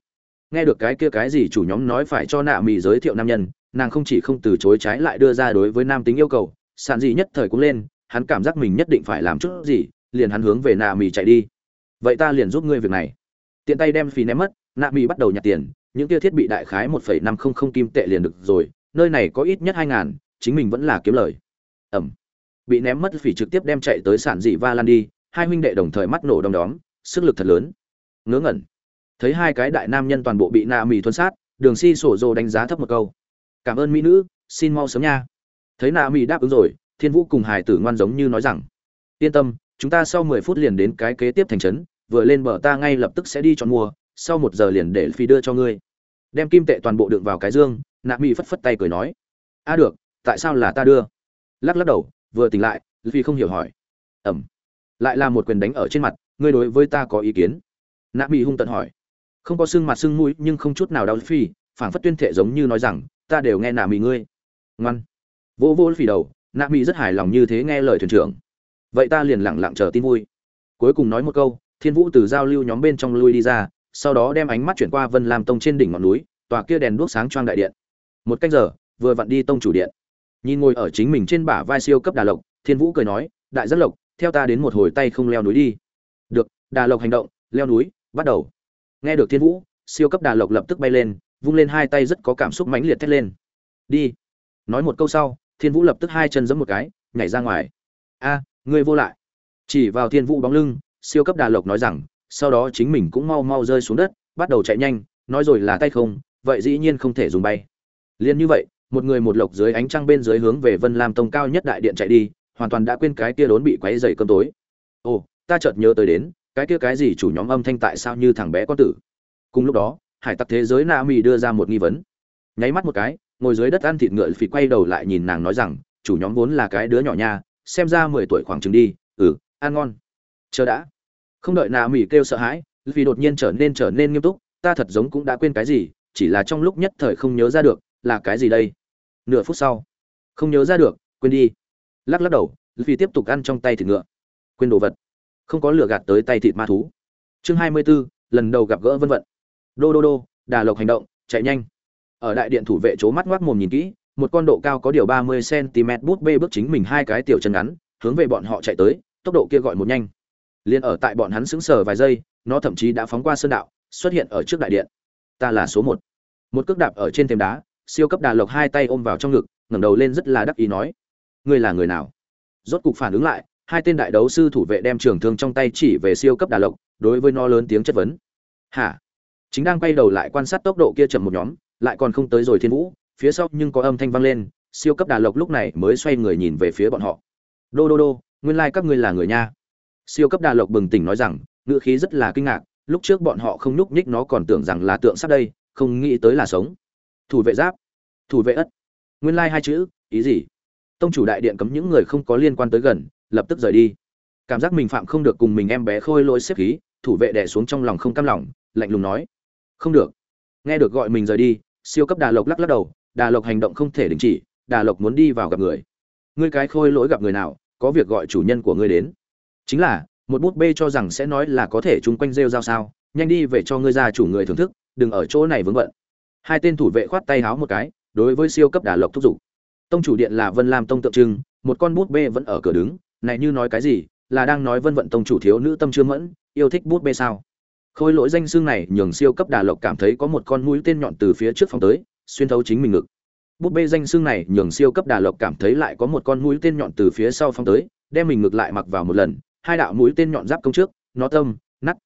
nghe được cái kia cái gì chủ nhóm nói phải cho nạ mỹ giới thiệu nam nhân, nàng không chỉ không từ chối trái lại đưa ra đối với nam tính yêu cầu sàn gì nhất thời cũng lên, hắn cảm giác mình nhất định phải làm chút gì, liền hắn hướng về nạ mỹ chạy đi. Vậy ta liền giúp ngươi việc này. Tiện tay đem phí ném mất, nạ mỹ bắt đầu nhặt tiền, những kia thiết bị đại khái một phẩy năm không không kim tệ liền được rồi, nơi này có ít nhất hai ngàn, chính mình vẫn là kiếm lời. Ẩm. Bị ném mất phỉ trực tiếp đem chạy tới sản dị va lan đi hai huynh đệ đồng thời mắt nổ đom đóm, sức lực thật lớn. Ngớ ngẩn thấy hai cái đại nam nhân toàn bộ bị nạ mỹ thuần sát, đường si sổ dồ đánh giá thấp một câu. Cảm ơn mỹ nữ, xin mau sớm nha. Thấy nạ mỹ đáp ứng rồi, thiên vũ cùng hải tử ngoan giống như nói rằng, yên tâm, chúng ta sau mười phút liền đến cái kế tiếp thành trấn, vừa lên bờ ta ngay lập tức sẽ đi chọn mua sau một giờ liền để phi đưa cho ngươi. Đem kim tệ toàn bộ đựng vào cái dương, nạ mỹ phất phất tay cười nói, a được, tại sao là ta đưa? Lắc lắc đầu, vừa tỉnh lại, phi không hiểu hỏi ẩm lại là một quyền đánh ở trên mặt, ngươi đối với ta có ý kiến? Nạ mỹ hung tận hỏi không có xương mặt xương mũi, nhưng không chút nào đau phi phảng phất tuyên thệ giống như nói rằng, ta đều nghe nạ mỹ ngươi. Ngoan. Vỗ vỗ phì đầu, nạ mỹ rất hài lòng như thế nghe lời thuyền trưởng. Vậy ta liền lặng lặng chờ tin vui. Cuối cùng nói một câu, thiên vũ từ giao lưu nhóm bên trong lui đi ra, sau đó đem ánh mắt chuyển qua vân lam tông trên đỉnh ngọn núi, tòa kia đèn đuốc sáng choang đại điện. Một cách giờ, vừa vặn đi tông chủ điện. Nhìn ngồi ở chính mình trên bả vai siêu cấp đà lộc, thiên vũ cười nói, đại giác lộc, theo ta đến một hồi tay không leo núi đi. Được, đà lộc hành động, leo núi, bắt đầu nghe được thiên vũ, siêu cấp đà lộc lập tức bay lên, vung lên hai tay rất có cảm xúc mãnh liệt thét lên. Đi. Nói một câu sau, thiên vũ lập tức hai chân giẫm một cái, nhảy ra ngoài. A, ngươi vô lại. Chỉ vào thiên vũ bóng lưng, siêu cấp đà lộc nói rằng, sau đó chính mình cũng mau mau rơi xuống đất, bắt đầu chạy nhanh, nói rồi là tay không, vậy dĩ nhiên không thể dùng bay. Liền như vậy, một người một lộc dưới ánh trăng bên dưới hướng về vân lam tông cao nhất đại điện chạy đi, hoàn toàn đã quên cái kia đốn bị quấy dày cơm tối. Ồ, ta chợt nhớ tới đến cái kia cái gì chủ nhóm âm thanh tại sao như thằng bé con tử? Cùng lúc đó, hải tặc thế giới na mi đưa ra một nghi vấn. Nháy mắt một cái, ngồi dưới đất ăn thịt ngựa phì quay đầu lại nhìn nàng nói rằng, chủ nhóm vốn là cái đứa nhỏ nha, xem ra mười tuổi khoảng chừng đi ừ ăn ngon. Chờ đã. Không đợi nà mỹ kêu sợ hãi vì đột nhiên trở nên trở nên nghiêm túc, ta thật giống cũng đã quên cái gì, chỉ là trong lúc nhất thời không nhớ ra được, là cái gì đây? Nửa phút sau. Không nhớ ra được, quên đi. Lắc lắc đầu vì tiếp tục ăn trong tay thịt ngựa. Quên đồ vật không có lửa gạt tới tay thịt ma thú. Chương hai mươi 24, lần đầu gặp gỡ vân vận. Đô đô đô đà lộc hành động chạy nhanh. Ở đại điện thủ vệ c mắt ngoác mồm nhìn kỹ một con độ cao có điều ba mươi cm bút bê bước chính mình hai cái tiểu chân ngắn hướng về bọn họ chạy tới tốc độ kia gọi một nhanh. Liền ở tại bọn hắn sững sờ vài giây nó thậm chí đã phóng qua sơn đạo xuất hiện ở trước đại điện. Ta là số một. Một cước đạp ở trên thềm đá siêu cấp đà lộc hai tay ôm vào trong ngực ngẩng đầu lên rất là đắc ý nói ngươi là người nào? Rốt cục phản ứng lại hai tên đại đấu sư thủ vệ đem trường thương trong tay chỉ về siêu cấp đà lộc, đối với nó lớn tiếng chất vấn. Hả? Chính đang quay đầu lại quan sát tốc độ kia chậm một nhóm, lại còn không tới rồi thiên vũ. Phía sau nhưng có âm thanh vang lên, siêu cấp đà lộc lúc này mới xoay người nhìn về phía bọn họ. Đô đô đô, nguyên lai、like、các ngươi là người nha. Siêu cấp đà lộc bừng tỉnh nói rằng, ngữ khí rất là kinh ngạc, lúc trước bọn họ không nhúc nhích nó còn tưởng rằng là tượng sắp đây, không nghĩ tới là sống. Thủ vệ giáp, thủ vệ ất, nguyên lai hai chữ, ý gì? Tông chủ đại điện cấm những người không có liên quan tới gần lập tức rời đi. Cảm giác mình phạm không được cùng mình em bé khôi lỗi xếp khí, thủ vệ đẻ xuống trong lòng không cam lòng, lạnh lùng nói, không được. Nghe được gọi mình rời đi, siêu cấp đà lộc lắc lắc đầu, đà lộc hành động không thể đình chỉ, đà lộc muốn đi vào gặp người. Ngươi cái khôi lỗi gặp người nào, có việc gọi chủ nhân của ngươi đến. Chính là, một bút bê cho rằng sẽ nói là có thể chung quanh rêu rao sao, nhanh đi về cho ngươi ra chủ người thưởng thức, đừng ở chỗ này vướng bận. Hai tên thủ vệ khoát tay háo một cái, đối với siêu cấp đà lộc thúc giục. Tông chủ điện là vân lam tông tượng trưng, một con bút bê vẫn ở cửa đứng này như nói cái gì, là đang nói vân vận tông chủ thiếu nữ tâm chưa mẫn, yêu thích bút bê sao? Khôi lỗi danh xương này nhường siêu cấp đà lộc cảm thấy có một con mũi tên nhọn từ phía trước phòng tới, xuyên thấu chính mình ngực. Bút bê danh xương này nhường siêu cấp đà lộc cảm thấy lại có một con mũi tên nhọn từ phía sau phong tới, đem mình ngược lại mặc vào một lần, hai đạo mũi tên nhọn giáp công trước, nó tâm nắt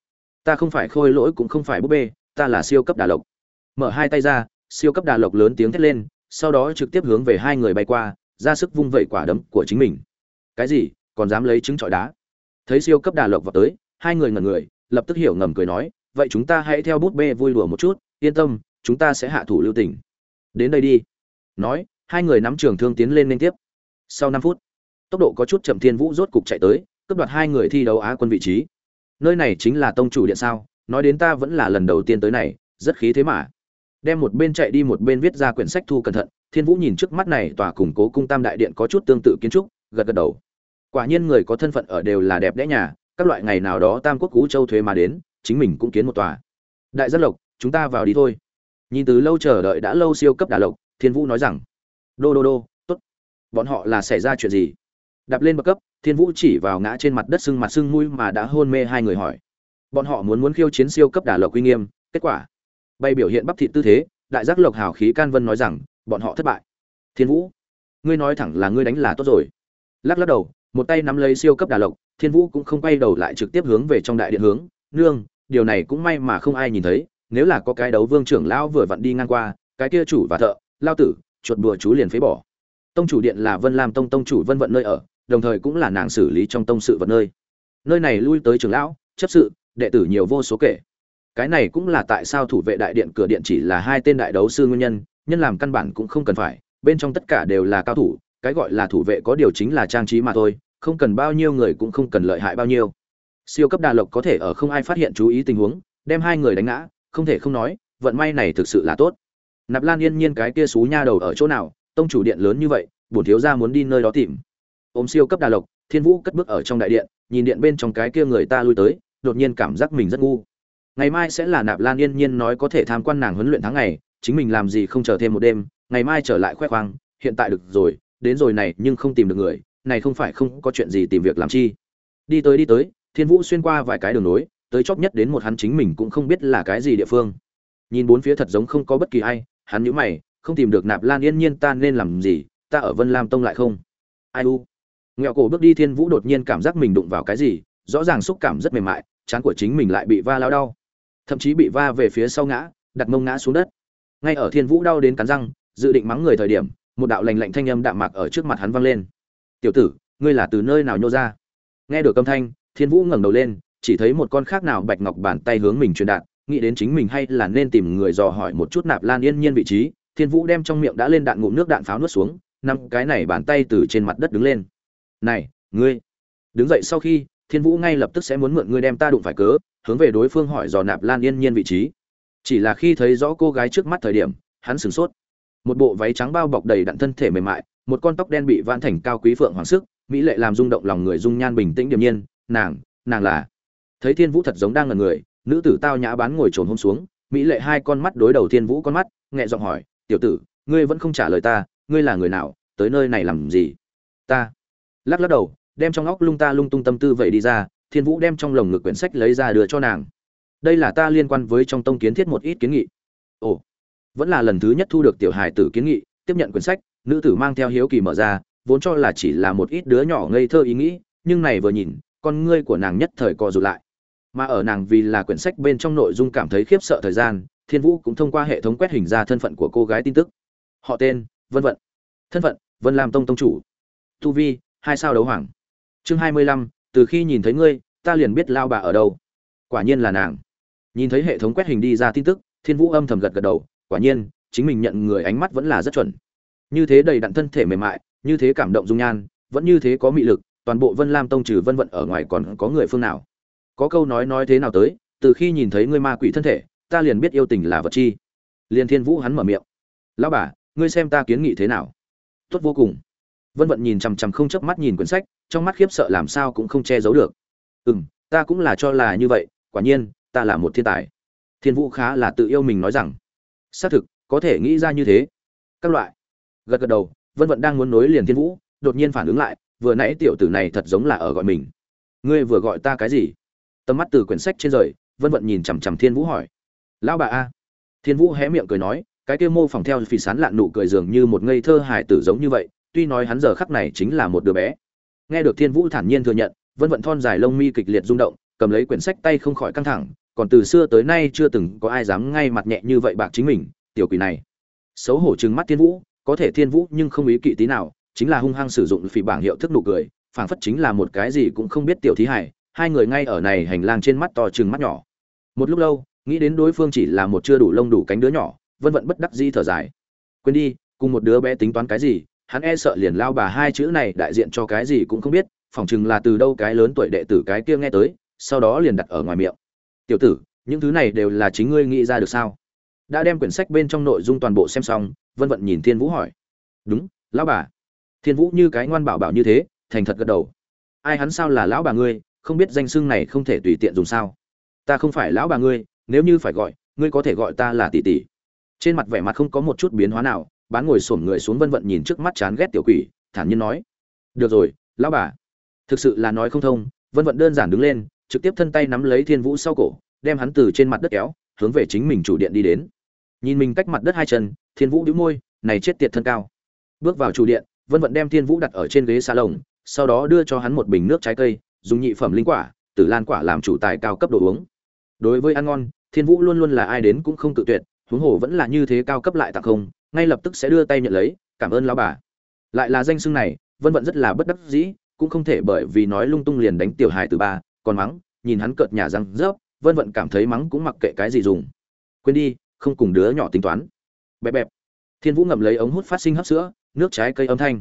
ta không phải khôi lỗi cũng không phải búp bê, ta là siêu cấp đà lộc. Mở hai tay ra, siêu cấp đà lộc lớn tiếng thét lên, sau đó trực tiếp hướng về hai người bay qua, ra sức vung vẩy quả đấm của chính mình. Cái gì? Còn dám lấy trứng trọi đá. Thấy siêu cấp đà lộc vào tới, hai người ngẩn người, lập tức hiểu ngầm cười nói, vậy chúng ta hãy theo bút bê vui đùa một chút, yên tâm, chúng ta sẽ hạ thủ lưu tình. Đến đây đi. Nói, hai người nắm trường thương tiến lên liên tiếp. Sau năm phút, tốc độ có chút chậm thiên vũ rốt cục chạy tới, cướp đoạt hai người thi đấu á quân vị trí. Nơi này chính là tông chủ điện sao, nói đến ta vẫn là lần đầu tiên tới này, rất khí thế mà. Đem một bên chạy đi một bên viết ra quyển sách thu cẩn thận, thiên vũ nhìn trước mắt này tòa củng cố cung tam đại điện có chút tương tự kiến trúc, gật gật đầu quả nhiên người có thân phận ở đều là đẹp đẽ nhà, các loại ngày nào đó tam quốc cú châu thuế mà đến, chính mình cũng kiến một tòa. Đại giác lộc, chúng ta vào đi thôi. Nhìn từ lâu chờ đợi đã lâu siêu cấp đà lộc, thiên vũ nói rằng, đô đô đô, tốt. Bọn họ là xảy ra chuyện gì? Đạp lên bậc cấp, thiên vũ chỉ vào ngã trên mặt đất sưng mặt sưng mũi mà đã hôn mê hai người hỏi, bọn họ muốn muốn khiêu chiến siêu cấp đà lộc uy nghiêm, kết quả? Bay biểu hiện bắp thị tư thế, đại giác lộc hào khí can vân nói rằng, bọn họ thất bại. Thiên vũ, ngươi nói thẳng là ngươi đánh là tốt rồi. Lắc lắc đầu một tay nắm lấy siêu cấp đà lộc, thiên vũ cũng không quay đầu lại trực tiếp hướng về trong đại điện hướng, nương, điều này cũng may mà không ai nhìn thấy, nếu là có cái đấu vương trưởng lão vừa vặn đi ngang qua, cái kia chủ và thợ, lao tử, chuột bùa chú liền phế bỏ. Tông chủ điện là vân lam tông tông chủ vân vận nơi ở, đồng thời cũng là nàng xử lý trong tông sự vận nơi. Nơi này lui tới trưởng lão, chấp sự, đệ tử nhiều vô số kể. Cái này cũng là tại sao thủ vệ đại điện cửa điện chỉ là hai tên đại đấu sư nguyên nhân nhân làm căn bản cũng không cần phải, bên trong tất cả đều là cao thủ cái gọi là thủ vệ có điều chính là trang trí mà thôi, không cần bao nhiêu người cũng không cần lợi hại bao nhiêu. Siêu cấp đà lộc có thể ở không ai phát hiện chú ý tình huống, đem hai người đánh ngã, không thể không nói, vận may này thực sự là tốt. Nạp lan yên nhiên cái kia xú nha đầu ở chỗ nào, tông chủ điện lớn như vậy, bổn thiếu gia muốn đi nơi đó tìm. Ôm siêu cấp đà lộc, thiên vũ cất bước ở trong đại điện, nhìn điện bên trong cái kia người ta lui tới, đột nhiên cảm giác mình rất ngu. Ngày mai sẽ là nạp lan yên nhiên nói có thể tham quan nàng huấn luyện tháng ngày, chính mình làm gì không chờ thêm một đêm, ngày mai trở lại khoe khoang, hiện tại được rồi đến rồi này nhưng không tìm được người, này không phải không có chuyện gì tìm việc làm chi. Đi tới đi tới, thiên vũ xuyên qua vài cái đường nối, tới chóp nhất đến một hắn chính mình cũng không biết là cái gì địa phương. Nhìn bốn phía thật giống không có bất kỳ ai, hắn nhíu mày, không tìm được nạp lan yên nhiên ta nên làm gì, ta ở vân lam tông lại không? Ai u? Nghẹo cổ bước đi thiên vũ đột nhiên cảm giác mình đụng vào cái gì, rõ ràng xúc cảm rất mềm mại, chán của chính mình lại bị va lao đau. Thậm chí bị va về phía sau ngã, đặt mông ngã xuống đất. Ngay ở thiên vũ đau đến cắn răng, dự định mắng người thời điểm một đạo lành lạnh thanh âm đạm mạc ở trước mặt hắn vang lên. Tiểu tử, ngươi là từ nơi nào nhô ra? Nghe được âm thanh, thiên vũ ngẩng đầu lên, chỉ thấy một con khác nào bạch ngọc bàn tay hướng mình truyền đạt, nghĩ đến chính mình hay là nên tìm người dò hỏi một chút nạp lan yên nhiên vị trí, thiên vũ đem trong miệng đã lên đạn ngụm nước đạn pháo nuốt xuống năm cái này bàn tay từ trên mặt đất đứng lên. Này, ngươi, đứng dậy sau khi, thiên vũ ngay lập tức sẽ muốn mượn ngươi đem ta đụng phải cớ, hướng về đối phương hỏi dò nạp lan yên nhiên vị trí. Chỉ là khi thấy rõ cô gái trước mắt thời điểm, hắn sửng sốt một bộ váy trắng bao bọc đầy đặn thân thể mềm mại, một con tóc đen bị van thành cao quý phượng hoàng sức, mỹ lệ làm rung động lòng người dung nhan bình tĩnh điềm nhiên, nàng nàng là thấy thiên vũ thật giống đang ngần người, nữ tử tao nhã bán ngồi trồn hôm xuống, mỹ lệ hai con mắt đối đầu thiên vũ con mắt, nhẹ giọng hỏi, tiểu tử, ngươi vẫn không trả lời ta, ngươi là người nào, tới nơi này làm gì? Ta. Lắc lắc đầu, đem trong óc lung ta lung tung tâm tư vậy đi ra, thiên vũ đem trong lồng ngực quyển sách lấy ra đưa cho nàng. Đây là ta liên quan với trong tông kiến thiết một ít kiến nghị. Ồ vẫn là lần thứ nhất thu được tiểu hài tử kiến nghị, tiếp nhận quyển sách, nữ tử mang theo hiếu kỳ mở ra, vốn cho là chỉ là một ít đứa nhỏ ngây thơ ý nghĩ, nhưng này vừa nhìn, con ngươi của nàng nhất thời co rụt lại. Mà ở nàng vì là quyển sách bên trong nội dung cảm thấy khiếp sợ thời gian, thiên vũ cũng thông qua hệ thống quét hình ra thân phận của cô gái tin tức. Họ tên, vân vận. Thân phận, vân làm tông tông chủ. Tu vi, hai sao đấu hoàng. Chương hai mươi lăm, từ khi nhìn thấy ngươi, ta liền biết lao bà ở đâu. Quả nhiên là nàng. Nhìn thấy hệ thống quét hình đi ra tin tức, thiên vũ âm thầm gật gật đầu quả nhiên, chính mình nhận người ánh mắt vẫn là rất chuẩn. Như thế đầy đặn thân thể mềm mại, như thế cảm động dung nhan, vẫn như thế có mị lực, toàn bộ vân lam tông trừ vân vận ở ngoài còn có người phương nào? Có câu nói nói thế nào tới, từ khi nhìn thấy ngươi ma quỷ thân thể, ta liền biết yêu tình là vật chi. Liền thiên vũ hắn mở miệng. Lão bà, ngươi xem ta kiến nghị thế nào? Tốt vô cùng. Vân vận nhìn chằm chằm không chớp mắt nhìn quyển sách, trong mắt khiếp sợ làm sao cũng không che giấu được. Ừ m ta cũng là cho là như vậy, quả nhiên, ta là một thiên tài. Thiên vũ khá là tự yêu mình nói rằng xác thực, có thể nghĩ ra như thế. Các loại. Gật gật đầu, vân vận đang muốn nối liền thiên vũ, đột nhiên phản ứng lại, vừa nãy tiểu tử này thật giống là ở gọi mình. Ngươi vừa gọi ta cái gì? Tầm mắt từ quyển sách trên rời, vân vận nhìn chằm chằm thiên vũ hỏi. Lão bà a. Thiên vũ hé miệng cười nói, cái kia mô phỏng theo phì sán lạn nụ cười dường như một ngây thơ hài tử giống như vậy, tuy nói hắn giờ khắc này chính là một đứa bé. Nghe được thiên vũ thản nhiên thừa nhận, vân vận thon dài lông mi kịch liệt rung động, cầm lấy quyển sách tay không khỏi căng thẳng còn từ xưa tới nay chưa từng có ai dám ngay mặt nhẹ như vậy bạc chính mình, tiểu quỷ này. Xấu hổ trừng mắt thiên vũ, có thể thiên vũ nhưng không ý kỵ tí nào, chính là hung hăng sử dụng phỉ bảng hiệu thức nụ cười, phảng phất chính là một cái gì cũng không biết tiểu thí hải, hai người ngay ở này hành lang trên mắt to trừng mắt nhỏ. Một lúc lâu, nghĩ đến đối phương chỉ là một chưa đủ lông đủ cánh đứa nhỏ, vân vận bất đắc di thở dài. Quên đi, cùng một đứa bé tính toán cái gì, hắn e sợ liền lao bà hai chữ này đại diện cho cái gì cũng không biết, phỏng chừng là từ đâu cái lớn tuổi đệ tử cái kia nghe tới, sau đó liền đặt ở ngoài miệng tiểu tử, những thứ này đều là chính ngươi nghĩ ra được sao? Đã đem quyển sách bên trong nội dung toàn bộ xem xong, vân vận nhìn thiên vũ hỏi. Đúng, lão bà. Thiên vũ như cái ngoan bảo bảo như thế, thành thật gật đầu. Ai hắn sao là lão bà ngươi, không biết danh xưng này không thể tùy tiện dùng sao? Ta không phải lão bà ngươi, nếu như phải gọi, ngươi có thể gọi ta là tỷ tỷ. Trên mặt vẻ mặt không có một chút biến hóa nào, bán ngồi xổm người xuống vân vận nhìn trước mắt chán ghét tiểu quỷ, thản nhiên nói. Được rồi, lão bà. Thực sự là nói không thông, vân vận đơn giản đứng lên trực tiếp thân tay nắm lấy thiên vũ sau cổ, đem hắn từ trên mặt đất kéo, hướng về chính mình chủ điện đi đến. Nhìn mình cách mặt đất hai chân, thiên vũ đĩu môi, này chết tiệt thân cao. Bước vào chủ điện, vân vận đem thiên vũ đặt ở trên ghế xa lồng, sau đó đưa cho hắn một bình nước trái cây, dùng nhị phẩm linh quả, tử lan quả làm chủ tài cao cấp đồ uống. Đối với ăn ngon, thiên vũ luôn luôn là ai đến cũng không tự tuyệt, huống hồ vẫn là như thế cao cấp lại tặng không, ngay lập tức sẽ đưa tay nhận lấy, cảm ơn lão bà. Lại là danh xưng này, vân vận rất là bất đắc dĩ, cũng không thể bởi vì nói lung tung liền đánh tiểu hài từ ba còn mắng, nhìn hắn cợt nhà răng rớp, vân vận cảm thấy mắng cũng mặc kệ cái gì dùng. Quên đi, không cùng đứa nhỏ tính toán. Bẹp bẹp. Thiên vũ ngậm lấy ống hút phát sinh hấp sữa, nước trái cây âm thanh.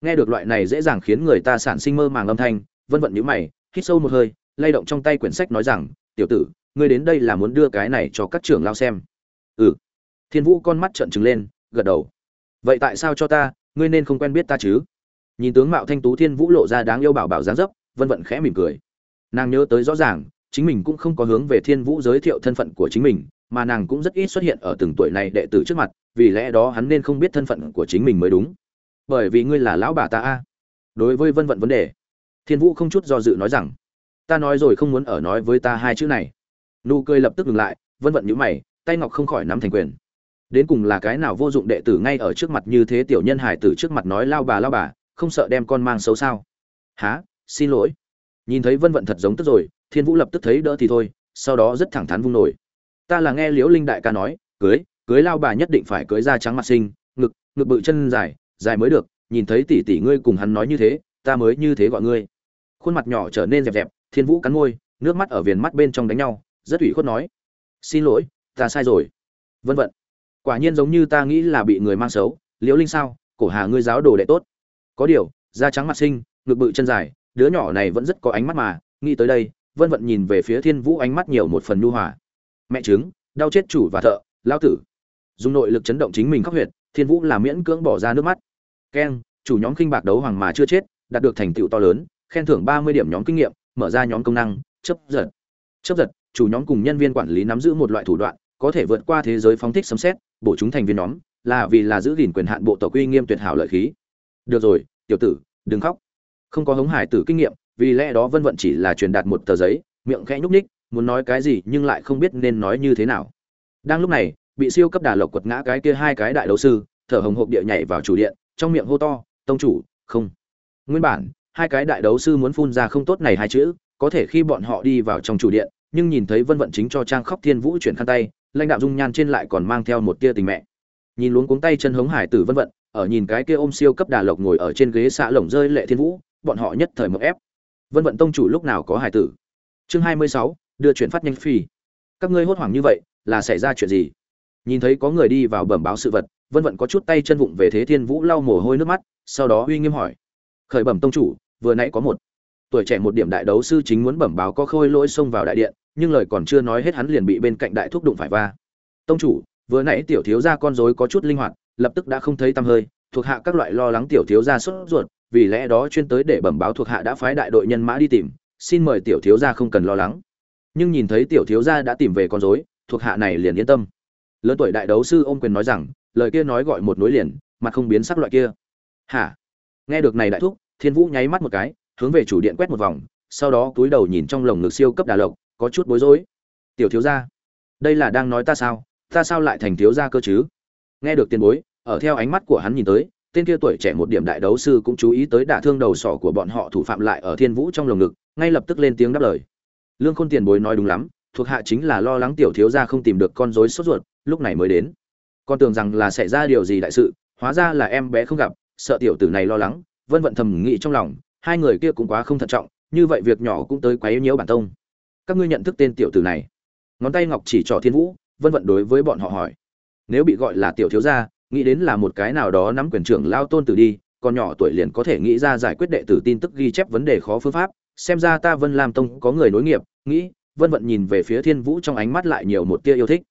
Nghe được loại này dễ dàng khiến người ta sản sinh mơ màng âm thanh, vân vận nhíu mày, hít sâu một hơi, lay động trong tay quyển sách nói rằng, tiểu tử, ngươi đến đây là muốn đưa cái này cho các trưởng lao xem. Ừ. Thiên vũ con mắt trợn trừng lên, gật đầu. Vậy tại sao cho ta? Ngươi nên không quen biết ta chứ? Nhìn tướng mạo thanh tú thiên vũ lộ ra đáng yêu bảo bảo dáng dấp, vân vận khẽ mỉm cười nàng nhớ tới rõ ràng, chính mình cũng không có hướng về thiên vũ giới thiệu thân phận của chính mình, mà nàng cũng rất ít xuất hiện ở từng tuổi này đệ tử trước mặt, vì lẽ đó hắn nên không biết thân phận của chính mình mới đúng. Bởi vì ngươi là lão bà ta a. Đối với vân vận vấn đề, thiên vũ không chút do dự nói rằng, ta nói rồi không muốn ở nói với ta hai chữ này. Nụ cười lập tức ngừng lại, vân vận nhíu mày, tay ngọc không khỏi nắm thành quyền. Đến cùng là cái nào vô dụng đệ tử ngay ở trước mặt như thế tiểu nhân hải tử trước mặt nói lao bà lao bà, không sợ đem con mang xấu sao? Há xin lỗi nhìn thấy vân vận thật giống tức rồi, thiên vũ lập tức thấy đỡ thì thôi, sau đó rất thẳng thắn vung nổi. Ta là nghe liễu linh đại ca nói, cưới cưới lao bà nhất định phải cưới da trắng mặt sinh ngực ngực bự chân dài dài mới được, nhìn thấy tỷ tỷ ngươi cùng hắn nói như thế, ta mới như thế gọi ngươi. Khuôn mặt nhỏ trở nên dẹp dẹp, thiên vũ cắn môi, nước mắt ở viền mắt bên trong đánh nhau, rất ủy khuất nói, xin lỗi, ta sai rồi. Vân vận, quả nhiên giống như ta nghĩ là bị người mang xấu, liễu linh sao? Cổ hà ngươi giáo đồ đệ tốt. Có điều, da trắng mặt sinh ngực bự chân dài đứa nhỏ này vẫn rất có ánh mắt mà, nghĩ tới đây, vân vận nhìn về phía thiên vũ ánh mắt nhiều một phần nhu hòa. Mẹ chứng đau chết chủ và thợ, lao tử. Dùng nội lực chấn động chính mình khóc huyệt, thiên vũ là miễn cưỡng bỏ ra nước mắt. Keng, chủ nhóm kinh bạc đấu hoàng mà chưa chết, đạt được thành tựu to lớn, khen thưởng ba mươi điểm nhóm kinh nghiệm, mở ra nhóm công năng, chấp giật. Chấp giật, chủ nhóm cùng nhân viên quản lý nắm giữ một loại thủ đoạn, có thể vượt qua thế giới phóng thích sấm xét bổ chúng thành viên nhóm, là vì là giữ gìn quyền hạn bộ tộc uy nghiêm tuyệt hảo lợi khí. Được rồi, tiểu tử, đừng khóc không có hống hải tử kinh nghiệm, vì lẽ đó vân vận chỉ là truyền đạt một tờ giấy, miệng khẽ nhúc ních muốn nói cái gì nhưng lại không biết nên nói như thế nào. Đang lúc này, bị siêu cấp đà lộc quật ngã cái kia hai cái đại đấu sư, thở hồng hộc địa nhảy vào chủ điện, trong miệng hô to, tông chủ, không. Nguyên bản, hai cái đại đấu sư muốn phun ra không tốt này hai chữ, có thể khi bọn họ đi vào trong chủ điện, nhưng nhìn thấy vân vận chính cho trang khóc thiên vũ chuyển khăn tay, lãnh đạo dung nhan trên lại còn mang theo một tia tình mẹ. Nhìn luống cuống tay chân hống hải tử vân vận, ở nhìn cái kia ôm siêu cấp đà lộc ngồi ở trên ghế xạ lồng rơi lệ thiên vũ bọn họ nhất thời mộng ép. Vân vận tông chủ lúc nào có hải tử? Chương hai mươi sáu, đưa chuyển phát nhanh phi. Các ngươi hốt hoảng như vậy, là xảy ra chuyện gì? Nhìn thấy có người đi vào bẩm báo sự vật, vân vận có chút tay chân vụng về thế thiên vũ lau mồ hôi nước mắt, sau đó uy nghiêm hỏi. Khởi bẩm tông chủ, vừa nãy có một tuổi trẻ một điểm đại đấu sư chính muốn bẩm báo có khôi lỗi xông vào đại điện, nhưng lời còn chưa nói hết hắn liền bị bên cạnh đại thúc đụng phải va. Tông chủ, vừa nãy tiểu thiếu gia con rối có chút linh hoạt, lập tức đã không thấy tăm hơi, thuộc hạ các loại lo lắng tiểu thiếu gia sốt ruột vì lẽ đó chuyên tới để bẩm báo thuộc hạ đã phái đại đội nhân mã đi tìm, xin mời tiểu thiếu gia không cần lo lắng. Nhưng nhìn thấy tiểu thiếu gia đã tìm về con rối, thuộc hạ này liền yên tâm. Lớn tuổi đại đấu sư ôm quyền nói rằng, lời kia nói gọi một nối liền, mặt không biến sắc loại kia. Hả? Nghe được này đại thúc, thiên vũ nháy mắt một cái, hướng về chủ điện quét một vòng, sau đó túi đầu nhìn trong lồng ngực siêu cấp đà lộc, có chút bối rối. Tiểu thiếu gia, đây là đang nói ta sao? Ta sao lại thành thiếu gia cơ chứ? Nghe được tiền bối, ở theo ánh mắt của hắn nhìn tới tên kia tuổi trẻ một điểm đại đấu sư cũng chú ý tới đả thương đầu sỏ của bọn họ thủ phạm lại ở thiên vũ trong lồng ngực, ngay lập tức lên tiếng đáp lời. Lương khôn tiền bối nói đúng lắm, thuộc hạ chính là lo lắng tiểu thiếu gia không tìm được con rối sốt ruột, lúc này mới đến. Con tưởng rằng là xảy ra điều gì đại sự, hóa ra là em bé không gặp, sợ tiểu tử này lo lắng, vân vận thầm nghĩ trong lòng, hai người kia cũng quá không thận trọng, như vậy việc nhỏ cũng tới quấy nhiễu bản tông. Các ngươi nhận thức tên tiểu tử này. Ngón tay ngọc chỉ trỏ thiên vũ, vân vận đối với bọn họ hỏi. Nếu bị gọi là tiểu thiếu gia nghĩ đến là một cái nào đó nắm quyền trưởng lao tôn tử đi, còn nhỏ tuổi liền có thể nghĩ ra giải quyết đệ tử tin tức ghi chép vấn đề khó phương pháp, xem ra ta vân lam tông có người nối nghiệp, nghĩ, vân vận nhìn về phía thiên vũ trong ánh mắt lại nhiều một tia yêu thích.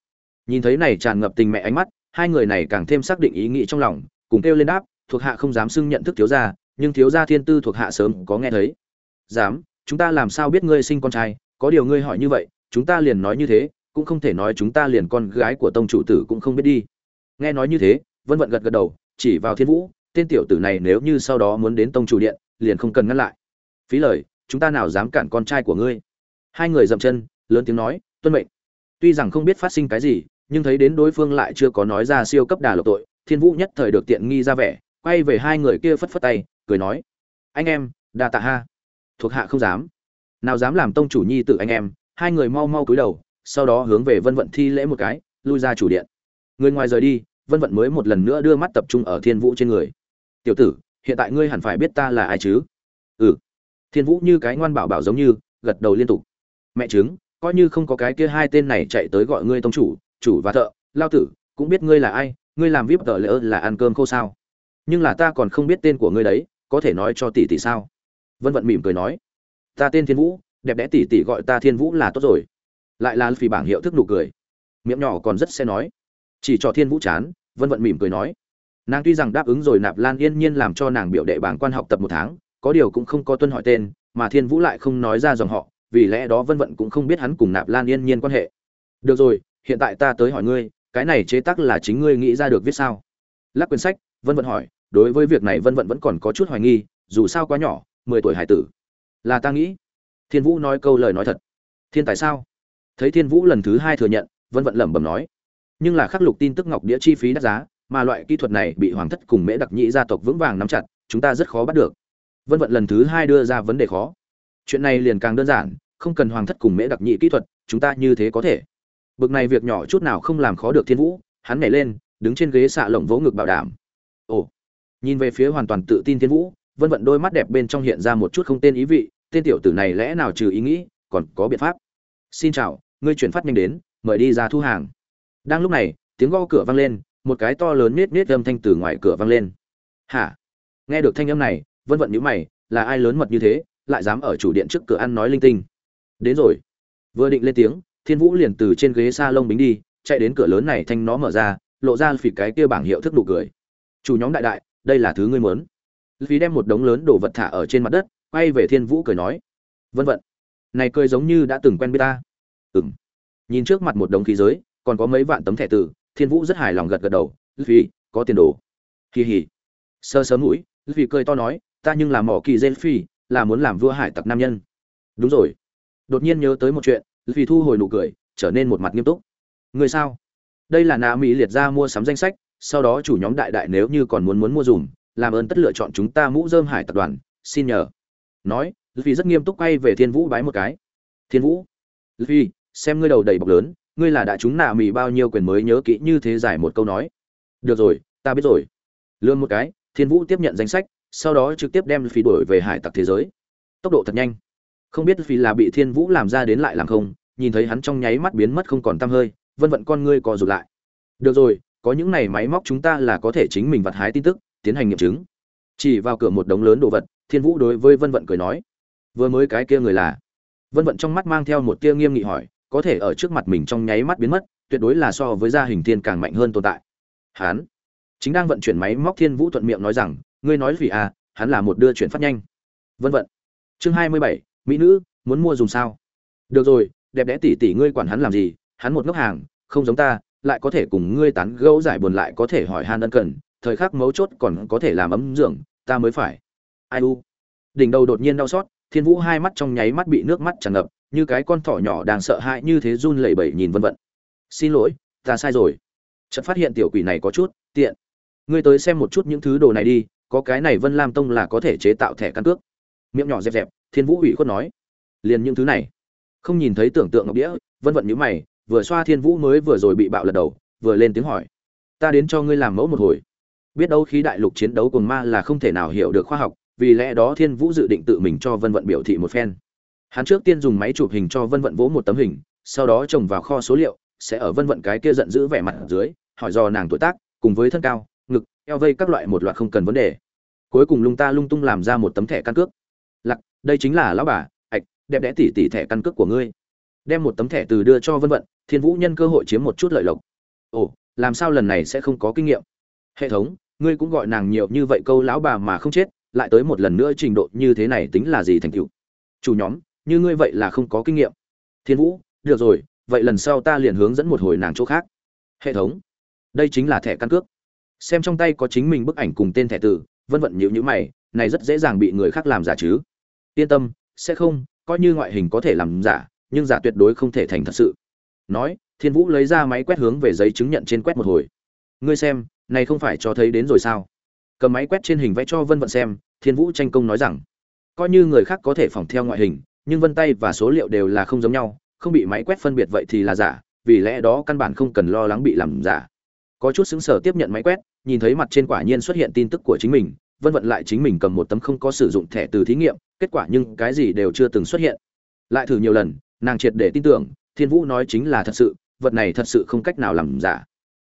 Nhìn thấy này tràn ngập tình mẹ ánh mắt, hai người này càng thêm xác định ý nghĩ trong lòng, cùng kêu lên đáp, thuộc hạ không dám xưng nhận thức thiếu gia, nhưng thiếu gia thiên tư thuộc hạ sớm có nghe thấy. Dám, chúng ta làm sao biết ngươi sinh con trai, có điều ngươi hỏi như vậy, chúng ta liền nói như thế, cũng không thể nói chúng ta liền con gái của tông chủ tử cũng không biết đi. Nghe nói như thế vân vận gật gật đầu, chỉ vào thiên vũ, tên tiểu tử này nếu như sau đó muốn đến tông chủ điện, liền không cần ngăn lại. Phí lời, chúng ta nào dám cản con trai của ngươi? Hai người dậm chân, lớn tiếng nói, tuân mệnh. Tuy rằng không biết phát sinh cái gì, nhưng thấy đến đối phương lại chưa có nói ra siêu cấp đà lộc tội, thiên vũ nhất thời được tiện nghi ra vẻ, quay về hai người kia phất phất tay, cười nói, anh em, đa tạ ha. Thuộc hạ không dám. Nào dám làm tông chủ nhi tự anh em. Hai người mau mau cúi đầu, sau đó hướng về vân vận thi lễ một cái, lui ra chủ điện. Người ngoài rời đi vân vận mới một lần nữa đưa mắt tập trung ở thiên vũ trên người. Tiểu tử, hiện tại ngươi hẳn phải biết ta là ai chứ? Ừ. Thiên vũ như cái ngoan bảo bảo giống như, gật đầu liên tục. Mẹ chứng coi như không có cái kia hai tên này chạy tới gọi ngươi tông chủ chủ và thợ, lao tử, cũng biết ngươi là ai, ngươi làm vip tờ lỡ là ăn cơm khô sao? Nhưng là ta còn không biết tên của ngươi đấy, có thể nói cho tỷ tỷ sao? Vân vận mỉm cười nói. Ta tên thiên vũ, đẹp đẽ tỷ tỷ gọi ta thiên vũ là tốt rồi. Lại là phì bảng hiệu thức nụ cười. Miệng nhỏ còn rất sẽ nói chỉ cho thiên vũ chán, vân vận mỉm cười nói. Nàng tuy rằng đáp ứng rồi nạp lan yên nhiên làm cho nàng biểu đệ bảng quan học tập một tháng, có điều cũng không có tuân hỏi tên, mà thiên vũ lại không nói ra dòng họ, vì lẽ đó vân vận cũng không biết hắn cùng nạp lan yên nhiên quan hệ. Được rồi, hiện tại ta tới hỏi ngươi, cái này chế tác là chính ngươi nghĩ ra được viết sao? Lắc quyển sách, vân vận hỏi, đối với việc này vân vận vẫn còn có chút hoài nghi, dù sao quá nhỏ, mười tuổi hải tử. Là ta nghĩ. Thiên vũ nói câu lời nói thật. Thiên tài sao? Thấy thiên vũ lần thứ hai thừa nhận, vân vận lẩm bẩm nói nhưng là khắc lục tin tức ngọc đĩa chi phí đắt giá, mà loại kỹ thuật này bị hoàng thất cùng mễ đặc nhĩ gia tộc vững vàng nắm chặt, chúng ta rất khó bắt được. Vân vận lần thứ hai đưa ra vấn đề khó. Chuyện này liền càng đơn giản, không cần hoàng thất cùng mễ đặc nhĩ kỹ thuật, chúng ta như thế có thể. Bực này việc nhỏ chút nào không làm khó được thiên vũ, hắn nhảy lên, đứng trên ghế xạ lồng vỗ ngực bảo đảm. Ồ. Nhìn về phía hoàn toàn tự tin thiên vũ, vân vận đôi mắt đẹp bên trong hiện ra một chút không tên ý vị, tên tiểu tử này lẽ nào trừ ý nghĩ, còn có biện pháp. Xin chào, ngươi chuyển phát nhanh đến, mời đi ra thu hàng đang lúc này, tiếng gõ cửa vang lên, một cái to lớn nết nết âm thanh từ ngoài cửa vang lên. Hả? Nghe được thanh âm này, vân vận nhíu mày, là ai lớn mật như thế, lại dám ở chủ điện trước cửa ăn nói linh tinh? Đến rồi. Vừa định lên tiếng, thiên vũ liền từ trên ghế s lông bính đi, chạy đến cửa lớn này thanh nó mở ra, lộ ra phỉ cái kia bảng hiệu thức đủ cười. Chủ nhóm đại đại, đây là thứ ngươi muốn. Phí đem một đống lớn đồ vật thả ở trên mặt đất, quay về thiên vũ cười nói. Vân vận, này cười giống như đã từng quen biết ta. Ừng nhìn trước mặt một đống khí giới còn có mấy vạn tấm thẻ từ thiên vũ rất hài lòng gật gật đầu vì có tiền đồ. Kỳ hỉ sơ sớm mũi vì cười to nói, ta nhưng là mỏ kỳ dê phi là muốn làm vua hải tặc nam nhân. Đúng rồi. Đột nhiên nhớ tới một chuyện vì thu hồi nụ cười, trở nên một mặt nghiêm túc. Người sao? Đây là nạ mỹ liệt ra mua sắm danh sách, sau đó chủ nhóm đại đại nếu như còn muốn muốn mua dùm, làm ơn tất lựa chọn chúng ta mũ dơm hải tập đoàn, xin nhờ. Nói vì rất nghiêm túc quay về thiên vũ bái một cái. Thiên vũ vì xem ngươi đầu đầy bọc lớn ngươi là đã chúng nạ mì bao nhiêu quyền mới nhớ kỹ như thế giải một câu nói. Được rồi, ta biết rồi. Lương một cái, thiên vũ tiếp nhận danh sách, sau đó trực tiếp đem phi đổi về hải tặc thế giới. Tốc độ thật nhanh. Không biết phí là bị thiên vũ làm ra đến lại làm không, nhìn thấy hắn trong nháy mắt biến mất không còn tăm hơi, vân vận con ngươi co rụt lại. Được rồi, có những này máy móc chúng ta là có thể chính mình vặt hái tin tức, tiến hành nghiệm chứng. Chỉ vào cửa một đống lớn đồ vật, thiên vũ đối với vân vận cười nói. Vừa mới cái kia người là? Vân vận trong mắt mang theo một tia nghiêm nghị hỏi có thể ở trước mặt mình trong nháy mắt biến mất, tuyệt đối là so với gia hình thiên càng mạnh hơn tồn tại. Hán, chính đang vận chuyển máy móc thiên vũ thuận miệng nói rằng, ngươi nói gì à hắn là một đưa chuyển phát nhanh. Vân vận, chương hai mươi bảy, mỹ nữ, muốn mua dùng sao? Được rồi, đẹp đẽ tỷ tỷ ngươi quản hắn làm gì, hắn một ngốc hàng, không giống ta, lại có thể cùng ngươi tán gẫu giải buồn lại có thể hỏi han ân cần, thời khắc mấu chốt còn có thể làm ấm dưỡng, ta mới phải. Ai u, đỉnh đầu đột nhiên đau xót, thiên vũ hai mắt trong nháy mắt bị nước mắt tràn ngập như cái con thỏ nhỏ đang sợ hãi như thế run lẩy bẩy nhìn vân vận xin lỗi, ta sai rồi. Chợt phát hiện tiểu quỷ này có chút tiện. Ngươi tới xem một chút những thứ đồ này đi, có cái này vân lam tông là có thể chế tạo thẻ căn cước. Miệng nhỏ dẹp dẹp, thiên vũ ủy khuất nói. Liền những thứ này. Không nhìn thấy tưởng tượng ngọc đĩa, vân vận nhíu mày, vừa xoa thiên vũ mới vừa rồi bị bạo lật đầu, vừa lên tiếng hỏi. Ta đến cho ngươi làm mẫu một hồi. Biết đâu khí đại lục chiến đấu cùng ma là không thể nào hiểu được khoa học, vì lẽ đó thiên vũ dự định tự mình cho vân vận biểu thị một phen hắn trước tiên dùng máy chụp hình cho vân vận vỗ một tấm hình, sau đó trồng vào kho số liệu, sẽ ở vân vận cái kia giận dữ vẻ mặt ở dưới, hỏi do nàng tuổi tác, cùng với thân cao, ngực, eo vây các loại một loạt không cần vấn đề. Cuối cùng lung ta lung tung làm ra một tấm thẻ căn cước. Lặc đây chính là lão bà, ạch, đẹp đẽ tỉ tỉ thẻ căn cước của ngươi. Đem một tấm thẻ từ đưa cho vân vận, thiên vũ nhân cơ hội chiếm một chút lợi lộc. Ồ, làm sao lần này sẽ không có kinh nghiệm? Hệ thống, ngươi cũng gọi nàng nhiều như vậy câu lão bà mà không chết, lại tới một lần nữa trình độ như thế này tính là gì thành tựu? Chủ nhóm như ngươi vậy là không có kinh nghiệm. Thiên vũ, được rồi, vậy lần sau ta liền hướng dẫn một hồi nàng chỗ khác. Hệ thống. Đây chính là thẻ căn cước. Xem trong tay có chính mình bức ảnh cùng tên thẻ tử, vân vận nhíu nhíu mày, này rất dễ dàng bị người khác làm giả chứ. Yên tâm, sẽ không, coi như ngoại hình có thể làm giả, nhưng giả tuyệt đối không thể thành thật sự. Nói, thiên vũ lấy ra máy quét hướng về giấy chứng nhận trên quét một hồi. Ngươi xem, này không phải cho thấy đến rồi sao? Cầm máy quét trên hình vẽ cho vân vận xem, thiên vũ tranh công nói rằng, coi như người khác có thể phỏng theo ngoại hình nhưng vân tay và số liệu đều là không giống nhau không bị máy quét phân biệt vậy thì là giả vì lẽ đó căn bản không cần lo lắng bị làm giả. Có chút xứng sở tiếp nhận máy quét nhìn thấy mặt trên quả nhiên xuất hiện tin tức của chính mình vân vận lại chính mình cầm một tấm không có sử dụng thẻ từ thí nghiệm kết quả nhưng cái gì đều chưa từng xuất hiện. Lại thử nhiều lần nàng triệt để tin tưởng thiên vũ nói chính là thật sự vật này thật sự không cách nào làm giả.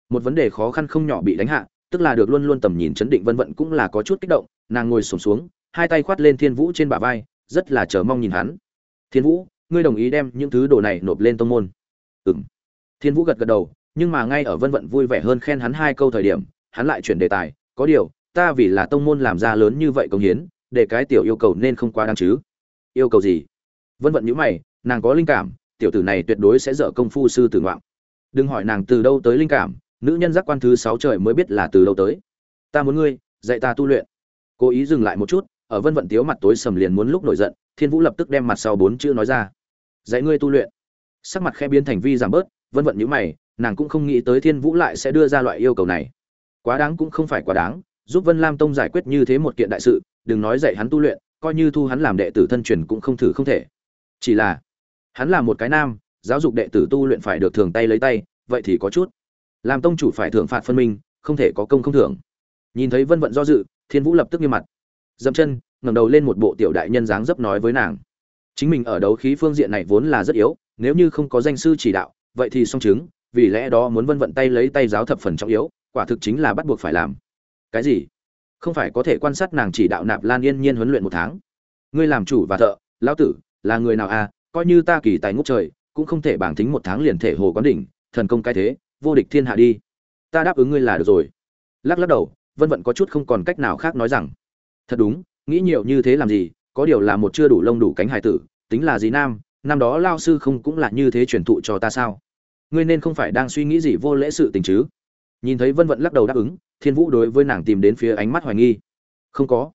Một vấn đề khó khăn không nhỏ bị đánh hạ tức là được luôn luôn tầm nhìn chấn định vân vận cũng là có chút kích động nàng ngồi sổm xuống, xuống hai tay khoát lên thiên vũ trên bả vai rất là chờ mong nhìn hắn thiên vũ, ngươi đồng ý đem những thứ đồ này nộp lên tông môn? Ừm. Thiên vũ gật gật đầu, nhưng mà ngay ở vân vận vui vẻ hơn khen hắn hai câu thời điểm, hắn lại chuyển đề tài, có điều, ta vì là tông môn làm ra lớn như vậy công hiến, để cái tiểu yêu cầu nên không quá đáng chứ. Yêu cầu gì? Vân vận nhữ mày, nàng có linh cảm, tiểu tử này tuyệt đối sẽ dở công phu sư tử ngoạn. Đừng hỏi nàng từ đâu tới linh cảm, nữ nhân giác quan thứ sáu trời mới biết là từ đâu tới. Ta muốn ngươi, dạy ta tu luyện. Cố ý dừng lại một chút ở vân vận tiếu mặt tối sầm liền muốn lúc nổi giận, thiên vũ lập tức đem mặt sau bốn chữ nói ra. Dạy ngươi tu luyện. Sắc mặt khe biến thành vi giảm bớt, vân vận nhíu mày, nàng cũng không nghĩ tới thiên vũ lại sẽ đưa ra loại yêu cầu này. Quá đáng cũng không phải quá đáng, giúp vân lam tông giải quyết như thế một kiện đại sự, đừng nói dạy hắn tu luyện, coi như thu hắn làm đệ tử thân truyền cũng không thử không thể. Chỉ là, hắn là một cái nam, giáo dục đệ tử tu luyện phải được thường tay lấy tay, vậy thì có chút. Làm tông chủ phải thưởng phạt phân minh, không thể có công không thưởng. Nhìn thấy vân vận do dự, thiên vũ lập tức nghiêm mặt dậm chân, ngẩng đầu lên một bộ tiểu đại nhân dáng dấp nói với nàng. Chính mình ở đấu khí phương diện này vốn là rất yếu, nếu như không có danh sư chỉ đạo, vậy thì song chứng, vì lẽ đó muốn vân vận tay lấy tay giáo thập phần trọng yếu, quả thực chính là bắt buộc phải làm. Cái gì? Không phải có thể quan sát nàng chỉ đạo nạp lan yên nhiên huấn luyện một tháng? Ngươi làm chủ và thợ, lão tử, là người nào à? Coi như ta kỳ tài ngốc trời, cũng không thể bảng tính một tháng liền thể hồ quán đỉnh, thần công cái thế, vô địch thiên hạ đi. Ta đáp ứng ngươi là được rồi. Lắc lắc đầu, vân vận có chút không còn cách nào khác nói rằng thật đúng, nghĩ nhiều như thế làm gì, có điều là một chưa đủ lông đủ cánh hải tử, tính là gì nam, năm đó lao sư không cũng là như thế truyền thụ cho ta sao? Ngươi nên không phải đang suy nghĩ gì vô lễ sự tình chứ? Nhìn thấy vân vận lắc đầu đáp ứng, thiên vũ đối với nàng tìm đến phía ánh mắt hoài nghi. Không có.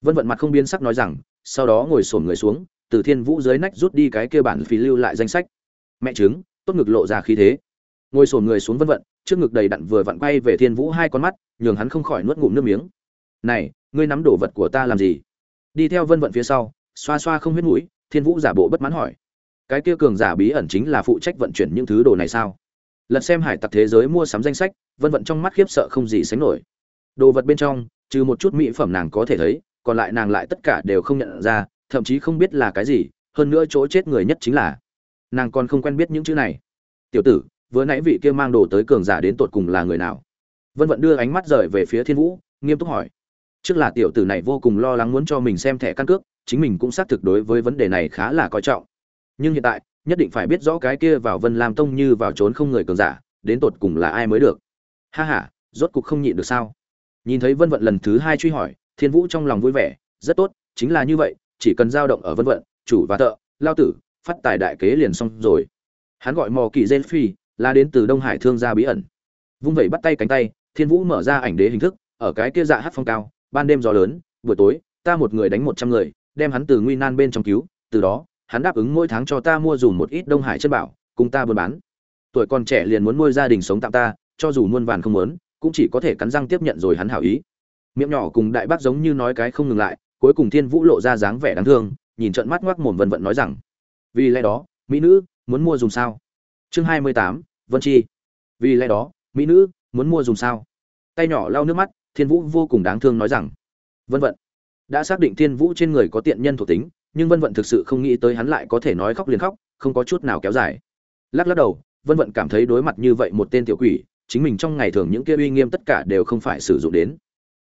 Vân vận mặt không biến sắc nói rằng, sau đó ngồi xổm người xuống, từ thiên vũ dưới nách rút đi cái kia bản phí lưu lại danh sách. Mẹ chứng tốt ngực lộ ra khí thế. Ngồi xổm người xuống vân vận, trước ngực đầy đặn vừa vặn quay về thiên vũ hai con mắt, nhường hắn không khỏi nuốt ngụm nước miếng. Này ngươi nắm đồ vật của ta làm gì? Đi theo vân vận phía sau, xoa xoa không huyết mũi, thiên vũ giả bộ bất mãn hỏi. Cái kia cường giả bí ẩn chính là phụ trách vận chuyển những thứ đồ này sao? Lật xem hải tặc thế giới mua sắm danh sách, vân vận trong mắt khiếp sợ không gì sánh nổi. Đồ vật bên trong, trừ một chút mỹ phẩm nàng có thể thấy, còn lại nàng lại tất cả đều không nhận ra, thậm chí không biết là cái gì, hơn nữa chỗ chết người nhất chính là nàng còn không quen biết những chữ này. Tiểu tử, vừa nãy vị kia mang đồ tới cường giả đến tột cùng là người nào? Vân vận đưa ánh mắt rời về phía thiên vũ, nghiêm túc hỏi trước là tiểu tử này vô cùng lo lắng muốn cho mình xem thẻ căn cước, chính mình cũng xác thực đối với vấn đề này khá là coi trọng. Nhưng hiện tại, nhất định phải biết rõ cái kia vào vân lam tông như vào trốn không người cường giả, đến tột cùng là ai mới được. Ha ha, rốt cục không nhịn được sao? Nhìn thấy vân vận lần thứ hai truy hỏi, thiên vũ trong lòng vui vẻ, rất tốt, chính là như vậy, chỉ cần dao động ở vân vận, chủ và thợ, lao tử, phát tài đại kế liền xong rồi. Hắn gọi mò kỳ gen phi, là đến từ đông hải thương gia bí ẩn. Vung vẩy bắt tay cánh tay, thiên vũ mở ra ảnh đế hình thức, ở cái kia dạ hát phong cao ban đêm gió lớn, buổi tối, ta một người đánh một trăm người, đem hắn từ nguy nan bên trong cứu, từ đó, hắn đáp ứng mỗi tháng cho ta mua dùm một ít đông hải chất bảo, cùng ta buôn bán. Tuổi còn trẻ liền muốn nuôi gia đình sống tạm ta, cho dù muôn vàn không muốn, cũng chỉ có thể cắn răng tiếp nhận rồi hắn hảo ý. Miệng nhỏ cùng đại bác giống như nói cái không ngừng lại, cuối cùng thiên vũ lộ ra dáng vẻ đáng thương, nhìn trận mắt ngoác mồm vân vận nói rằng, vì lẽ đó, mỹ nữ, muốn mua dùng sao? Chương hai mươi tám, vân chi. Vì lẽ đó, mỹ nữ, muốn mua dùng sao? Tay nhỏ lau nước mắt thiên vũ vô cùng đáng thương nói rằng, vân vận, đã xác định thiên vũ trên người có tiện nhân thuộc tính, nhưng vân vận thực sự không nghĩ tới hắn lại có thể nói khóc liền khóc, không có chút nào kéo dài. Lắc lắc đầu, vân vận cảm thấy đối mặt như vậy một tên tiểu quỷ, chính mình trong ngày thường những kia uy nghiêm tất cả đều không phải sử dụng đến.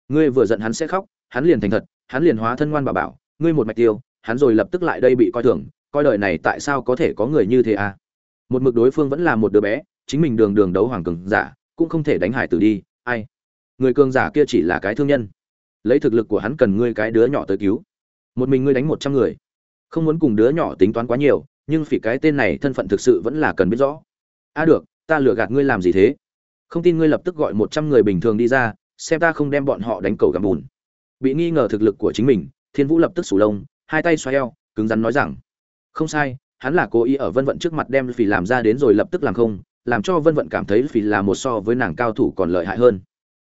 Ngươi vừa giận hắn sẽ khóc, hắn liền thành thật, hắn liền hóa thân ngoan bà bảo, ngươi một mạch tiêu, hắn rồi lập tức lại đây bị coi thường, coi đời này tại sao có thể có người như thế à? Một mực đối phương vẫn là một đứa bé, chính mình đường đường đấu hoàng cường giả, cũng không thể đánh hải tử đi, ai? Người cường giả kia chỉ là cái thương nhân. Lấy thực lực của hắn cần ngươi cái đứa nhỏ tới cứu. Một mình ngươi đánh một trăm người. Không muốn cùng đứa nhỏ tính toán quá nhiều, nhưng phỉ cái tên này thân phận thực sự vẫn là cần biết rõ. A à được, ta lừa gạt ngươi làm gì thế? Không tin ngươi lập tức gọi một trăm người bình thường đi ra, xem ta không đem bọn họ đánh cầu gặm bùn. Bị nghi ngờ thực lực của chính mình, thiên vũ lập tức sủ lông, hai tay xoay eo, cứng rắn nói rằng, không sai, hắn là cố ý ở vân vận trước mặt đem phỉ làm ra đến rồi lập tức làm không, làm cho vân vận cảm thấy phỉ là một so với nàng cao thủ còn lợi hại hơn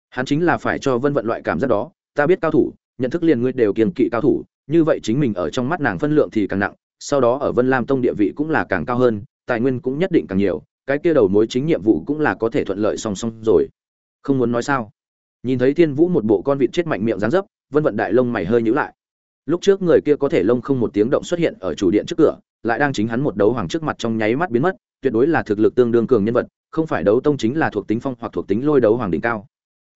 hắn chính là phải cho vân vận loại cảm giác đó, ta biết cao thủ, nhận thức liền ngươi đều kiềm kỵ cao thủ, như vậy chính mình ở trong mắt nàng phân lượng thì càng nặng, sau đó ở vân lam tông địa vị cũng là càng cao hơn, tài nguyên cũng nhất định càng nhiều, cái kia đầu mối chính nhiệm vụ cũng là có thể thuận lợi song song rồi. Không muốn nói sao? Nhìn thấy thiên vũ một bộ con vịt chết mạnh miệng dán dấp, vân vận đại lông mày hơi nhíu lại. Lúc trước người kia có thể lông không một tiếng động xuất hiện ở chủ điện trước cửa, lại đang chính hắn một đấu hoàng trước mặt trong nháy mắt biến mất, tuyệt đối là thực lực tương đương cường nhân vật, không phải đấu tông chính là thuộc tính phong hoặc thuộc tính lôi đấu hoàng đỉnh cao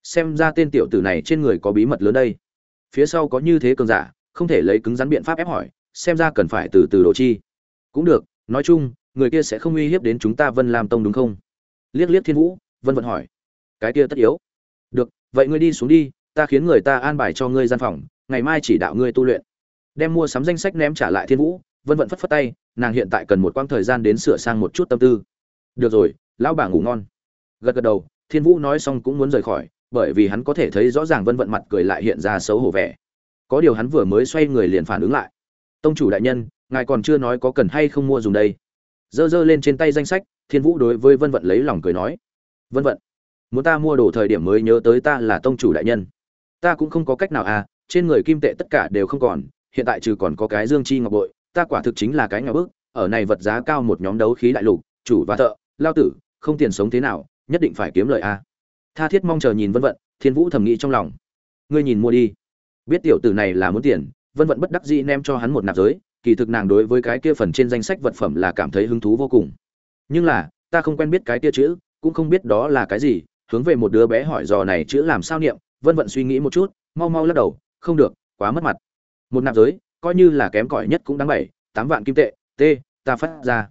xem ra tên tiểu tử này trên người có bí mật lớn đây. Phía sau có như thế cường giả, không thể lấy cứng rắn biện pháp ép hỏi, xem ra cần phải từ từ đồ chi. Cũng được, nói chung, người kia sẽ không uy hiếp đến chúng ta vân lam tông đúng không? Liếc liếc thiên vũ, vân vận hỏi. Cái kia tất yếu. Được, vậy ngươi đi xuống đi, ta khiến người ta an bài cho ngươi gian phòng, ngày mai chỉ đạo ngươi tu luyện. Đem mua sắm danh sách ném trả lại thiên vũ, vân vận phất phất tay, nàng hiện tại cần một quãng thời gian đến sửa sang một chút tâm tư. Được rồi, lão bà ngủ ngon. Gật gật đầu, thiên vũ nói xong cũng muốn rời khỏi bởi vì hắn có thể thấy rõ ràng vân vận mặt cười lại hiện ra xấu hổ vẻ. Có điều hắn vừa mới xoay người liền phản ứng lại. Tông chủ đại nhân, ngài còn chưa nói có cần hay không mua dùng đây? Giơ giơ lên trên tay danh sách, thiên vũ đối với vân vận lấy lòng cười nói. Vân vận, muốn ta mua đồ thời điểm mới nhớ tới ta là tông chủ đại nhân. Ta cũng không có cách nào à trên người kim tệ tất cả đều không còn, hiện tại trừ còn có cái dương chi ngọc bội, ta quả thực chính là cái ngọc bức, ở này vật giá cao một nhóm đấu khí đại lục, chủ và thợ, lao tử, không tiền sống thế nào, nhất định phải kiếm lời a à tha thiết mong chờ nhìn vân vận, thiên vũ thầm nghĩ trong lòng. Ngươi nhìn mua đi. Biết tiểu tử này là muốn tiền, vân vận bất đắc dĩ nem cho hắn một nạp giới, kỳ thực nàng đối với cái kia phần trên danh sách vật phẩm là cảm thấy hứng thú vô cùng. Nhưng là, ta không quen biết cái kia chữ, cũng không biết đó là cái gì, hướng về một đứa bé hỏi dò này chữ làm sao niệm, vân vận suy nghĩ một chút, mau mau lắc đầu, không được, quá mất mặt. Một nạp giới, coi như là kém cỏi nhất cũng đáng bảy, tám vạn kim tệ, t, ta phát ra.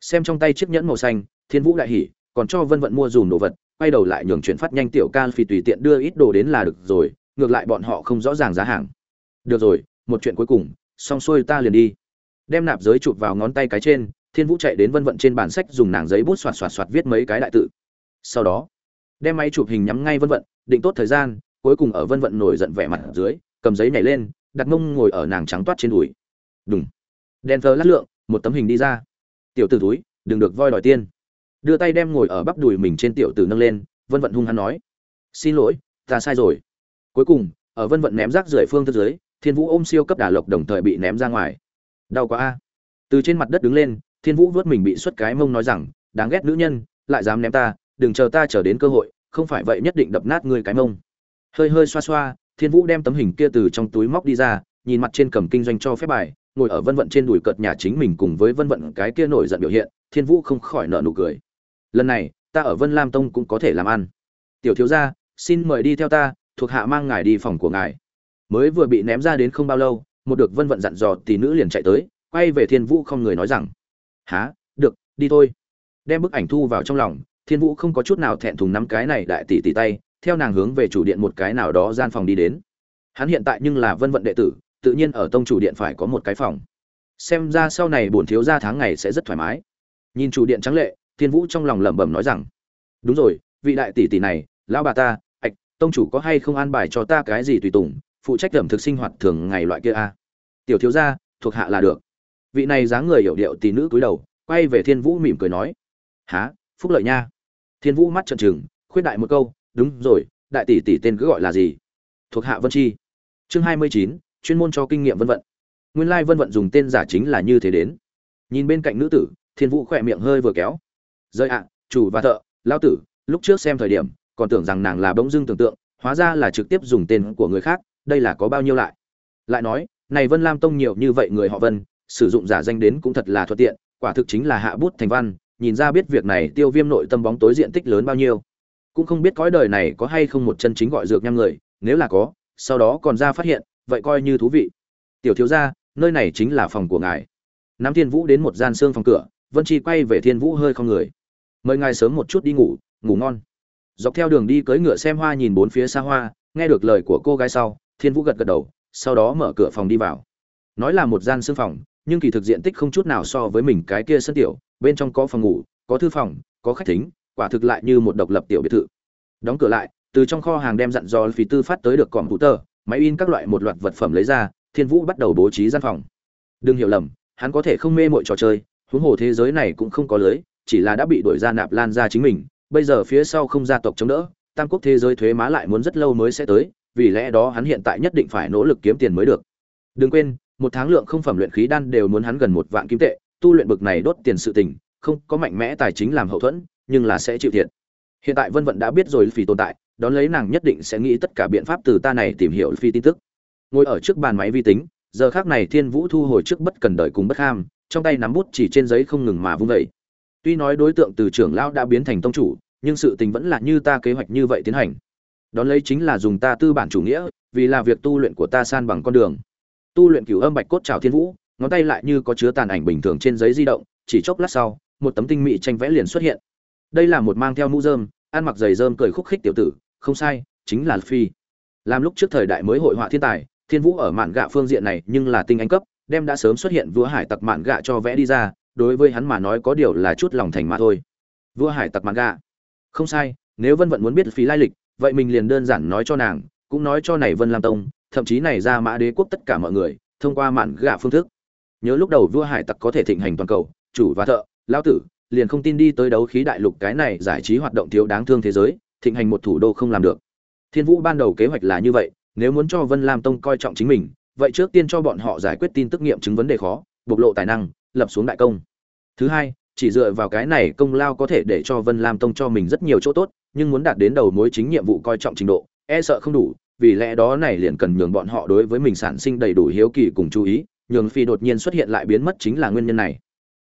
Xem trong tay chiếc nhẫn màu xanh, thiên vũ đại hỉ, còn cho vân vận mua dùm đồ vật quay đầu lại nhường chuyển phát nhanh tiểu ca phi tùy tiện đưa ít đồ đến là được rồi, ngược lại bọn họ không rõ ràng giá hàng. Được rồi, một chuyện cuối cùng, xong xuôi ta liền đi. Đem nạp giới chụp vào ngón tay cái trên, thiên vũ chạy đến vân vận trên bản sách dùng nàng giấy bút xoạt xoạt xoạt viết mấy cái đại tự. Sau đó, đem máy chụp hình nhắm ngay vân vận, định tốt thời gian, cuối cùng ở vân vận nổi giận vẻ mặt ở dưới, cầm giấy nhảy lên, đặt mông ngồi ở nàng trắng toát trên đùi. Đúng đèn thờ lát lượng, một tấm hình đi ra. Tiểu tử túi đừng được voi đòi tiên đưa tay đem ngồi ở bắp đùi mình trên tiểu tử nâng lên, vân vận hung hăng nói, xin lỗi, ta sai rồi. Cuối cùng, ở vân vận ném rác rưởi phương thức dưới, thiên vũ ôm siêu cấp đà lộc đồng thời bị ném ra ngoài. Đau quá a. Từ trên mặt đất đứng lên, thiên vũ vớt mình bị xuất cái mông nói rằng, đáng ghét nữ nhân, lại dám ném ta, đừng chờ ta chờ đến cơ hội, không phải vậy nhất định đập nát ngươi cái mông. Hơi hơi xoa xoa, thiên vũ đem tấm hình kia từ trong túi móc đi ra, nhìn mặt trên cầm kinh doanh cho phép bài, ngồi ở vân vận trên đùi cợt nhà chính mình cùng với vân vận cái kia nổi giận biểu hiện, thiên vũ không khỏi nợ nụ cười lần này, ta ở vân lam tông cũng có thể làm ăn. Tiểu thiếu gia, xin mời đi theo ta, thuộc hạ mang ngài đi phòng của ngài. Mới vừa bị ném ra đến không bao lâu, một được vân vận dặn dò tỷ nữ liền chạy tới, quay về thiên vũ không người nói rằng há được, đi thôi. Đem bức ảnh thu vào trong lòng, thiên vũ không có chút nào thẹn thùng nắm cái này đại tỷ tỷ tay, theo nàng hướng về chủ điện một cái nào đó gian phòng đi đến. Hắn hiện tại nhưng là vân vận đệ tử, tự nhiên ở tông chủ điện phải có một cái phòng. Xem ra sau này bổn thiếu gia tháng ngày sẽ rất thoải mái. Nhìn chủ điện trắng lệ thiên vũ trong lòng lẩm bẩm nói rằng, đúng rồi, vị đại tỷ tỷ này, lão bà ta, ạch, tông chủ có hay không an bài cho ta cái gì tùy tùng, phụ trách ẩm thực sinh hoạt thường ngày loại kia a tiểu thiếu gia, thuộc hạ là được. Vị này dáng người hiểu điệu tỷ nữ cúi đầu, quay về thiên vũ mỉm cười nói há phúc lợi nha. Thiên vũ mắt trợn trừng, khuyết đại một câu, đúng rồi, đại tỷ tỷ tên cứ gọi là gì? Thuộc hạ vân chi. Chương hai mươi chín, chuyên môn cho kinh nghiệm vân vận. Nguyên lai vân vận dùng tên giả chính là như thế đến. Nhìn bên cạnh nữ tử, thiên vũ khỏe miệng hơi vừa kéo rơi ạ, chủ và thợ lao tử, lúc trước xem thời điểm, còn tưởng rằng nàng là bỗng dưng tưởng tượng, hóa ra là trực tiếp dùng tên của người khác, đây là có bao nhiêu lại. Lại nói, này vân lam tông nhiều như vậy người họ vân, sử dụng giả danh đến cũng thật là thuận tiện, quả thực chính là hạ bút thành văn, nhìn ra biết việc này tiêu viêm nội tâm bóng tối diện tích lớn bao nhiêu. Cũng không biết cõi đời này có hay không một chân chính gọi dược nhăm người, nếu là có, sau đó còn ra phát hiện, vậy coi như thú vị. Tiểu thiếu gia, nơi này chính là phòng của ngài. Nắm thiên vũ đến một gian xương phòng cửa, vân chi quay về thiên vũ hơi không người mời ngài sớm một chút đi ngủ ngủ ngon. Dọc theo đường đi cưỡi ngựa xem hoa nhìn bốn phía xa hoa, nghe được lời của cô gái sau, thiên vũ gật gật đầu, sau đó mở cửa phòng đi vào. Nói là một gian xương phòng, nhưng kỳ thực diện tích không chút nào so với mình cái kia sân tiểu, bên trong có phòng ngủ, có thư phòng, có khách thính, quả thực lại như một độc lập tiểu biệt thự. Đóng cửa lại, từ trong kho hàng đem dặn dò phí tư phát tới được còm hữu tờ máy in các loại một loạt vật phẩm lấy ra, thiên vũ bắt đầu bố trí gian phòng. Đừng hiểu lầm, hắn có thể không mê mọi trò chơi, huống hồ thế giới này cũng không có lưới chỉ là đã bị đuổi ra nạp lan ra chính mình, bây giờ phía sau không gia tộc chống đỡ, tam quốc thế giới thuế má lại muốn rất lâu mới sẽ tới, vì lẽ đó hắn hiện tại nhất định phải nỗ lực kiếm tiền mới được. Đừng quên, một tháng lượng không phẩm luyện khí đan đều muốn hắn gần một vạn kim tệ, tu luyện bực này đốt tiền sự tình, không có mạnh mẽ tài chính làm hậu thuẫn, nhưng là sẽ chịu thiệt. Hiện tại vân vận đã biết rồi phi tồn tại, đón lấy nàng nhất định sẽ nghĩ tất cả biện pháp từ ta này tìm hiểu phi tin tức. Ngồi ở trước bàn máy vi tính, giờ khác này thiên vũ thu hồi trước bất cần đợi cùng bất ham, trong tay nắm bút chỉ trên giấy không ngừng mà vung vẩy tuy nói đối tượng từ trưởng lão đã biến thành tông chủ, nhưng sự tình vẫn là như ta kế hoạch như vậy tiến hành. Đón lấy chính là dùng ta tư bản chủ nghĩa, vì là việc tu luyện của ta san bằng con đường. Tu luyện cửu âm bạch cốt trào thiên vũ, ngón tay lại như có chứa tàn ảnh bình thường trên giấy di động, chỉ chốc lát sau, một tấm tinh mỹ tranh vẽ liền xuất hiện. Đây là một mang theo mũ dơm ăn mặc giày dơm cười khúc khích tiểu tử, không sai, chính là phi. Làm lúc trước thời đại mới hội họa thiên tài, thiên vũ ở mạn gạ phương diện này nhưng là tinh anh cấp, đem đã sớm xuất hiện vua hải tặc mạn gạ cho vẽ đi ra đối với hắn mà nói có điều là chút lòng thành mà thôi. Vua hải tặc mạn gạ không sai, nếu vân vận muốn biết phí lai lịch, vậy mình liền đơn giản nói cho nàng, cũng nói cho này vân lam tông, thậm chí này ra mã đế quốc tất cả mọi người, thông qua mạn gạ phương thức. Nhớ lúc đầu vua hải tặc có thể thịnh hành toàn cầu, chủ và thợ lao tử, liền không tin đi tới đấu khí đại lục cái này giải trí hoạt động thiếu đáng thương thế giới, thịnh hành một thủ đô không làm được. Thiên vũ ban đầu kế hoạch là như vậy, nếu muốn cho vân lam tông coi trọng chính mình, vậy trước tiên cho bọn họ giải quyết tin tức nghiệm chứng vấn đề khó, bộc lộ tài năng lập xuống đại công. Thứ hai, chỉ dựa vào cái này công lao có thể để cho vân lam tông cho mình rất nhiều chỗ tốt, nhưng muốn đạt đến đầu mối chính nhiệm vụ coi trọng trình độ e sợ không đủ, vì lẽ đó này liền cần nhường bọn họ đối với mình sản sinh đầy đủ hiếu kỳ cùng chú ý, nhường phi đột nhiên xuất hiện lại biến mất chính là nguyên nhân này.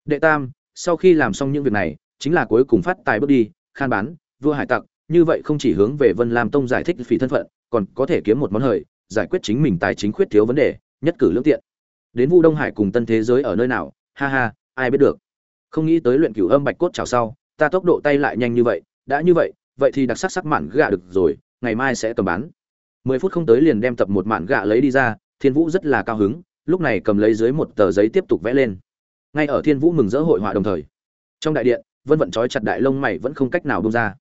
Đệ tam, sau khi làm xong những việc này, chính là cuối cùng phát tài bước đi, khan bán, vua hải tặc, như vậy không chỉ hướng về vân lam tông giải thích phi thân phận, còn có thể kiếm một món hời, giải quyết chính mình tài chính khuyết thiếu vấn đề, nhất cử lương tiện. Đến vu đông hải cùng tân thế giới ở nơi nào ha ha, ai biết được. Không nghĩ tới luyện cửu âm bạch cốt chào sau, ta tốc độ tay lại nhanh như vậy, đã như vậy vậy thì đặc sắc sắc mạn gạ được rồi, ngày mai sẽ cầm bán. Mười phút không tới liền đem tập một mạn gạ lấy đi ra, thiên vũ rất là cao hứng, lúc này cầm lấy dưới một tờ giấy tiếp tục vẽ lên. Ngay ở thiên vũ mừng rỡ hội họa đồng thời, trong đại điện, vân vận trói chặt đại lông mày vẫn không cách nào bông ra.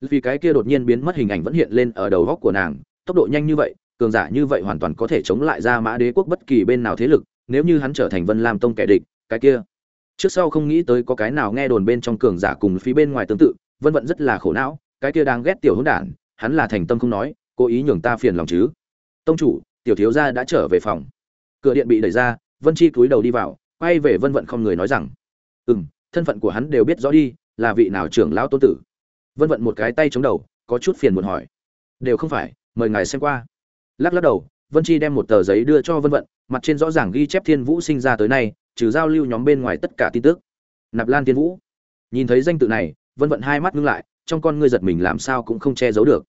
Vì cái kia đột nhiên biến mất hình ảnh vẫn hiện lên ở đầu góc của nàng, tốc độ nhanh như vậy, cường giả như vậy hoàn toàn có thể chống lại ra mã đế quốc bất kỳ bên nào thế lực, nếu như hắn trở thành vân lam tông kẻ địch cái kia. Trước sau không nghĩ tới có cái nào nghe đồn bên trong cường giả cùng phía bên ngoài tương tự, vân vận rất là khổ não, cái kia đang ghét tiểu hỗn đản, hắn là thành tâm không nói, cố ý nhường ta phiền lòng chứ. Tông chủ, tiểu thiếu gia đã trở về phòng. Cửa điện bị đẩy ra, vân chi cúi đầu đi vào, quay về vân vận không người nói rằng ừ m thân phận của hắn đều biết rõ đi, là vị nào trưởng lão tôn tử? Vân vận một cái tay chống đầu, có chút phiền muộn hỏi, đều không phải, mời ngài xem qua. Lắc lắc đầu, vân chi đem một tờ giấy đưa cho vân vận, mặt trên rõ ràng ghi chép thiên vũ sinh ra tới nay trừ giao lưu nhóm bên ngoài tất cả tin tức. Nạp lan thiên vũ. Nhìn thấy danh tự này, vân vận hai mắt ngưng lại, trong con ngươi giật mình làm sao cũng không che giấu được.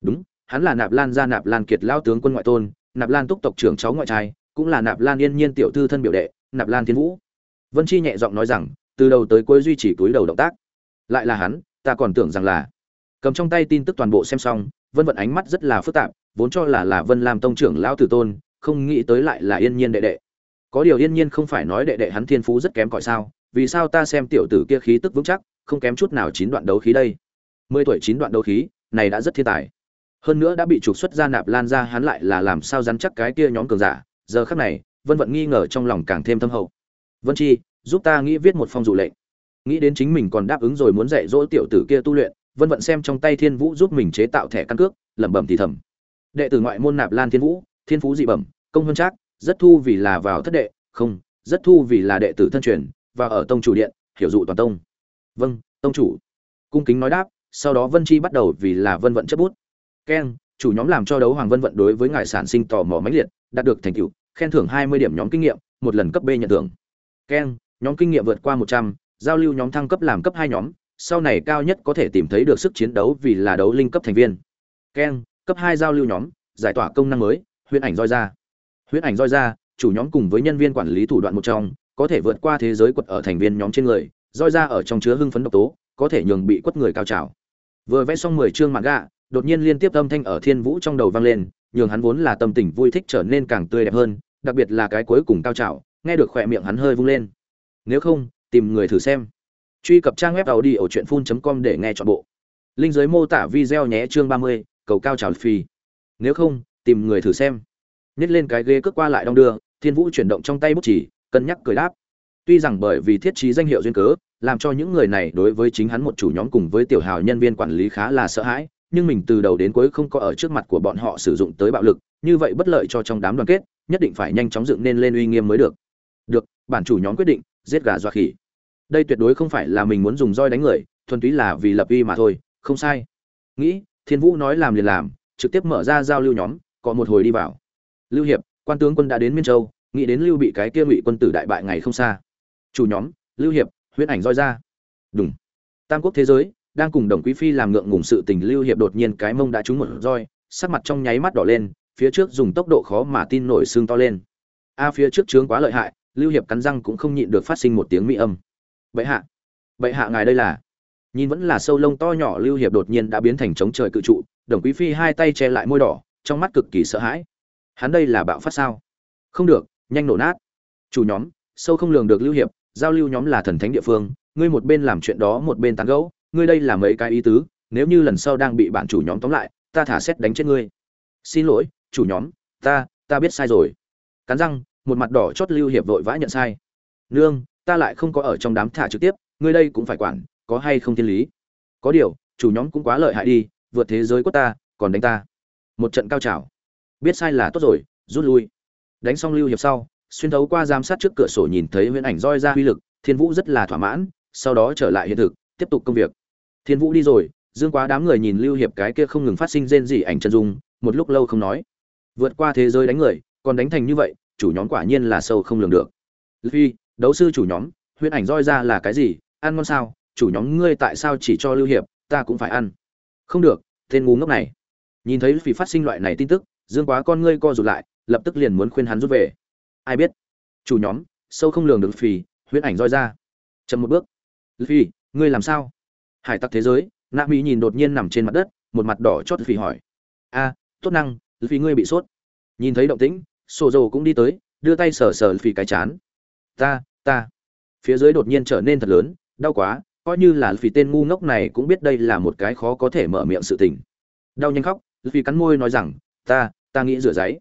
Đúng, hắn là nạp lan gia nạp lan kiệt lao tướng quân ngoại tôn, nạp lan túc tộc trưởng cháu ngoại trai, cũng là nạp lan yên nhiên tiểu thư thân biểu đệ, nạp lan thiên vũ. Vân chi nhẹ giọng nói rằng, từ đầu tới cuối duy trì túi đầu động tác. Lại là hắn, ta còn tưởng rằng là. Cầm trong tay tin tức toàn bộ xem xong, vân vận ánh mắt rất là phức tạp, vốn cho là là vân làm tông trưởng lão tử tôn, không nghĩ tới lại là yên nhiên đệ đệ có điều yên nhiên không phải nói đệ đệ hắn thiên phú rất kém cỏi sao, vì sao ta xem tiểu tử kia khí tức vững chắc, không kém chút nào chín đoạn đấu khí đây? Mười tuổi chín đoạn đấu khí, này đã rất thiên tài. Hơn nữa đã bị trục xuất ra nạp lan ra, hắn lại là làm sao dám chắc cái kia nhóm cường giả? Giờ khắc này, vân vận nghi ngờ trong lòng càng thêm thâm hậu. Vân chi, giúp ta nghĩ viết một phong dụ lệnh. Nghĩ đến chính mình còn đáp ứng rồi muốn dạy dỗ tiểu tử kia tu luyện, vân vận xem trong tay thiên vũ giúp mình chế tạo thẻ căn cước, lẩm bẩm thì thầm. Đệ tử ngoại môn nạp lan thiên vũ, thiên phú dị bẩm, công hơn trác rất thu vì là vào thất đệ, không, rất thu vì là đệ tử thân truyền, và ở tông chủ điện, hiểu dụ toàn tông. Vâng tông chủ. Cung kính nói đáp, sau đó vân chi bắt đầu vì là vân vận chấp bút. Keng chủ nhóm làm cho đấu hoàng vân vận đối với ngài sản sinh tò mò mãnh liệt, đạt được thành tựu, khen thưởng hai mươi điểm nhóm kinh nghiệm, một lần cấp b nhận thưởng. Keng nhóm kinh nghiệm vượt qua một trăm, giao lưu nhóm thăng cấp làm cấp hai nhóm, sau này cao nhất có thể tìm thấy được sức chiến đấu vì là đấu linh cấp thành viên. Keng cấp hai giao lưu nhóm, giải tỏa công năng mới, huyễn ảnh roi ra huyễn ảnh roi ra, chủ nhóm cùng với nhân viên quản lý thủ đoạn một trong, có thể vượt qua thế giới quật ở thành viên nhóm trên người, roi ra ở trong chứa hưng phấn độc tố, có thể nhường bị quất người cao trào. Vừa vẽ xong mười chương mạng gạ, đột nhiên liên tiếp âm thanh ở thiên vũ trong đầu vang lên, nhường hắn vốn là tâm tình vui thích trở nên càng tươi đẹp hơn, đặc biệt là cái cuối cùng cao trào, nghe được khỏe miệng hắn hơi vung lên. Nếu không, tìm người thử xem. Truy cập trang web tàu đi ở truyện phun com để nghe chọn bộ. Linh giới mô tả video nhé, chương ba mươi, cầu cao trào phi nếu không, tìm người thử xem nhét lên cái ghế cước qua lại đong đưa, thiên vũ chuyển động trong tay bút chỉ, cân nhắc cười đáp. Tuy rằng bởi vì thiết trí danh hiệu duyên cớ, làm cho những người này đối với chính hắn một chủ nhóm cùng với tiểu hào nhân viên quản lý khá là sợ hãi, nhưng mình từ đầu đến cuối không có ở trước mặt của bọn họ sử dụng tới bạo lực, như vậy bất lợi cho trong đám đoàn kết, nhất định phải nhanh chóng dựng nên lên uy nghiêm mới được. Được, bản chủ nhóm quyết định, giết gà dọa khỉ. Đây tuyệt đối không phải là mình muốn dùng roi đánh người, thuần túy là vì lập uy mà thôi, không sai. Nghĩ, thiên vũ nói làm liền làm, trực tiếp mở ra giao lưu nhóm, có một hồi đi vào lưu hiệp, quan tướng quân đã đến miên châu, nghĩ đến lưu bị cái kia ngụy quân tử đại bại ngày không xa. Chủ nhóm, lưu hiệp, huyễn ảnh roi ra. Đúng tam quốc thế giới, đang cùng đồng quý phi làm ngượng ngùng sự tình, lưu hiệp đột nhiên cái mông đã trúng một roi, sắc mặt trong nháy mắt đỏ lên, phía trước dùng tốc độ khó mà tin nổi xương to lên. A, phía trước trướng quá lợi hại, lưu hiệp cắn răng cũng không nhịn được phát sinh một tiếng mỹ âm. Vậy hạ vậy hạ ngài đây là? Nhìn vẫn là sâu lông to nhỏ, lưu hiệp đột nhiên đã biến thành chống trời cự trụ, đồng quý phi hai tay che lại môi đỏ, trong mắt cực kỳ sợ hãi hắn đây là bạo phát sao? Không được, nhanh nổ nát. Chủ nhóm, sâu không lường được lưu hiệp, giao lưu nhóm là thần thánh địa phương, ngươi một bên làm chuyện đó một bên tán gẫu, ngươi đây là mấy cái ý tứ, nếu như lần sau đang bị bạn chủ nhóm tóm lại, ta thả xét đánh chết ngươi. Xin lỗi, chủ nhóm, ta ta biết sai rồi. Cắn răng, một mặt đỏ chót lưu hiệp vội vã nhận sai. Nương, ta lại không có ở trong đám thả trực tiếp, ngươi đây cũng phải quản, có hay không thiên lý? Có điều, chủ nhóm cũng quá lợi hại đi, vượt thế giới của ta, còn đánh ta. Một trận cao trào biết sai là tốt rồi, rút lui. Đánh xong lưu hiệp sau, xuyên thấu qua giám sát trước cửa sổ nhìn thấy huyễn ảnh roi ra uy lực, thiên vũ rất là thỏa mãn, sau đó trở lại hiện thực, tiếp tục công việc. Thiên vũ đi rồi, dương quá đám người nhìn lưu hiệp cái kia không ngừng phát sinh rên rỉ ảnh chân dung, một lúc lâu không nói. Vượt qua thế giới đánh người, còn đánh thành như vậy, chủ nhóm quả nhiên là sâu không lường được. Phi, đấu sư chủ nhóm, huyễn ảnh roi ra là cái gì, ăn ngon sao, chủ nhóm ngươi tại sao chỉ cho lưu hiệp, ta cũng phải ăn. Không được, tên ngu ngốc này. Nhìn thấy phi phát sinh loại này tin tức dương quá con ngươi co rụt lại, lập tức liền muốn khuyên hắn rút về. Ai biết? Chủ nhóm, sâu không lường được phì, huyễn ảnh roi ra. Chậm một bước. Phi ngươi làm sao? Hải tặc thế giới, nạ mỹ nhìn đột nhiên nằm trên mặt đất, một mặt đỏ chót phì hỏi. A, tốt năng phi ngươi bị sốt. Nhìn thấy động tĩnh sổ dầu cũng đi tới, đưa tay sờ sờ phì cái chán. Ta ta. Phía dưới đột nhiên trở nên thật lớn, đau quá, coi như là phì tên ngu ngốc này cũng biết đây là một cái khó có thể mở miệng sự tình. Đau nhanh khóc, phì cắn môi nói rằng, ta ta nghĩ rửa giấy.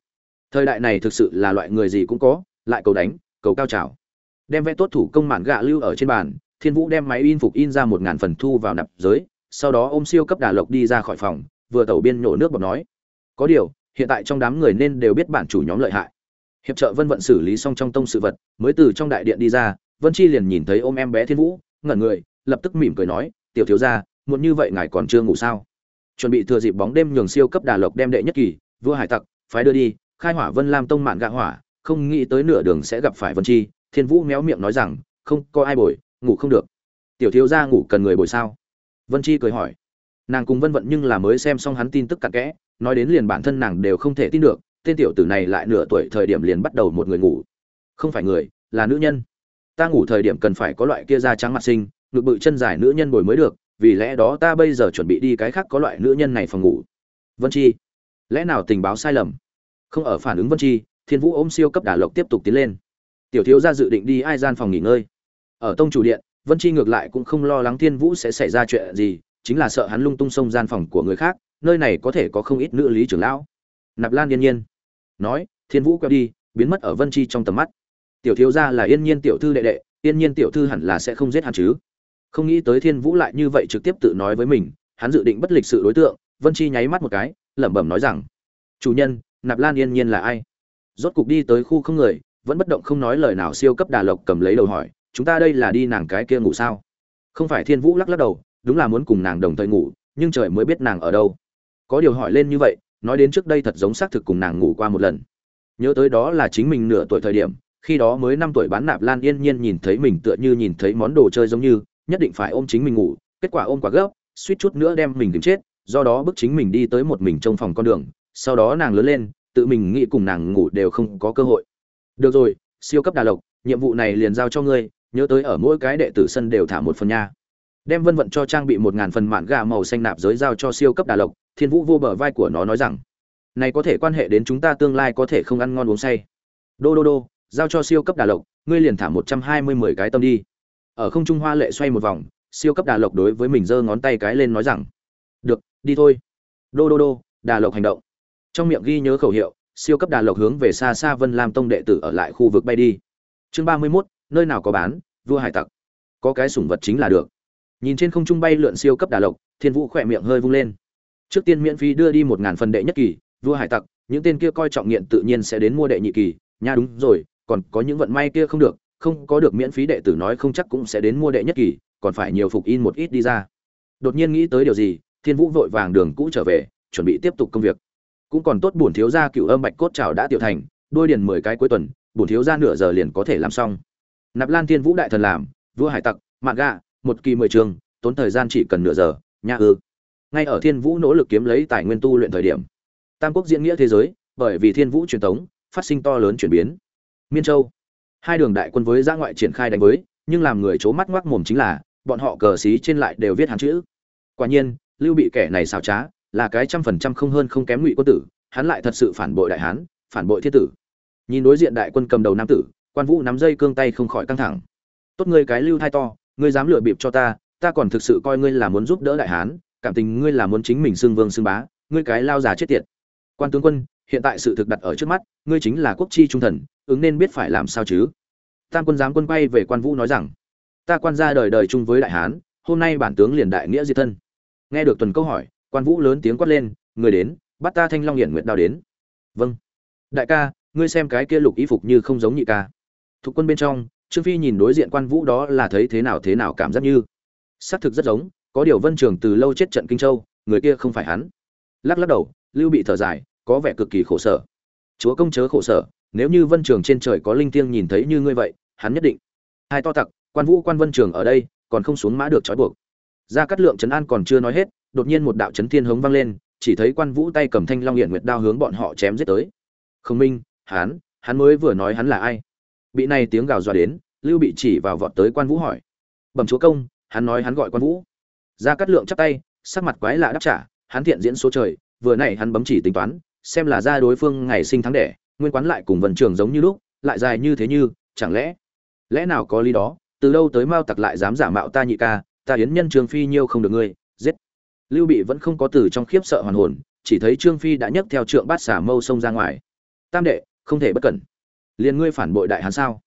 Thời đại này thực sự là loại người gì cũng có, lại cầu đánh, cầu cao trào. Đem vẽ tốt thủ công mạn gạ lưu ở trên bàn, thiên vũ đem máy in phục in ra một ngàn phần thu vào nạp giới, sau đó ôm siêu cấp đà lộc đi ra khỏi phòng, vừa tẩu biên nổ nước bọt nói. Có điều, hiện tại trong đám người nên đều biết bản chủ nhóm lợi hại. Hiệp trợ vân vận xử lý xong trong tông sự vật, mới từ trong đại điện đi ra, vân chi liền nhìn thấy ôm em bé thiên vũ, ngẩn người, lập tức mỉm cười nói, tiểu thiếu gia, muộn như vậy ngài còn chưa ngủ sao? Chuẩn bị thừa dịp bóng đêm nhường siêu cấp đà lộc đem đệ nhất kỳ vua hải tặc, phái đưa đi, khai hỏa vân lam tông mạn gạ hỏa, không nghĩ tới nửa đường sẽ gặp phải vân chi. Thiên vũ méo miệng nói rằng, không, có ai bồi, ngủ không được. Tiểu thiếu gia ngủ cần người bồi sao? Vân chi cười hỏi. Nàng cùng vân vận nhưng là mới xem xong hắn tin tức cặn kẽ, nói đến liền bản thân nàng đều không thể tin được, tên tiểu tử này lại nửa tuổi thời điểm liền bắt đầu một người ngủ. Không phải người, là nữ nhân. Ta ngủ thời điểm cần phải có loại kia da trắng mặt sinh ngực bự chân dài nữ nhân bồi mới được, vì lẽ đó ta bây giờ chuẩn bị đi cái khác có loại nữ nhân này phòng ngủ. Vân chi lẽ nào tình báo sai lầm? Không ở phản ứng vân chi, thiên vũ ôm siêu cấp đà lộc tiếp tục tiến lên. Tiểu thiếu gia dự định đi ai gian phòng nghỉ ngơi? Ở tông chủ điện, vân chi ngược lại cũng không lo lắng thiên vũ sẽ xảy ra chuyện gì, chính là sợ hắn lung tung xông gian phòng của người khác, nơi này có thể có không ít nữ lý trưởng lão. Nạp lan yên nhiên nói, thiên vũ quẹo đi, biến mất ở vân chi trong tầm mắt. Tiểu thiếu gia là yên nhiên tiểu thư đệ đệ, yên nhiên tiểu thư hẳn là sẽ không giết hắn chứ. Không nghĩ tới thiên vũ lại như vậy trực tiếp tự nói với mình, hắn dự định bất lịch sự đối tượng, vân chi nháy mắt một cái lẩm bẩm nói rằng, chủ nhân, nạp lan yên nhiên là ai? Rốt cục đi tới khu không người, vẫn bất động không nói lời nào siêu cấp đà lộc cầm lấy đầu hỏi, chúng ta đây là đi nàng cái kia ngủ sao? Không phải thiên vũ lắc lắc đầu, đúng là muốn cùng nàng đồng thời ngủ, nhưng trời mới biết nàng ở đâu. Có điều hỏi lên như vậy, nói đến trước đây thật giống xác thực cùng nàng ngủ qua một lần. Nhớ tới đó là chính mình nửa tuổi thời điểm, khi đó mới năm tuổi bán nạp lan yên nhiên nhìn thấy mình tựa như nhìn thấy món đồ chơi giống như, nhất định phải ôm chính mình ngủ, kết quả ôm quá gấp, suýt chút nữa đem mình tìm chết do đó bức chính mình đi tới một mình trong phòng con đường, sau đó nàng lớn lên, tự mình nghĩ cùng nàng ngủ đều không có cơ hội. Được rồi, siêu cấp đà lộc, nhiệm vụ này liền giao cho ngươi, nhớ tới ở mỗi cái đệ tử sân đều thả một phần nha. Đem vân vận cho trang bị một ngàn phần mạn gà màu xanh nạp giới giao cho siêu cấp đà lộc, thiên vũ vô bờ vai của nó nói rằng, này có thể quan hệ đến chúng ta tương lai có thể không ăn ngon uống say. Đô đô đô, giao cho siêu cấp đà lộc, ngươi liền thả một trăm hai mươi mười cái tâm đi. Ở không trung hoa lệ xoay một vòng, siêu cấp đà lộc đối với mình giơ ngón tay cái lên nói rằng đi thôi. Đô đô đô, đà lộc hành động. Trong miệng ghi nhớ khẩu hiệu, siêu cấp đà lộc hướng về xa xa vân lam tông đệ tử ở lại khu vực bay đi. Chương ba mươi mốt, nơi nào có bán, vua hải tặc. Có cái sủng vật chính là được. Nhìn trên không trung bay lượn siêu cấp đà lộc, thiên vũ khỏe miệng hơi vung lên. Trước tiên miễn phí đưa đi một ngàn phần đệ nhất kỳ, vua hải tặc, những tên kia coi trọng nghiện tự nhiên sẽ đến mua đệ nhị kỳ. Nha đúng rồi, còn có những vận may kia không được, không có được miễn phí đệ tử nói không chắc cũng sẽ đến mua đệ nhất kỳ, còn phải nhiều phục in một ít đi ra. Đột nhiên nghĩ tới điều gì thiên vũ vội vàng đường cũ trở về, chuẩn bị tiếp tục công việc. Cũng còn tốt bổn thiếu gia cựu âm bạch cốt trào đã tiểu thành, đôi điền mười cái cuối tuần, bổn thiếu gia nửa giờ liền có thể làm xong. Nạp lan thiên vũ đại thần làm, vua hải tặc, Mạn gà một kỳ mười trường, tốn thời gian chỉ cần nửa giờ nhà ư. Ngay ở thiên vũ nỗ lực kiếm lấy tài nguyên tu luyện thời điểm, tam quốc diễn nghĩa thế giới, bởi vì thiên vũ truyền thống, phát sinh to lớn chuyển biến. Miên châu, hai đường đại quân với ra ngoại triển khai đánh với, nhưng làm người c mắt ngoác mồm chính là, bọn họ cờ xí trên lại đều viết hán chữ. Quả nhiên lưu bị kẻ này xảo trá, là cái trăm phần trăm không hơn không kém ngụy quân tử, hắn lại thật sự phản bội đại hán, phản bội thiên tử. Nhìn đối diện đại quân cầm đầu nam tử, quan vũ nắm dây cương tay không khỏi căng thẳng. Tốt ngươi cái lưu thai to, ngươi dám lựa bịp cho ta ta còn thực sự coi ngươi là muốn giúp đỡ đại hán, cảm tình ngươi là muốn chính mình xưng vương xưng bá, ngươi cái lao già chết tiệt. Quan tướng quân, hiện tại sự thực đặt ở trước mắt, ngươi chính là quốc chi trung thần, ứng nên biết phải làm sao chứ? Tam quân giám quân quay về quan vũ nói rằng, ta quan gia đời đời chung với đại hán, hôm nay bản tướng liền đại nghĩa diệt thân nghe được tuần câu hỏi, quan vũ lớn tiếng quát lên, người đến, bắt ta thanh long hiển nguyện đao đến. Vâng. Đại ca, ngươi xem cái kia lục y phục như không giống nhị ca. Thuộc quân bên trong, trương phi nhìn đối diện quan vũ đó là thấy thế nào thế nào cảm giác như. Xác thực rất giống, có điều vân trường từ lâu chết trận kinh châu, người kia không phải hắn. Lắc lắc đầu, lưu bị thở dài, có vẻ cực kỳ khổ sở. Chúa công chớ khổ sở, nếu như vân trường trên trời có linh thiêng nhìn thấy như ngươi vậy, hắn nhất định. Hai to tặc, quan vũ, quan vân trường ở đây, còn không xuống mã được trói buộc gia cát lượng trấn an còn chưa nói hết, đột nhiên một đạo chấn thiên hống vang lên, chỉ thấy quan vũ tay cầm thanh long hiện nguyệt đao hướng bọn họ chém giết tới. Khương minh hắn hắn mới vừa nói hắn là ai? Bị này tiếng gào dọa đến, lưu bị chỉ vào vọt tới quan vũ hỏi. Bẩm chúa công, hắn nói hắn gọi quan vũ. Gia cát lượng chắp tay, sắc mặt quái lạ đáp trả, hắn thiện diễn số trời, vừa nãy hắn bấm chỉ tính toán, xem là ra đối phương ngày sinh tháng đẻ, nguyên quán lại cùng Vân trường giống như lúc, lại dài như thế như, chẳng lẽ lẽ nào có lý đó, từ đâu tới mao tặc lại dám giả mạo ta nhị ca ta yến nhân trương phi nhiêu không được ngươi, giết. Lưu bị vẫn không có từ trong khiếp sợ hoàn hồn, chỉ thấy trương phi đã nhấc theo trượng bát xả mâu xông ra ngoài. Tam đệ, không thể bất cẩn. Liền ngươi phản bội đại hán sao?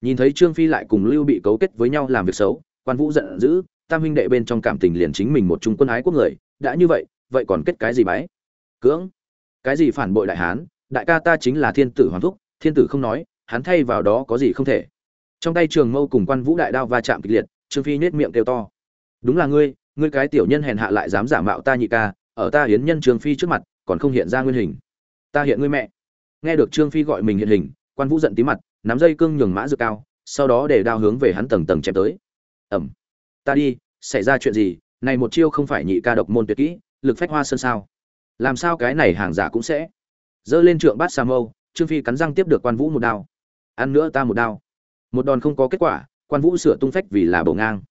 Nhìn thấy trương phi lại cùng lưu bị cấu kết với nhau làm việc xấu, quan vũ giận dữ, tam huynh đệ bên trong cảm tình liền chính mình một trung quân ái quốc người, đã như vậy vậy còn kết cái gì bái? Cưỡng. Cái gì phản bội đại hán? Đại ca ta chính là thiên tử hoàng thúc, thiên tử không nói, hắn thay vào đó có gì không thể. Trong tay trường mâu cùng quan vũ đại đao va chạm kịch liệt, trương phi nhếch miệng kêu to đúng là ngươi ngươi cái tiểu nhân hèn hạ lại dám giả mạo ta nhị ca, ở ta hiến nhân trương phi trước mặt, còn không hiện ra nguyên hình. Ta hiện ngươi mẹ. Nghe được trương phi gọi mình hiện hình, quan vũ giận tí mặt, nắm dây cương nhường mã dược cao, sau đó để đao hướng về hắn tầng tầng chém tới. Ẩm. Ta đi, xảy ra chuyện gì, này một chiêu không phải nhị ca độc môn tuyệt kỹ, lực phách hoa sơn sao? Làm sao cái này hàng giả cũng sẽ? Dơ lên trượng bát sa mâu, trương phi cắn răng tiếp được quan vũ một đao. Ăn nữa ta một đao. Một đòn không có kết quả, quan vũ sửa tung phách vì là bầu ngang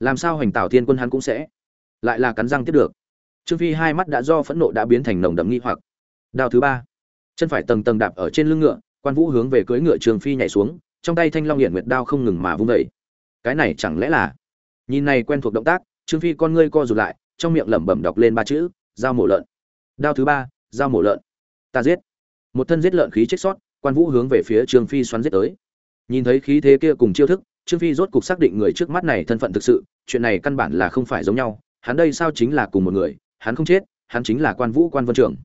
làm sao hoành tạo thiên quân hắn cũng sẽ lại là cắn răng tiếp được? Trương phi hai mắt đã do phẫn nộ đã biến thành nồng đậm nghi hoặc. Đao thứ ba. Chân phải tầng tầng đạp ở trên lưng ngựa, quan vũ hướng về cưỡi ngựa trương phi nhảy xuống, trong tay thanh long hiển nguyệt đao không ngừng mà vung vẩy cái này chẳng lẽ là nhìn này quen thuộc động tác, trương phi con ngươi co rụt lại, trong miệng lẩm bẩm đọc lên ba chữ dao mổ lợn. Đao thứ ba dao mổ lợn. Ta giết. Một thân giết lợn khí chết sót, quan vũ hướng về phía trương phi xoắn giết tới. Nhìn thấy khí thế kia cùng chiêu thức trương phi rốt cục xác định người trước mắt này thân phận thực sự, chuyện này căn bản là không phải giống nhau, hắn đây sao chính là cùng một người, hắn không chết, hắn chính là quan vũ quan vân trưởng.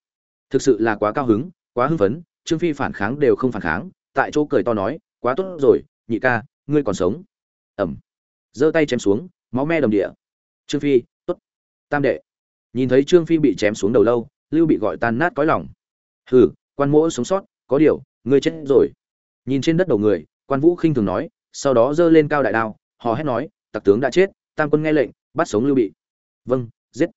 Thực sự là quá cao hứng, quá hưng phấn, trương phi phản kháng đều không phản kháng, tại chỗ cười to nói, quá tốt rồi, nhị ca, ngươi còn sống. Ẩm giơ tay chém xuống, máu me đồng địa. Trương phi, tốt, tam đệ. Nhìn thấy trương phi bị chém xuống đầu lâu, lưu bị gọi tan nát cõi lòng. Hừ, quan mỗ sống sót, có điều, ngươi chết rồi. Nhìn trên đất đầu người, quan vũ khinh thường nói sau đó giơ lên cao đại đao họ hét nói, tặc tướng đã chết, tam quân nghe lệnh, bắt sống lưu bị. Vâng giết.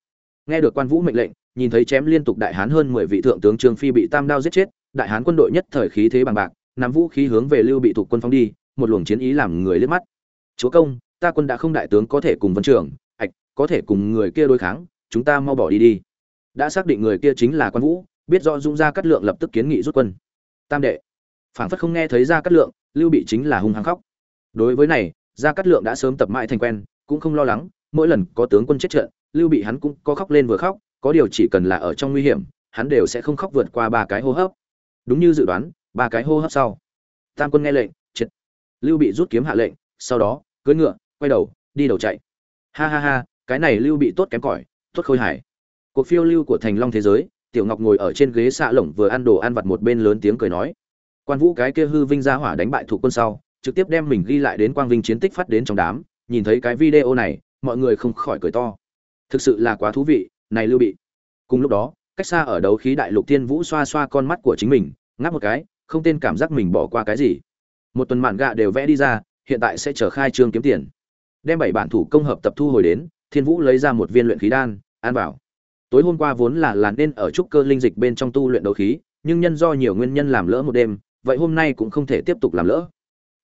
Nghe được quan vũ mệnh lệnh, nhìn thấy chém liên tục đại hán hơn mười vị thượng tướng trương phi bị tam đao giết chết, đại hán quân đội nhất thời khí thế bằng bạc, nắm vũ khí hướng về lưu bị thuộc quân phóng đi, một luồng chiến ý làm người liếc mắt. Chúa công, ta quân đã không đại tướng có thể cùng vân trưởng ạch, có thể cùng người kia đối kháng, chúng ta mau bỏ đi đi. Đã xác định người kia chính là quan vũ, biết rõ dung ra cắt lượng lập tức kiến nghị rút quân. Tam đệ. Phảng phất không nghe thấy ra cắt lượng, lưu bị chính là hung hăng khóc đối với này, gia cát lượng đã sớm tập mãi thành quen, cũng không lo lắng, mỗi lần có tướng quân chết trận, lưu bị hắn cũng có khóc lên vừa khóc, có điều chỉ cần là ở trong nguy hiểm, hắn đều sẽ không khóc vượt qua ba cái hô hấp. Đúng như dự đoán, ba cái hô hấp sau. Tam quân nghe lệnh, triệt. Lưu bị rút kiếm hạ lệnh, sau đó, cưỡi ngựa, quay đầu, đi đầu chạy. Ha ha ha, cái này lưu bị tốt kém cỏi, tốt khôi hài. Cuộc phiêu lưu của thành long thế giới, tiểu ngọc ngồi ở trên ghế xạ lồng vừa ăn đồ ăn vặt một bên lớn tiếng cười nói. Quan vũ cái kia hư vinh ra hỏa đánh bại thủ quân sau trực tiếp đem mình ghi lại đến quang vinh chiến tích phát đến trong đám, nhìn thấy cái video này, mọi người không khỏi cười to. Thực sự là quá thú vị, này lưu bị. Cùng lúc đó, cách xa ở đấu khí đại lục tiên vũ xoa xoa con mắt của chính mình, ngáp một cái, không tên cảm giác mình bỏ qua cái gì. Một tuần mạn gạ đều vẽ đi ra, hiện tại sẽ trở khai trương kiếm tiền. Đem bảy bản thủ công hợp tập thu hồi đến, thiên vũ lấy ra một viên luyện khí đan, an bảo. Tối hôm qua vốn là làn nên ở trúc cơ linh dịch bên trong tu luyện đấu khí, nhưng nhân do nhiều nguyên nhân làm lỡ một đêm, vậy hôm nay cũng không thể tiếp tục làm lỡ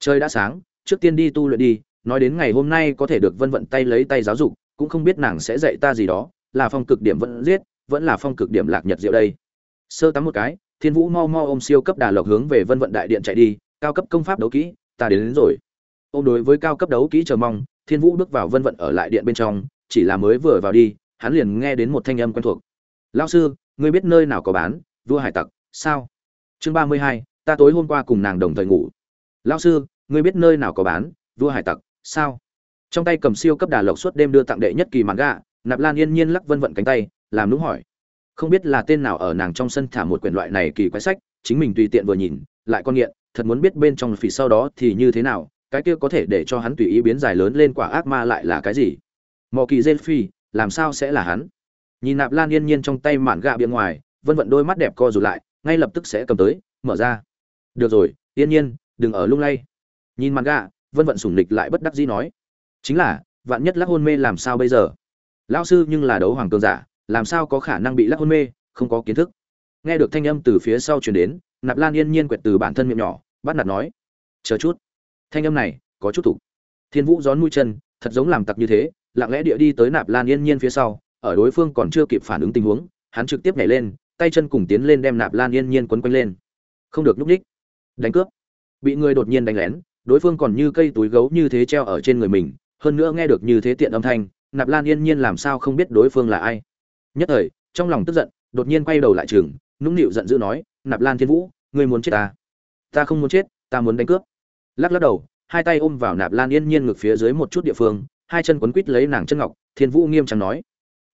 trời đã sáng trước tiên đi tu luyện đi nói đến ngày hôm nay có thể được vân vận tay lấy tay giáo dục cũng không biết nàng sẽ dạy ta gì đó là phong cực điểm vẫn giết vẫn là phong cực điểm lạc nhật diệu đây. Sơ tắm một cái thiên vũ mau mau ôm siêu cấp đà lộc hướng về vân vận đại điện chạy đi cao cấp công pháp đấu kỹ ta đến, đến rồi. Ôm đối với cao cấp đấu kỹ chờ mong thiên vũ bước vào vân vận ở lại điện bên trong chỉ là mới vừa vào đi hắn liền nghe đến một thanh âm quen thuộc. Lao sư ngươi biết nơi nào có bán? Vua hải tặc sao? Chương ba mươi hai ta tối hôm qua cùng nàng đồng thời ngủ lao sư, ngươi biết nơi nào có bán? Vua hải tặc, sao? Trong tay cầm siêu cấp đà lộc suốt đêm đưa tặng đệ nhất kỳ mạn gạ nạp lan yên nhiên lắc vân vận cánh tay, làm đúng hỏi. Không biết là tên nào ở nàng trong sân thả một quyển loại này kỳ quái sách, chính mình tùy tiện vừa nhìn, lại con nghiện, thật muốn biết bên trong phỉ sau đó thì như thế nào, cái kia có thể để cho hắn tùy ý biến dài lớn lên quả ác ma lại là cái gì? Mò kỳ dê phi, làm sao sẽ là hắn? Nhìn nạp lan yên nhiên trong tay mạn gạ bên ngoài, vân vận đôi mắt đẹp co rụt lại, ngay lập tức sẽ cầm tới, mở ra. Được rồi, yên nhiên đừng ở lung lay. Nhìn mặt gạ vân vận sủng lịch lại bất đắc dĩ nói, chính là, vạn nhất lắc hôn mê làm sao bây giờ? Lão sư nhưng là đấu hoàng cường giả, làm sao có khả năng bị lắc hôn mê, không có kiến thức. Nghe được thanh âm từ phía sau truyền đến, nạp lan yên nhiên quẹt từ bản thân miệng nhỏ, bắt nạt nói, chờ chút. Thanh âm này có chút thủ thiên vũ gión mũi chân, thật giống làm tặc như thế, lặng lẽ địa đi tới nạp lan yên nhiên phía sau, ở đối phương còn chưa kịp phản ứng tình huống, hắn trực tiếp nhảy lên, tay chân cùng tiến lên đem nạp lan yên nhiên quấn quanh lên. Không được nhúc ních đánh cướp bị người đột nhiên đánh lén, đối phương còn như cây túi gấu như thế treo ở trên người mình, hơn nữa nghe được như thế tiện âm thanh, nạp lan yên nhiên làm sao không biết đối phương là ai. Nhất thời, trong lòng tức giận, đột nhiên quay đầu lại trường, nũng nịu giận dữ nói, nạp lan thiên vũ, ngươi muốn chết ta? Ta không muốn chết, ta muốn đánh cướp. Lắc lắc đầu, hai tay ôm vào nạp lan yên nhiên ngực phía dưới một chút địa phương, hai chân quấn quít lấy nàng chân ngọc, thiên vũ nghiêm trang nói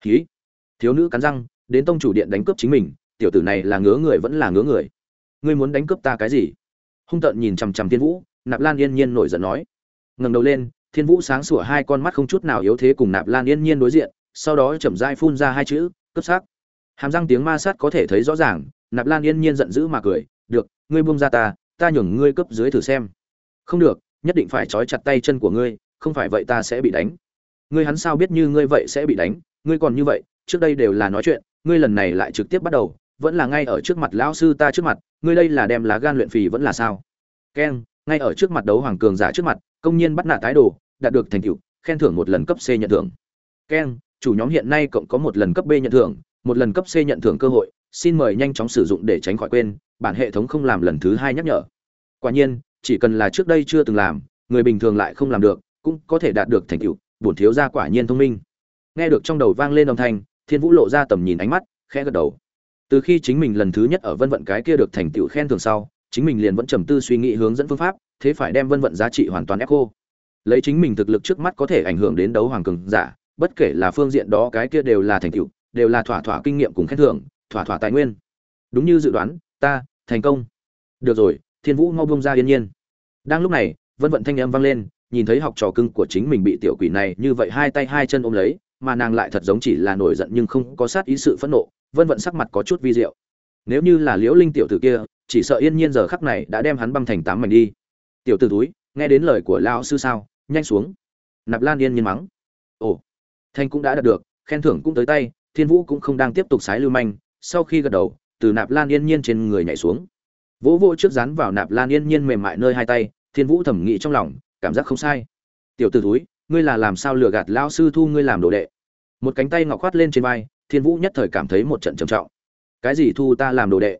ký thiếu nữ cắn răng, đến tông chủ điện đánh cướp chính mình, tiểu tử này là ngứa người vẫn là ngứa người. Ngươi muốn đánh cướp ta cái gì? Hung tợn nhìn chằm chằm thiên vũ, nạp lan yên nhiên nổi giận nói. Ngẩng đầu lên, thiên vũ sáng sủa hai con mắt không chút nào yếu thế cùng nạp lan yên nhiên đối diện, sau đó chậm dai phun ra hai chữ cấp sắc hàm răng tiếng ma sát có thể thấy rõ ràng, nạp lan yên nhiên giận dữ mà cười, được, ngươi buông ra ta ta nhường ngươi cấp dưới thử xem. Không được, nhất định phải trói chặt tay chân của ngươi, không phải vậy ta sẽ bị đánh. Ngươi hắn sao biết như ngươi vậy sẽ bị đánh? Ngươi còn như vậy, trước đây đều là nói chuyện, ngươi lần này lại trực tiếp bắt đầu vẫn là ngay ở trước mặt lão sư ta trước mặt, ngươi đây là đem lá gan luyện phì vẫn là sao? Keng ngay ở trước mặt đấu hoàng cường giả trước mặt, công nhiên bắt nạt tái đồ đạt được thành tựu, khen thưởng một lần cấp c nhận thưởng. Keng chủ nhóm hiện nay cộng có một lần cấp b nhận thưởng, một lần cấp c nhận thưởng cơ hội, xin mời nhanh chóng sử dụng để tránh khỏi quên, bản hệ thống không làm lần thứ hai nhắc nhở. Quả nhiên, chỉ cần là trước đây chưa từng làm, người bình thường lại không làm được, cũng có thể đạt được thành tựu, bổn thiếu gia quả nhiên thông minh. Nghe được trong đầu vang lên âm thanh, thiên vũ lộ ra tầm nhìn ánh mắt, khẽ gật đầu từ khi chính mình lần thứ nhất ở vân vận cái kia được thành tựu khen thưởng sau, chính mình liền vẫn trầm tư suy nghĩ hướng dẫn phương pháp, thế phải đem vân vận giá trị hoàn toàn ép cô lấy chính mình thực lực trước mắt có thể ảnh hưởng đến đấu hoàng cường giả, bất kể là phương diện đó cái kia đều là thành tựu, đều là thỏa thỏa kinh nghiệm cùng khen thưởng, thỏa thỏa tài nguyên. Đúng như dự đoán, ta, thành công. Được rồi, thiên vũ mau bông ra yên nhiên. Đang lúc này, vân vận thanh âm vang lên, nhìn thấy học trò cưng của chính mình bị tiểu quỷ này như vậy hai tay hai chân ôm lấy, mà nàng lại thật giống chỉ là nổi giận nhưng không có sát ý sự phẫn nộ vân vận sắc mặt có chút vi diệu. Nếu như là liễu linh tiểu tử kia, chỉ sợ yên nhiên giờ khắc này đã đem hắn băm thành tám mảnh đi. Tiểu tử túi, nghe đến lời của lão sư sao, nhanh xuống. Nạp lan yên nhiên mắng. Ồ, thanh cũng đã đạt được, khen thưởng cũng tới tay, thiên vũ cũng không đang tiếp tục sái lưu manh, sau khi gật đầu, từ nạp lan yên nhiên trên người nhảy xuống. Vỗ vỗ trước dán vào nạp lan yên nhiên mềm mại nơi hai tay, thiên vũ thẩm nghĩ trong lòng, cảm giác không sai. Tiểu t ử túi, ngươi là làm sao lừa gạt lao sư thu ngươi làm đồ đệ? Một cánh tay ngọc khoát lên trên vai thiên vũ nhất thời cảm thấy một trận trầm trọng. Cái gì thu ta làm đồ đệ?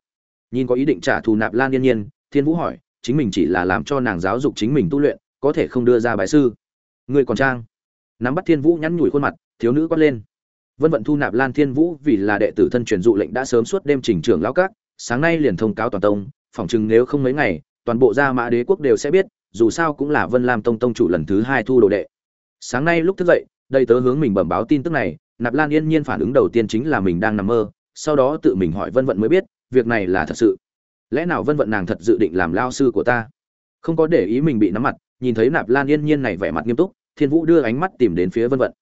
Nhìn có ý định trả thù nạp lan yên nhiên, thiên vũ hỏi, chính mình chỉ là làm cho nàng giáo dục chính mình tu luyện, có thể không đưa ra bài sư. Ngươi còn trang. Nắm bắt thiên vũ nhắn nhủi khuôn mặt, thiếu nữ quát lên. Vân vận thu nạp lan thiên vũ vì là đệ tử thân truyền dụ lệnh đã sớm suốt đêm chỉnh trưởng lão các, sáng nay liền thông cáo toàn tông, phỏng chừng nếu không mấy ngày, toàn bộ gia mã đế quốc đều sẽ biết, dù sao cũng là vân lam tông tông chủ lần thứ hai thu đồ đệ. Sáng nay lúc thức dậy đây tớ hướng mình bẩm báo tin tức này nạp lan yên nhiên phản ứng đầu tiên chính là mình đang nằm mơ, sau đó tự mình hỏi vân vận mới biết, việc này là thật sự. Lẽ nào vân vận nàng thật dự định làm lao sư của ta? Không có để ý mình bị nắm mặt, nhìn thấy nạp lan yên nhiên này vẻ mặt nghiêm túc, thiên vũ đưa ánh mắt tìm đến phía vân vận.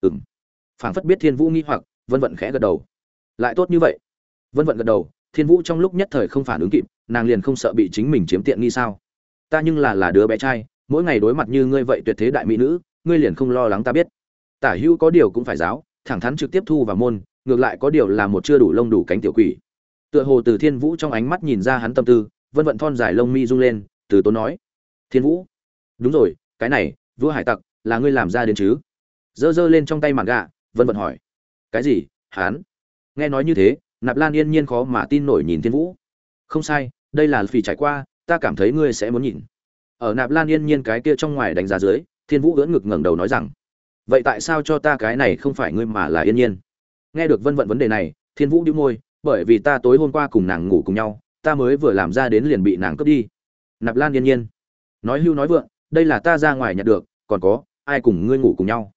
Ừng phảng phất biết thiên vũ nghi hoặc, vân vận khẽ gật đầu. Lại tốt như vậy. Vân vận gật đầu, thiên vũ trong lúc nhất thời không phản ứng kịp, nàng liền không sợ bị chính mình chiếm tiện nghi sao? Ta nhưng là là đứa bé trai, mỗi ngày đối mặt như ngươi vậy tuyệt thế đại mỹ nữ, ngươi liền không lo lắng ta biết. Tả hữu có điều cũng phải giáo thẳng thắn trực tiếp thu vào môn, ngược lại có điều là một chưa đủ lông đủ cánh tiểu quỷ. Tựa hồ từ thiên vũ trong ánh mắt nhìn ra hắn tâm tư, vân vận thon dài lông mi rung lên, từ tốn nói, thiên vũ, đúng rồi, cái này, vua hải tặc, là ngươi làm ra đến chứ? Giơ giơ lên trong tay màn gạ, vân vận hỏi, cái gì, hắn? Nghe nói như thế, nạp lan yên nhiên khó mà tin nổi nhìn thiên vũ. Không sai, đây là phỉ trải qua, ta cảm thấy ngươi sẽ muốn nhìn. Ở nạp lan yên nhiên cái kia trong ngoài đánh giá dưới, thiên vũ ưỡn ngực ngẩng đầu nói rằng vậy tại sao cho ta cái này không phải ngươi mà là yên nhiên? Nghe được vân vận vấn đề này, thiên vũ đĩu môi, bởi vì ta tối hôm qua cùng nàng ngủ cùng nhau, ta mới vừa làm ra đến liền bị nàng cướp đi. Nạp lan yên nhiên. Nói hưu nói vượng, đây là ta ra ngoài nhặt được, còn có, ai cùng ngươi ngủ cùng nhau?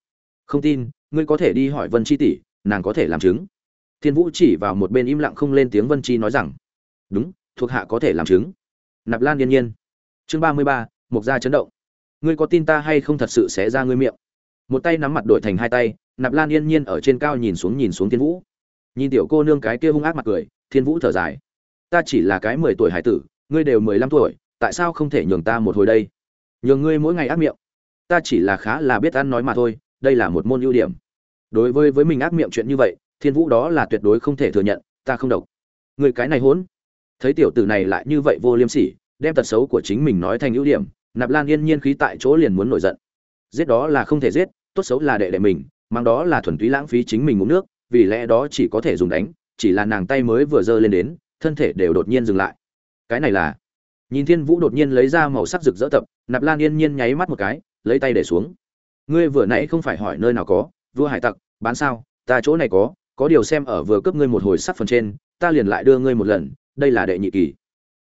Không tin, ngươi có thể đi hỏi vân chi tỷ, nàng có thể làm chứng. Thiên vũ chỉ vào một bên im lặng không lên tiếng vân chi nói rằng, đúng, thuộc hạ có thể làm chứng. Nạp lan yên nhiên. Chương ba mươi ba mục gia chấn động. Ngươi có tin ta hay không thật sự sẽ ra ngươi miệng? Một tay nắm mặt đổi thành hai tay, nạp lan yên nhiên ở trên cao nhìn xuống nhìn xuống thiên vũ. Nhìn tiểu cô nương cái kia hung ác mặt cười, thiên vũ thở dài. Ta chỉ là cái mười tuổi hải tử, ngươi đều mười lăm tuổi, tại sao không thể nhường ta một hồi đây? Nhường ngươi mỗi ngày ác miệng. Ta chỉ là khá là biết ăn nói mà thôi, đây là một môn ưu điểm. Đối với với mình ác miệng chuyện như vậy, thiên vũ đó là tuyệt đối không thể thừa nhận, ta không độc. Người cái này hỗn. Thấy tiểu tử này lại như vậy vô liêm sỉ, đem tật xấu của chính mình nói thành ưu điểm, nạp lan yên nhiên khí tại chỗ liền muốn nổi giận giết đó là không thể giết, tốt xấu là đệ đệ mình, mang đó là thuần túy lãng phí chính mình uống nước, vì lẽ đó chỉ có thể dùng đánh, chỉ là nàng tay mới vừa giơ lên đến, thân thể đều đột nhiên dừng lại. Cái này là, nhìn thiên vũ đột nhiên lấy ra màu sắc rực rỡ tập, nạp lan yên nhiên nháy mắt một cái, lấy tay để xuống. Ngươi vừa nãy không phải hỏi nơi nào có, vua hải tặc, bán sao, ta chỗ này có có điều xem ở vừa cướp ngươi một hồi sắc phần trên, ta liền lại đưa ngươi một lần, đây là đệ nhị kỳ.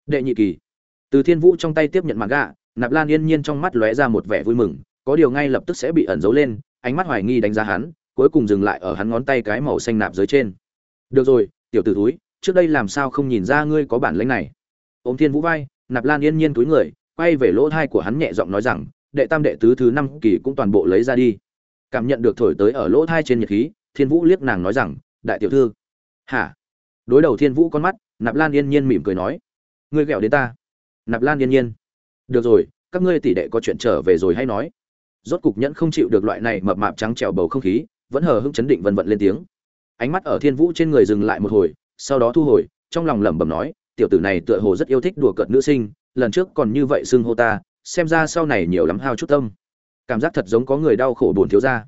Đệ nhị kỳ. Từ thiên vũ trong tay tiếp nhận mặt gạ nạp lan yên nhiên trong mắt lóe ra một vẻ vui mừng có điều ngay lập tức sẽ bị ẩn giấu lên, ánh mắt hoài nghi đánh giá hắn, cuối cùng dừng lại ở hắn ngón tay cái màu xanh nạp dưới trên. Được rồi, tiểu tử túi trước đây làm sao không nhìn ra ngươi có bản lĩnh này? Ôm thiên vũ vai, nạp lan yên nhiên túi người, quay về lỗ thai của hắn nhẹ giọng nói rằng, đệ tam đệ tứ thứ năm kỳ cũng toàn bộ lấy ra đi. Cảm nhận được thổi tới ở lỗ thai trên nhiệt khí, thiên vũ liếc nàng nói rằng, đại tiểu thư. Hả? Đối đầu thiên vũ con mắt, nạp lan yên nhiên mỉm cười nói, ngươi ghẹo đến ta. Nạp lan yên nhiên. Được rồi, các ngươi tỷ đệ có chuyện trở về rồi hay nói rốt cục nhẫn không chịu được loại này mập mạp trắng trèo bầu không khí, vẫn hờ hững chấn định vân vận lên tiếng. Ánh mắt ở thiên vũ trên người dừng lại một hồi, sau đó thu hồi, trong lòng lẩm bẩm nói, tiểu tử này tựa hồ rất yêu thích đùa cợt nữ sinh, lần trước còn như vậy xưng hô ta, xem ra sau này nhiều lắm hao chút tâm. Cảm giác thật giống có người đau khổ buồn thiếu ra.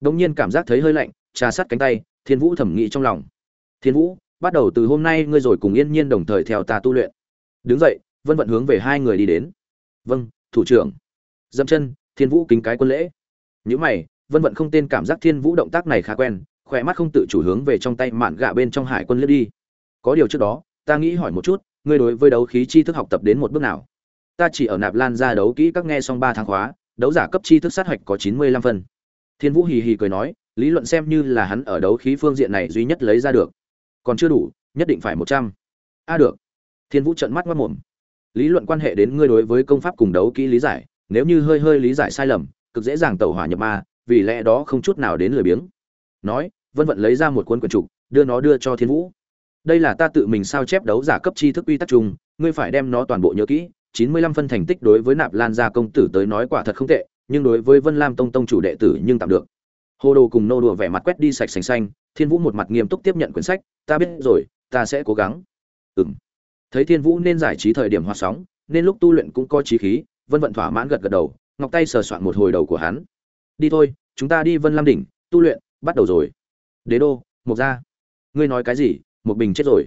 Đống nhiên cảm giác thấy hơi lạnh, trà sát cánh tay, thiên vũ thẩm nghĩ trong lòng. Thiên vũ, bắt đầu từ hôm nay ngươi rồi cùng yên nhiên đồng thời theo ta tu luyện. Đứng dậy, vân vận hướng về hai người đi đến. Vâng thủ trưởng. Dậm chân thiên vũ kính cái quân lễ. Những mày, vân vận không tên cảm giác thiên vũ động tác này khá quen, khỏe mắt không tự chủ hướng về trong tay mạn gạ bên trong hải quân lướt đi. Có điều trước đó, ta nghĩ hỏi một chút, ngươi đối với đấu khí chi thức học tập đến một bước nào? Ta chỉ ở nạp lan ra đấu kỹ các nghe xong ba tháng khóa, đấu giả cấp chi thức sát hạch có chín mươi lăm phân. Thiên vũ hì hì cười nói, lý luận xem như là hắn ở đấu khí phương diện này duy nhất lấy ra được. Còn chưa đủ, nhất định phải một trăm. A được. Thiên vũ trợn mắt mất mồm lý luận quan hệ đến ngươi đối với công pháp cùng đấu kỹ lý giải nếu như hơi hơi lý giải sai lầm cực dễ dàng tẩu hỏa nhập ma vì lẽ đó không chút nào đến lười biếng. Nói vân vận lấy ra một cuốn quyển trục đưa nó đưa cho thiên vũ. Đây là ta tự mình sao chép đấu giả cấp tri thức quy tắc chung ngươi phải đem nó toàn bộ nhớ kỹ chín mươi lăm phân thành tích đối với nạp lan gia công tử tới nói quả thật không tệ nhưng đối với vân lam tông tông chủ đệ tử nhưng tạm được. Hồ đồ cùng nô đùa vẻ mặt quét đi sạch sành xanh thiên vũ một mặt nghiêm túc tiếp nhận quyển sách ta biết rồi ta sẽ cố gắng. Ừm, thấy thiên vũ nên giải trí thời điểm hoạt sóng nên lúc tu luyện cũng có trí khí vân vận thỏa mãn gật gật đầu, ngọc tay sờ soạn một hồi đầu của hắn. Đi thôi, chúng ta đi vân lam đỉnh, tu luyện, bắt đầu rồi. Đế đô mục gia. Ngươi nói cái gì? Một bình chết rồi.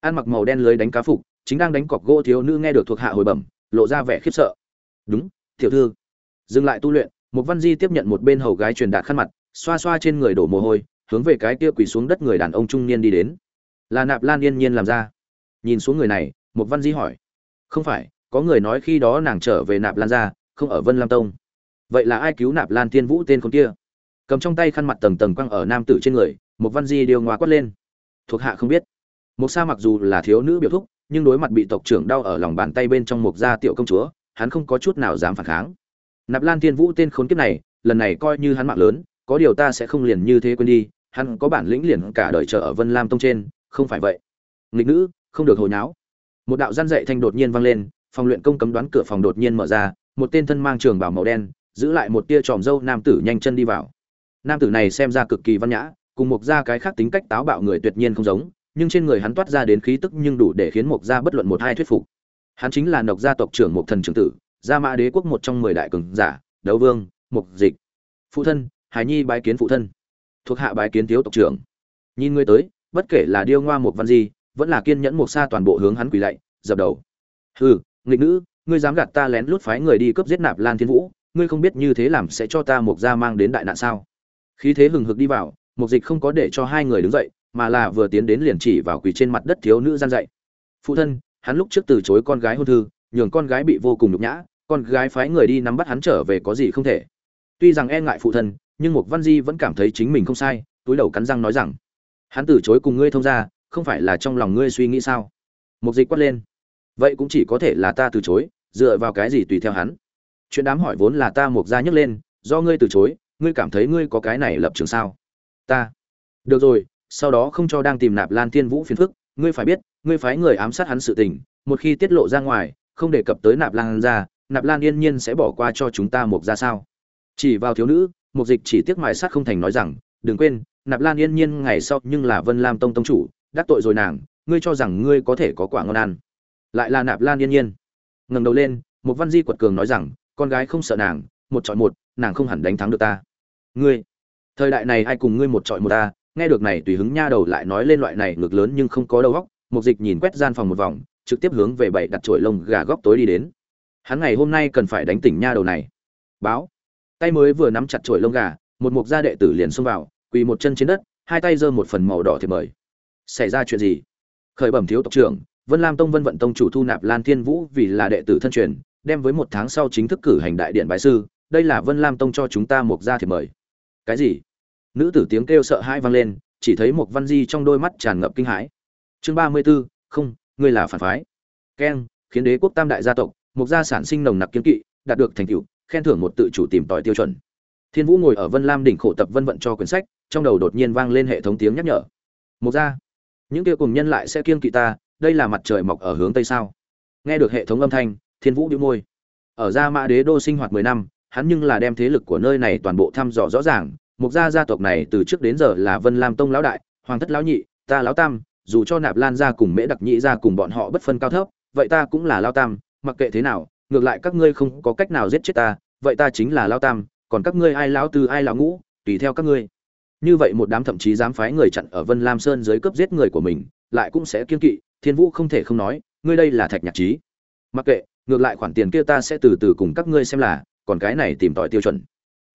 Ăn mặc màu đen lưới đánh cá phục, chính đang đánh cọc gỗ thiếu nữ nghe được thuộc hạ hồi bẩm, lộ ra vẻ khiếp sợ. Đúng, tiểu thư. Dừng lại tu luyện một văn di tiếp nhận một bên hầu gái truyền đạt khăn mặt, xoa xoa trên người đổ mồ hôi, hướng về cái kia quỳ xuống đất người đàn ông trung niên đi đến. Là nạp lan yên nhiên làm ra. Nhìn xuống người này một văn di hỏi. Không phải có người nói khi đó nàng trở về nạp lan ra, không ở vân lam tông. Vậy là ai cứu nạp lan tiên vũ tên con kia? Cầm trong tay khăn mặt tầng tầng quăng ở nam tử trên người, một văn di điều ngoa quất lên. Thuộc hạ không biết. Một sa mặc dù là thiếu nữ biểu thúc, nhưng đối mặt bị tộc trưởng đau ở lòng bàn tay bên trong một gia tiểu công chúa, hắn không có chút nào dám phản kháng. Nạp lan tiên vũ tên khốn kiếp này, lần này coi như hắn mạng lớn, có điều ta sẽ không liền như thế quên đi, hắn có bản lĩnh liền cả đời chờ ở vân lam tông trên, không phải vậy. Nghịch nữ, không được hồi nháo. Một đạo gian dạy thanh đột nhiên vang lên phòng luyện công cấm đoán cửa phòng đột nhiên mở ra, một tên thân mang trường bảo màu đen, giữ lại một tia tròm râu nam tử nhanh chân đi vào. Nam tử này xem ra cực kỳ văn nhã, cùng một gia cái khác tính cách táo bạo người tuyệt nhiên không giống, nhưng trên người hắn toát ra đến khí tức nhưng đủ để khiến một gia bất luận một hai thuyết phục. Hắn chính là nộc gia tộc trưởng một thần trưởng tử, gia mã đế quốc một trong mười đại cường giả, đấu vương mục dịch. Phụ thân, hải nhi bái kiến phụ thân. Thuộc hạ bái kiến thiếu tộc trưởng. Nhìn ngươi tới, bất kể là điêu ngoa một văn di, vẫn là kiên nhẫn một xa toàn bộ hướng hắn quỳ lạy, dập đầu. Hừ nghịch nữ, ngươi dám gạt ta lén lút phái người đi cướp giết nạp lan thiên vũ, ngươi không biết như thế làm sẽ cho ta một gia mang đến đại nạn sao? Khí thế hừng hực đi vào mục dịch không có để cho hai người đứng dậy, mà là vừa tiến đến liền chỉ vào quỳ trên mặt đất thiếu nữ gian dậy. Phụ thân, hắn lúc trước từ chối con gái hôn thư, nhường con gái bị vô cùng nhục nhã, con gái phái người đi nắm bắt hắn trở về có gì không thể. Tuy rằng e ngại phụ thân, nhưng Mục văn di vẫn cảm thấy chính mình không sai, túi đầu cắn răng nói rằng, hắn từ chối cùng ngươi thông ra không phải là trong lòng ngươi suy nghĩ sao? Mục dịch quát lên vậy cũng chỉ có thể là ta từ chối, dựa vào cái gì tùy theo hắn? Chuyện đám hỏi vốn là ta mục gia nhấc lên, do ngươi từ chối, ngươi cảm thấy ngươi có cái này lập trường sao? Ta. Được rồi, sau đó không cho đang tìm nạp lan thiên vũ phiền phức, ngươi phải biết, ngươi phái người ám sát hắn sự tình, một khi tiết lộ ra ngoài, không đề cập tới nạp lan ra, nạp lan yên nhiên sẽ bỏ qua cho chúng ta mục ra sao? Chỉ vào thiếu nữ, mục dịch chỉ tiếc mài sát không thành nói rằng, đừng quên, nạp lan yên nhiên ngày sau nhưng là vân lam tông tông chủ, đắc tội rồi nàng, ngươi cho rằng ngươi có thể có quả ngon ăn lại là nạp lan yên nhiên. Ngẩng đầu lên một văn di quật cường nói rằng, con gái không sợ nàng, một chọi một, nàng không hẳn đánh thắng được ta. Ngươi, thời đại này ai cùng ngươi một chọi một ta? Nghe được này, tùy hứng nha đầu lại nói lên loại này ngược lớn nhưng không có đầu góc mục dịch nhìn quét gian phòng một vòng, trực tiếp hướng về bảy đặt chổi lông gà góc tối đi đến. Hắn ngày hôm nay cần phải đánh tỉnh nha đầu này. Báo. Tay mới vừa nắm chặt chổi lông gà, một mục gia đệ tử liền xông vào, quỳ một chân trên đất, hai tay giơ một phần màu đỏ thiệp mời. Xảy ra chuyện gì? Khởi bẩm thiếu tộc trưởng vân lam tông vân vận tông chủ thu nạp lan thiên vũ vì là đệ tử thân truyền đem với một tháng sau chính thức cử hành đại điện bái sư đây là vân lam tông cho chúng ta một gia thiệp mời. Cái gì? Nữ tử tiếng kêu sợ hãi vang lên chỉ thấy một văn di trong đôi mắt tràn ngập kinh hãi. Chương ba mươi b ố không ngươi là phản phái. Ken, khiến đế quốc tam đại gia tộc một gia sản sinh nồng nặc kiến kỵ đạt được thành tựu khen thưởng một tự chủ tìm tòi tiêu chuẩn. Thiên vũ ngồi ở vân lam đỉnh khổ tập vân vận cho quyển sách trong đầu đột nhiên vang lên hệ thống tiếng nhắc nhở. Một gia những kia cùng nhân lại sẽ kiêng kỵ ta đây là mặt trời mọc ở hướng tây sao? Nghe được hệ thống âm thanh, thiên vũ đĩu môi. Ở gia mã đế đô sinh hoạt mười năm, hắn nhưng là đem thế lực của nơi này toàn bộ thăm dò rõ ràng. Mục gia gia tộc này từ trước đến giờ là vân lam tông lão đại, hoàng thất lão nhị, ta lão tam, dù cho nạp lan gia cùng mễ đặc nhị gia cùng bọn họ bất phân cao thấp, vậy ta cũng là lao tam, mặc kệ thế nào, ngược lại các ngươi không có cách nào giết chết ta, vậy ta chính là lao tam, còn các ngươi ai lão tư ai lão ngũ, tùy theo các ngươi. Như vậy một đám thậm chí dám phái người chặn ở vân lam sơn dưới cướp giết người của mình, lại cũng sẽ kiên kỵ thiên vũ không thể không nói, ngươi đây là thạch nhạc trí. Mặc kệ, ngược lại khoản tiền kia ta sẽ từ từ cùng các ngươi xem là, còn cái này tìm tòi tiêu chuẩn.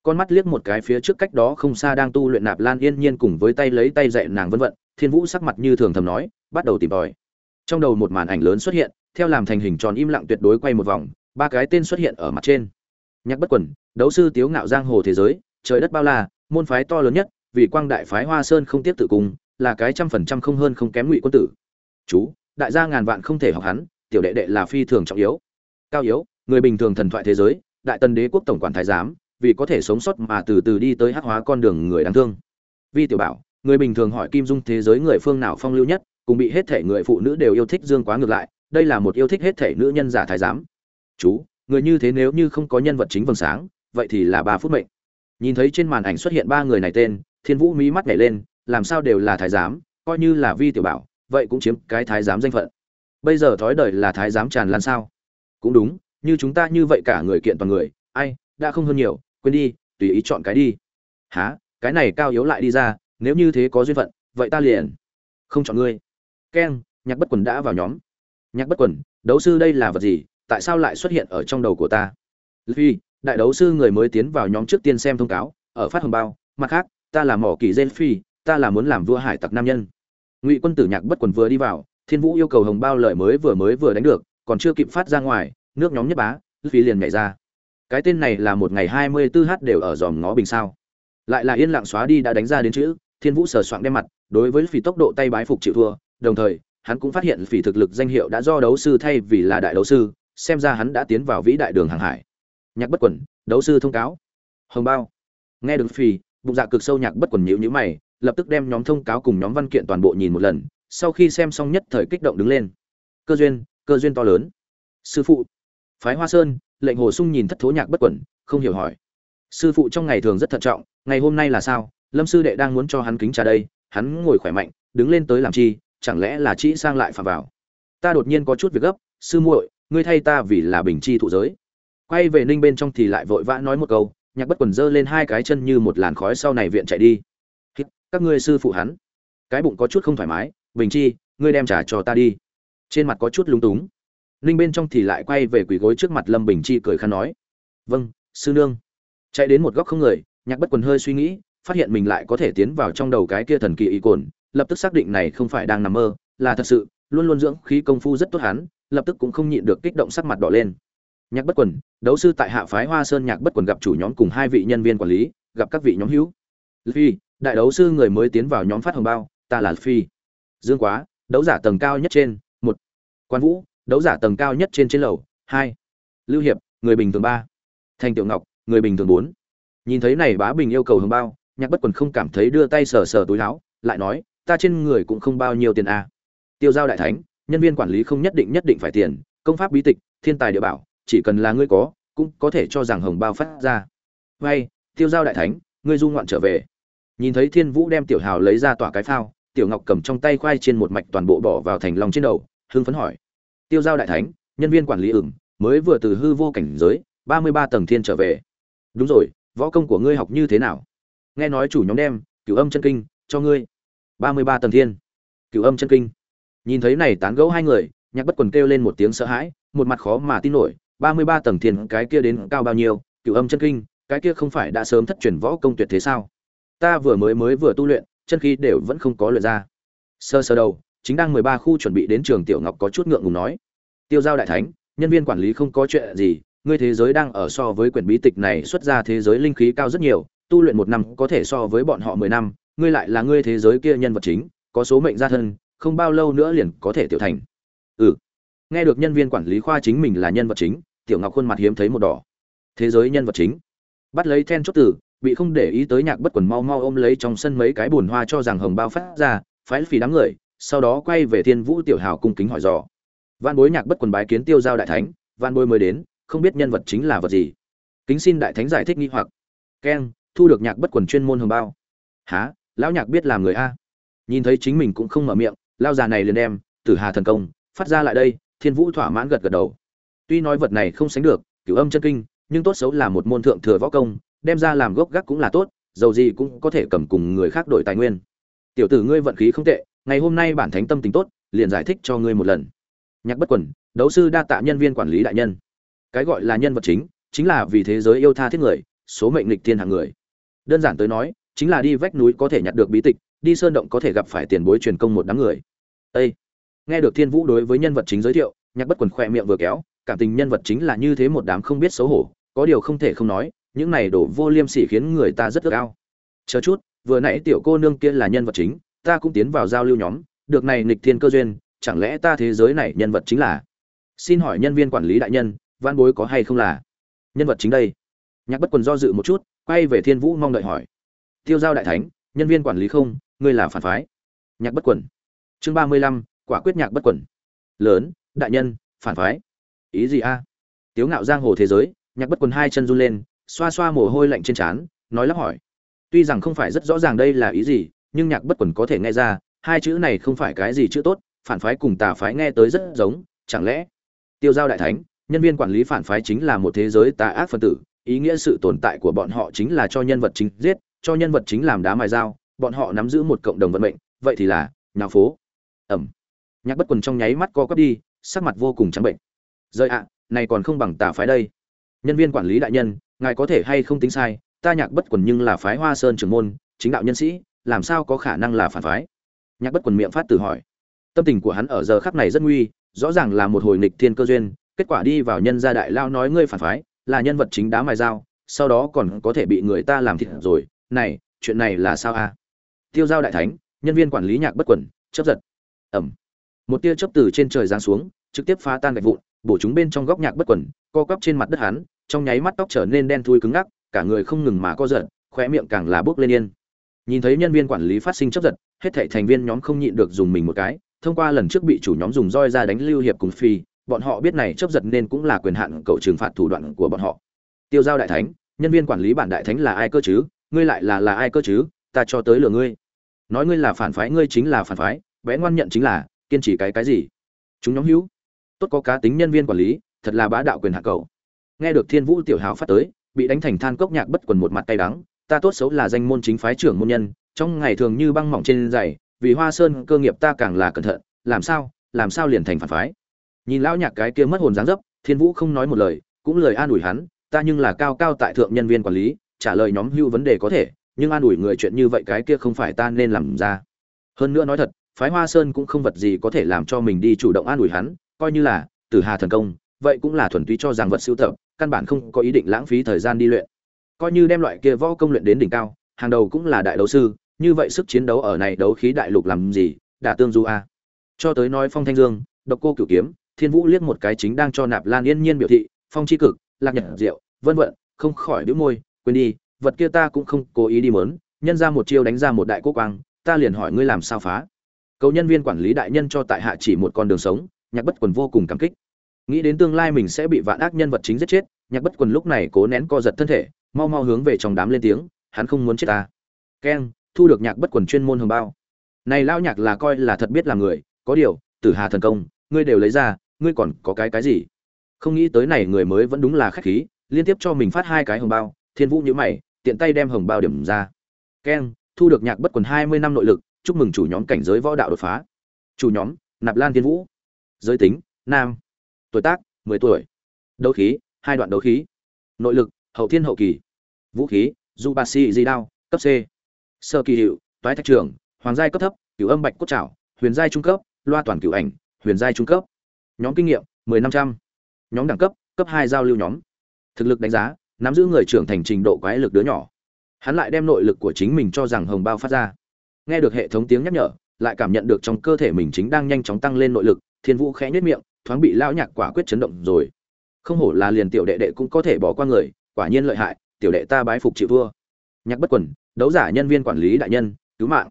Con mắt liếc một cái phía trước cách đó không xa đang tu luyện nạp lan yên nhiên cùng với tay lấy tay dạy nàng vân vận, thiên vũ sắc mặt như thường thầm nói, bắt đầu tìm tòi. Trong đầu một màn ảnh lớn xuất hiện, theo làm thành hình tròn im lặng tuyệt đối quay một vòng, ba cái tên xuất hiện ở mặt trên. Nhạc bất quần, đấu sư tiếu ngạo giang hồ thế giới, trời đất bao la, môn phái to lớn nhất, vì quang đại phái hoa sơn không tiếp tự cung là cái trăm phần trăm không hơn không kém ngụy quân tử chú, đại gia ngàn vạn không thể học hắn, tiểu đệ đệ là phi thường trọng yếu. Cao yếu, người bình thường thần thoại thế giới, đại tần đế quốc tổng quản thái giám, vì có thể sống sót mà từ từ đi tới hắc hóa con đường người đáng thương. Vi tiểu bảo, người bình thường hỏi kim dung thế giới người phương nào phong lưu nhất, cùng bị hết thể người phụ nữ đều yêu thích dương quá ngược lại, đây là một yêu thích hết thể nữ nhân giả thái giám. Chú, người như thế nếu như không có nhân vật chính vầng sáng, vậy thì là ba phút mệnh. Nhìn thấy trên màn ảnh xuất hiện ba người này tên, thiên vũ mí mắt nhảy lên, làm sao đều là thái giám, coi như là vi tiểu bảo vậy cũng chiếm cái thái giám danh phận. Bây giờ thói đời là thái giám tràn lan sao? Cũng đúng, như chúng ta như vậy cả người kiện toàn người, ai, đã không hơn nhiều, quên đi, tùy ý chọn cái đi. Há cái này cao yếu lại đi ra, nếu như thế có duyên phận, vậy ta liền không chọn ngươi. Keng nhạc bất quần đã vào nhóm. Nhạc bất quần, đấu sư đây là vật gì, tại sao lại xuất hiện ở trong đầu của ta? Vì đại đấu sư người mới tiến vào nhóm trước tiên xem thông cáo, ở phát hồng bao, mặt khác, ta là mỏ kỳ gen phi, ta là muốn làm vua hải tặc nam nhân ngụy quân tử nhạc bất quần vừa đi vào, thiên vũ yêu cầu hồng bao lợi mới vừa mới vừa đánh được, còn chưa kịp phát ra ngoài, nước nhóm nhất bá phi liền nhảy ra. Cái tên này là một ngày hai mươi 24 h đều ở dòm ngó bình sao. Lại là yên lặng xóa đi đã đánh ra đến chữ, thiên vũ sờ soạng đem mặt, đối với phỉ tốc độ tay bái phục chịu thua, đồng thời, hắn cũng phát hiện phỉ thực lực danh hiệu đã do đấu sư thay vì là đại đấu sư, xem ra hắn đã tiến vào vĩ đại đường hàng hải. Nhạc bất quẩn đấu sư thông cáo. Hồng bao. Nghe được phỉ bụng dạ cực sâu nhạc bất quẩn nhíu nhíu mày lập tức đem nhóm thông cáo cùng nhóm văn kiện toàn bộ nhìn một lần, sau khi xem xong nhất thời kích động đứng lên. Cơ duyên cơ duyên to lớn. Sư phụ, phái hoa sơn, lệnh hồ sung nhìn thất thố nhạc bất quẩn, không hiểu hỏi. Sư phụ trong ngày thường rất thận trọng, ngày hôm nay là sao? Lâm sư đệ đang muốn cho hắn kính trà đây, hắn ngồi khỏe mạnh, đứng lên tới làm chi, chẳng lẽ là chị sang lại phạm vào? Ta đột nhiên có chút việc gấp, sư muội, ngươi thay ta vì là bình chi thụ giới. Quay về ninh bên trong thì lại vội vã nói một câu, nhạc bất quần giơ lên hai cái chân như một làn khói sau này viện chạy đi các ngươi sư phụ hắn. Cái bụng có chút không thoải mái, bình chi, ngươi đem trả cho ta đi. Trên mặt có chút lúng túng. Ninh bên trong thì lại quay về quỳ gối trước mặt lâm bình chi cười khăn nói. Vâng sư nương. Chạy đến một góc không người, nhạc bất quần hơi suy nghĩ, phát hiện mình lại có thể tiến vào trong đầu cái kia thần kỳ ý cồn, lập tức xác định này không phải đang nằm mơ, là thật sự, luôn luôn dưỡng khí công phu rất tốt hắn, lập tức cũng không nhịn được kích động sắc mặt đỏ lên. Nhạc bất quần, đấu sư tại hạ phái hoa sơn nhạc bất quần gặp chủ nhóm cùng hai vị nhân viên quản lý, gặp các vị nhóm hữu. Phi đại đấu sư người mới tiến vào nhóm phát hồng bao, ta là phi. Dương quá, đấu giả tầng cao nhất trên, một. Quan vũ, đấu giả tầng cao nhất trên trên lầu, hai. Lưu hiệp, người bình thường ba. Thành tiểu ngọc, người bình thường bốn. Nhìn thấy này bá bình yêu cầu hồng bao, nhạc bất quần không cảm thấy đưa tay sờ sờ túi láo lại nói, ta trên người cũng không bao nhiêu tiền a à. tiêu giao đại thánh, nhân viên quản lý không nhất định nhất định phải tiền, công pháp bí tịch, thiên tài địa bảo, chỉ cần là ngươi có, cũng có thể cho rằng hồng bao phát ra. Vay, tiêu giao đại thánh, ngươi du ngoạn trở về nhìn thấy thiên vũ đem tiểu hào lấy ra tỏa cái phao, tiểu ngọc cầm trong tay khoai trên một mạch toàn bộ bỏ vào thành lòng trên đầu, hưng phấn hỏi. Tiêu giao đại thánh, nhân viên quản lý ửng, mới vừa từ hư vô cảnh giới, ba mươi ba tầng thiên trở về. Đúng rồi, võ công của ngươi học như thế nào? Nghe nói chủ nhóm đem, cửu âm chân kinh, cho ngươi. Ba mươi ba tầng thiên. Cửu âm chân kinh. Nhìn thấy này tán gẫu hai người, nhạc bất quần kêu lên một tiếng sợ hãi, một mặt khó mà tin nổi. Ba mươi ba tầng thiên, cái kia đến cao bao nhiêu? Cửu âm chân kinh, cái kia không phải đã sớm thất truyền võ công tuyệt thế sao? Ta vừa mới mới vừa tu luyện, chân khí đều vẫn không có luyện ra. Sơ sơ đầu, chính đang mười ba khu chuẩn bị đến trường tiểu ngọc có chút ngượng ngùng nói, tiêu giao đại thánh, nhân viên quản lý không có chuyện gì, ngươi thế giới đang ở so với quyển bí tịch này xuất ra thế giới linh khí cao rất nhiều, tu luyện một năm có thể so với bọn họ mười năm, ngươi lại là ngươi thế giới kia nhân vật chính, có số mệnh gia thân, không bao lâu nữa liền có thể tiểu thành. Ừ. Nghe được nhân viên quản lý khoa chính mình là nhân vật chính, tiểu ngọc khuôn mặt hiếm thấy một đỏ. Thế giới nhân vật chính? Bắt lấy then chốt tử bị không để ý tới nhạc bất quần mau mau ôm lấy trong sân mấy cái bùn hoa cho rằng hồng bao phát ra, phái phì đám người, sau đó quay về thiên vũ tiểu hào cung kính hỏi dò. Văn bối nhạc bất quần bái kiến tiêu giao đại thánh văn bối mới đến, không biết nhân vật chính là vật gì. Kính xin đại thánh giải thích nghi hoặc. Keng thu được nhạc bất quần chuyên môn hồng bao. Há lão nhạc biết làm người a. Nhìn thấy chính mình cũng không mở miệng, lao già này liền đem, tử hà thần công, phát ra lại đây, thiên vũ thỏa mãn gật gật đầu. Tuy nói vật này không sánh được, cửu âm chân kinh, nhưng tốt xấu là một môn thượng thừa võ công đem ra làm gốc gác cũng là tốt, dầu gì cũng có thể cầm cùng người khác đổi tài nguyên. Tiểu tử ngươi vận khí không tệ, ngày hôm nay bản thánh tâm tính tốt, liền giải thích cho ngươi một lần. Nhạc bất quần, đấu sư đa tạ nhân viên quản lý đại nhân. Cái gọi là nhân vật chính chính là vì thế giới yêu tha thiết người, số mệnh lịch thiên hàng người. Đơn giản tới nói, chính là đi vách núi có thể nhặt được bí tịch, đi sơn động có thể gặp phải tiền bối truyền công một đám người. Ê! nghe được thiên vũ đối với nhân vật chính giới thiệu, nhạc bất quần khoe miệng vừa kéo, cảm tình nhân vật chính là như thế một đám không biết xấu hổ, có điều không thể không nói những này đổ vô liêm sỉ khiến người ta rất ước ao. Chờ chút, vừa nãy tiểu cô nương kia là nhân vật chính, ta cũng tiến vào giao lưu nhóm, được này nghịch thiên cơ duyên, chẳng lẽ ta thế giới này nhân vật chính là? Xin hỏi nhân viên quản lý đại nhân, văn bối có hay không là? Nhân vật chính đây. Nhạc bất quần do dự một chút, quay về thiên vũ mong đợi hỏi. Tiêu giao đại thánh, nhân viên quản lý không, ngươi là phản phái. Nhạc bất quần. Chương ba mươi lăm, quả quyết nhạc bất quần. Lớn, đại nhân, phản phái. Ý gì a? Tiếu ngạo giang hồ thế giới, nhạc bất quần hai chân run lên xoa xoa mồ hôi lạnh trên trán, nói lắp hỏi. Tuy rằng không phải rất rõ ràng đây là ý gì, nhưng nhạc bất quần có thể nghe ra, hai chữ này không phải cái gì chữ tốt, phản phái cùng tà phái nghe tới rất giống, chẳng lẽ? Tiêu giao đại thánh, nhân viên quản lý phản phái chính là một thế giới tà ác phân tử, ý nghĩa sự tồn tại của bọn họ chính là cho nhân vật chính giết, cho nhân vật chính làm đá mài dao, bọn họ nắm giữ một cộng đồng vận mệnh, vậy thì là nhà phố. Ẩm. Nhạc bất quần trong nháy mắt co quắp đi, sắc mặt vô cùng trắng bệnh. Rời ạ, này còn không bằng tà phái đây. Nhân viên quản lý đại nhân ngài có thể hay không tính sai, ta nhạc bất quần nhưng là phái hoa sơn trưởng môn, chính đạo nhân sĩ, làm sao có khả năng là phản phái? Nhạc bất quần miệng phát tự hỏi. Tâm tình của hắn ở giờ khắc này rất nguy, rõ ràng là một hồi nghịch thiên cơ duyên, kết quả đi vào nhân gia đại lao nói ngươi phản phái, là nhân vật chính đá mài dao, sau đó còn có thể bị người ta làm thịt rồi, này, chuyện này là sao a? À? Tiêu giao đại thánh, nhân viên quản lý nhạc bất quần chấp giật. Ẩm một tia chớp từ trên trời giáng xuống, trực tiếp phá tan gạch vụn, bổ chúng bên trong góc nhạc bất quần, co quắp trên mặt đất hắn trong nháy mắt tóc trở nên đen thui cứng ngắc, cả người không ngừng mà co giật, khóe miệng càng là bước lên yên. Nhìn thấy nhân viên quản lý phát sinh chấp giật, hết thảy thành viên nhóm không nhịn được dùng mình một cái, thông qua lần trước bị chủ nhóm dùng roi ra đánh lưu hiệp cùng phi, bọn họ biết này chấp giật nên cũng là quyền hạn cậu trừng phạt thủ đoạn của bọn họ. Tiêu giao đại thánh, nhân viên quản lý bản đại thánh là ai cơ chứ? Ngươi lại là là ai cơ chứ? Ta cho tới lừa ngươi. Nói ngươi là phản phái, ngươi chính là phản phái, bé ngoan nhận chính là, kiên trì cái cái gì? Chúng nhóm hữu, tốt có cá tính nhân viên quản lý, thật là bá đạo quyền hạ cầu nghe được thiên vũ tiểu hào phát tới, bị đánh thành than cốc nhạc bất quần một mặt tay đắng, ta tốt xấu là danh môn chính phái trưởng môn nhân, trong ngày thường như băng mỏng trên giày, vì hoa sơn cơ nghiệp ta càng là cẩn thận, làm sao làm sao liền thành phản phái. Nhìn lão nhạc cái kia mất hồn dáng dấp, thiên vũ không nói một lời, cũng lời an ủi hắn, ta nhưng là cao cao tại thượng nhân viên quản lý, trả lời nhóm hưu vấn đề có thể, nhưng an ủi người chuyện như vậy cái kia không phải ta nên làm ra. Hơn nữa nói thật, phái hoa sơn cũng không vật gì có thể làm cho mình đi chủ động an ủi hắn, coi như là, tử hà thần công, vậy cũng là thuần túy cho rằng vật siêu tập căn bản không có ý định lãng phí thời gian đi luyện. Coi như đem loại kia võ công luyện đến đỉnh cao, hàng đầu cũng là đại đấu sư, như vậy sức chiến đấu ở này đấu khí đại lục làm gì, đả tương du a. Cho tới nói phong thanh dương, độc cô cửu kiếm, thiên vũ liếc một cái chính đang cho nạp lan yên nhiên biểu thị, phong chi cực, lạc nhật diệu, vân vận không khỏi đĩu môi, quên đi, vật kia ta cũng không cố ý đi mớn, nhân ra một chiêu đánh ra một đại quốc quang, ta liền hỏi ngươi làm sao phá. Cầu nhân viên quản lý đại nhân cho tại hạ chỉ một con đường sống, nhạc bất quần vô cùng cảm kích nghĩ đến tương lai mình sẽ bị vạn ác nhân vật chính giết chết, nhạc bất quần lúc này cố nén co giật thân thể, mau mau hướng về trong đám lên tiếng, hắn không muốn chết ta. Keng, thu được nhạc bất quần chuyên môn hồng bao. Này lão nhạc là coi là thật biết là người, có điều, tử hà thần công, ngươi đều lấy ra, ngươi còn có cái cái gì? Không nghĩ tới này người mới vẫn đúng là khách khí, liên tiếp cho mình phát hai cái hồng bao, thiên vũ nhữ mày, tiện tay đem hồng bao điểm ra. Keng, thu được nhạc bất quần hai mươi năm nội lực, chúc mừng chủ nhóm cảnh giới võ đạo đột phá. Chủ nhóm, nạp lan thiên vũ. Giới tính, nam tuổi tác mười tuổi. Đấu khí hai đoạn đấu khí. Nội lực hậu thiên hậu kỳ. Vũ khí du ba si di đao cấp c. Sơ kỳ hiệu toái thạch trường, hoàng giai cấp thấp cửu âm bạch cốt trảo huyền giai trung cấp loa toàn cửu ảnh huyền giai trung cấp. Nhóm kinh nghiệm mười năm trăm. Nhóm đẳng cấp cấp hai giao lưu nhóm. Thực lực đánh giá nắm giữ người trưởng thành trình độ quái lực đứa nhỏ. Hắn lại đem nội lực của chính mình cho rằng hồng bao phát ra. Nghe được hệ thống tiếng nhắc nhở lại cảm nhận được trong cơ thể mình chính đang nhanh chóng tăng lên nội lực thiên vũ khẽ nhất miệng thoáng bị lão nhạc quả quyết chấn động rồi. Không hổ là liền tiểu đệ đệ cũng có thể bỏ qua người, quả nhiên lợi hại, tiểu đệ ta bái phục chịu vua. Nhạc bất quần, đấu giả nhân viên quản lý đại nhân, cứu mạng.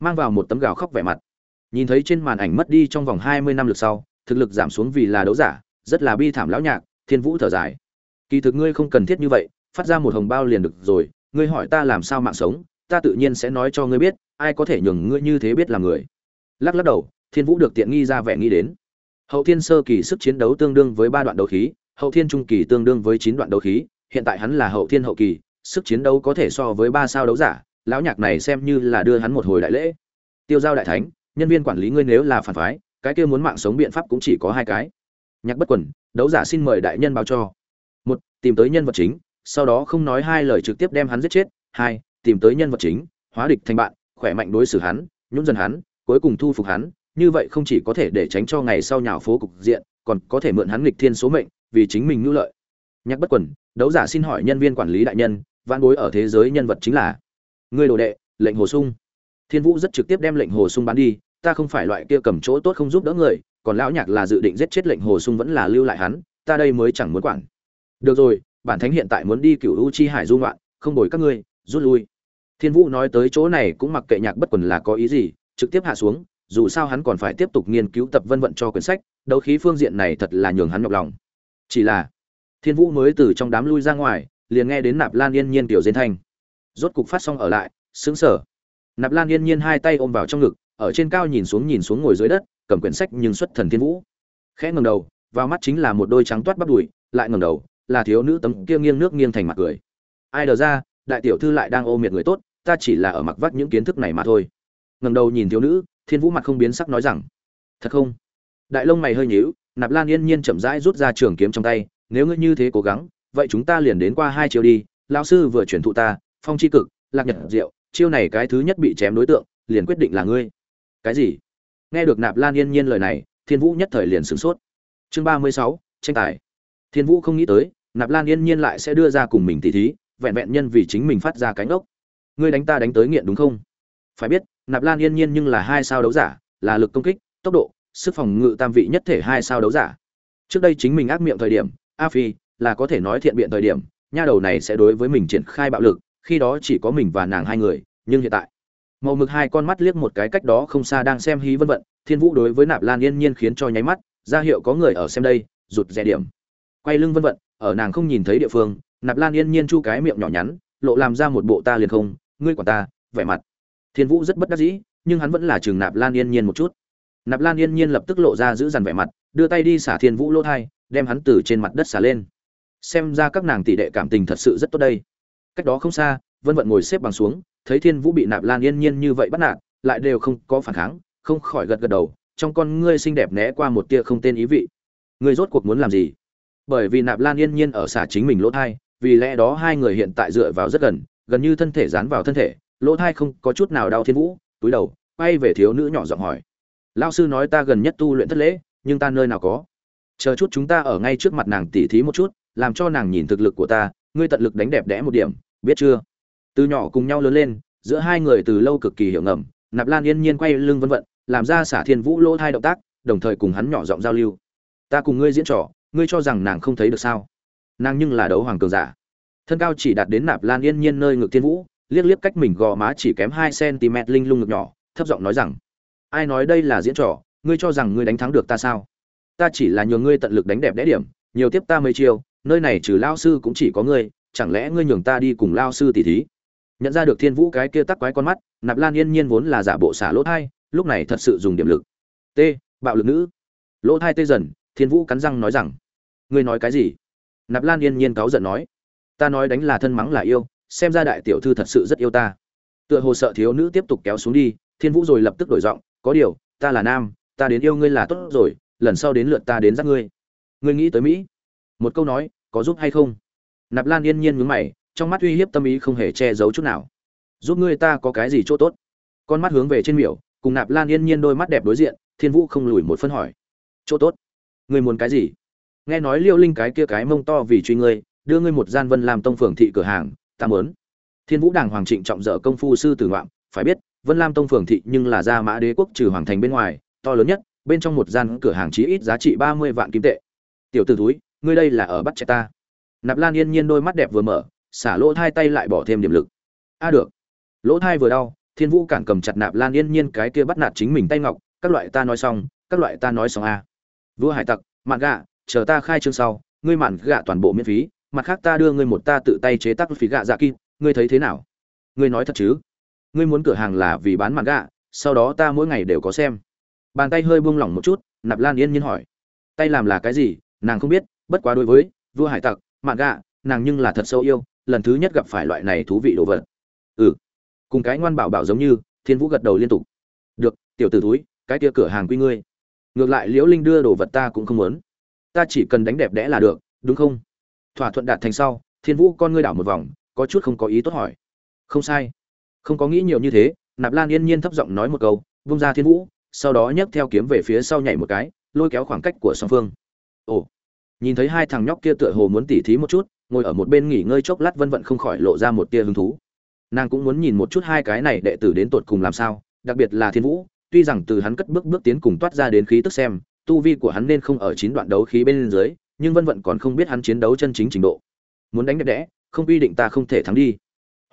Mang vào một tấm gào khóc vẻ mặt. Nhìn thấy trên màn ảnh mất đi trong vòng hai mươi năm lực sau, thực lực giảm xuống vì là đấu giả, rất là bi thảm lão nhạc, thiên vũ thở dài. Kỳ thực ngươi không cần thiết như vậy, phát ra một hồng bao liền được rồi, ngươi hỏi ta làm sao mạng sống, ta tự nhiên sẽ nói cho ngươi biết, ai có thể nhường ngươi như thế biết là người. Lắc lắc đầu, thiên vũ được tiện nghi ra vẻ nghĩ đến hậu thiên sơ kỳ sức chiến đấu tương đương với ba đoạn đấu khí, hậu thiên trung kỳ tương đương với chín đoạn đấu khí, hiện tại hắn là hậu thiên hậu kỳ, sức chiến đấu có thể so với ba sao đấu giả, lão nhạc này xem như là đưa hắn một hồi đại lễ. Tiêu giao đại thánh, nhân viên quản lý ngươi nếu là phản phái, cái kia muốn mạng sống biện pháp cũng chỉ có hai cái. Nhạc bất quần, đấu giả xin mời đại nhân báo cho. Một, tìm tới nhân vật chính, sau đó không nói hai lời trực tiếp đem hắn giết chết. Hai, tìm tới nhân vật chính, hóa địch thành bạn, khỏe mạnh đối xử hắn, nhún dần hắn, cuối cùng thu phục hắn như vậy không chỉ có thể để tránh cho ngày sau nhào phố cục diện, còn có thể mượn hắn nghịch thiên số mệnh, vì chính mình nhu lợi. Nhắc bất quần, đấu giả xin hỏi nhân viên quản lý đại nhân, vãn bối ở thế giới nhân vật chính là người đồ đệ, lệnh hồ sung. Thiên vũ rất trực tiếp đem lệnh hồ sung bán đi, ta không phải loại kia cầm chỗ tốt không giúp đỡ người, còn lão nhạc là dự định giết chết lệnh hồ sung vẫn là lưu lại hắn, ta đây mới chẳng muốn quản. Được rồi, bản thánh hiện tại muốn đi cựu u chi hải du ngoạn, không bồi các ngươi, rút lui. Thiên vũ nói tới chỗ này cũng mặc kệ nhạc bất quần là có ý gì, trực tiếp hạ xuống dù sao hắn còn phải tiếp tục nghiên cứu tập vân vận cho quyển sách, đấu khí phương diện này thật là nhường hắn nhọc lòng. Chỉ là, thiên vũ mới từ trong đám lui ra ngoài, liền nghe đến nạp lan yên nhiên tiểu diên thanh. Rốt cục phát xong ở lại xứng sở nạp lan yên nhiên hai tay ôm vào trong ngực, ở trên cao nhìn xuống nhìn xuống ngồi dưới đất, cầm quyển sách nhưng xuất thần thiên vũ. Khẽ ngầm đầu, vào mắt chính là một đôi trắng toát bắp đùi, lại ngầm đầu, là thiếu nữ tấm kia nghiêng nước nghiêng thành mặt cười. Ai đờ ra, đại tiểu thư lại đang ô miệt người tốt, ta chỉ là ở mặc vắt những kiến thức này mà thôi. Ngầm đầu nhìn thiếu nữ thiên vũ mặt không biến sắc nói rằng, thật không? Đại lông mày hơi nhíu, nạp lan yên nhiên chậm rãi rút ra trường kiếm trong tay, nếu ngươi như thế cố gắng, vậy chúng ta liền đến qua hai chiều đi. Lão sư vừa chuyển thụ ta, phong chi cực, lạc nhật diệu, chiêu này cái thứ nhất bị chém đối tượng, liền quyết định là ngươi. Cái gì? Nghe được nạp lan yên nhiên lời này, thiên vũ nhất thời liền sửng sốt. Chương ba mươi sáu, tranh tài. Thiên vũ không nghĩ tới, nạp lan yên nhiên lại sẽ đưa ra cùng mình tỉ thí, vẹn vẹn nhân vì chính mình phát ra cánh ốc. Ngươi đánh ta đánh tới nghiện đúng không? Phải biết nạp lan yên nhiên nhưng là hai sao đấu giả, là lực công kích, tốc độ, sức phòng ngự tam vị nhất thể hai sao đấu giả. Trước đây chính mình ác miệng thời điểm, a phi, là có thể nói thiện biện thời điểm, nha đầu này sẽ đối với mình triển khai bạo lực, khi đó chỉ có mình và nàng hai người, nhưng hiện tại, màu mực hai con mắt liếc một cái cách đó không xa đang xem hí vân vận, thiên vũ đối với nạp lan yên nhiên khiến cho nháy mắt, ra hiệu có người ở xem đây, rụt rè điểm. Quay lưng vân vận, ở nàng không nhìn thấy địa phương, nạp lan yên nhiên chu cái miệng nhỏ nhắn, lộ làm ra một bộ ta liền không, ngươi quản ta, vẻ mặt thiên vũ rất bất đắc dĩ, nhưng hắn vẫn là Trường nạp lan yên nhiên một chút. Nạp lan yên nhiên lập tức lộ ra giữ dằn vẻ mặt, đưa tay đi xả thiên vũ lỗ thai, đem hắn từ trên mặt đất xả lên. Xem ra các nàng tỷ đệ cảm tình thật sự rất tốt đây. Cách đó không xa, vân vận ngồi xếp bằng xuống, thấy thiên vũ bị nạp lan yên nhiên như vậy bắt nạt, lại đều không có phản kháng, không khỏi gật gật đầu, trong con ngươi xinh đẹp né qua một tia không tên ý vị. Ngươi rốt cuộc muốn làm gì? Bởi vì nạp lan yên nhiên ở xả chính mình lỗ thai, vì lẽ đó hai người hiện tại dựa vào rất gần gần như thân thể dán vào thân thể lỗ thai không có chút nào đau thiên vũ, túi đầu, quay về thiếu nữ nhỏ giọng hỏi. Lao sư nói ta gần nhất tu luyện thất lễ, nhưng ta nơi nào có? Chờ chút chúng ta ở ngay trước mặt nàng tỉ thí một chút, làm cho nàng nhìn thực lực của ta, ngươi tận lực đánh đẹp đẽ một điểm, biết chưa? Từ nhỏ cùng nhau lớn lên, giữa hai người từ lâu cực kỳ hiểu ngầm, nạp lan yên nhiên quay lưng vân vận, làm ra xả thiên vũ lỗ thai động tác, đồng thời cùng hắn nhỏ giọng giao lưu. Ta cùng ngươi diễn trò, ngươi cho rằng nàng không thấy được sao? Nàng nhưng là đấu hoàng cường giả. Thân cao chỉ đạt đến nạp lan yên nhiên nơi ngực thiên vũ liếc liếc cách mình gò má chỉ kém hai cm linh lung ngực nhỏ, thấp giọng nói rằng, ai nói đây là diễn trò? Ngươi cho rằng ngươi đánh thắng được ta sao? Ta chỉ là nhường ngươi tận lực đánh đẹp đẽ điểm, nhiều tiếp ta mấy chiêu, nơi này trừ lao sư cũng chỉ có ngươi, chẳng lẽ ngươi nhường ta đi cùng lao sư tỉ thí? Nhận ra được thiên vũ cái kia tắc quái con mắt, nạp lan yên nhiên vốn là giả bộ xả lỗ thai, lúc này thật sự dùng điểm lực. T, bạo lực nữ. Lỗ thai tê dần, thiên vũ cắn răng nói rằng, ngươi nói cái gì? Nạp lan yên nhiên cáu giận nói, ta nói đánh là thân mắng là yêu xem ra đại tiểu thư thật sự rất yêu ta. Tựa hồ sợ thiếu nữ tiếp tục kéo xuống đi, thiên vũ rồi lập tức đổi giọng, có điều, ta là nam, ta đến yêu ngươi là tốt rồi, lần sau đến lượt ta đến dắt ngươi. Ngươi nghĩ tới mỹ? Một câu nói, có giúp hay không? Nạp lan yên nhiên nhướng mày, trong mắt uy hiếp tâm ý không hề che giấu chút nào. Giúp ngươi ta có cái gì chỗ tốt? Con mắt hướng về trên miểu, cùng nạp lan yên nhiên đôi mắt đẹp đối diện, thiên vũ không lùi một phân hỏi. Chỗ tốt? Ngươi muốn cái gì? Nghe nói liêu linh cái kia cái mông to vì truy ngươi, đưa ngươi một gian vân làm tông phường thị cửa hàng ta muốn. Thiên vũ đàng hoàng trịnh trọng dở công phu sư tử ngoạm, phải biết, vân lam tông phường thị nhưng là gia mã đế quốc trừ hoàng thành bên ngoài, to lớn nhất, bên trong một gian cửa hàng chí ít giá trị ba mươi vạn kim tệ. Tiểu t ử túi ngươi đây là ở bắt chạy ta. Nạp lan yên nhiên đôi mắt đẹp vừa mở, xả lỗ thai tay lại bỏ thêm điểm lực. A được. Lỗ thai vừa đau, thiên vũ cản cầm chặt nạp lan yên nhiên cái kia bắt nạt chính mình tay ngọc, các loại ta nói xong, các loại ta nói xong a. Vua hải tặc, mạn gạ, chờ ta khai trương sau, ngươi mạn gạ toàn bộ miễn phí mặt khác ta đưa ngươi một ta tự tay chế tác phí gạ dạ kim, ngươi thấy thế nào? Ngươi nói thật chứ? Ngươi muốn cửa hàng là vì bán mặt gạ, sau đó ta mỗi ngày đều có xem. Bàn tay hơi buông lỏng một chút, nạp lan yên nhiên hỏi. Tay làm là cái gì, nàng không biết, bất quá đối với vua hải tặc, mặt gạ, nàng nhưng là thật sâu yêu, lần thứ nhất gặp phải loại này thú vị đồ vật. Ừ. Cùng cái ngoan bảo bảo giống như, thiên vũ gật đầu liên tục. Được, tiểu t ử túi cái kia cửa hàng quy ngươi. Ngược lại liễu linh đưa đồ vật ta cũng không muốn. Ta chỉ cần đánh đẹp đẽ là được, đúng không? Thỏa thuận đạt thành sau, thiên vũ con ngươi đảo một vòng, có chút không có ý tốt hỏi. Không sai. Không có nghĩ nhiều như thế, nạp lan yên nhiên thấp giọng nói một câu, vung ra thiên vũ, sau đó nhấc theo kiếm về phía sau nhảy một cái, lôi kéo khoảng cách của song phương. Ồ. Nhìn thấy hai thằng nhóc kia tựa hồ muốn tỉ thí một chút, ngồi ở một bên nghỉ ngơi chốc lát vân vận không khỏi lộ ra một tia hứng thú. Nàng cũng muốn nhìn một chút hai cái này đệ tử đến tột cùng làm sao, đặc biệt là thiên vũ, tuy rằng từ hắn cất bước bước tiến cùng toát ra đến khí tức xem, tu vi của hắn nên không ở chín đoạn đấu khí bên dưới nhưng vân vận còn không biết hắn chiến đấu chân chính trình độ. Muốn đánh đẹp đẽ, không quy định ta không thể thắng đi.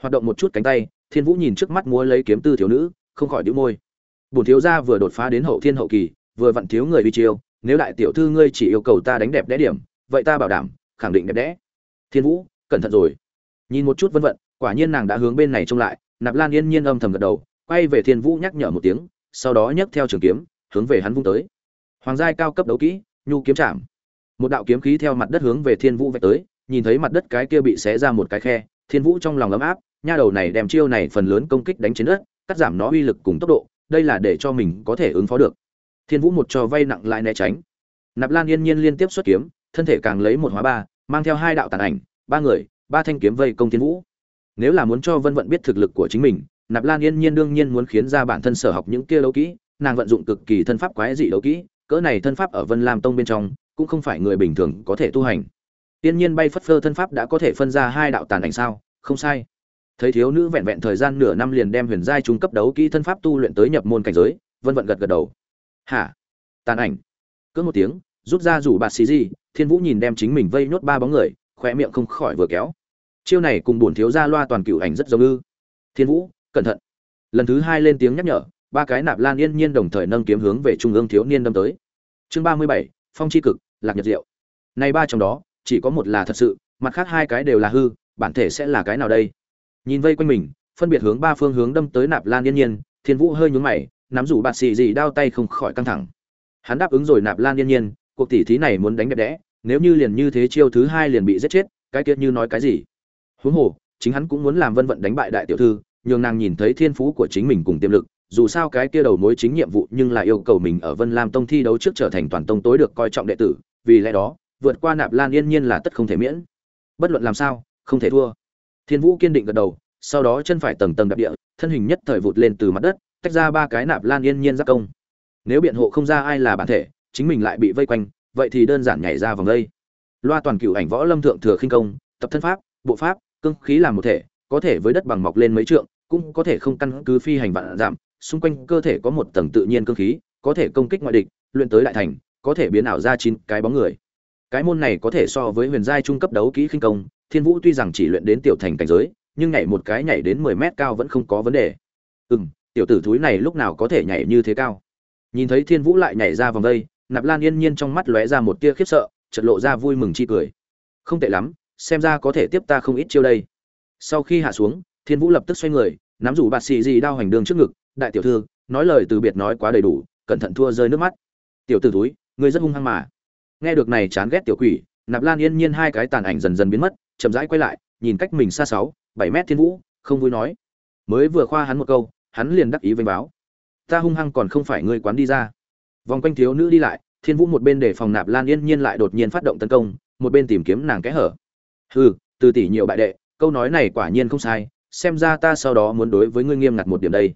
Hoạt động một chút cánh tay, thiên vũ nhìn trước mắt múa lấy kiếm tư thiếu nữ, không khỏi đĩu môi. Bổn thiếu gia vừa đột phá đến hậu thiên hậu kỳ, vừa vặn thiếu người uy chiêu, nếu đại tiểu thư ngươi chỉ yêu cầu ta đánh đẹp đẽ điểm, vậy ta bảo đảm, khẳng định đẹp đẽ. Thiên vũ, cẩn thận rồi. Nhìn một chút vân vận, quả nhiên nàng đã hướng bên này trông lại, nạp lan yên nhiên âm thầm gật đầu, quay về thiên vũ nhắc nhở một tiếng, sau đó nhấc theo trường kiếm, hướng về hắn vung tới. Hoàng giai cao cấp đấu kỹ, nhu kiếm chạm một đạo kiếm khí theo mặt đất hướng về thiên vũ vạch tới, nhìn thấy mặt đất cái kia bị xé ra một cái khe, thiên vũ trong lòng ấm áp, nha đầu này đem chiêu này phần lớn công kích đánh trên đất, cắt giảm nó uy lực cùng tốc độ, đây là để cho mình có thể ứng phó được. Thiên vũ một trò vay nặng lại né tránh. Nạp lan yên nhiên liên tiếp xuất kiếm, thân thể càng lấy một hóa ba, mang theo hai đạo tàn ảnh, ba người, ba thanh kiếm vây công thiên vũ. Nếu là muốn cho vân vận biết thực lực của chính mình, nạp lan yên nhiên đương nhiên muốn khiến ra bản thân sở học những kia đấu kỹ, nàng vận dụng cực kỳ thân pháp quái dị đấu kỹ, cỡ này thân pháp ở vân lam tông bên trong cũng không phải người bình thường có thể tu hành. Tiên nhiên bay phất phơ thân pháp đã có thể phân ra hai đạo tàn ảnh sao? Không sai. Thấy thiếu nữ vẹn vẹn thời gian nửa năm liền đem huyền giai trung cấp đấu kỹ thân pháp tu luyện tới nhập môn cảnh giới, vân vận gật gật đầu. Hả? Tàn ảnh. Cỡ một tiếng, rút ra rủ bạt xì gì, thiên vũ nhìn đem chính mình vây nhốt ba bóng người khoe miệng không khỏi vừa kéo. Chiêu này cùng bổn thiếu gia loa toàn cựu ảnh rất giống ư. Thiên vũ, cẩn thận. Lần thứ hai lên tiếng nhắc nhở, ba cái nạp lan yên nhiên đồng thời nâng kiếm hướng về trung ương thiếu niên đâm tới. Chương ba mươi bảy, phong chi cực lạc nhật diệu. Nay ba trong đó, chỉ có một là thật sự, mặt khác hai cái đều là hư, bản thể sẽ là cái nào đây? Nhìn vây quanh mình, phân biệt hướng ba phương hướng đâm tới nạp lan yên nhiên, thiên vũ hơi nhún mày, nắm rủ bạt xì gì đao tay không khỏi căng thẳng. Hắn đáp ứng rồi nạp lan yên nhiên, cuộc tỷ thí này muốn đánh đẹp đẽ, nếu như liền như thế chiêu thứ hai liền bị giết chết, cái kia như nói cái gì? Huống hồ, chính hắn cũng muốn làm vân vận đánh bại đại tiểu thư, nhường nàng nhìn thấy thiên phú của chính mình cùng tiềm lực, dù sao cái kia đầu mối chính nhiệm vụ nhưng là yêu cầu mình ở vân lam tông thi đấu trước trở thành toàn tông tối được coi trọng đệ tử vì lẽ đó, vượt qua nạp lan yên nhiên là tất không thể miễn. Bất luận làm sao, không thể thua. Thiên vũ kiên định gật đầu, sau đó chân phải tầng tầng đạp địa, thân hình nhất thời vụt lên từ mặt đất, tách ra ba cái nạp lan yên nhiên giác công. Nếu biện hộ không ra ai là bản thể, chính mình lại bị vây quanh, vậy thì đơn giản nhảy ra vòng đây. Loa toàn cựu ảnh võ lâm thượng thừa khinh công, tập thân pháp, bộ pháp, cương khí làm một thể, có thể với đất bằng mọc lên mấy trượng, cũng có thể không căn cứ phi hành vạn giảm, xung quanh cơ thể có một tầng tự nhiên cương khí, có thể công kích ngoại địch, luyện tới đại thành có thể biến ảo ra chín cái bóng người. Cái môn này có thể so với huyền giai trung cấp đấu kỹ khinh công, thiên vũ tuy rằng chỉ luyện đến tiểu thành cảnh giới, nhưng nhảy một cái nhảy đến mười mét cao vẫn không có vấn đề. Ừ tiểu tử thúi này lúc nào có thể nhảy như thế cao? Nhìn thấy thiên vũ lại nhảy ra vòng đây, nạp lan yên nhiên trong mắt lóe ra một tia khiếp sợ, chợt lộ ra vui mừng chi cười. Không tệ lắm, xem ra có thể tiếp ta không ít chiêu đây. Sau khi hạ xuống, thiên vũ lập tức xoay người, nắm rủ bạt xì gì đao hành đường trước ngực, đại tiểu thư, nói lời từ biệt nói quá đầy đủ, cẩn thận thua rơi nước mắt. Tiểu tử túi ngươi rất hung hăng mà. Nghe được này chán ghét tiểu quỷ, nạp lan yên nhiên hai cái tàn ảnh dần dần biến mất, chậm rãi quay lại, nhìn cách mình xa sáu, bảy mét thiên vũ, không vui nói. Mới vừa khoa hắn một câu, hắn liền đắc ý vênh báo. Ta hung hăng còn không phải ngươi quán đi ra. Vòng quanh thiếu nữ đi lại, thiên vũ một bên để phòng nạp lan yên nhiên lại đột nhiên phát động tấn công, một bên tìm kiếm nàng kẽ hở. Hừ, từ tỷ nhiều bại đệ, câu nói này quả nhiên không sai, xem ra ta sau đó muốn đối với ngươi nghiêm ngặt một điểm đây.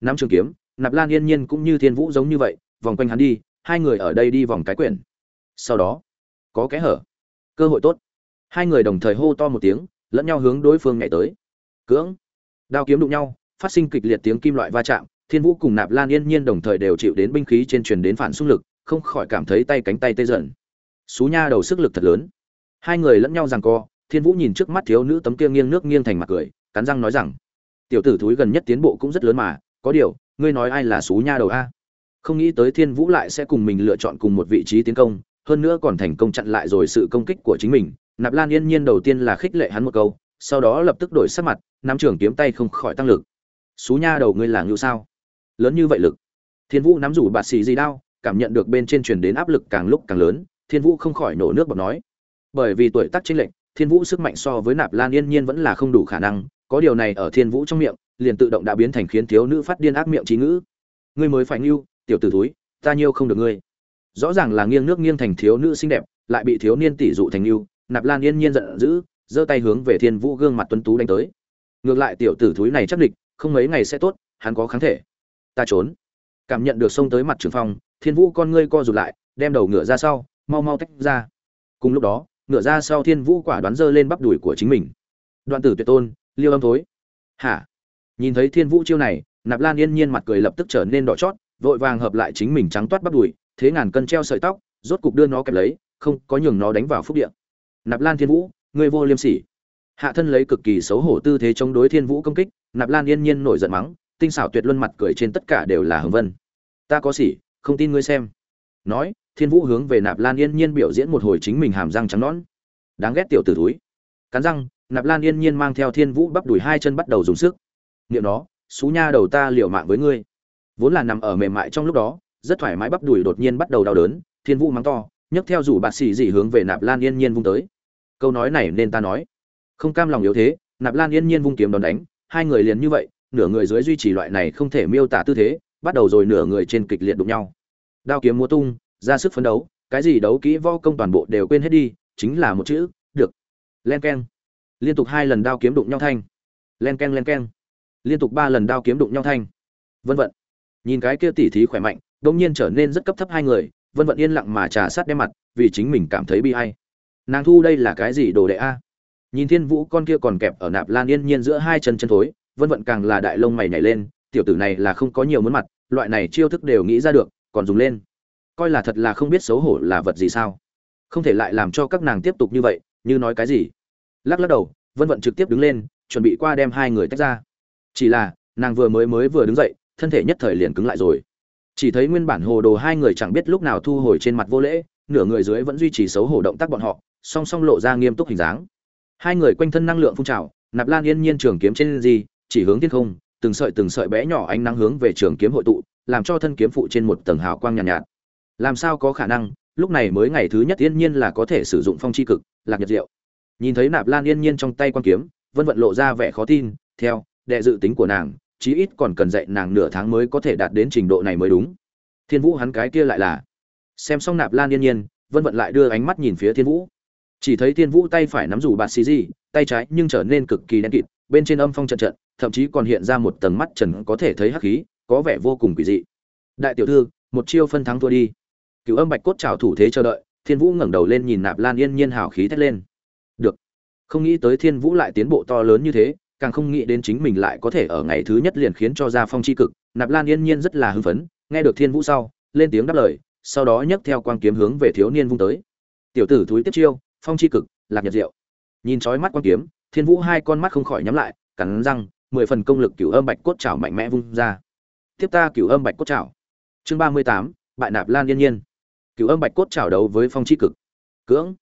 Nắm trường kiếm, nạp lan yên nhiên cũng như thiên vũ giống như vậy, vòng quanh hắn đi hai người ở đây đi vòng cái quyển. Sau đó, có kẽ hở. Cơ hội tốt. Hai người đồng thời hô to một tiếng, lẫn nhau hướng đối phương nhảy tới. Cưỡng. Đao kiếm đụng nhau, phát sinh kịch liệt tiếng kim loại va chạm, thiên vũ cùng nạp lan yên nhiên đồng thời đều chịu đến binh khí trên truyền đến phản xung lực, không khỏi cảm thấy tay cánh tay tê dần. Xú nha đầu sức lực thật lớn. Hai người lẫn nhau rằng co, thiên vũ nhìn trước mắt thiếu nữ tấm kia nghiêng nước nghiêng thành mặt cười, cắn răng nói rằng, tiểu tử thúi gần nhất tiến bộ cũng rất lớn mà, có điều, ngươi nói ai là xú nha đầu a? Không nghĩ tới thiên vũ lại sẽ cùng mình lựa chọn cùng một vị trí tiến công, hơn nữa còn thành công chặn lại rồi sự công kích của chính mình. Nạp lan yên nhiên đầu tiên là khích lệ hắn một câu, sau đó lập tức đổi sắc mặt, nắm trường kiếm tay không khỏi tăng lực. Xú nha đầu ngươi là ngưu sao? Lớn như vậy lực. Thiên vũ nắm rủ bạt xì gì đao, cảm nhận được bên trên truyền đến áp lực càng lúc càng lớn, thiên vũ không khỏi nổ nước bọt nói. Bởi vì tuổi tác chênh lệch, thiên vũ sức mạnh so với nạp lan yên nhiên vẫn là không đủ khả năng, có điều này ở thiên vũ trong miệng, liền tự động đã biến thành khiến thiếu nữ phát điên ác miệng trí ngữ. Ngươi mới phải ngưu tiểu tử thúi, ta nhiêu không được ngươi. Rõ ràng là nghiêng nước nghiêng thành thiếu nữ xinh đẹp lại bị thiếu niên tỷ dụ thành yêu. nạp lan yên nhiên giận dữ giơ tay hướng về thiên vũ gương mặt tuấn tú đánh tới. Ngược lại tiểu tử thúi này chắc địch không mấy ngày sẽ tốt hắn có kháng thể. Ta trốn. Cảm nhận được xông tới mặt trường phong thiên vũ con ngươi co rụt lại đem đầu ngựa ra sau mau mau tách ra. Cùng lúc đó ngựa ra sau thiên vũ quả đoán giơ lên bắp đùi của chính mình. Đoạn tử tuyệt tôn liêu âm thối. Hả? Nhìn thấy thiên vũ chiêu này nạp lan yên nhiên mặt cười lập tức trở nên đỏ chót vội vàng hợp lại chính mình trắng toát bắp đùi, thế ngàn cân treo sợi tóc, rốt cục đưa nó kẹp lấy, không, có nhường nó đánh vào phúc điện nạp lan thiên vũ ngươi vô liêm sỉ. Hạ thân lấy cực kỳ xấu hổ tư thế chống đối thiên vũ công kích, nạp lan yên nhiên nổi giận mắng, tinh xảo tuyệt luân mặt cười trên tất cả đều là hưng vân. Ta có sỉ, không tin ngươi xem. Nói, thiên vũ hướng về nạp lan yên nhiên biểu diễn một hồi chính mình hàm răng trắng nõn. Đáng ghét tiểu t ử túi cắn răng, nạp lan yên nhiên mang theo thiên vũ bắp đùi hai chân bắt đầu dùng sức. Niệm nó, xú nha đầu ta liều mạng với ngươi vốn là nằm ở mềm mại trong lúc đó, rất thoải mái bắp đùi đột nhiên bắt đầu đau đớn, thiên vũ mắng to, nhấc theo rủ bạt xì dị hướng về nạp lan yên nhiên vung tới. Câu nói này nên ta nói. Không cam lòng yếu thế, nạp lan yên nhiên vung kiếm đón đánh, hai người liền như vậy, nửa người dưới duy trì loại này không thể miêu tả tư thế, bắt đầu rồi nửa người trên kịch liệt đụng nhau. Đao kiếm múa tung, ra sức phấn đấu, cái gì đấu kỹ võ công toàn bộ đều quên hết đi, chính là một chữ, được. Len keng. Liên tục hai lần đao kiếm đụng nhau thanh. Len keng len keng. Liên tục ba lần đao kiếm đụng nhau thanh. Vân vận nhìn cái kia tỉ thí khỏe mạnh đông nhiên trở nên rất cấp thấp hai người, vân vận yên lặng mà trà sát đem mặt, vì chính mình cảm thấy bi hay nàng thu đây là cái gì đồ đệ a? Nhìn thiên vũ con kia còn kẹp ở nạp lan yên nhiên giữa hai chân chân thối, vân vận càng là đại lông mày nhảy lên, tiểu tử này là không có nhiều muốn mặt, loại này chiêu thức đều nghĩ ra được, còn dùng lên. Coi là thật là không biết xấu hổ là vật gì sao? Không thể lại làm cho các nàng tiếp tục như vậy, như nói cái gì? Lắc lắc đầu, vân vận trực tiếp đứng lên, chuẩn bị qua đem hai người tách ra. Chỉ là, nàng vừa mới mới vừa đứng dậy thân thể nhất thời liền cứng lại rồi. Chỉ thấy nguyên bản hồ đồ hai người chẳng biết lúc nào thu hồi trên mặt vô lễ nửa người dưới vẫn duy trì xấu hổ động tác bọn họ song song lộ ra nghiêm túc hình dáng. Hai người quanh thân năng lượng phun trào nạp lan yên nhiên trường kiếm trên gì chỉ hướng thiên không từng sợi từng sợi bé nhỏ ánh nắng hướng về trường kiếm hội tụ làm cho thân kiếm phụ trên một tầng hào quang nhàn nhạt, nhạt. Làm sao có khả năng lúc này mới ngày thứ nhất yên nhiên là có thể sử dụng phong chi cực lạc nhật diệu. Nhìn thấy nạp lan yên nhiên trong tay quan kiếm vân vận lộ ra vẻ khó tin theo đệ dự tính của nàng chí ít còn cần dạy nàng nửa tháng mới có thể đạt đến trình độ này mới đúng. Thiên vũ hắn cái kia lại là. Xem xong nạp lan yên nhiên, vân vận lại đưa ánh mắt nhìn phía thiên vũ. Chỉ thấy thiên vũ tay phải nắm rủ bạt xì gì, tay trái nhưng trở nên cực kỳ đen kịt, bên trên âm phong trận trận, thậm chí còn hiện ra một tầng mắt trần có thể thấy hắc khí, có vẻ vô cùng quỷ dị. Đại tiểu thư, một chiêu phân thắng thua đi. Cựu âm bạch cốt trào thủ thế chờ đợi, thiên vũ ngẩng đầu lên nhìn nạp lan yên nhiên hào khí thét lên. Được. Không nghĩ tới thiên vũ lại tiến bộ to lớn như thế càng không nghĩ đến chính mình lại có thể ở ngày thứ nhất liền khiến cho ra phong c h i cực, nạp lan yên nhiên rất là hưng phấn, nghe được thiên vũ sau, lên tiếng đáp lời, sau đó nhấc theo quang kiếm hướng về thiếu niên vung tới. Tiểu tử thúi tiếp chiêu, phong c h i cực, lạc nhật diệu. Nhìn trói mắt quang kiếm, thiên vũ hai con mắt không khỏi nhắm lại, cắn răng, mười phần công lực cửu âm bạch cốt chảo mạnh mẽ vung ra. Tiếp ta cửu âm bạch cốt chảo chương ba mươi tám, bại nạp lan yên nhiên. Cửu âm bạch cốt chảo đấu với phong c cực. Cưỡng.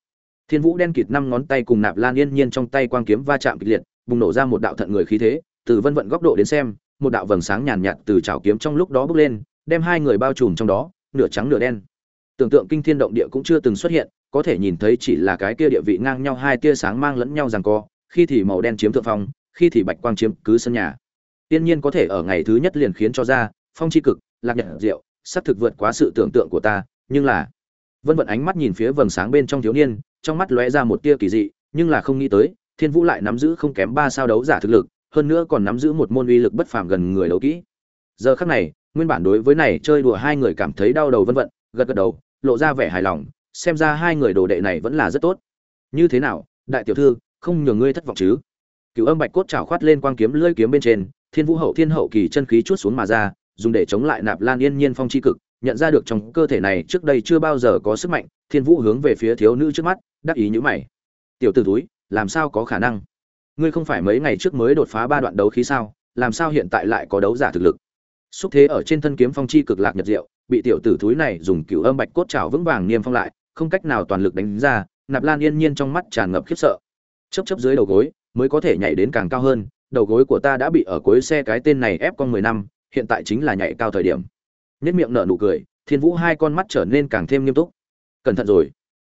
Thiên vũ đen kịt năm ngón tay cùng nạp lan yên nhiên trong tay quang kiếm va chạm kịch liệt bùng nổ ra một đạo thận người khí thế, từ vân vận góc độ đến xem, một đạo vầng sáng nhàn nhạt từ chảo kiếm trong lúc đó bốc lên, đem hai người bao trùm trong đó, nửa trắng nửa đen. Tưởng tượng kinh thiên động địa cũng chưa từng xuất hiện, có thể nhìn thấy chỉ là cái kia địa vị ngang nhau hai tia sáng mang lẫn nhau rằng co, khi thì màu đen chiếm thượng phong, khi thì bạch quang chiếm cứ sân nhà. Tiên nhiên có thể ở ngày thứ nhất liền khiến cho ra, phong chi cực, lạc nhật diệu, sắp thực vượt quá sự tưởng tượng của ta, nhưng là, vân vận ánh mắt nhìn phía vầng sáng bên trong thiếu niên, trong mắt lóe ra một tia kỳ dị, nhưng là không nghĩ tới Thiên Vũ lại nắm giữ không kém ba sao đấu giả thực lực, hơn nữa còn nắm giữ một môn uy lực bất phàm gần người đấu kỹ. Giờ khắc này, nguyên bản đối với này chơi đùa hai người cảm thấy đau đầu vân vận, gật gật đầu, lộ ra vẻ hài lòng, xem ra hai người đồ đệ này vẫn là rất tốt. Như thế nào, đại tiểu thư, không nhường ngươi thất vọng chứ? Cửu Âm Bạch cốt trào khoát lên quang kiếm lưỡi kiếm bên trên, Thiên Vũ hậu thiên hậu kỳ chân khí chuốt xuống mà ra, dùng để chống lại Nạp Lan Yên Nhiên phong chi cực, nhận ra được trong cơ thể này trước đây chưa bao giờ có sức mạnh, Thiên Vũ hướng về phía thiếu nữ trước mắt, đắc ý nhữ mày. Tiểu tử túi, làm sao có khả năng? Ngươi không phải mấy ngày trước mới đột phá ba đoạn đấu khí sao? Làm sao hiện tại lại có đấu giả thực lực? Xúc thế ở trên thân kiếm phong chi cực lạc nhật diệu, bị tiểu tử thúi này dùng cửu âm bạch cốt trào vững vàng niêm phong lại, không cách nào toàn lực đánh ra, nạp lan yên nhiên trong mắt tràn ngập khiếp sợ. Chấp chấp dưới đầu gối, mới có thể nhảy đến càng cao hơn, đầu gối của ta đã bị ở cuối xe cái tên này ép con mười năm, hiện tại chính là nhảy cao thời điểm. Nhất miệng nở nụ cười, thiên vũ hai con mắt trở nên càng thêm nghiêm túc. Cẩn thận rồi.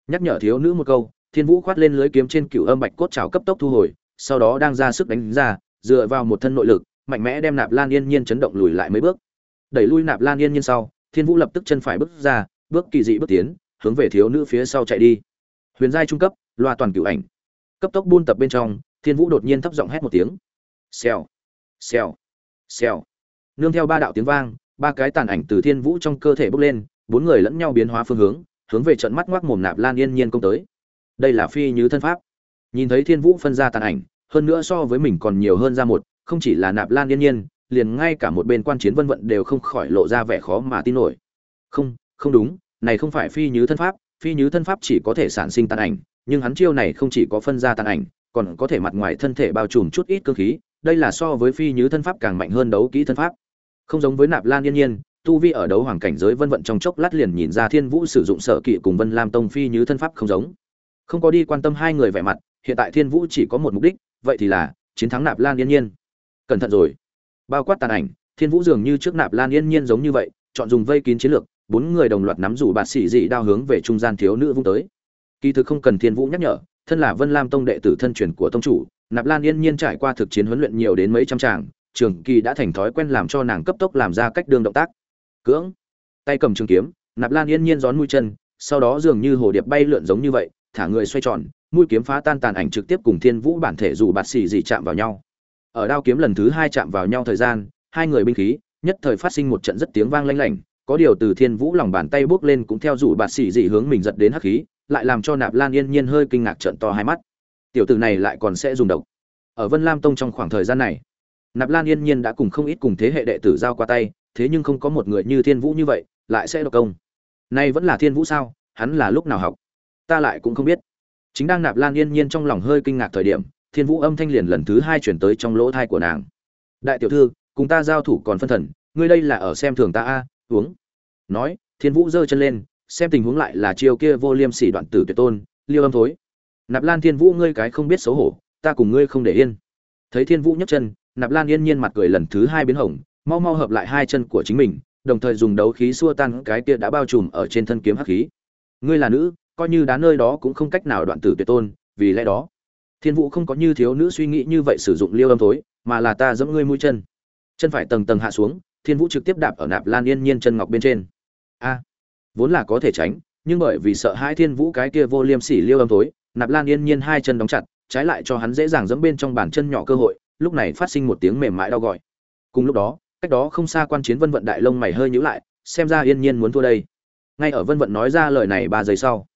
Nhắc nhở thiếu nữ một câu thiên vũ khoát lên lưới kiếm trên cựu âm bạch cốt trào cấp tốc thu hồi, sau đó đang ra sức đánh ra, dựa vào một thân nội lực, mạnh mẽ đem nạp lan yên nhiên chấn động lùi lại mấy bước. Đẩy lui nạp lan yên nhiên sau, thiên vũ lập tức chân phải bước ra, bước kỳ dị bước tiến, hướng về thiếu nữ phía sau chạy đi. Huyền giai trung cấp, loa toàn cửu ảnh. Cấp tốc buôn tập bên trong, thiên vũ đột nhiên thấp giọng hét một tiếng. Xèo xèo xèo. Nương theo ba đạo tiếng vang, ba cái tàn ảnh từ thiên vũ trong cơ thể bốc lên, bốn người lẫn nhau biến hóa phương hướng hướng về trận mắt ngoác mồm nạp lan yên nhiên công tới đây là phi như thân pháp. Nhìn thấy thiên vũ phân ra tàn ảnh, hơn nữa so với mình còn nhiều hơn ra một, không chỉ là nạp lan yên nhiên, liền ngay cả một bên quan chiến vân vận đều không khỏi lộ ra vẻ khó mà tin nổi. Không không đúng, này không phải phi như thân pháp, phi như thân pháp chỉ có thể sản sinh tàn ảnh, nhưng hắn chiêu này không chỉ có phân ra tàn ảnh, còn có thể mặt ngoài thân thể bao trùm chút ít cơ khí, đây là so với phi như thân pháp càng mạnh hơn đấu kỹ thân pháp. Không giống với nạp lan yên nhiên, tu vi ở đấu hoàng cảnh giới vân vận trong chốc lát liền nhìn ra thiên vũ sử dụng sở kỵ cùng vân lam tông phi như thân pháp không giống không có đi quan tâm hai người vẻ mặt, hiện tại thiên vũ chỉ có một mục đích, vậy thì là chiến thắng nạp lan yên nhiên. Cẩn thận rồi. Bao quát tàn ảnh, thiên vũ dường như trước nạp lan yên nhiên giống như vậy, chọn dùng vây kín chiến lược, bốn người đồng loạt nắm rủ bạt xỉ dị đao hướng về trung gian thiếu nữ vung tới. Kỳ thực không cần thiên vũ nhắc nhở, thân là vân lam tông đệ tử thân truyền của tông chủ, nạp lan yên nhiên trải qua thực chiến huấn luyện nhiều đến mấy trăm tràng, trường kỳ đã thành thói quen làm cho nàng cấp tốc làm ra cách đường động tác. Cưỡng. Tay cầm trường kiếm, nạp lan yên nhiên gión mũi chân, sau đó dường như hồ điệp bay lượn giống như vậy thả người xoay tròn, mũi kiếm phá tan tàn ảnh trực tiếp cùng thiên vũ bản thể dù bạt xì dị chạm vào nhau. Ở đao kiếm lần thứ hai chạm vào nhau thời gian, hai người binh khí, nhất thời phát sinh một trận rất tiếng vang lanh lảnh, có điều từ thiên vũ lòng bàn tay bước lên cũng theo dù bạt xì dị hướng mình giật đến hắc khí, lại làm cho nạp lan yên nhiên hơi kinh ngạc trận to hai mắt. Tiểu tử này lại còn sẽ dùng độc. Ở vân lam tông trong khoảng thời gian này, nạp lan yên nhiên đã cùng không ít cùng thế hệ đệ tử giao qua tay, thế nhưng không có một người như thiên vũ như vậy, lại sẽ độc công. Nay vẫn là thiên vũ sao? Hắn là lúc nào học? Ta lại cũng không biết. Chính đang nạp lan yên nhiên trong lòng hơi kinh ngạc thời điểm, thiên vũ âm thanh liền lần thứ hai chuyển tới trong lỗ thai của nàng. Đại tiểu thư, cùng ta giao thủ còn phân thần, ngươi đây là ở xem thường ta a, uống. Nói, thiên vũ giơ chân lên, xem tình huống lại là chiêu kia vô liêm sỉ đoạn tử tuyệt tôn, liêu âm thối. Nạp lan thiên vũ ngươi cái không biết xấu hổ, ta cùng ngươi không để yên. Thấy thiên vũ nhấc chân, nạp lan yên nhiên mặt cười lần thứ hai biến hồng, mau mau hợp lại hai chân của chính mình, đồng thời dùng đấu khí xua tan cái kia đã bao trùm ở trên thân kiếm hắc khí. Ngươi là nữ coi như đá nơi đó cũng không cách nào đoạn tử tuyệt tôn, vì lẽ đó, thiên vũ không có như thiếu nữ suy nghĩ như vậy sử dụng liêu âm thối, mà là ta dẫm ngươi mũi chân. Chân phải tầng tầng hạ xuống, thiên vũ trực tiếp đạp ở nạp lan yên nhiên chân ngọc bên trên. A, vốn là có thể tránh, nhưng bởi vì sợ hai thiên vũ cái kia vô liêm sỉ liêu âm thối, nạp lan yên nhiên hai chân đóng chặt, trái lại cho hắn dễ dàng dẫm bên trong bàn chân nhỏ cơ hội, lúc này phát sinh một tiếng mềm mại đau gọi. Cùng lúc đó, cách đó không xa quan chiến vân vận đại lông mày hơi nhíu lại, xem ra yên nhiên muốn thua đây. Ngay ở vân vận nói ra lời này ba giây sau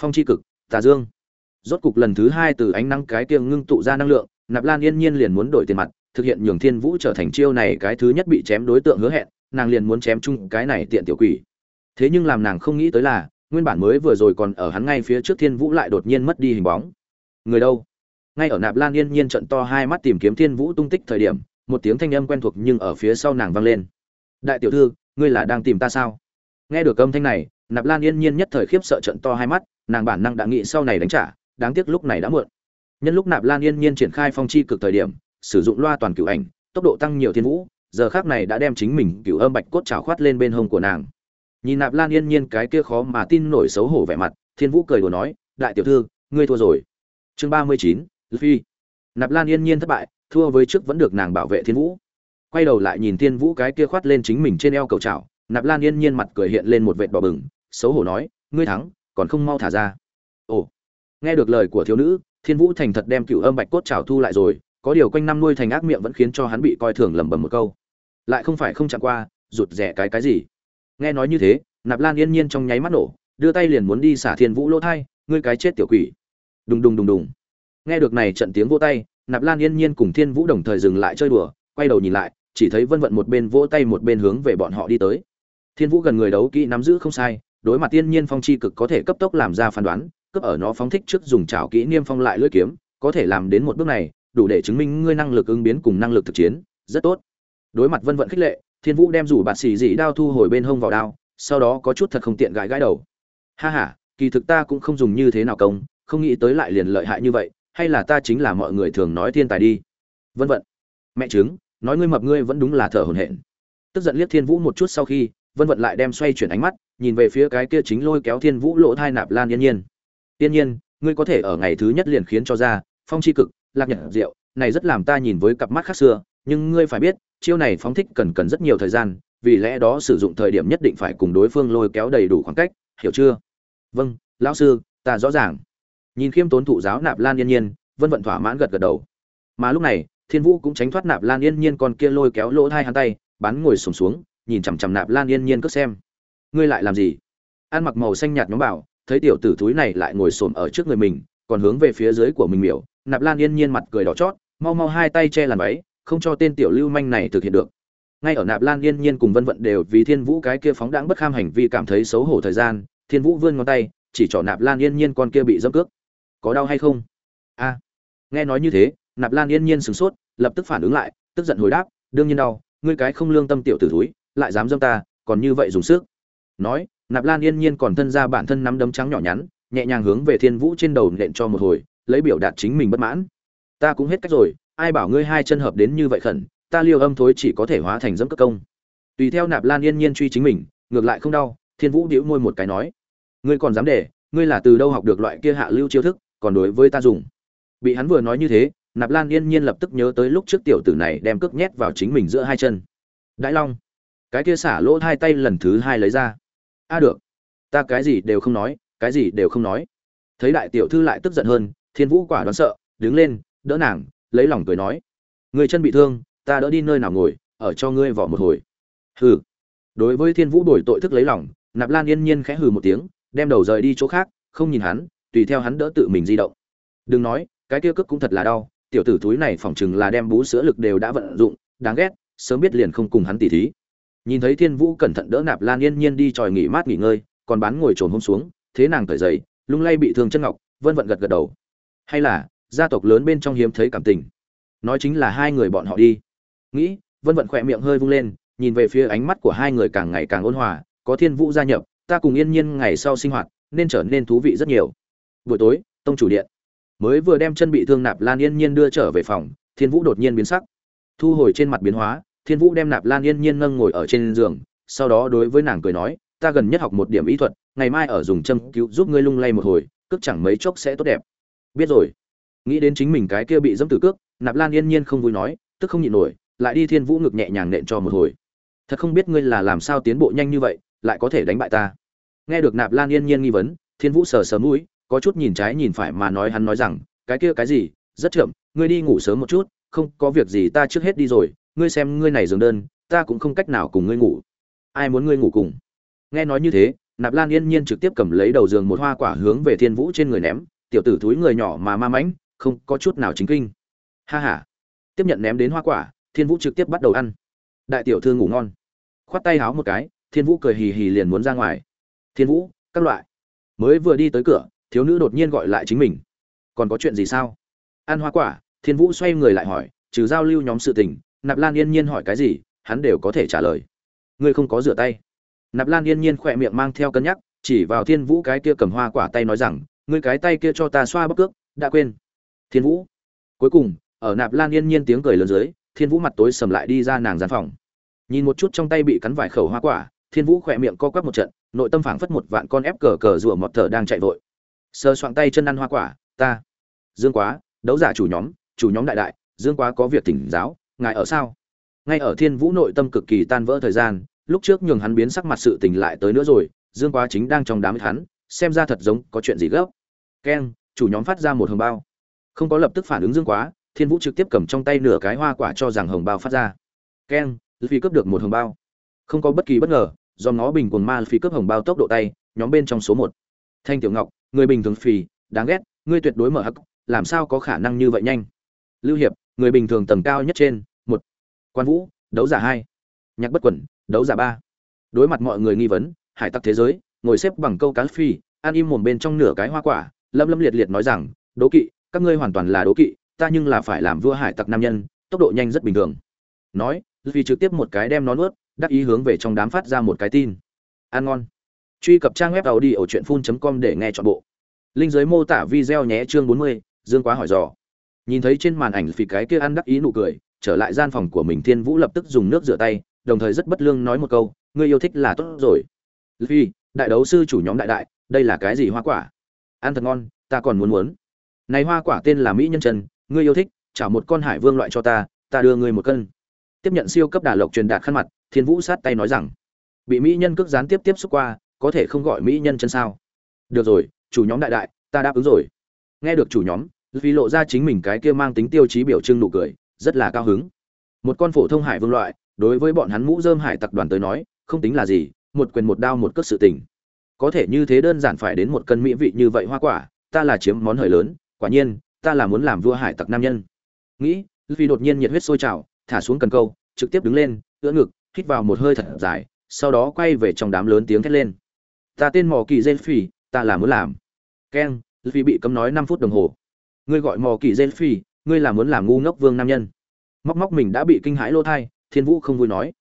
phong chi cực, tà dương. Rốt cục lần thứ hai từ ánh nắng cái tiêng ngưng tụ ra năng lượng, nạp lan yên nhiên liền muốn đổi tiền mặt, thực hiện nhường thiên vũ trở thành chiêu này cái thứ nhất bị chém đối tượng hứa hẹn, nàng liền muốn chém chung cái này tiện tiểu quỷ. Thế nhưng làm nàng không nghĩ tới là, nguyên bản mới vừa rồi còn ở hắn ngay phía trước thiên vũ lại đột nhiên mất đi hình bóng. Người đâu? Ngay ở nạp lan yên nhiên trận to hai mắt tìm kiếm thiên vũ tung tích thời điểm, một tiếng thanh âm quen thuộc nhưng ở phía sau nàng vang lên. Đại tiểu thư, ngươi là đang tìm ta sao? Nghe được âm thanh này nạp lan yên nhiên nhất thời khiếp sợ trận to hai mắt, nàng bản năng đã nghĩ sau này đánh trả, đáng tiếc lúc này đã muộn. Nhân lúc nạp lan yên nhiên triển khai phong chi cực thời điểm, sử dụng loa toàn cửu ảnh, tốc độ tăng nhiều thiên vũ, giờ khác này đã đem chính mình cửu âm bạch cốt trào khoát lên bên hông của nàng. Nhìn nạp lan yên nhiên cái kia khó mà tin nổi xấu hổ vẻ mặt, thiên vũ cười đùa nói, đại tiểu thư, ngươi thua rồi. Chương ba mươi chín phi. Nạp lan yên nhiên thất bại, thua với trước vẫn được nàng bảo vệ thiên vũ. Quay đầu lại nhìn thiên vũ cái kia khoát lên chính mình trên eo cầu trào nạp lan yên nhiên mặt cười hiện lên một vệt đỏ bừng xấu hổ nói, ngươi thắng, còn không mau thả ra. Ồ. Nghe được lời của thiếu nữ, thiên vũ thành thật đem cựu âm bạch cốt trào thu lại rồi, có điều quanh năm nuôi thành ác miệng vẫn khiến cho hắn bị coi thường lẩm bẩm một câu. Lại không phải không chạm qua, rụt rẻ cái cái gì. Nghe nói như thế, nạp lan yên nhiên trong nháy mắt nổ, đưa tay liền muốn đi xả thiên vũ lỗ thai, ngươi cái chết tiểu quỷ. Đùng đùng đùng đùng. Nghe được này trận tiếng vỗ tay, nạp lan yên nhiên cùng thiên vũ đồng thời dừng lại chơi đùa, quay đầu nhìn lại, chỉ thấy vân vận một bên vỗ tay một bên hướng về bọn họ đi tới. Thiên vũ gần người đấu kỹ nắm giữ không sai đối mặt tiên nhiên phong chi cực có thể cấp tốc làm ra phán đoán, cấp ở nó phóng thích trước dùng chảo kỹ niêm phong lại lưỡi kiếm, có thể làm đến một bước này, đủ để chứng minh ngươi năng lực ứng biến cùng năng lực thực chiến, rất tốt. Đối mặt vân vận khích lệ, thiên vũ đem rủ bạt xì dị đao thu hồi bên hông vào đao, sau đó có chút thật không tiện gãi gãi đầu. Ha ha, kỳ thực ta cũng không dùng như thế nào công, không nghĩ tới lại liền lợi hại như vậy, hay là ta chính là mọi người thường nói thiên tài đi. Vân vận. Mẹ chứng nói ngươi mập ngươi vẫn đúng là thở hổn hển. Tức giận liếc thiên vũ một chút sau khi vân vận lại đem xoay chuyển ánh mắt nhìn về phía cái kia chính lôi kéo thiên vũ lỗ thai nạp lan yên nhiên. Yên nhiên ngươi có thể ở ngày thứ nhất liền khiến cho ra phong chi cực lạc nhật diệu này rất làm ta nhìn với cặp mắt khác xưa nhưng ngươi phải biết chiêu này phóng thích cần cần rất nhiều thời gian vì lẽ đó sử dụng thời điểm nhất định phải cùng đối phương lôi kéo đầy đủ khoảng cách hiểu chưa? Vâng lão sư ta rõ ràng. Nhìn khiêm tốn thụ giáo nạp lan yên nhiên vân vận thỏa mãn gật gật đầu. Mà lúc này thiên vũ cũng tránh thoát nạp lan yên nhiên còn kia lôi kéo lỗ thai hắn tay bắn ngồi sùng xuống, xuống nhìn chằm chằm nạp lan yên nhiên cất xem. Ngươi lại làm gì? Ăn mặc màu xanh nhạt nhóm bảo, thấy tiểu tử thúi này lại ngồi xổm ở trước người mình, còn hướng về phía dưới của mình miểu. Nạp lan yên nhiên mặt cười đỏ chót, mau mau hai tay che làn váy, không cho tên tiểu lưu manh này thực hiện được. Ngay ở nạp lan yên nhiên cùng vân vận đều vì thiên vũ cái kia phóng đãng bất kham hành vi cảm thấy xấu hổ thời gian, thiên vũ vươn ngón tay, chỉ cho nạp lan yên nhiên con kia bị dâm cước. Có đau hay không? A. Nghe nói như thế, nạp lan yên nhiên sửng sốt, lập tức phản ứng lại, tức giận hồi đáp, đương nhiên đau, ngươi cái không lương tâm tiểu tử thúi lại dám dâm ta, còn như vậy dùng sức. Nói, nạp lan yên nhiên còn thân ra bản thân nắm đấm trắng nhỏ nhắn, nhẹ nhàng hướng về thiên vũ trên đầu nện cho một hồi, lấy biểu đạt chính mình bất mãn. Ta cũng hết cách rồi, ai bảo ngươi hai chân hợp đến như vậy khẩn, ta liêu âm thối chỉ có thể hóa thành dẫm cất công. Tùy theo nạp lan yên nhiên truy chính mình, ngược lại không đau, thiên vũ đĩu môi một cái nói, ngươi còn dám để, ngươi là từ đâu học được loại kia hạ lưu chiêu thức, còn đối với ta dùng? Bị hắn vừa nói như thế, nạp lan yên nhiên lập tức nhớ tới lúc trước tiểu tử này đem cước nhét vào chính mình giữa hai chân. Đại long cái kia xả lỗ hai tay lần thứ hai lấy ra. A, được. Ta cái gì đều không nói, cái gì đều không nói. Thấy đại tiểu thư lại tức giận hơn, thiên vũ quả đoán sợ, đứng lên, đỡ nàng, lấy lòng cười nói. Người chân bị thương, ta đỡ đi nơi nào ngồi, ở cho ngươi vỏ một hồi. Hừ. Đối với thiên vũ đổi tội thức lấy lòng, nạp lan yên nhiên khẽ hừ một tiếng, đem đầu rời đi chỗ khác, không nhìn hắn, tùy theo hắn đỡ tự mình di động. Đừng nói, cái kia cước cũng thật là đau, tiểu tử túi này phỏng chừng là đem bú sữa lực đều đã vận dụng, đáng ghét, sớm biết liền không cùng hắn tỉ thí nhìn thấy thiên vũ cẩn thận đỡ nạp lan yên nhiên đi tròi nghỉ mát nghỉ ngơi, còn bán ngồi trồn hôm xuống, thế nàng cởi giày, lung lay bị thương chân ngọc, vân vận gật gật đầu. Hay là, gia tộc lớn bên trong hiếm thấy cảm tình. Nói chính là hai người bọn họ đi. Nghĩ, vân vận khỏe miệng hơi vung lên, nhìn về phía ánh mắt của hai người càng ngày càng ôn hòa, có thiên vũ gia nhập, ta cùng yên nhiên ngày sau sinh hoạt, nên trở nên thú vị rất nhiều. Buổi tối, tông chủ điện. Mới vừa đem chân bị thương nạp lan yên nhiên đưa trở về phòng, thiên vũ đột nhiên biến sắc. Thu hồi trên mặt biến hóa thiên vũ đem nạp lan yên nhiên nâng ngồi ở trên giường, sau đó đối với nàng cười nói, ta gần nhất học một điểm ý thuật, ngày mai ở dùng châm cứu giúp ngươi lung lay một hồi, cước chẳng mấy chốc sẽ tốt đẹp. Biết rồi. Nghĩ đến chính mình cái kia bị dẫm từ cước, nạp lan yên nhiên không vui nói, tức không nhịn nổi, lại đi thiên vũ ngực nhẹ nhàng nện cho một hồi. Thật không biết ngươi là làm sao tiến bộ nhanh như vậy, lại có thể đánh bại ta. Nghe được nạp lan yên nhiên nghi vấn, thiên vũ sờ sờ mũi, có chút nhìn trái nhìn phải mà nói hắn nói rằng, cái kia cái gì? Rất chậm, ngươi đi ngủ sớm một chút, không có việc gì ta trước hết đi rồi ngươi xem ngươi này giường đơn, ta cũng không cách nào cùng ngươi ngủ. Ai muốn ngươi ngủ cùng? Nghe nói như thế, nạp lan yên nhiên trực tiếp cầm lấy đầu giường một hoa quả hướng về thiên vũ trên người ném, tiểu tử túi người nhỏ mà ma mãnh, không có chút nào chính kinh. Ha ha. Tiếp nhận ném đến hoa quả, thiên vũ trực tiếp bắt đầu ăn. Đại tiểu thư ngủ ngon. Khoát tay háo một cái, thiên vũ cười hì hì liền muốn ra ngoài. Thiên vũ, các loại. Mới vừa đi tới cửa, thiếu nữ đột nhiên gọi lại chính mình. Còn có chuyện gì sao? Ăn hoa quả, thiên vũ xoay người lại hỏi, trừ giao lưu nhóm sự tình nạp lan yên nhiên hỏi cái gì, hắn đều có thể trả lời. Ngươi không có rửa tay. Nạp lan yên nhiên khỏe miệng mang theo cân nhắc, chỉ vào thiên vũ cái kia cầm hoa quả tay nói rằng, ngươi cái tay kia cho ta xoa bất cước, đã quên. Thiên vũ. Cuối cùng, ở nạp lan yên nhiên tiếng cười lớn dưới, thiên vũ mặt tối sầm lại đi ra nàng gian phòng. Nhìn một chút trong tay bị cắn vải khẩu hoa quả, thiên vũ khỏe miệng co quắp một trận, nội tâm phảng phất một vạn con ép cờ cờ rủa mọt thở đang chạy vội. Sơ soạn tay chân ăn hoa quả, ta. Dương quá, đấu giả chủ nhóm chủ nhóm đại đại, dương quá có việc tỉnh giáo ngài ở sao? Ngay ở thiên vũ nội tâm cực kỳ tan vỡ thời gian, lúc trước nhường hắn biến sắc mặt sự tình lại tới nữa rồi, dương quá chính đang trong đám hắn, xem ra thật giống có chuyện gì gấp. Keng, chủ nhóm phát ra một hồng bao. Không có lập tức phản ứng dương quá, thiên vũ trực tiếp cầm trong tay nửa cái hoa quả cho rằng hồng bao phát ra. Keng phi cướp được một hồng bao. Không có bất kỳ bất ngờ, do nó bình quần ma phi cướp hồng bao tốc độ tay, nhóm bên trong số một. Thanh tiểu ngọc, người bình thường phì, đáng ghét, ngươi tuyệt đối mở hắc, làm sao có khả năng như vậy nhanh? Lưu hiệp, người bình thường tầng cao nhất trên quan vũ đấu giả hai nhạc bất quẩn đấu giả ba đối mặt mọi người nghi vấn hải tặc thế giới ngồi xếp bằng câu cá phi an im mồm bên trong nửa cái hoa quả lâm lâm liệt liệt nói rằng đố kỵ các ngươi hoàn toàn là đố kỵ ta nhưng là phải làm vua hải tặc nam nhân tốc độ nhanh rất bình thường nói vì trực tiếp một cái đem nó nuốt đắc ý hướng về trong đám phát ra một cái tin ăn ngon truy cập trang web tàu đi ở truyện phun com để nghe chọn bộ linh giới mô tả video nhé chương 40, dương quá hỏi dò nhìn thấy trên màn ảnh vì cái kia ăn đắc ý nụ cười trở lại gian phòng của mình, thiên vũ lập tức dùng nước rửa tay, đồng thời rất bất lương nói một câu, ngươi yêu thích là tốt rồi. Phi đại đấu sư chủ nhóm đại đại, đây là cái gì hoa quả? Ăn thật ngon, ta còn muốn muốn. Này hoa quả tên là mỹ nhân trần, ngươi yêu thích trả một con hải vương loại cho ta ta đưa ngươi một cân. Tiếp nhận siêu cấp đà lộc truyền đạt khăn mặt, thiên vũ sát tay nói rằng, bị mỹ nhân cước gián tiếp tiếp xúc qua, có thể không gọi mỹ nhân chân sao? Được rồi, chủ nhóm đại đại, ta đáp ứng rồi. Nghe được chủ nhóm vì lộ ra chính mình cái kia mang tính tiêu chí biểu trưng nụ cười rất là cao hứng. Một con phổ thông hải vương loại, đối với bọn hắn mũ dơm hải tặc đoàn tới nói, không tính là gì, một quyền một đao một cất sự tình. Có thể như thế đơn giản phải đến một cân mỹ vị như vậy hoa quả, ta là chiếm món hời lớn, quả nhiên, ta là muốn làm vua hải tặc nam nhân. Nghĩ vì đột nhiên nhiệt huyết sôi trào, thả xuống cần câu, trực tiếp đứng lên, ưỡn ngực, hít vào một hơi thật dài, sau đó quay về trong đám lớn tiếng thét lên. Ta tên mò kỳ dê phi, ta là muốn làm. Keng vì bị cấm nói năm phút đồng hồ. Ngươi gọi mò kỳ dê phi ngươi là muốn làm ngu ngốc vương nam nhân. Móc móc mình đã bị kinh hãi lô thai, thiên vũ không vui nói.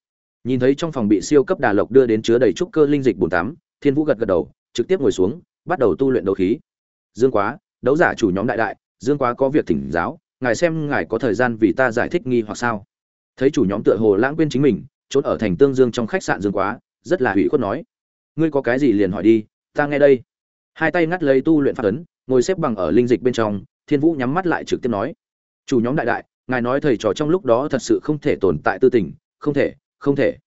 Nhìn thấy trong phòng bị siêu cấp đà lộc đưa đến chứa đầy trúc cơ linh dịch bùn tắm, thiên vũ gật gật đầu, trực tiếp ngồi xuống, bắt đầu tu luyện đấu khí. Dương quá, đấu giả chủ nhóm đại đại, dương quá có việc thỉnh giáo, ngài xem ngài có thời gian vì ta giải thích nghi hoặc sao. Thấy chủ nhóm tựa hồ lãng quên chính mình, trốn ở thành tương dương trong khách sạn dương quá, rất là hủy khuất nói. Ngươi có cái gì liền hỏi đi, ta nghe đây. Hai tay ngắt lấy tu luyện phát ấn, ngồi xếp bằng ở linh dịch bên trong, thiên vũ nhắm mắt lại trực tiếp nói chủ nhóm đại đại, ngài nói thầy trò trong lúc đó thật sự không thể tồn tại tư tình. Không thể không thể.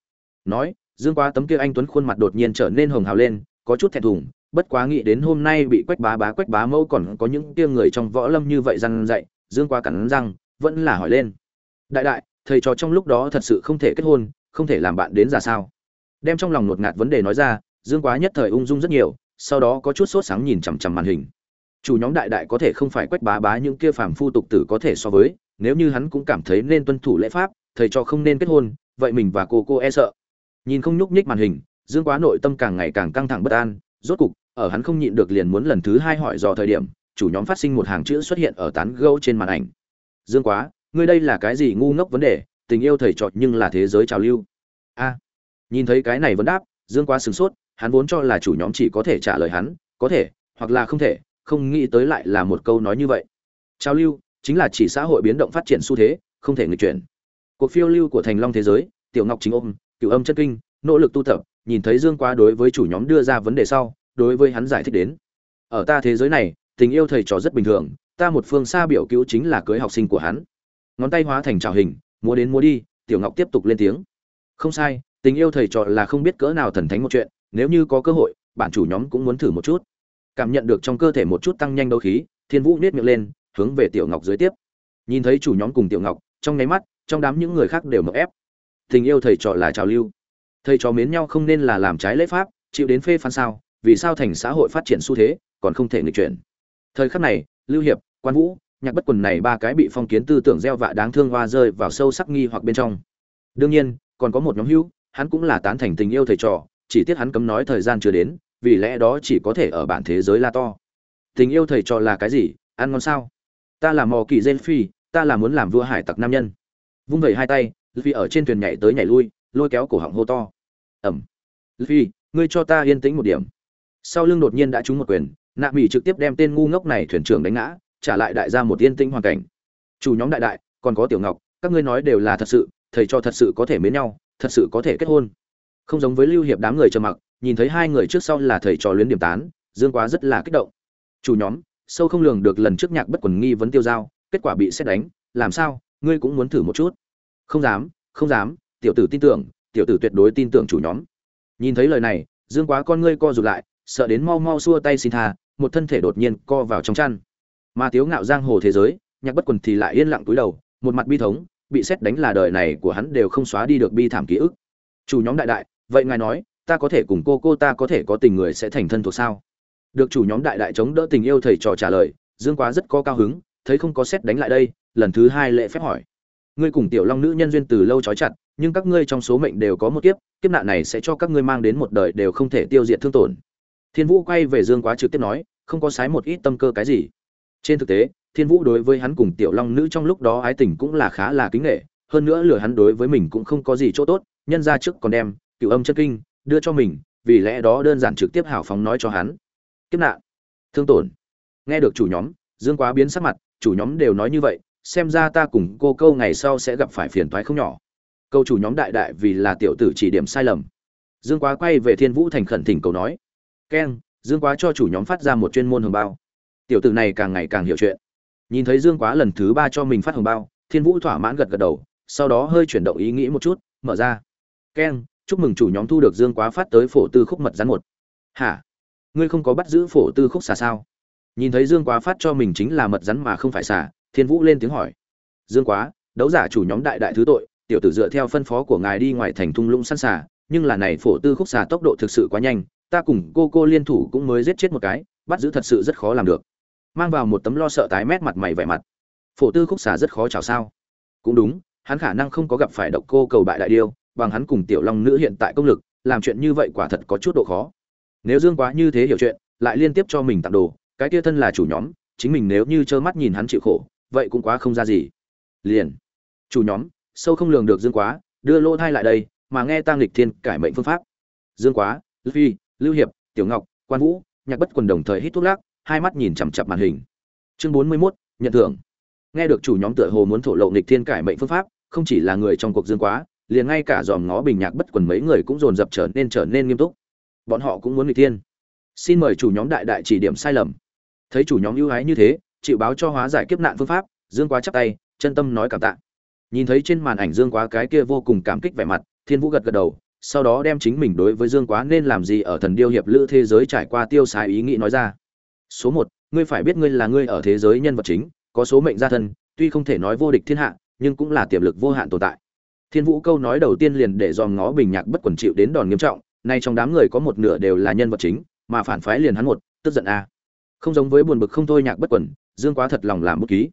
Nói, dương quá tấm kia anh tuấn khuôn mặt đột nhiên trở nên hồng hào lên, có chút thẹn thùng. Bất quá nghĩ đến hôm nay bị quách bá bá, quách bá mẫu còn có những kia người trong võ lâm như vậy răn dạy, dương quá cắn răng, vẫn là hỏi lên. Đại đại, thầy trò trong lúc đó thật sự không thể kết hôn, không thể làm bạn đến ra sao? Đem trong lòng ngột ngạt vấn đề nói ra, dương quá nhất thời ung dung rất nhiều, sau đó có chút sốt sáng nhìn chằm chằm màn hình chủ nhóm đại đại có thể không phải quách bá bá những kia phàm phu tục tử có thể so với, nếu như hắn cũng cảm thấy nên tuân thủ lễ pháp, thầy cho không nên kết hôn, vậy mình và cô cô e sợ. Nhìn không nhúc nhích màn hình, dương quá nội tâm càng ngày càng căng thẳng bất an, rốt cục, ở hắn không nhịn được liền muốn lần thứ hai hỏi dò thời điểm, chủ nhóm phát sinh một hàng chữ xuất hiện ở tán gâu trên màn ảnh. Dương quá, ngươi đây là cái gì ngu ngốc vấn đề, tình yêu thầy trọt nhưng là thế giới trào lưu. A. Nhìn thấy cái này vẫn đáp, dương quá sửng sốt, hắn vốn cho là chủ nhóm chỉ có thể trả lời hắn, có thể, hoặc là không thể không nghĩ tới lại là một câu nói như vậy. Trào lưu, chính là chỉ xã hội biến động phát triển xu thế, không thể nghịch chuyển. Cuộc phiêu lưu của thành long thế giới, tiểu ngọc chính ôm cựu âm chân kinh, nỗ lực tu tập, nhìn thấy dương quá đối với chủ nhóm đưa ra vấn đề sau, đối với hắn giải thích đến. Ở ta thế giới này, tình yêu thầy trò rất bình thường, ta một phương xa biểu cứu chính là cưới học sinh của hắn. Ngón tay hóa thành trào hình, múa đến múa đi, tiểu ngọc tiếp tục lên tiếng. Không sai, tình yêu thầy trò là không biết cỡ nào thần thánh một chuyện, nếu như có cơ hội bản chủ nhóm cũng muốn thử một chút cảm nhận được trong cơ thể một chút tăng nhanh đấu khí, thiên vũ nết miệng lên, hướng về tiểu ngọc dưới tiếp. Nhìn thấy chủ nhóm cùng tiểu ngọc, trong nháy mắt, trong đám những người khác đều mậu ép. Tình yêu thầy trò là trào lưu. Thầy trò mến nhau không nên là làm trái lễ pháp, chịu đến phê phán sao, vì sao thành xã hội phát triển xu thế, còn không thể nghịch chuyển. Thời khắc này, lưu hiệp, quan vũ, nhạc bất quần này ba cái bị phong kiến tư tưởng gieo vạ đáng thương hoa rơi vào sâu sắc nghi hoặc bên trong. Đương nhiên, còn có một nhóm hữu, hắn cũng là tán thành tình yêu thầy trò, chỉ tiếc hắn cấm nói thời gian chưa đến vì lẽ đó chỉ có thể ở bản thế giới la to. Tình yêu thầy trò là cái gì? Ăn ngon sao? Ta là mò kỳ gen phi, ta là muốn làm vua hải tặc nam nhân. Vung vẩy hai tay vì ở trên thuyền nhảy tới nhảy lui, lôi kéo cổ họng hô to. Ẩm. Phi ngươi cho ta yên tĩnh một điểm. Sau lưng đột nhiên đã trúng một quyền, nạ mỹ trực tiếp đem tên ngu ngốc này thuyền trưởng đánh ngã, trả lại đại gia một yên tĩnh hoàn cảnh. Chủ nhóm đại đại, còn có tiểu ngọc, các ngươi nói đều là thật sự, thầy cho thật sự có thể mến nhau, thật sự có thể kết hôn. Không giống với lưu hiệp đám người trầm mặc nhìn thấy hai người trước sau là thầy trò luyến điểm tán, dương quá rất là kích động. Chủ nhóm, sâu không lường được lần trước nhạc bất quần nghi vấn tiêu dao kết quả bị xét đánh, làm sao? Ngươi cũng muốn thử một chút. Không dám không dám, tiểu tử tin tưởng, tiểu tử tuyệt đối tin tưởng chủ nhóm. Nhìn thấy lời này, dương quá con ngươi co rụt lại, sợ đến mau mau xua tay xin tha, một thân thể đột nhiên co vào trong chăn. Mà tiếu ngạo giang hồ thế giới, nhạc bất quần thì lại yên lặng túi đầu, một mặt bi thống, bị xét đánh là đời này của hắn đều không xóa đi được bi thảm ký ức. Chủ nhóm đại đại, vậy ngài nói ta có thể cùng cô cô ta có thể có tình người sẽ thành thân thuộc sao? Được chủ nhóm đại đại chống đỡ tình yêu thầy trò trả lời, dương quá rất có cao hứng, thấy không có xét đánh lại đây, lần thứ hai lệ phép hỏi. Ngươi cùng tiểu long nữ nhân duyên từ lâu trói chặt, nhưng các ngươi trong số mệnh đều có một kiếp kiếp nạn này sẽ cho các ngươi mang đến một đời đều không thể tiêu diệt thương tổn. Thiên vũ quay về dương quá trực tiếp nói, không có sái một ít tâm cơ cái gì. Trên thực tế, thiên vũ đối với hắn cùng tiểu long nữ trong lúc đó ái tình cũng là khá là kính nghệ hơn nữa lừa hắn đối với mình cũng không có gì chỗ tốt, nhân ra trước còn đem cựu âm chất kinh đưa cho mình, vì lẽ đó đơn giản trực tiếp hào phóng nói cho hắn. Kiếp nạn. Thương tổn. Nghe được chủ nhóm, dương quá biến sắc mặt, chủ nhóm đều nói như vậy, xem ra ta cùng cô câu ngày sau sẽ gặp phải phiền toái không nhỏ. Câu chủ nhóm đại đại vì là tiểu tử chỉ điểm sai lầm. Dương quá quay về thiên vũ thành khẩn thỉnh cầu nói. Keng, dương quá cho chủ nhóm phát ra một chuyên môn hồng bao. Tiểu tử này càng ngày càng hiểu chuyện. Nhìn thấy dương quá lần thứ ba cho mình phát hồng bao, thiên vũ thỏa mãn gật gật đầu, sau đó hơi chuyển động ý nghĩ một chút, mở ra. Keng chúc mừng chủ nhóm thu được dương quá phát tới phổ tư khúc mật rắn một. Hả? Ngươi không có bắt giữ phổ tư khúc xà sao? Nhìn thấy dương quá phát cho mình chính là mật rắn mà không phải xà, thiên vũ lên tiếng hỏi. Dương quá, đấu giả chủ nhóm đại đại thứ tội, tiểu tử dựa theo phân phó của ngài đi ngoài thành thung lũng săn xà, nhưng là này phổ tư khúc xà tốc độ thực sự quá nhanh, ta cùng cô cô liên thủ cũng mới giết chết một cái, bắt giữ thật sự rất khó làm được. Mang vào một tấm lo sợ tái mét mặt mày vẻ mặt. Phổ tư khúc xà rất khó chào sao? Cũng đúng, hắn khả năng không có gặp phải độc cô cầu bại đại điêu bằng hắn cùng tiểu long nữ hiện tại công lực làm chuyện như vậy quả thật có chút độ khó. Nếu dương quá như thế hiểu chuyện lại liên tiếp cho mình tặng đồ cái kia thân là chủ nhóm chính mình nếu như trơ mắt nhìn hắn chịu khổ vậy cũng quá không ra gì. Liền chủ nhóm sâu không lường được dương quá đưa lô thai lại đây mà nghe tang lịch thiên cải mệnh phương pháp. Dương quá lưu phi lưu hiệp tiểu ngọc quan vũ nhạc bất quần đồng thời hít thuốc lắc hai mắt nhìn chằm chặp màn hình. Chương bốn mươi 41, nhận thưởng. Nghe được chủ nhóm tựa hồ muốn thổ lộ nghịch thiên cải mệnh phương pháp không chỉ là người trong cuộc dương quá liền ngay cả dòm ngó bình nhạc bất quần mấy người cũng dồn dập trở nên trở nên nghiêm túc. Bọn họ cũng muốn nghịch thiên. Xin mời chủ nhóm đại đại chỉ điểm sai lầm. Thấy chủ nhóm ưu ái như thế, chịu báo cho hóa giải kiếp nạn phương pháp, dương quá chắp tay, chân tâm nói cảm tạ. Nhìn thấy trên màn ảnh dương quá cái kia vô cùng cảm kích vẻ mặt, thiên vũ gật gật đầu, sau đó đem chính mình đối với dương quá nên làm gì ở thần điêu hiệp lữ thế giới trải qua tiêu xài ý nghĩ nói ra. Số một, ngươi phải biết ngươi là ngươi ở thế giới nhân vật chính, có số mệnh gia thân, tuy không thể nói vô địch thiên hạ, nhưng cũng là tiềm lực vô hạn tồn tại thiên vũ câu nói đầu tiên liền để dòm ngó bình nhạc bất quần chịu đến đòn nghiêm trọng, nay trong đám người có một nửa đều là nhân vật chính, mà phản phái liền hắn một, tức giận a. Không giống với buồn bực không thôi nhạc bất quần, dương quá thật lòng làm bút ký.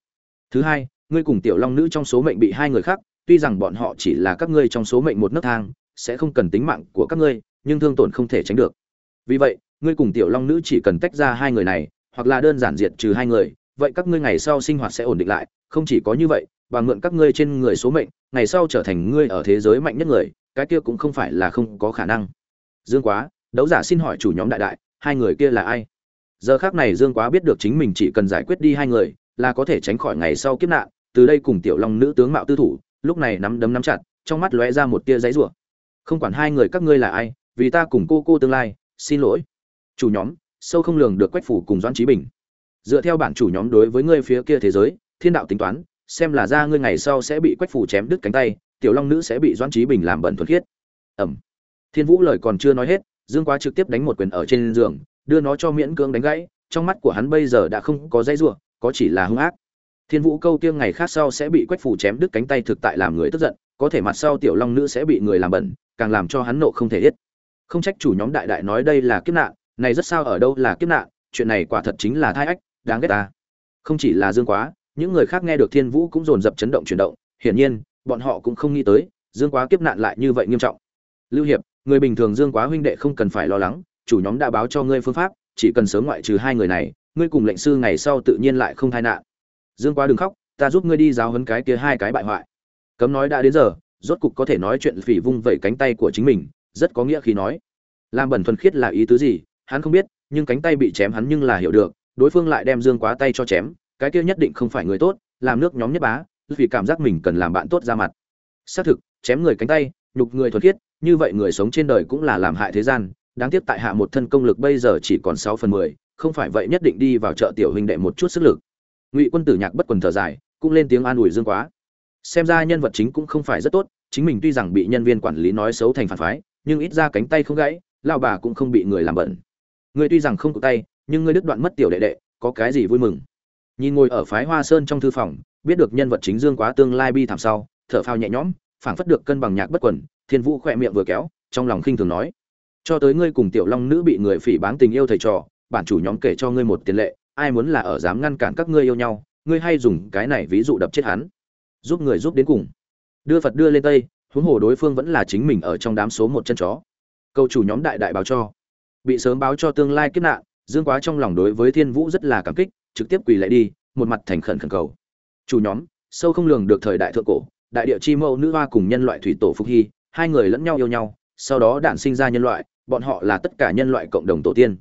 Thứ hai, ngươi cùng tiểu long nữ trong số mệnh bị hai người khác, tuy rằng bọn họ chỉ là các ngươi trong số mệnh một nấc thang, sẽ không cần tính mạng của các ngươi, nhưng thương tổn không thể tránh được. Vì vậy, ngươi cùng tiểu long nữ chỉ cần tách ra hai người này, hoặc là đơn giản diệt trừ hai người, vậy các ngươi ngày sau sinh hoạt sẽ ổn định lại, không chỉ có như vậy và mượn các ngươi trên người số mệnh, ngày sau trở thành ngươi ở thế giới mạnh nhất người, cái kia cũng không phải là không có khả năng. Dương quá, đấu giả xin hỏi chủ nhóm đại đại, hai người kia là ai? Giờ khác này dương quá biết được chính mình chỉ cần giải quyết đi hai người, là có thể tránh khỏi ngày sau kiếp nạn, từ đây cùng tiểu long nữ tướng mạo tư thủ, lúc này nắm đấm nắm chặt, trong mắt lóe ra một tia giấy rủa. Không quản hai người các ngươi là ai, vì ta cùng cô cô tương lai, xin lỗi. Chủ nhóm, sâu không lường được quách phủ cùng doãn trí bình. Dựa theo bản chủ nhóm đối với ngươi phía kia thế giới, thiên đạo tính toán xem là ra ngươi ngày sau sẽ bị quách phủ chém đứt cánh tay, tiểu long nữ sẽ bị doãn trí bình làm bẩn thuần khiết. Ẩm. Thiên vũ lời còn chưa nói hết, dương quá trực tiếp đánh một quyền ở trên giường, đưa nó cho miễn cưỡng đánh gãy, trong mắt của hắn bây giờ đã không có dây ruộng có chỉ là hung ác. Thiên vũ câu tiêng ngày khác sau sẽ bị quách phủ chém đứt cánh tay thực tại làm người tức giận, có thể mặt sau tiểu long nữ sẽ bị người làm bẩn, càng làm cho hắn nộ không thể hết. Không trách chủ nhóm đại đại nói đây là kiếp nạn, này rất sao ở đâu là kiếp nạn, chuyện này quả thật chính là thai ách, đáng ghét ta. Không chỉ là dương quá những người khác nghe được thiên vũ cũng dồn dập chấn động chuyển động, hiển nhiên, bọn họ cũng không nghĩ tới, dương quá kiếp nạn lại như vậy nghiêm trọng. Lưu hiệp, người bình thường dương quá huynh đệ không cần phải lo lắng, chủ nhóm đã báo cho ngươi phương pháp, chỉ cần sớm ngoại trừ hai người này, ngươi cùng lệnh sư ngày sau tự nhiên lại không tai nạn. Dương quá đừng khóc, ta giúp ngươi đi giáo huấn cái kia hai cái bại hoại. Cấm nói đã đến giờ, rốt cục có thể nói chuyện phỉ vung vẩy cánh tay của chính mình, rất có nghĩa khi nói. Làm bẩn thuần khiết là ý tứ gì, hắn không biết, nhưng cánh tay bị chém hắn nhưng là hiểu được, đối phương lại đem dương quá tay cho chém cái kia nhất định không phải người tốt, làm nước nhóm nhất bá, vì cảm giác mình cần làm bạn tốt ra mặt. Xác thực, chém người cánh tay, nhục người thuật khiết, như vậy người sống trên đời cũng là làm hại thế gian, đáng tiếc tại hạ một thân công lực bây giờ chỉ còn sáu phần mười, không phải vậy nhất định đi vào chợ tiểu huynh đệ một chút sức lực. Ngụy quân tử nhạc bất quần thở dài, cũng lên tiếng an ủi dương quá. Xem ra nhân vật chính cũng không phải rất tốt, chính mình tuy rằng bị nhân viên quản lý nói xấu thành phản phái, nhưng ít ra cánh tay không gãy lao bà cũng không bị người làm bẩn. Người tuy rằng không cụ tay, nhưng ngươi đứt đoạn mất tiểu đệ đệ, có cái gì vui mừng nhìn ngồi ở phái hoa sơn trong thư phòng, biết được nhân vật chính dương quá tương lai bi thảm sau, thở phao nhẹ nhõm, phảng phất được cân bằng nhạc bất quần, thiên vũ khỏe miệng vừa kéo, trong lòng khinh thường nói, cho tới ngươi cùng tiểu long nữ bị người phỉ báng tình yêu thầy trò, bản chủ nhóm kể cho ngươi một tiền lệ, ai muốn là ở dám ngăn cản các ngươi yêu nhau, ngươi hay dùng cái này ví dụ đập chết hắn, giúp người giúp đến cùng. Đưa phật đưa lên tây, huống hồ đối phương vẫn là chính mình ở trong đám số một chân chó. Câu chủ nhóm đại đại báo cho. Bị sớm báo cho tương lai kiếp nạn, dương quá trong lòng đối với thiên vũ rất là cảm kích trực tiếp quỳ lại đi, một mặt thành khẩn khẩn cầu. Chủ nhóm, sâu không lường được thời đại thượng cổ, đại địa chi mẫu nữ hoa cùng nhân loại thủy tổ phục hy, hai người lẫn nhau yêu nhau, sau đó đản sinh ra nhân loại, bọn họ là tất cả nhân loại cộng đồng tổ tiên.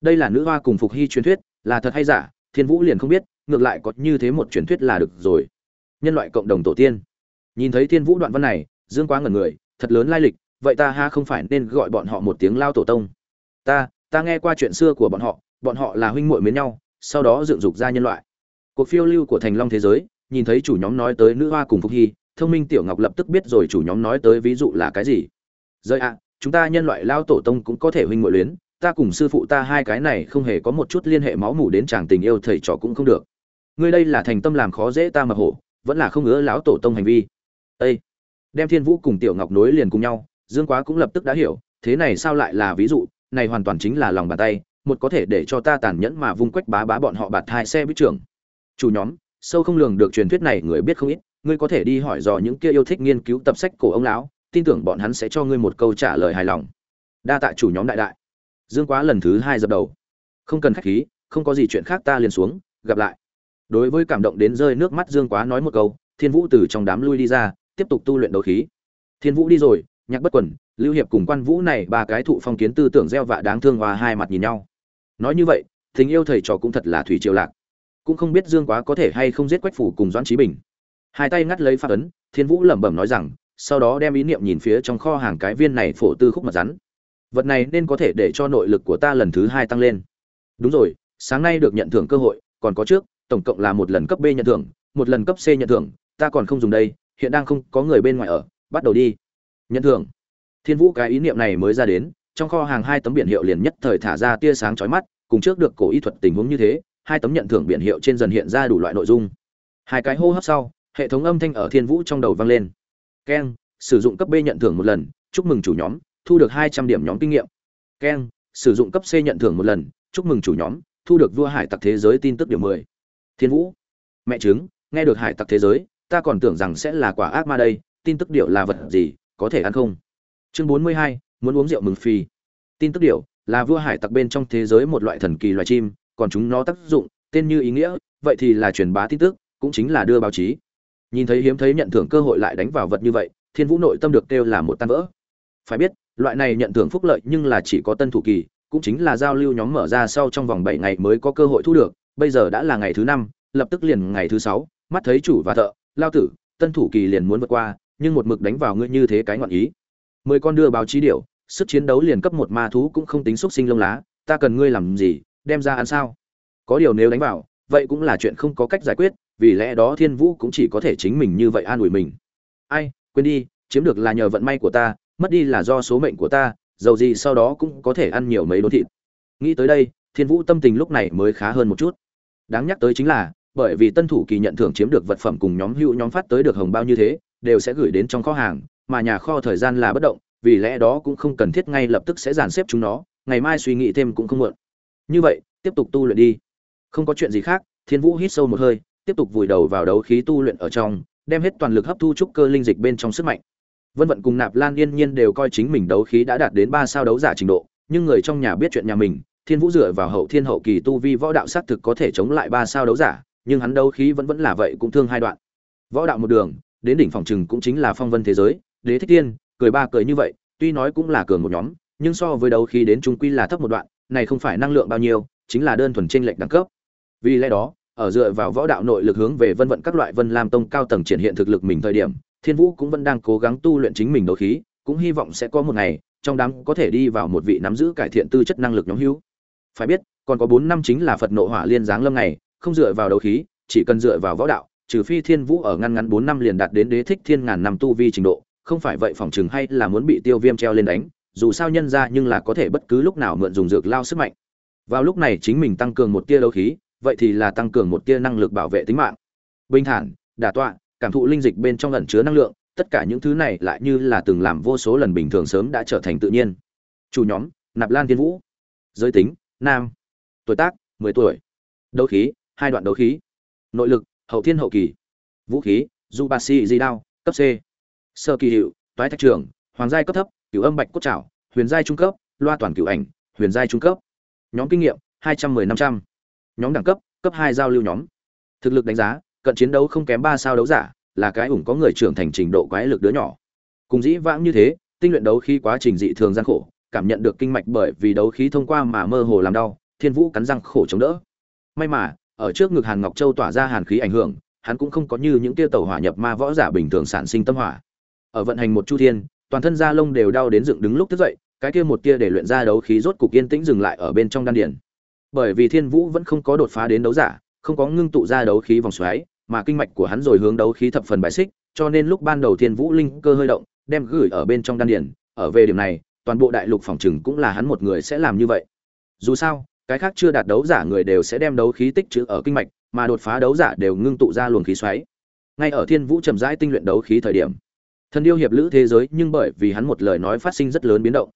Đây là nữ hoa cùng phục hy truyền thuyết, là thật hay giả, thiên vũ liền không biết, ngược lại có như thế một truyền thuyết là được rồi. Nhân loại cộng đồng tổ tiên. Nhìn thấy thiên vũ đoạn văn này, dương quá ngẩn người, thật lớn lai lịch, vậy ta ha không phải nên gọi bọn họ một tiếng lao tổ tông? Ta ta nghe qua chuyện xưa của bọn họ bọn họ là huynh muội mến nhau sau đó dựng dục ra nhân loại. Cuộc phiêu lưu của thành long thế giới, nhìn thấy chủ nhóm nói tới nữ hoa cùng Phục hy, thông minh tiểu ngọc lập tức biết rồi chủ nhóm nói tới ví dụ là cái gì. Rơi ạ, chúng ta nhân loại lao tổ tông cũng có thể huynh muội luyến, ta cùng sư phụ ta hai cái này không hề có một chút liên hệ máu mủ đến chàng tình yêu thầy trò cũng không được. Ngươi đây là thành tâm làm khó dễ ta mà hổ, vẫn là không ngứa lão tổ tông hành vi. Ê! đem thiên vũ cùng tiểu ngọc nối liền cùng nhau, dương quá cũng lập tức đã hiểu, thế này sao lại là ví dụ, này hoàn toàn chính là lòng bàn tay một có thể để cho ta tàn nhẫn mà vung quách bá bá bọn họ bạt hai xe bít trưởng. Chủ nhóm, sâu không lường được truyền thuyết này, người biết không ít, ngươi có thể đi hỏi dò những kia yêu thích nghiên cứu tập sách cổ ông lão, tin tưởng bọn hắn sẽ cho ngươi một câu trả lời hài lòng. Đa tạ chủ nhóm đại đại. Dương quá lần thứ hai dập đầu. Không cần khách khí, không có gì chuyện khác ta liền xuống, gặp lại. Đối với cảm động đến rơi nước mắt dương quá nói một câu, thiên vũ từ trong đám lui đi ra, tiếp tục tu luyện đấu khí. Thiên vũ đi rồi, nhạc bất quần lưu hiệp cùng quan vũ này ba cái thụ phong kiến tư tưởng gieo vạ đáng thương và hai mặt nhìn nhau nói như vậy, tình yêu thầy trò cũng thật là thủy triều lạc. Cũng không biết dương quá có thể hay không giết quách phủ cùng doãn trí bình. Hai tay ngắt lấy phát ấn, thiên vũ lẩm bẩm nói rằng, sau đó đem ý niệm nhìn phía trong kho hàng cái viên này phổ tư khúc mật rắn. Vật này nên có thể để cho nội lực của ta lần thứ hai tăng lên. Đúng rồi, sáng nay được nhận thưởng cơ hội, còn có trước, tổng cộng là một lần cấp b nhận thưởng, một lần cấp c nhận thưởng, ta còn không dùng đây, hiện đang không có người bên ngoài ở, bắt đầu đi. Nhận thưởng. Thiên vũ cái ý niệm này mới ra đến trong kho hàng hai tấm biển hiệu liền nhất thời thả ra tia sáng chói mắt, cùng trước được cổ y thuật tình huống như thế, hai tấm nhận thưởng biển hiệu trên dần hiện ra đủ loại nội dung. Hai cái hô hấp sau, hệ thống âm thanh ở thiên vũ trong đầu vang lên. Keng sử dụng cấp b nhận thưởng một lần, chúc mừng chủ nhóm, thu được hai trăm điểm nhóm kinh nghiệm. Keng sử dụng cấp c nhận thưởng một lần, chúc mừng chủ nhóm, thu được vua hải tặc thế giới tin tức điểm mười. Thiên vũ. Mẹ chứng nghe được hải tặc thế giới, ta còn tưởng rằng sẽ là quả ác ma đây, tin tức điệu là vật gì, có thể ăn không? Chương bốn mươi hai muốn uống rượu mừng phi. Tin tức điều, là vua hải tặc bên trong thế giới một loại thần kỳ loài chim, còn chúng nó tác dụng, tên như ý nghĩa, vậy thì là truyền bá tin tức, cũng chính là đưa báo chí. Nhìn thấy hiếm thấy nhận thưởng cơ hội lại đánh vào vật như vậy, thiên vũ nội tâm được kêu là một tan vỡ. Phải biết, loại này nhận thưởng phúc lợi nhưng là chỉ có tân thủ kỳ, cũng chính là giao lưu nhóm mở ra sau trong vòng bảy ngày mới có cơ hội thu được, bây giờ đã là ngày thứ năm, lập tức liền ngày thứ sáu, mắt thấy chủ và thợ, lao tử, tân thủ kỳ liền muốn vượt qua, nhưng một mực đánh vào ngươi như thế cái ngọn ý mười con đưa báo chí điệu sức chiến đấu liền cấp một ma thú cũng không tính xúc sinh lông lá, ta cần ngươi làm gì, đem ra ăn sao? Có điều nếu đánh vào, vậy cũng là chuyện không có cách giải quyết, vì lẽ đó thiên vũ cũng chỉ có thể chính mình như vậy an ủi mình. Ai, quên đi, chiếm được là nhờ vận may của ta, mất đi là do số mệnh của ta, dầu gì sau đó cũng có thể ăn nhiều mấy đốn thịt. Nghĩ tới đây, thiên vũ tâm tình lúc này mới khá hơn một chút. Đáng nhắc tới chính là, bởi vì tân thủ kỳ nhận thưởng chiếm được vật phẩm cùng nhóm hữu nhóm phát tới được hồng bao như thế, đều sẽ gửi đến trong kho hàng mà nhà kho thời gian là bất động, vì lẽ đó cũng không cần thiết ngay lập tức sẽ dàn xếp chúng nó, ngày mai suy nghĩ thêm cũng không muộn. Như vậy, tiếp tục tu luyện đi. Không có chuyện gì khác, thiên vũ hít sâu một hơi, tiếp tục vùi đầu vào đấu khí tu luyện ở trong, đem hết toàn lực hấp thu trúc cơ linh dịch bên trong sức mạnh. Vân vận cùng nạp lan yên nhiên đều coi chính mình đấu khí đã đạt đến ba sao đấu giả trình độ, nhưng người trong nhà biết chuyện nhà mình, thiên vũ dựa vào hậu thiên hậu kỳ tu vi võ đạo xác thực có thể chống lại ba sao đấu giả, nhưng hắn đấu khí vẫn vẫn là vậy cũng thương hai đoạn. Võ đạo một đường, đến đỉnh phòng trừng cũng chính là phong vân thế giới đế thích tiên cười ba cười như vậy, tuy nói cũng là cường một nhóm, nhưng so với đấu khí đến trung quy là thấp một đoạn, này không phải năng lượng bao nhiêu, chính là đơn thuần tranh lệch đẳng cấp. Vì lẽ đó, ở dựa vào võ đạo nội lực hướng về vân vận các loại vân lam tông cao tầng triển hiện thực lực mình thời điểm, thiên vũ cũng vẫn đang cố gắng tu luyện chính mình đấu khí, cũng hy vọng sẽ có một ngày, trong đám có thể đi vào một vị nắm giữ cải thiện tư chất năng lực nhóm hữu. Phải biết, còn có bốn năm chính là phật nộ hỏa liên giáng lâm này không dựa vào đấu khí, chỉ cần dựa vào võ đạo, trừ phi thiên vũ ở ngăn ngắn bốn năm liền đạt đến đế thích thiên ngàn năm tu vi trình độ không phải vậy phòng chừng hay là muốn bị tiêu viêm treo lên đánh, dù sao nhân ra nhưng là có thể bất cứ lúc nào mượn dùng dược lao sức mạnh. Vào lúc này chính mình tăng cường một tia đấu khí, vậy thì là tăng cường một tia năng lực bảo vệ tính mạng. Bình thản, đả tọa, cảm thụ linh dịch bên trong ẩn chứa năng lượng, tất cả những thứ này lại như là từng làm vô số lần bình thường sớm đã trở thành tự nhiên. Chủ nhóm, nạp lan tiên vũ. Giới tính, nam. Tuổi tác, mười tuổi. Đấu khí, hai đoạn đấu khí. Nội lực, hậu thiên hậu kỳ. Vũ khí du ba si di đao cấp c sơ kỳ hiệu, toái thạch trường, hoàng giai cấp thấp, cửu âm bạch cốt trảo, huyền giai trung cấp, loa toàn cửu ảnh, huyền giai trung cấp. Nhóm kinh nghiệm, hai trăm mười năm trăm. Nhóm đẳng cấp cấp hai giao lưu nhóm. Thực lực đánh giá, cận chiến đấu không kém ba sao đấu giả, là cái ủng có người trưởng thành trình độ quái lực đứa nhỏ. Cùng dĩ vãng như thế, tinh luyện đấu khí quá trình dị thường gian khổ, cảm nhận được kinh mạch bởi vì đấu khí thông qua mà mơ hồ làm đau, thiên vũ cắn răng khổ chống đỡ. May mà, ở trước ngực hàn ngọc châu tỏa ra hàn khí ảnh hưởng, hắn cũng không có như những tia tàu hỏa nhập ma võ giả bình thường sản sinh tâm hỏa ở vận hành một chu thiên, toàn thân da lông đều đau đến dựng đứng lúc thức dậy, cái kia một tia để luyện ra đấu khí rốt cục yên tĩnh dừng lại ở bên trong đan điền. Bởi vì thiên vũ vẫn không có đột phá đến đấu giả, không có ngưng tụ ra đấu khí vòng xoáy, mà kinh mạch của hắn rồi hướng đấu khí thập phần bài xích, cho nên lúc ban đầu thiên vũ linh cơ hơi động, đem gửi ở bên trong đan điền. Ở về điểm này, toàn bộ đại lục phòng trừng cũng là hắn một người sẽ làm như vậy. Dù sao, cái khác chưa đạt đấu giả người đều sẽ đem đấu khí tích trữ ở kinh mạch, mà đột phá đấu giả đều ngưng tụ ra luồng khí xoáy. Ngay ở thiên vũ trầm rãi tinh luyện đấu khí thời điểm thần điêu hiệp lữ thế giới, nhưng bởi vì hắn một lời nói phát sinh rất lớn biến động.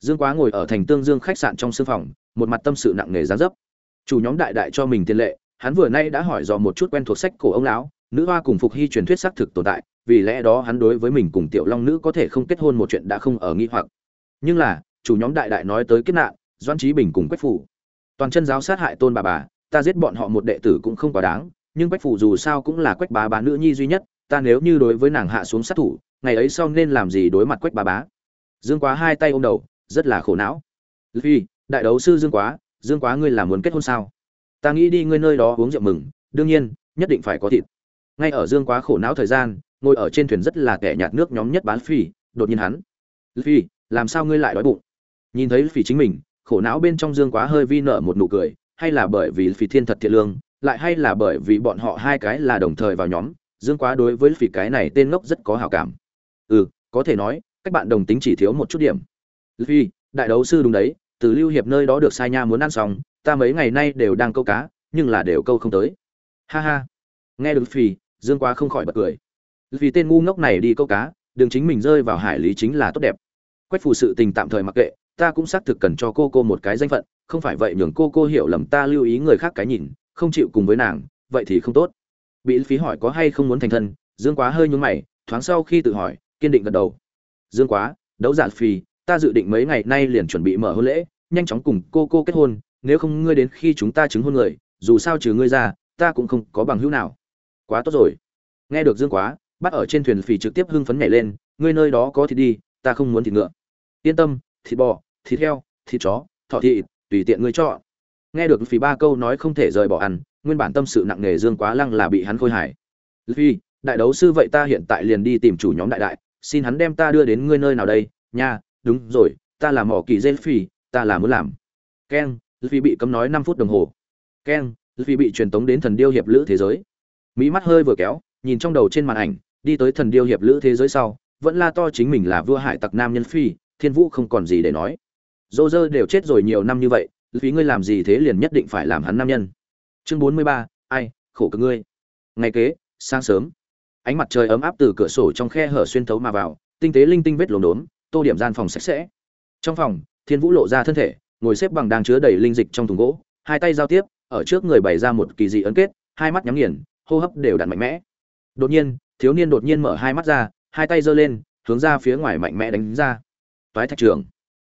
Dương quá ngồi ở thành tương dương khách sạn trong sương phòng, một mặt tâm sự nặng nề gián dấp. Chủ nhóm đại đại cho mình tiền lệ, hắn vừa nay đã hỏi dò một chút quen thuộc sách cổ ông lão, nữ hoa cùng phục hy truyền thuyết xác thực tồn tại, vì lẽ đó hắn đối với mình cùng tiểu long nữ có thể không kết hôn một chuyện đã không ở nghi hoặc. Nhưng là, chủ nhóm đại đại nói tới kết nạn doan trí bình cùng quách phủ toàn chân giáo sát hại tôn bà bà, ta giết bọn họ một đệ tử cũng không quá đáng, nhưng quách phủ dù sao cũng là quách bà bà nữ nhi duy nhất, ta nếu như đối với nàng hạ xuống sát thủ ngày ấy sau nên làm gì đối mặt quách bà bá? Dương quá hai tay ôm đầu, rất là khổ não. Phi, đại đấu sư dương quá dương quá ngươi làm muốn kết hôn sao? Ta nghĩ đi ngươi nơi đó uống rượu mừng, đương nhiên, nhất định phải có thịt. Ngay ở dương quá khổ não thời gian, ngồi ở trên thuyền rất là kẻ nhạt nước nhóm nhất bán phi, đột nhiên hắn. Phi, làm sao ngươi lại đói bụng? Nhìn thấy phi chính mình, khổ não bên trong dương quá hơi vi nợ một nụ cười, hay là bởi vì phi thiên thật thiện lương, lại hay là bởi vì bọn họ hai cái là đồng thời vào nhóm, dương quá đối với phi cái này tên ngốc rất có hào cảm ừ có thể nói các bạn đồng tính chỉ thiếu một chút điểm. Vì đại đấu sư đúng đấy, từ lưu hiệp nơi đó được sai nha muốn ăn xong, ta mấy ngày nay đều đang câu cá, nhưng là đều câu không tới. Ha ha. Nghe được phi dương quá không khỏi bật cười. Vì tên ngu ngốc này đi câu cá, đường chính mình rơi vào hải lý chính là tốt đẹp. Quách phù sự tình tạm thời mặc kệ, ta cũng xác thực cần cho cô cô một cái danh phận, không phải vậy nhường cô cô hiểu lầm ta lưu ý người khác cái nhìn, không chịu cùng với nàng, vậy thì không tốt. Bị phí hỏi có hay không muốn thành thân, dương quá hơi nhún mày, thoáng sau khi tự hỏi kiên định gật đầu. Dương quá, đấu giản phi ta dự định mấy ngày nay liền chuẩn bị mở hôn lễ, nhanh chóng cùng cô cô kết hôn, nếu không ngươi đến khi chúng ta chứng hôn người, dù sao trừ ngươi ra, ta cũng không có bằng hữu nào. Quá tốt rồi. Nghe được dương quá, bắt ở trên thuyền phì trực tiếp hưng phấn nhảy lên, ngươi nơi đó có thịt đi, ta không muốn thịt ngựa. Yên tâm, thịt bò, thịt heo, thịt chó, thọ thịt tùy tiện ngươi chọn. Nghe được phì ba câu nói không thể rời bỏ ăn, nguyên bản tâm sự nặng nề dương quá lăng là bị hắn khôi hài. Phi đại đấu sư vậy ta hiện tại liền đi tìm chủ nhóm đại đại xin hắn đem ta đưa đến ngươi nơi nào đây, nha, đúng rồi, ta là mỏ kỳ dê phì, ta là muốn làm. Keng phi bị cấm nói năm phút đồng hồ. Keng phi bị truyền tống đến thần điêu hiệp lữ thế giới. Mỹ mắt hơi vừa kéo, nhìn trong đầu trên màn ảnh, đi tới thần điêu hiệp lữ thế giới sau, vẫn la to chính mình là vua hải tặc nam nhân phi, thiên vũ không còn gì để nói. Dô dơ đều chết rồi nhiều năm như vậy phí ngươi làm gì thế liền nhất định phải làm hắn nam nhân. Chương bốn mươi ba, ai, khổ cực ngươi. Ngày kế, sáng sớm ánh mặt trời ấm áp từ cửa sổ trong khe hở xuyên thấu mà vào, tinh tế linh tinh vết lốm đốm, tô điểm gian phòng sạch sẽ. Trong phòng, thiên vũ lộ ra thân thể, ngồi xếp bằng đang chứa đầy linh dịch trong thùng gỗ, hai tay giao tiếp, ở trước người bày ra một kỳ dị ấn kết, hai mắt nhắm nghiền, hô hấp đều đặn mạnh mẽ. Đột nhiên, thiếu niên đột nhiên mở hai mắt ra, hai tay giơ lên, hướng ra phía ngoài mạnh mẽ đánh ra. Toái thạch trường.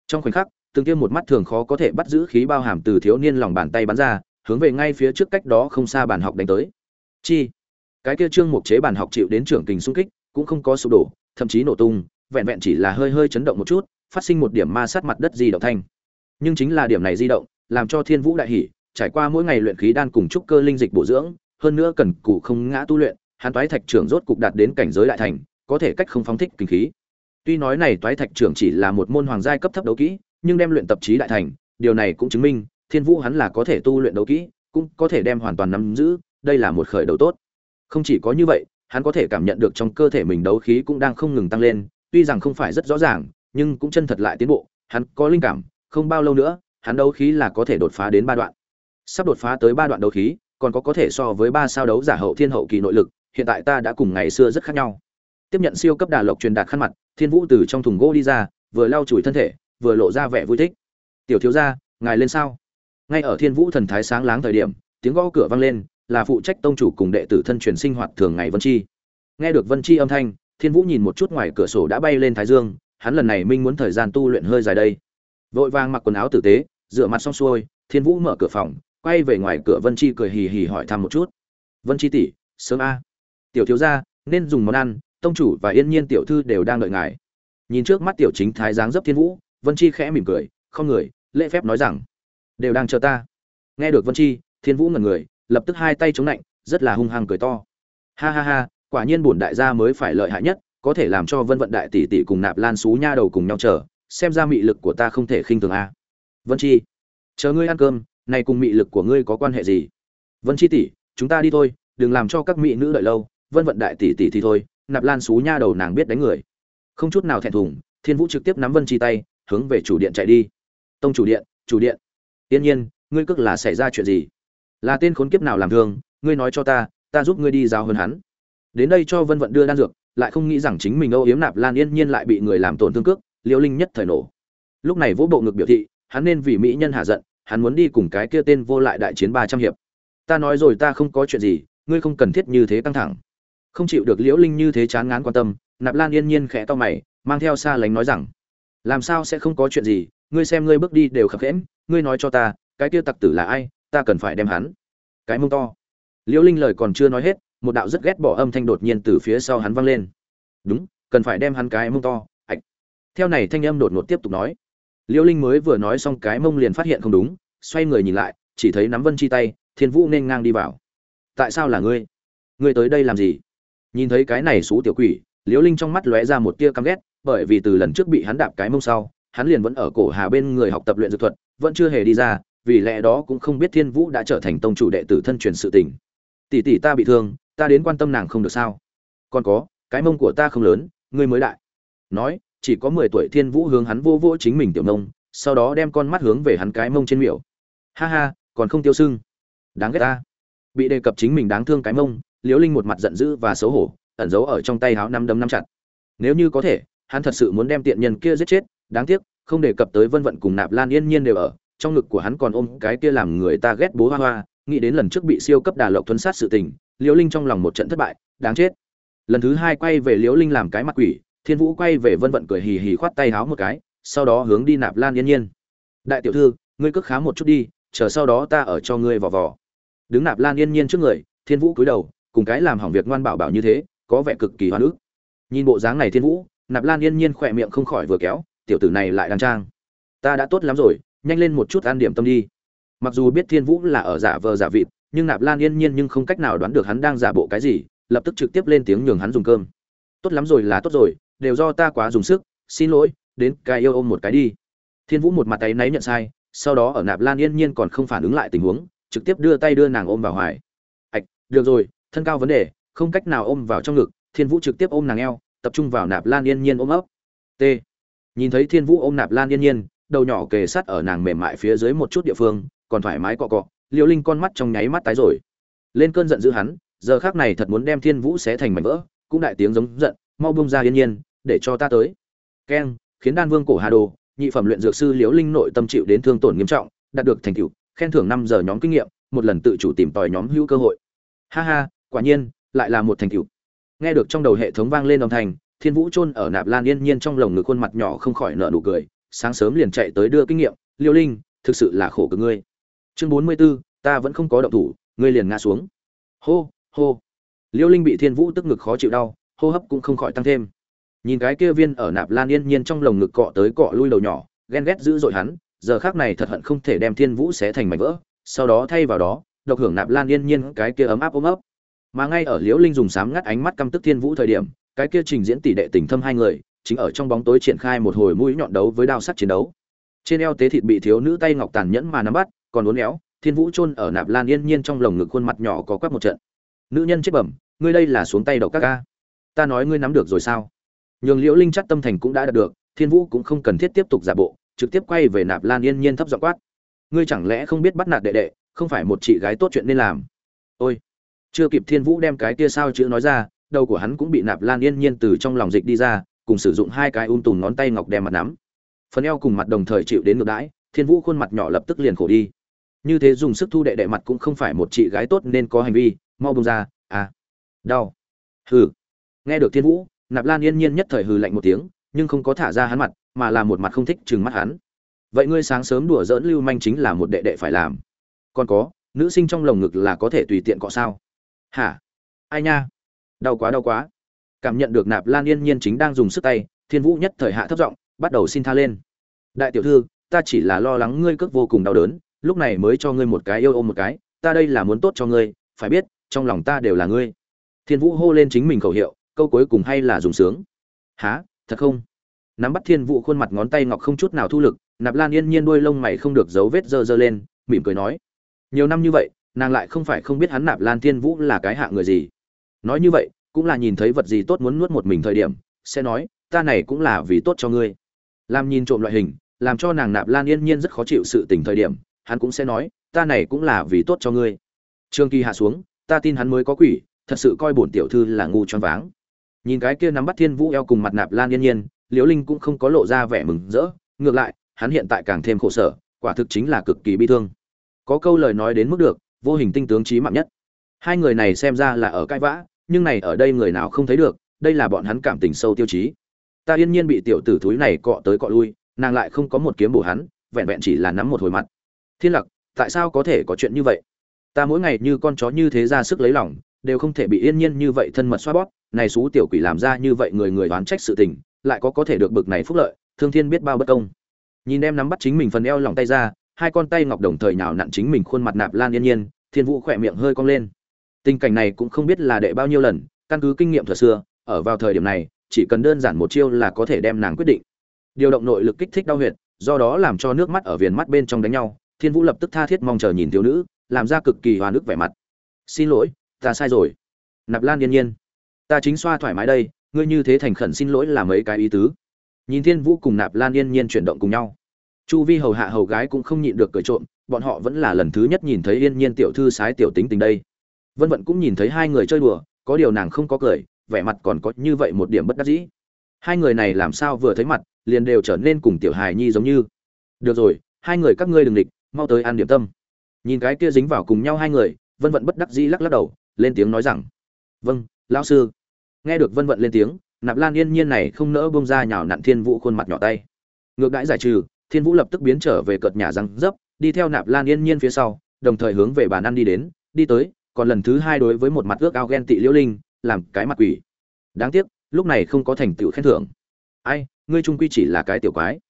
Trong khoảnh khắc, từng tiêm một mắt thường khó có thể bắt giữ khí bao hàm từ thiếu niên lòng bàn tay bắn ra, hướng về ngay phía trước cách đó không xa bàn học đánh tới. Chi? Cái kia trương mục chế bàn học chịu đến trưởng kình xung kích, cũng không có sụp đổ, thậm chí nổ tung, vẹn vẹn chỉ là hơi hơi chấn động một chút, phát sinh một điểm ma sát mặt đất di động thanh. Nhưng chính là điểm này di động, làm cho thiên vũ đại hỉ, trải qua mỗi ngày luyện khí đan cùng trúc cơ linh dịch bổ dưỡng, hơn nữa cần cù không ngã tu luyện, hắn toái thạch trưởng rốt cục đạt đến cảnh giới đại thành, có thể cách không phóng thích kinh khí. Tuy nói này toái thạch trưởng chỉ là một môn hoàng giai cấp thấp đấu kỹ, nhưng đem luyện tập trí đại thành, điều này cũng chứng minh, thiên vũ hắn là có thể tu luyện đấu kỹ, cũng có thể đem hoàn toàn nắm giữ, đây là một khởi đầu tốt không chỉ có như vậy, hắn có thể cảm nhận được trong cơ thể mình đấu khí cũng đang không ngừng tăng lên, tuy rằng không phải rất rõ ràng, nhưng cũng chân thật lại tiến bộ, hắn có linh cảm, không bao lâu nữa, hắn đấu khí là có thể đột phá đến ba đoạn. Sắp đột phá tới ba đoạn đấu khí, còn có có thể so với ba sao đấu giả hậu thiên hậu kỳ nội lực, hiện tại ta đã cùng ngày xưa rất khác nhau. Tiếp nhận siêu cấp đà lộc truyền đạt khăn mặt, thiên vũ từ trong thùng gỗ đi ra, vừa lau chùi thân thể, vừa lộ ra vẻ vui thích. Tiểu thiếu gia, ngài lên sao? Ngay ở thiên vũ thần thái sáng láng thời điểm, tiếng gõ cửa vang lên là phụ trách tông chủ cùng đệ tử thân truyền sinh hoạt thường ngày vân chi. Nghe được vân chi âm thanh, thiên vũ nhìn một chút ngoài cửa sổ đã bay lên thái dương, hắn lần này minh muốn thời gian tu luyện hơi dài đây. Vội vàng mặc quần áo tử tế, rửa mặt xong xuôi, thiên vũ mở cửa phòng, quay về ngoài cửa vân chi cười hì hì hỏi thăm một chút. Vân chi tỷ, sớm a. Tiểu thiếu gia, nên dùng món ăn, tông chủ và yên nhiên tiểu thư đều đang đợi ngài. Nhìn trước mắt tiểu chính thái dáng dấp thiên vũ, vân chi khẽ mỉm cười, không người, lễ phép nói rằng, đều đang chờ ta. Nghe được vân chi, thiên vũ ngẩn người lập tức hai tay chống lạnh rất là hung hăng cười to. Ha ha ha, quả nhiên bổn đại gia mới phải lợi hại nhất, có thể làm cho vân vận đại tỷ tỷ cùng nạp lan xú nha đầu cùng nhau chờ, xem ra mị lực của ta không thể khinh thường a. Vân chi, chờ ngươi ăn cơm này cùng mị lực của ngươi có quan hệ gì? Vân chi tỷ, chúng ta đi thôi, đừng làm cho các mỹ nữ đợi lâu, vân vận đại tỷ tỷ thì thôi, nạp lan xú nha đầu nàng biết đánh người. Không chút nào thẹn thùng, thiên vũ trực tiếp nắm vân chi tay, hướng về chủ điện chạy đi. Tông chủ điện chủ điện. Tiên nhiên, ngươi cước là xảy ra chuyện gì? Là tên khốn kiếp nào làm thương, ngươi nói cho ta ta giúp ngươi đi giao hơn hắn. Đến đây cho vân vận đưa đan dược, lại không nghĩ rằng chính mình âu yếm nạp lan yên nhiên lại bị người làm tổn thương cước liễu linh nhất thời nổ. Lúc này vũ bộ ngực biểu thị, hắn nên vì mỹ nhân hạ giận, hắn muốn đi cùng cái kia tên vô lại đại chiến ba trăm hiệp. Ta nói rồi ta không có chuyện gì, ngươi không cần thiết như thế căng thẳng. Không chịu được liễu linh như thế chán ngán quan tâm, nạp lan yên nhiên khẽ to mày, mang theo xa lánh nói rằng, làm sao sẽ không có chuyện gì, ngươi xem ngươi bước đi đều khập khẽm, ngươi nói cho ta, cái kia tặc tử là ai ta cần phải đem hắn. Cái mông to. Liễu linh lời còn chưa nói hết, một đạo rất ghét bỏ âm thanh đột nhiên từ phía sau hắn vang lên. Đúng, cần phải đem hắn cái mông to, ạch. Theo này thanh âm đột ngột tiếp tục nói. Liễu linh mới vừa nói xong cái mông liền phát hiện không đúng, xoay người nhìn lại, chỉ thấy nắm vân chi tay, thiên vũ nên ngang đi vào. Tại sao là ngươi? Ngươi tới đây làm gì? Nhìn thấy cái này xú tiểu quỷ, liễu linh trong mắt lóe ra một tia căm ghét, bởi vì từ lần trước bị hắn đạp cái mông sau, hắn liền vẫn ở cổ hà bên người học tập luyện dược thuật, vẫn chưa hề đi ra vì lẽ đó cũng không biết thiên vũ đã trở thành tông chủ đệ tử thân truyền sự tình. Tỷ tỷ ta bị thương, ta đến quan tâm nàng không được sao? Còn có, cái mông của ta không lớn, ngươi mới đại. Nói, chỉ có mười tuổi thiên vũ hướng hắn vô vô chính mình tiểu nông sau đó đem con mắt hướng về hắn cái mông trên miểu ha ha, còn không tiêu sưng. Đáng ghét ta. Bị đề cập chính mình đáng thương cái mông, liễu linh một mặt giận dữ và xấu hổ, ẩn giấu ở trong tay háo năm đấm năm chặt. Nếu như có thể, hắn thật sự muốn đem tiện nhân kia giết chết, đáng tiếc, không đề cập tới vân vận cùng nạp lan yên nhiên đều ở trong ngực của hắn còn ôm cái kia làm người ta ghét bố hoa hoa, nghĩ đến lần trước bị siêu cấp đà lộc thuấn sát sự tình, liễu linh trong lòng một trận thất bại, đáng chết. Lần thứ hai quay về liễu linh làm cái mặt quỷ, thiên vũ quay về vân vận cười hì hì khoát tay háo một cái, sau đó hướng đi nạp lan yên nhiên. Đại tiểu thư, ngươi cước khá một chút đi, chờ sau đó ta ở cho ngươi vò vò. Đứng nạp lan yên nhiên trước người, thiên vũ cúi đầu, cùng cái làm hỏng việc ngoan bảo bảo như thế, có vẻ cực kỳ hoa ức. Nhìn bộ dáng này thiên vũ, nạp lan yên nhiên khỏe miệng không khỏi vừa kéo, tiểu tử này lại đang trang. Ta đã tốt lắm rồi nhanh lên một chút an điểm tâm đi. Mặc dù biết thiên vũ là ở giả vờ giả vịt, nhưng nạp lan yên nhiên nhưng không cách nào đoán được hắn đang giả bộ cái gì, lập tức trực tiếp lên tiếng nhường hắn dùng cơm. Tốt lắm rồi là tốt rồi, đều do ta quá dùng sức, xin lỗi, đến cái yêu ôm một cái đi. Thiên vũ một mặt tay náy nhận sai, sau đó ở nạp lan yên nhiên còn không phản ứng lại tình huống, trực tiếp đưa tay đưa nàng ôm vào hoài. Ạch, được rồi, thân cao vấn đề, không cách nào ôm vào trong ngực. Thiên vũ trực tiếp ôm nàng eo, tập trung vào nạp lan yên nhiên ôm ấp. T. Nhìn thấy thiên vũ ôm nạp lan yên nhiên đầu nhỏ kề sát ở nàng mềm mại phía dưới một chút địa phương, còn thoải mái cọ cọ, liễu linh con mắt trong nháy mắt tái rồi. Lên cơn giận dữ hắn, giờ khác này thật muốn đem thiên vũ xé thành mảnh vỡ, cũng đại tiếng giống giận, mau bông ra yên nhiên, để cho ta tới. Keng, khiến đan vương cổ hà đồ, nhị phẩm luyện dược sư liễu linh nội tâm chịu đến thương tổn nghiêm trọng, đạt được thành tựu, khen thưởng năm giờ nhóm kinh nghiệm, một lần tự chủ tìm tòi nhóm hữu cơ hội. Ha ha, quả nhiên, lại là một thành tựu. Nghe được trong đầu hệ thống vang lên âm thanh, thiên vũ chôn ở nạp lan yên nhiên trong lồng ngực khuôn mặt nhỏ không khỏi nở nụ cười sáng sớm liền chạy tới đưa kinh nghiệm liêu linh thực sự là khổ cực ngươi. Chương bốn mươi 44, ta vẫn không có động thủ ngươi liền ngã xuống. Hô hô. Liêu linh bị thiên vũ tức ngực khó chịu đau hô hấp cũng không khỏi tăng thêm. Nhìn cái kia viên ở nạp lan yên nhiên trong lồng ngực cọ tới cọ lui đầu nhỏ ghen ghét dữ dội hắn giờ khác này thật hận không thể đem thiên vũ xé thành mảnh vỡ sau đó thay vào đó độc hưởng nạp lan yên nhiên cái kia ấm áp ôm ấp. Mà ngay ở liễu linh dùng sám ngắt ánh mắt căm tức thiên vũ thời điểm cái kia trình diễn tỷ đệ tình thâm hai người chính ở trong bóng tối triển khai một hồi mũi nhọn đấu với đao sắt chiến đấu. Trên eo tế thịt bị thiếu nữ tay ngọc tàn nhẫn mà nắm bắt, còn uốn éo, thiên vũ chôn ở nạp lan yên nhiên trong lồng ngực khuôn mặt nhỏ có quắc một trận. Nữ nhân chết bẩm, ngươi đây là xuống tay đầu các ca. Ta nói ngươi nắm được rồi sao? Nhường liễu linh chắc tâm thành cũng đã đạt được, thiên vũ cũng không cần thiết tiếp tục giả bộ, trực tiếp quay về nạp lan yên nhiên thấp giọng quát. Ngươi chẳng lẽ không biết bắt nạt đệ đệ, không phải một chị gái tốt chuyện nên làm? Ôi! Chưa kịp thiên vũ đem cái kia sao chữ nói ra, đầu của hắn cũng bị nạp lan yên nhiên từ trong lòng dịch đi ra cùng sử dụng hai cái um tùm ngón tay ngọc đem mặt nắm. Phần eo cùng mặt đồng thời chịu đến ngược đãi, thiên vũ khuôn mặt nhỏ lập tức liền khổ đi. Như thế dùng sức thu đệ đệ mặt cũng không phải một chị gái tốt nên có hành vi, mau bông ra à. Đau. Hừ. Nghe được thiên vũ, nạp lan yên nhiên nhất thời hừ lạnh một tiếng, nhưng không có thả ra hắn mặt, mà là một mặt không thích chừng mắt hắn. Vậy ngươi sáng sớm đùa dỡn lưu manh chính là một đệ đệ phải làm. Còn có, nữ sinh trong lồng ngực là có thể tùy tiện cọ sao? Hả? Ai nha? Đau quá đau quá cảm nhận được nạp lan yên nhiên chính đang dùng sức tay, thiên vũ nhất thời hạ thấp giọng, bắt đầu xin tha lên. Đại tiểu thư, ta chỉ là lo lắng ngươi cước vô cùng đau đớn, lúc này mới cho ngươi một cái yêu ôm một cái, ta đây là muốn tốt cho ngươi, phải biết, trong lòng ta đều là ngươi. Thiên vũ hô lên chính mình khẩu hiệu, câu cuối cùng hay là dùng sướng. Há thật không? Nắm bắt thiên vũ khuôn mặt ngón tay ngọc không chút nào thu lực, nạp lan yên nhiên đuôi lông mày không được dấu vết dơ dơ lên, mỉm cười nói. Nhiều năm như vậy, nàng lại không phải không biết hắn nạp lan thiên vũ là cái hạ người gì. Nói như vậy cũng là nhìn thấy vật gì tốt muốn nuốt một mình thời điểm, sẽ nói, ta này cũng là vì tốt cho ngươi. Làm nhìn trộm loại hình, làm cho nàng nạp lan yên nhiên rất khó chịu sự tình thời điểm, hắn cũng sẽ nói, ta này cũng là vì tốt cho ngươi. Trương kỳ hạ xuống, ta tin hắn mới có quỷ, thật sự coi bổn tiểu thư là ngu choáng váng. Nhìn cái kia nắm bắt thiên vũ eo cùng mặt nạp lan yên nhiên, liễu linh cũng không có lộ ra vẻ mừng rỡ, ngược lại, hắn hiện tại càng thêm khổ sở, quả thực chính là cực kỳ bi thương. Có câu lời nói đến mức được, vô hình tinh tướng trí mạng nhất. Hai người này xem ra là ở cãi vã nhưng này ở đây người nào không thấy được, đây là bọn hắn cảm tình sâu tiêu chí. Ta yên nhiên bị tiểu tử thúi này cọ tới cọ lui, nàng lại không có một kiếm bổ hắn, vẹn vẹn chỉ là nắm một hồi mặt. Thiên lặc, tại sao có thể có chuyện như vậy? Ta mỗi ngày như con chó như thế ra sức lấy lòng, đều không thể bị yên nhiên như vậy thân mật xoa bóp, này xú tiểu quỷ làm ra như vậy người người đoán trách sự tình, lại có có thể được bực này phúc lợi, thương thiên biết bao bất công. Nhìn em nắm bắt chính mình phần eo lòng tay ra, hai con tay ngọc đồng thời nhào nặn chính mình khuôn mặt nạp lan yên nhiên, thiên vũ khỏe miệng hơi cong lên tình cảnh này cũng không biết là đệ bao nhiêu lần, căn cứ kinh nghiệm thừa xưa, ở vào thời điểm này, chỉ cần đơn giản một chiêu là có thể đem nàng quyết định. Điều động nội lực kích thích đau huyệt, do đó làm cho nước mắt ở viền mắt bên trong đánh nhau, thiên vũ lập tức tha thiết mong chờ nhìn thiếu nữ, làm ra cực kỳ hòa nước vẻ mặt. Xin lỗi, ta sai rồi. Nạp lan yên nhiên. Ta chính xoa thoải mái đây, ngươi như thế thành khẩn xin lỗi là mấy cái ý tứ. Nhìn thiên vũ cùng nạp lan yên nhiên chuyển động cùng nhau. Chu vi hầu hạ hầu gái cũng không nhịn được cười trộm, bọn họ vẫn là lần thứ nhất nhìn thấy yên nhiên tiểu thư sái tiểu tính tình đây vân vận cũng nhìn thấy hai người chơi đùa, có điều nàng không có cười, vẻ mặt còn có như vậy một điểm bất đắc dĩ. Hai người này làm sao vừa thấy mặt, liền đều trở nên cùng tiểu hài nhi giống như. Được rồi, hai người các ngươi đừng địch, mau tới ăn điểm tâm. Nhìn cái kia dính vào cùng nhau hai người, vân vận bất đắc dĩ lắc lắc đầu, lên tiếng nói rằng vâng lão sư. Nghe được vân vận lên tiếng, nạp lan yên nhiên này không nỡ bông ra nhào nặn thiên vũ khuôn mặt nhỏ tay. Ngược đãi giải trừ, thiên vũ lập tức biến trở về cợt nhà răng dấp, đi theo nạp lan yên nhiên phía sau, đồng thời hướng về bàn ăn đi đến, đi tới còn lần thứ hai đối với một mặt ước ao ghen tị liễu linh, làm cái mặt quỷ. Đáng tiếc, lúc này không có thành tựu khen thưởng. Ai, ngươi trung quy chỉ là cái tiểu quái.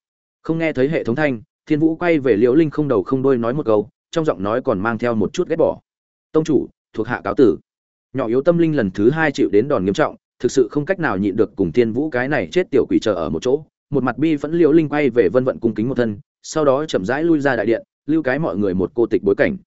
Không nghe thấy hệ thống thanh, thiên vũ quay về liễu linh không đầu không đôi nói một câu, trong giọng nói còn mang theo một chút ghét bỏ. Tông chủ, thuộc hạ cáo tử. Nhỏ yếu tâm linh lần thứ hai chịu đến đòn nghiêm trọng, thực sự không cách nào nhịn được cùng thiên vũ cái này chết tiểu quỷ chờ ở một chỗ. Một mặt bi vẫn liễu linh quay về vân vận cung kính một thân, sau đó chậm rãi lui ra đại điện, lưu cái mọi người một cô tịch bối cảnh.